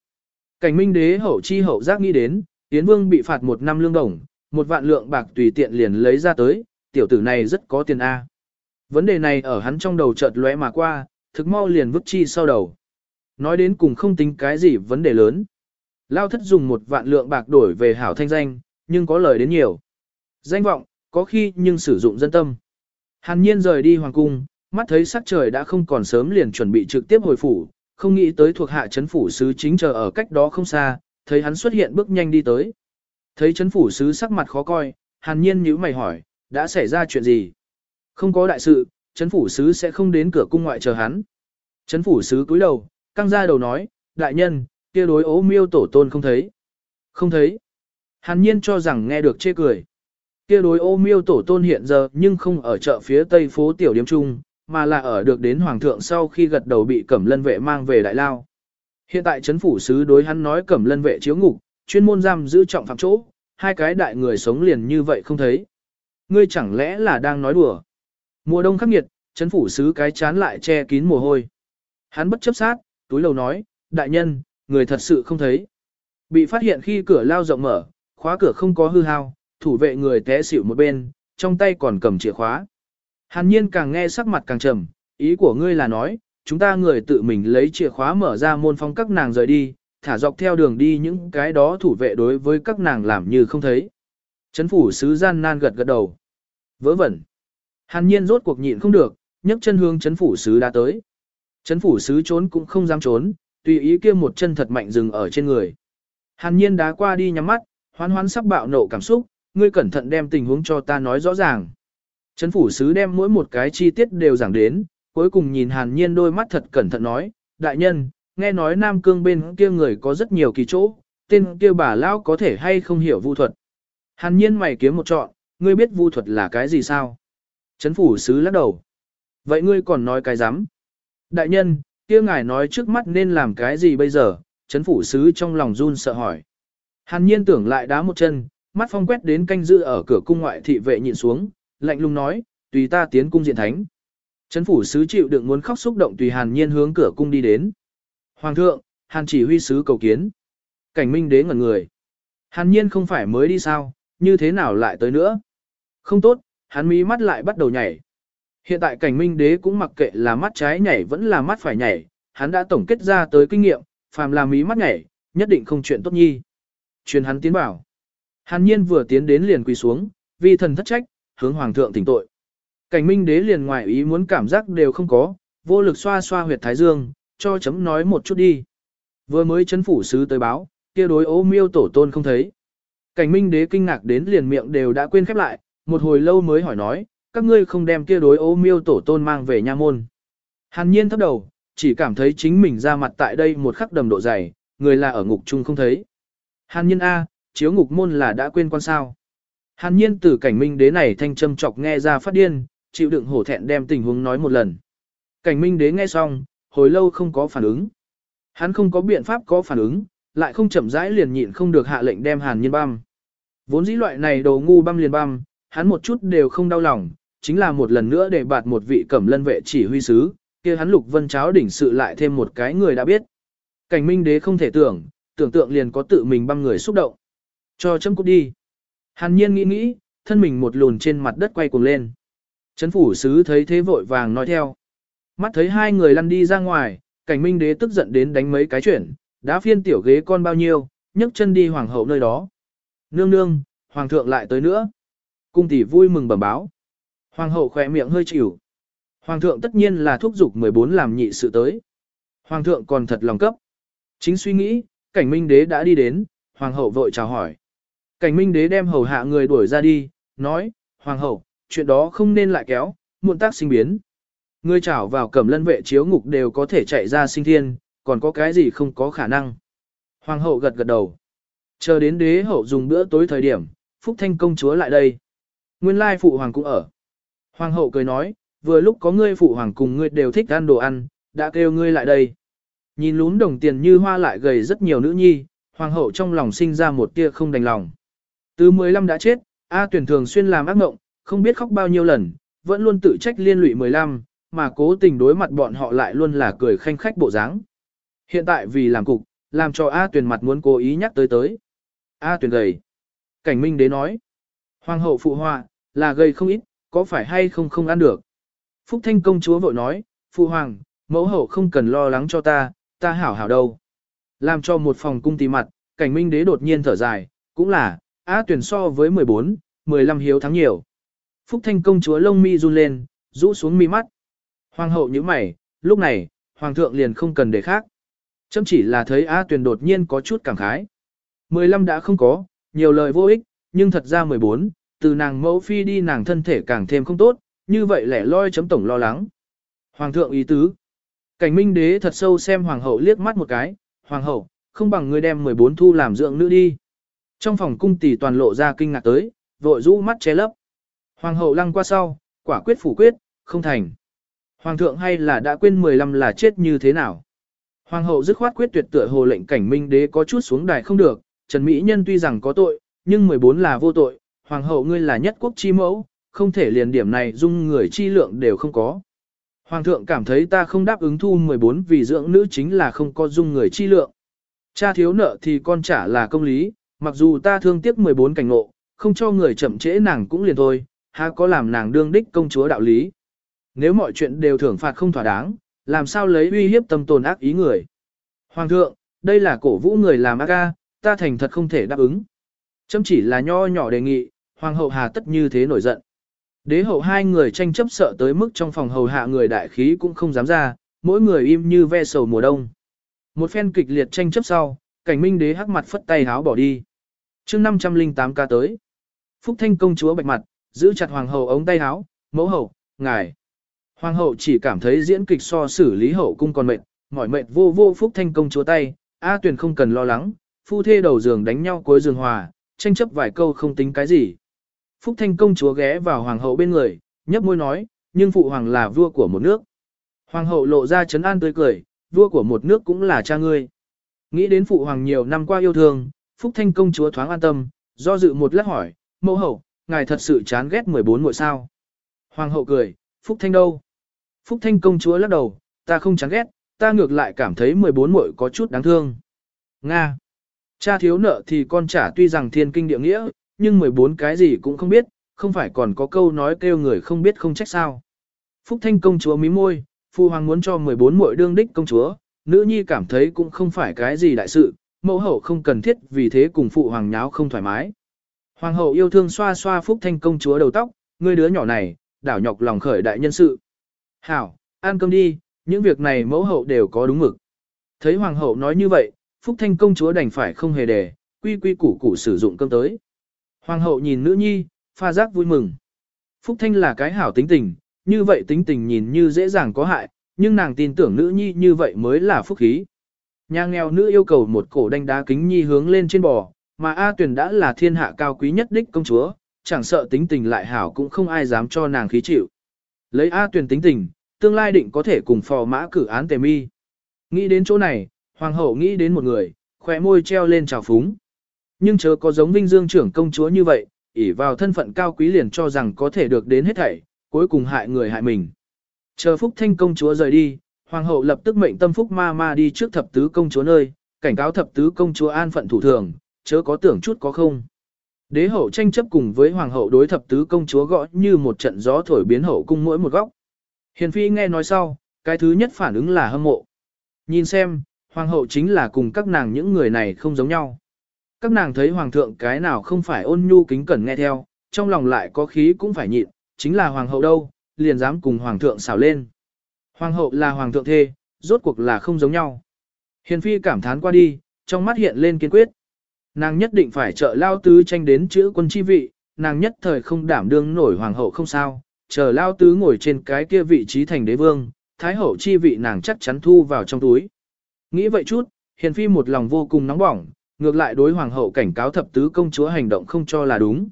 Cảnh minh đế hậu chi hậu giác nghĩ đến, Tiến vương bị phạt một năm lương đồng, một vạn lượng bạc tùy tiện liền lấy ra tới, tiểu tử này rất có tiền A. Vấn đề này ở hắn trong đầu chợt lóe mà qua, thực mau liền vứt chi sau đầu. Nói đến cùng không tính cái gì vấn đề lớn. Lao thất dùng một vạn lượng bạc đổi về hảo thanh danh, nhưng có lời đến nhiều. Danh vọng, có khi nhưng sử dụng dân tâm. Hàn nhiên rời đi hoàng cung, mắt thấy sắc trời đã không còn sớm liền chuẩn bị trực tiếp hồi phủ, không nghĩ tới thuộc hạ chấn phủ sứ chính chờ ở cách đó không xa, thấy hắn xuất hiện bước nhanh đi tới. Thấy chấn phủ sứ sắc mặt khó coi, hàn nhiên nhíu mày hỏi, đã xảy ra chuyện gì? Không có đại sự, chấn phủ sứ sẽ không đến cửa cung ngoại chờ hắn. Chấn phủ sứ cúi đầu, căng ra đầu nói, đại nhân, kia đối ố miêu tổ tôn không thấy. Không thấy. Hàn nhiên cho rằng nghe được chê cười. Kia đối ô miêu tổ tôn hiện giờ nhưng không ở chợ phía tây phố tiểu điếm trung, mà là ở được đến hoàng thượng sau khi gật đầu bị cẩm lân vệ mang về đại lao. Hiện tại chấn phủ sứ đối hắn nói cẩm lân vệ chiếu ngục, chuyên môn giam giữ trọng phạm chỗ, hai cái đại người sống liền như vậy không thấy. Ngươi chẳng lẽ là đang nói đùa? Mùa đông khắc nghiệt, chấn phủ sứ cái chán lại che kín mồ hôi. Hắn bất chấp sát, túi lầu nói, đại nhân, người thật sự không thấy. Bị phát hiện khi cửa lao rộng mở, khóa cửa không có hư hao, thủ vệ người té xỉu một bên, trong tay còn cầm chìa khóa. Hàn nhiên càng nghe sắc mặt càng trầm, ý của ngươi là nói, chúng ta người tự mình lấy chìa khóa mở ra môn phong các nàng rời đi, thả dọc theo đường đi những cái đó thủ vệ đối với các nàng làm như không thấy. Chấn phủ sứ gian nan gật gật đầu. Vớ vẩn. Hàn nhiên rốt cuộc nhịn không được, nhấc chân hướng chấn phủ sứ đã tới. Chấn phủ sứ trốn cũng không dám trốn, tùy ý kia một chân thật mạnh dừng ở trên người. Hàn nhiên đá qua đi nhắm mắt, hoan hoan sắp bạo nộ cảm xúc, ngươi cẩn thận đem tình huống cho ta nói rõ ràng. Chấn phủ sứ đem mỗi một cái chi tiết đều giảng đến, cuối cùng nhìn hàn nhiên đôi mắt thật cẩn thận nói, đại nhân, nghe nói Nam Cương bên kia người có rất nhiều kỳ chỗ, tên kia bà lão có thể hay không hiểu vu thuật. Hàn nhiên mày kiếm một trọn, ngươi biết vu thuật là cái gì sao? Chấn phủ sứ lắc đầu. Vậy ngươi còn nói cái rắm Đại nhân, kia ngài nói trước mắt nên làm cái gì bây giờ? Chấn phủ sứ trong lòng run sợ hỏi. Hàn nhiên tưởng lại đá một chân, mắt phong quét đến canh giữ ở cửa cung ngoại thị vệ nhịn xuống, lạnh lùng nói, tùy ta tiến cung diện thánh. Chấn phủ sứ chịu đựng muốn khóc xúc động tùy hàn nhiên hướng cửa cung đi đến. Hoàng thượng, hàn chỉ huy sứ cầu kiến. Cảnh minh đế ngẩn người. Hàn nhiên không phải mới đi sao, như thế nào lại tới nữa? Không tốt, hắn mí mắt lại bắt đầu nhảy. Hiện tại cảnh minh đế cũng mặc kệ là mắt trái nhảy vẫn là mắt phải nhảy, hắn đã tổng kết ra tới kinh nghiệm, phàm là mí mắt nhảy, nhất định không chuyện tốt nhi. Truyền hắn tiến bảo. Hàn nhiên vừa tiến đến liền quỳ xuống, vì thần thất trách, hướng hoàng thượng tỉnh tội. Cảnh minh đế liền ngoại ý muốn cảm giác đều không có, vô lực xoa xoa huyệt thái dương, cho chấm nói một chút đi. Vừa mới chấn phủ sứ tới báo, kia đối ố miêu tổ tôn không thấy. Cảnh minh đế kinh ngạc đến liền miệng đều đã quên khép lại, một hồi lâu mới hỏi nói, các ngươi không đem kia đối ố miêu tổ tôn mang về nha môn. Hàn nhiên thấp đầu, chỉ cảm thấy chính mình ra mặt tại đây một khắc đầm độ dày, người là ở ngục chung không thấy. Hàn nhiên A, chiếu ngục môn là đã quên quan sao. Hàn nhiên từ cảnh minh đế này thanh châm chọc nghe ra phát điên, chịu đựng hổ thẹn đem tình huống nói một lần. Cảnh minh đế nghe xong, hồi lâu không có phản ứng. Hắn không có biện pháp có phản ứng, lại không chậm rãi liền nhịn không được hạ lệnh đem hàn nhiên băm. Vốn dĩ loại này đồ ngu băm liền băm, hắn một chút đều không đau lòng, chính là một lần nữa để bạt một vị cẩm lân vệ chỉ huy sứ, kia hắn lục vân cháo đỉnh sự lại thêm một cái người đã biết. Cảnh minh đế không thể tưởng, tưởng tượng liền có tự mình băm người xúc động. Cho chấm cút đi. Hàn nhiên nghĩ nghĩ, thân mình một lùn trên mặt đất quay cuồng lên. Chấn phủ sứ thấy thế vội vàng nói theo. Mắt thấy hai người lăn đi ra ngoài, cảnh minh đế tức giận đến đánh mấy cái chuyển, đã phiên tiểu ghế con bao nhiêu, nhấc chân đi hoàng hậu nơi đó. Nương nương, hoàng thượng lại tới nữa. Cung tỷ vui mừng bẩm báo. Hoàng hậu khỏe miệng hơi chịu. Hoàng thượng tất nhiên là thúc giục 14 làm nhị sự tới. Hoàng thượng còn thật lòng cấp. Chính suy nghĩ, cảnh minh đế đã đi đến, hoàng hậu vội chào hỏi. Cảnh minh đế đem hầu hạ người đuổi ra đi, nói, hoàng hậu, chuyện đó không nên lại kéo, muộn tác sinh biến. Ngươi chảo vào cẩm lân vệ chiếu ngục đều có thể chạy ra sinh thiên, còn có cái gì không có khả năng. Hoàng hậu gật gật đầu. Chờ đến đế hậu dùng bữa tối thời điểm, Phúc Thanh công chúa lại đây. Nguyên lai phụ hoàng cũng ở. Hoàng hậu cười nói, vừa lúc có ngươi phụ hoàng cùng ngươi đều thích ăn đồ ăn, đã kêu ngươi lại đây. Nhìn lún đồng tiền như hoa lại gầy rất nhiều nữ nhi, hoàng hậu trong lòng sinh ra một tia không đành lòng. Từ 15 đã chết, A tuyển thường xuyên làm ác mộng, không biết khóc bao nhiêu lần, vẫn luôn tự trách liên lụy 15, mà cố tình đối mặt bọn họ lại luôn là cười khanh khách bộ dáng. Hiện tại vì làm cục, làm cho A tuyển mặt muốn cố ý nhắc tới tới. A tuyển gầy. Cảnh minh đế nói. Hoàng hậu phụ họa, là gầy không ít, có phải hay không không ăn được. Phúc Thanh công chúa vội nói, phụ hoàng, mẫu hậu không cần lo lắng cho ta, ta hảo hảo đâu. Làm cho một phòng cung tì mặt, cảnh minh đế đột nhiên thở dài, cũng là, A tuyển so với 14, 15 hiếu thắng nhiều. Phúc Thanh công chúa lông mi run lên, rũ xuống mi mắt. Hoàng hậu như mày, lúc này, hoàng thượng liền không cần để khác. Chấm chỉ là thấy A tuyển đột nhiên có chút cảm khái. 15 đã không có, nhiều lời vô ích, nhưng thật ra 14, từ nàng mẫu phi đi nàng thân thể càng thêm không tốt, như vậy lẻ loi chấm tổng lo lắng. Hoàng thượng ý tứ. Cảnh minh đế thật sâu xem hoàng hậu liếc mắt một cái, hoàng hậu, không bằng ngươi đem 14 thu làm dưỡng nữ đi. Trong phòng cung tỷ toàn lộ ra kinh ngạc tới, vội rũ mắt che lấp. Hoàng hậu lăng qua sau, quả quyết phủ quyết, không thành. Hoàng thượng hay là đã quên 15 là chết như thế nào? Hoàng hậu dứt khoát quyết tuyệt tựa hồ lệnh cảnh minh đế có chút xuống đài không được, Trần Mỹ Nhân tuy rằng có tội, nhưng 14 là vô tội, hoàng hậu ngươi là nhất quốc chi mẫu, không thể liền điểm này dung người chi lượng đều không có. Hoàng thượng cảm thấy ta không đáp ứng thu 14 vì dưỡng nữ chính là không có dung người chi lượng. Cha thiếu nợ thì con trả là công lý, mặc dù ta thương tiếc 14 cảnh ngộ, không cho người chậm trễ nàng cũng liền thôi, há có làm nàng đương đích công chúa đạo lý. Nếu mọi chuyện đều thưởng phạt không thỏa đáng, làm sao lấy uy hiếp tâm tồn ác ý người. Hoàng thượng, đây là cổ vũ người làm ác ca, ta thành thật không thể đáp ứng. Chấm chỉ là nho nhỏ đề nghị, hoàng hậu hà tất như thế nổi giận. Đế hậu hai người tranh chấp sợ tới mức trong phòng hầu hạ người đại khí cũng không dám ra, mỗi người im như ve sầu mùa đông. Một phen kịch liệt tranh chấp sau, cảnh minh đế hắc mặt phất tay háo bỏ đi chương 508 ca tới. Phúc Thanh công chúa bạch mặt, giữ chặt hoàng hậu ống tay áo, mẫu hậu, ngài. Hoàng hậu chỉ cảm thấy diễn kịch so xử lý hậu cung còn mệt, mỏi mệt vô vô Phúc Thanh công chúa tay, A tuyển không cần lo lắng, phu thê đầu giường đánh nhau cuối giường hòa, tranh chấp vài câu không tính cái gì. Phúc Thanh công chúa ghé vào hoàng hậu bên người, nhấp môi nói, nhưng phụ hoàng là vua của một nước. Hoàng hậu lộ ra chấn an tươi cười, vua của một nước cũng là cha ngươi. Nghĩ đến phụ hoàng nhiều năm qua yêu thương, Phúc Thanh công chúa thoáng an tâm, do dự một lát hỏi, mẫu hậu, ngài thật sự chán ghét 14 muội sao. Hoàng hậu cười, Phúc Thanh đâu? Phúc Thanh công chúa lắc đầu, ta không chán ghét, ta ngược lại cảm thấy 14 muội có chút đáng thương. Nga. Cha thiếu nợ thì con trả tuy rằng thiên kinh địa nghĩa, nhưng 14 cái gì cũng không biết, không phải còn có câu nói kêu người không biết không trách sao. Phúc Thanh công chúa mí môi, phu hoàng muốn cho 14 muội đương đích công chúa, nữ nhi cảm thấy cũng không phải cái gì đại sự, mẫu hậu không cần thiết vì thế cùng phụ hoàng nháo không thoải mái. Hoàng hậu yêu thương xoa xoa Phúc Thanh công chúa đầu tóc, ngươi đứa nhỏ này, đảo nhọc lòng khởi đại nhân sự. Hảo, ăn cơm đi, những việc này mẫu hậu đều có đúng mực. Thấy hoàng hậu nói như vậy, Phúc Thanh công chúa đành phải không hề đề, quy quy củ củ sử dụng cơm tới. Hoàng hậu nhìn nữ nhi, pha giác vui mừng. Phúc Thanh là cái hảo tính tình, như vậy tính tình nhìn như dễ dàng có hại, nhưng nàng tin tưởng nữ nhi như vậy mới là phúc khí. Nhà nghèo nữ yêu cầu một cổ đanh đá kính nhi hướng lên trên bò, mà A Tuyền đã là thiên hạ cao quý nhất đích công chúa, chẳng sợ tính tình lại hảo cũng không ai dám cho nàng khí chịu. Lấy A Tuyền tính tình, tương lai định có thể cùng phò mã cử án tề mi. Nghĩ đến chỗ này, hoàng hậu nghĩ đến một người, khỏe môi treo lên trào phúng. Nhưng chớ có giống Vinh Dương trưởng công chúa như vậy, ỷ vào thân phận cao quý liền cho rằng có thể được đến hết thảy, cuối cùng hại người hại mình. Chờ Phúc Thanh công chúa rời đi, hoàng hậu lập tức mệnh tâm Phúc ma ma đi trước thập tứ công chúa nơi, cảnh cáo thập tứ công chúa an phận thủ thường, chớ có tưởng chút có không. Đế hậu tranh chấp cùng với hoàng hậu đối thập tứ công chúa gõ như một trận gió thổi biến hậu cung mỗi một góc. Hiền phi nghe nói sau, cái thứ nhất phản ứng là hâm mộ. Nhìn xem, hoàng hậu chính là cùng các nàng những người này không giống nhau. Các nàng thấy hoàng thượng cái nào không phải ôn nhu kính cẩn nghe theo, trong lòng lại có khí cũng phải nhịn, chính là hoàng hậu đâu, liền dám cùng hoàng thượng xào lên. Hoàng hậu là hoàng thượng thê, rốt cuộc là không giống nhau. Hiền phi cảm thán qua đi, trong mắt hiện lên kiên quyết. Nàng nhất định phải trợ lao tứ tranh đến chữ quân chi vị, nàng nhất thời không đảm đương nổi hoàng hậu không sao, chờ lao tứ ngồi trên cái kia vị trí thành đế vương, thái hậu chi vị nàng chắc chắn thu vào trong túi. Nghĩ vậy chút, hiền phi một lòng vô cùng nóng bỏng, ngược lại đối hoàng hậu cảnh cáo thập tứ công chúa hành động không cho là đúng.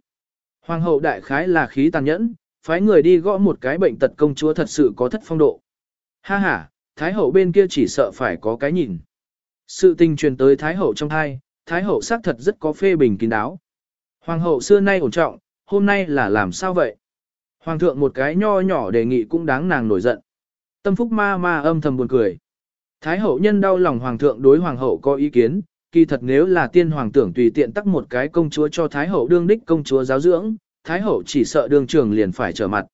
Hoàng hậu đại khái là khí tàn nhẫn, phái người đi gõ một cái bệnh tật công chúa thật sự có thất phong độ. Ha ha, thái hậu bên kia chỉ sợ phải có cái nhìn. Sự tình truyền tới thái hậu trong thai, thái hậu xác thật rất có phê bình kín đáo. Hoàng hậu xưa nay ổn trọng, hôm nay là làm sao vậy? Hoàng thượng một cái nho nhỏ đề nghị cũng đáng nàng nổi giận. Tâm phúc ma ma âm thầm buồn cười. Thái hậu nhân đau lòng hoàng thượng đối hoàng hậu có ý kiến, kỳ thật nếu là tiên hoàng tưởng tùy tiện tắc một cái công chúa cho thái hậu đương đích công chúa giáo dưỡng, thái hậu chỉ sợ đương trường liền phải trở mặt.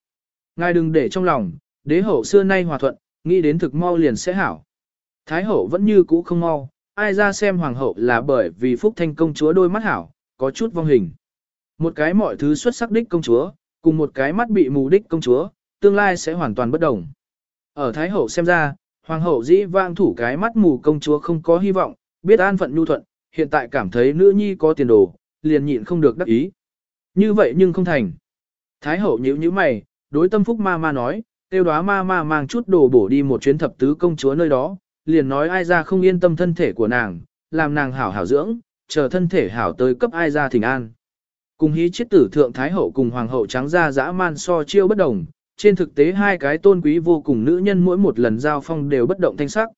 Ngài đừng để trong lòng, đế hậu xưa nay hòa thuận, nghĩ đến thực mau liền sẽ hảo. Thái hậu vẫn như cũ không mau, ai ra xem hoàng hậu là bởi vì phúc thanh công chúa đôi mắt hảo, có chút vong hình. Một cái mọi thứ xuất sắc đích công chúa, cùng một cái mắt bị mù đích công chúa, tương lai sẽ hoàn toàn bất đồng. Ở Thái hậu xem ra, hoàng hậu dĩ vang thủ cái mắt mù công chúa không có hy vọng, biết an phận nhu thuận, hiện tại cảm thấy nữ nhi có tiền đồ, liền nhịn không được đắc ý. Như vậy nhưng không thành. Thái hậu nhíu nhíu mày, đối tâm phúc ma ma nói, tiêu đoá ma ma mang chút đồ bổ đi một chuyến thập tứ công chúa nơi đó, liền nói ai ra không yên tâm thân thể của nàng, làm nàng hảo hảo dưỡng, chờ thân thể hảo tới cấp ai ra thỉnh an. Cùng hí chiết tử thượng thái hậu cùng hoàng hậu trắng ra dã man so chiêu bất đồng, trên thực tế hai cái tôn quý vô cùng nữ nhân mỗi một lần giao phong đều bất động thanh sắc.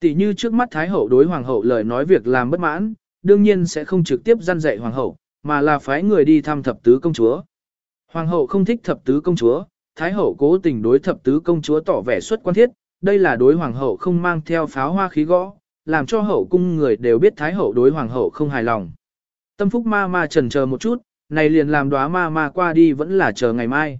Tỷ như trước mắt thái hậu đối hoàng hậu lời nói việc làm bất mãn, đương nhiên sẽ không trực tiếp gian dạy hoàng hậu, mà là phái người đi thăm thập tứ công chúa. Hoàng hậu không thích thập tứ công chúa, thái hậu cố tình đối thập tứ công chúa tỏ vẻ xuất quan thiết, đây là đối hoàng hậu không mang theo pháo hoa khí gõ, làm cho hậu cung người đều biết thái hậu đối hoàng hậu không hài lòng. Tâm phúc ma ma trần chờ một chút, này liền làm đóa ma ma qua đi vẫn là chờ ngày mai.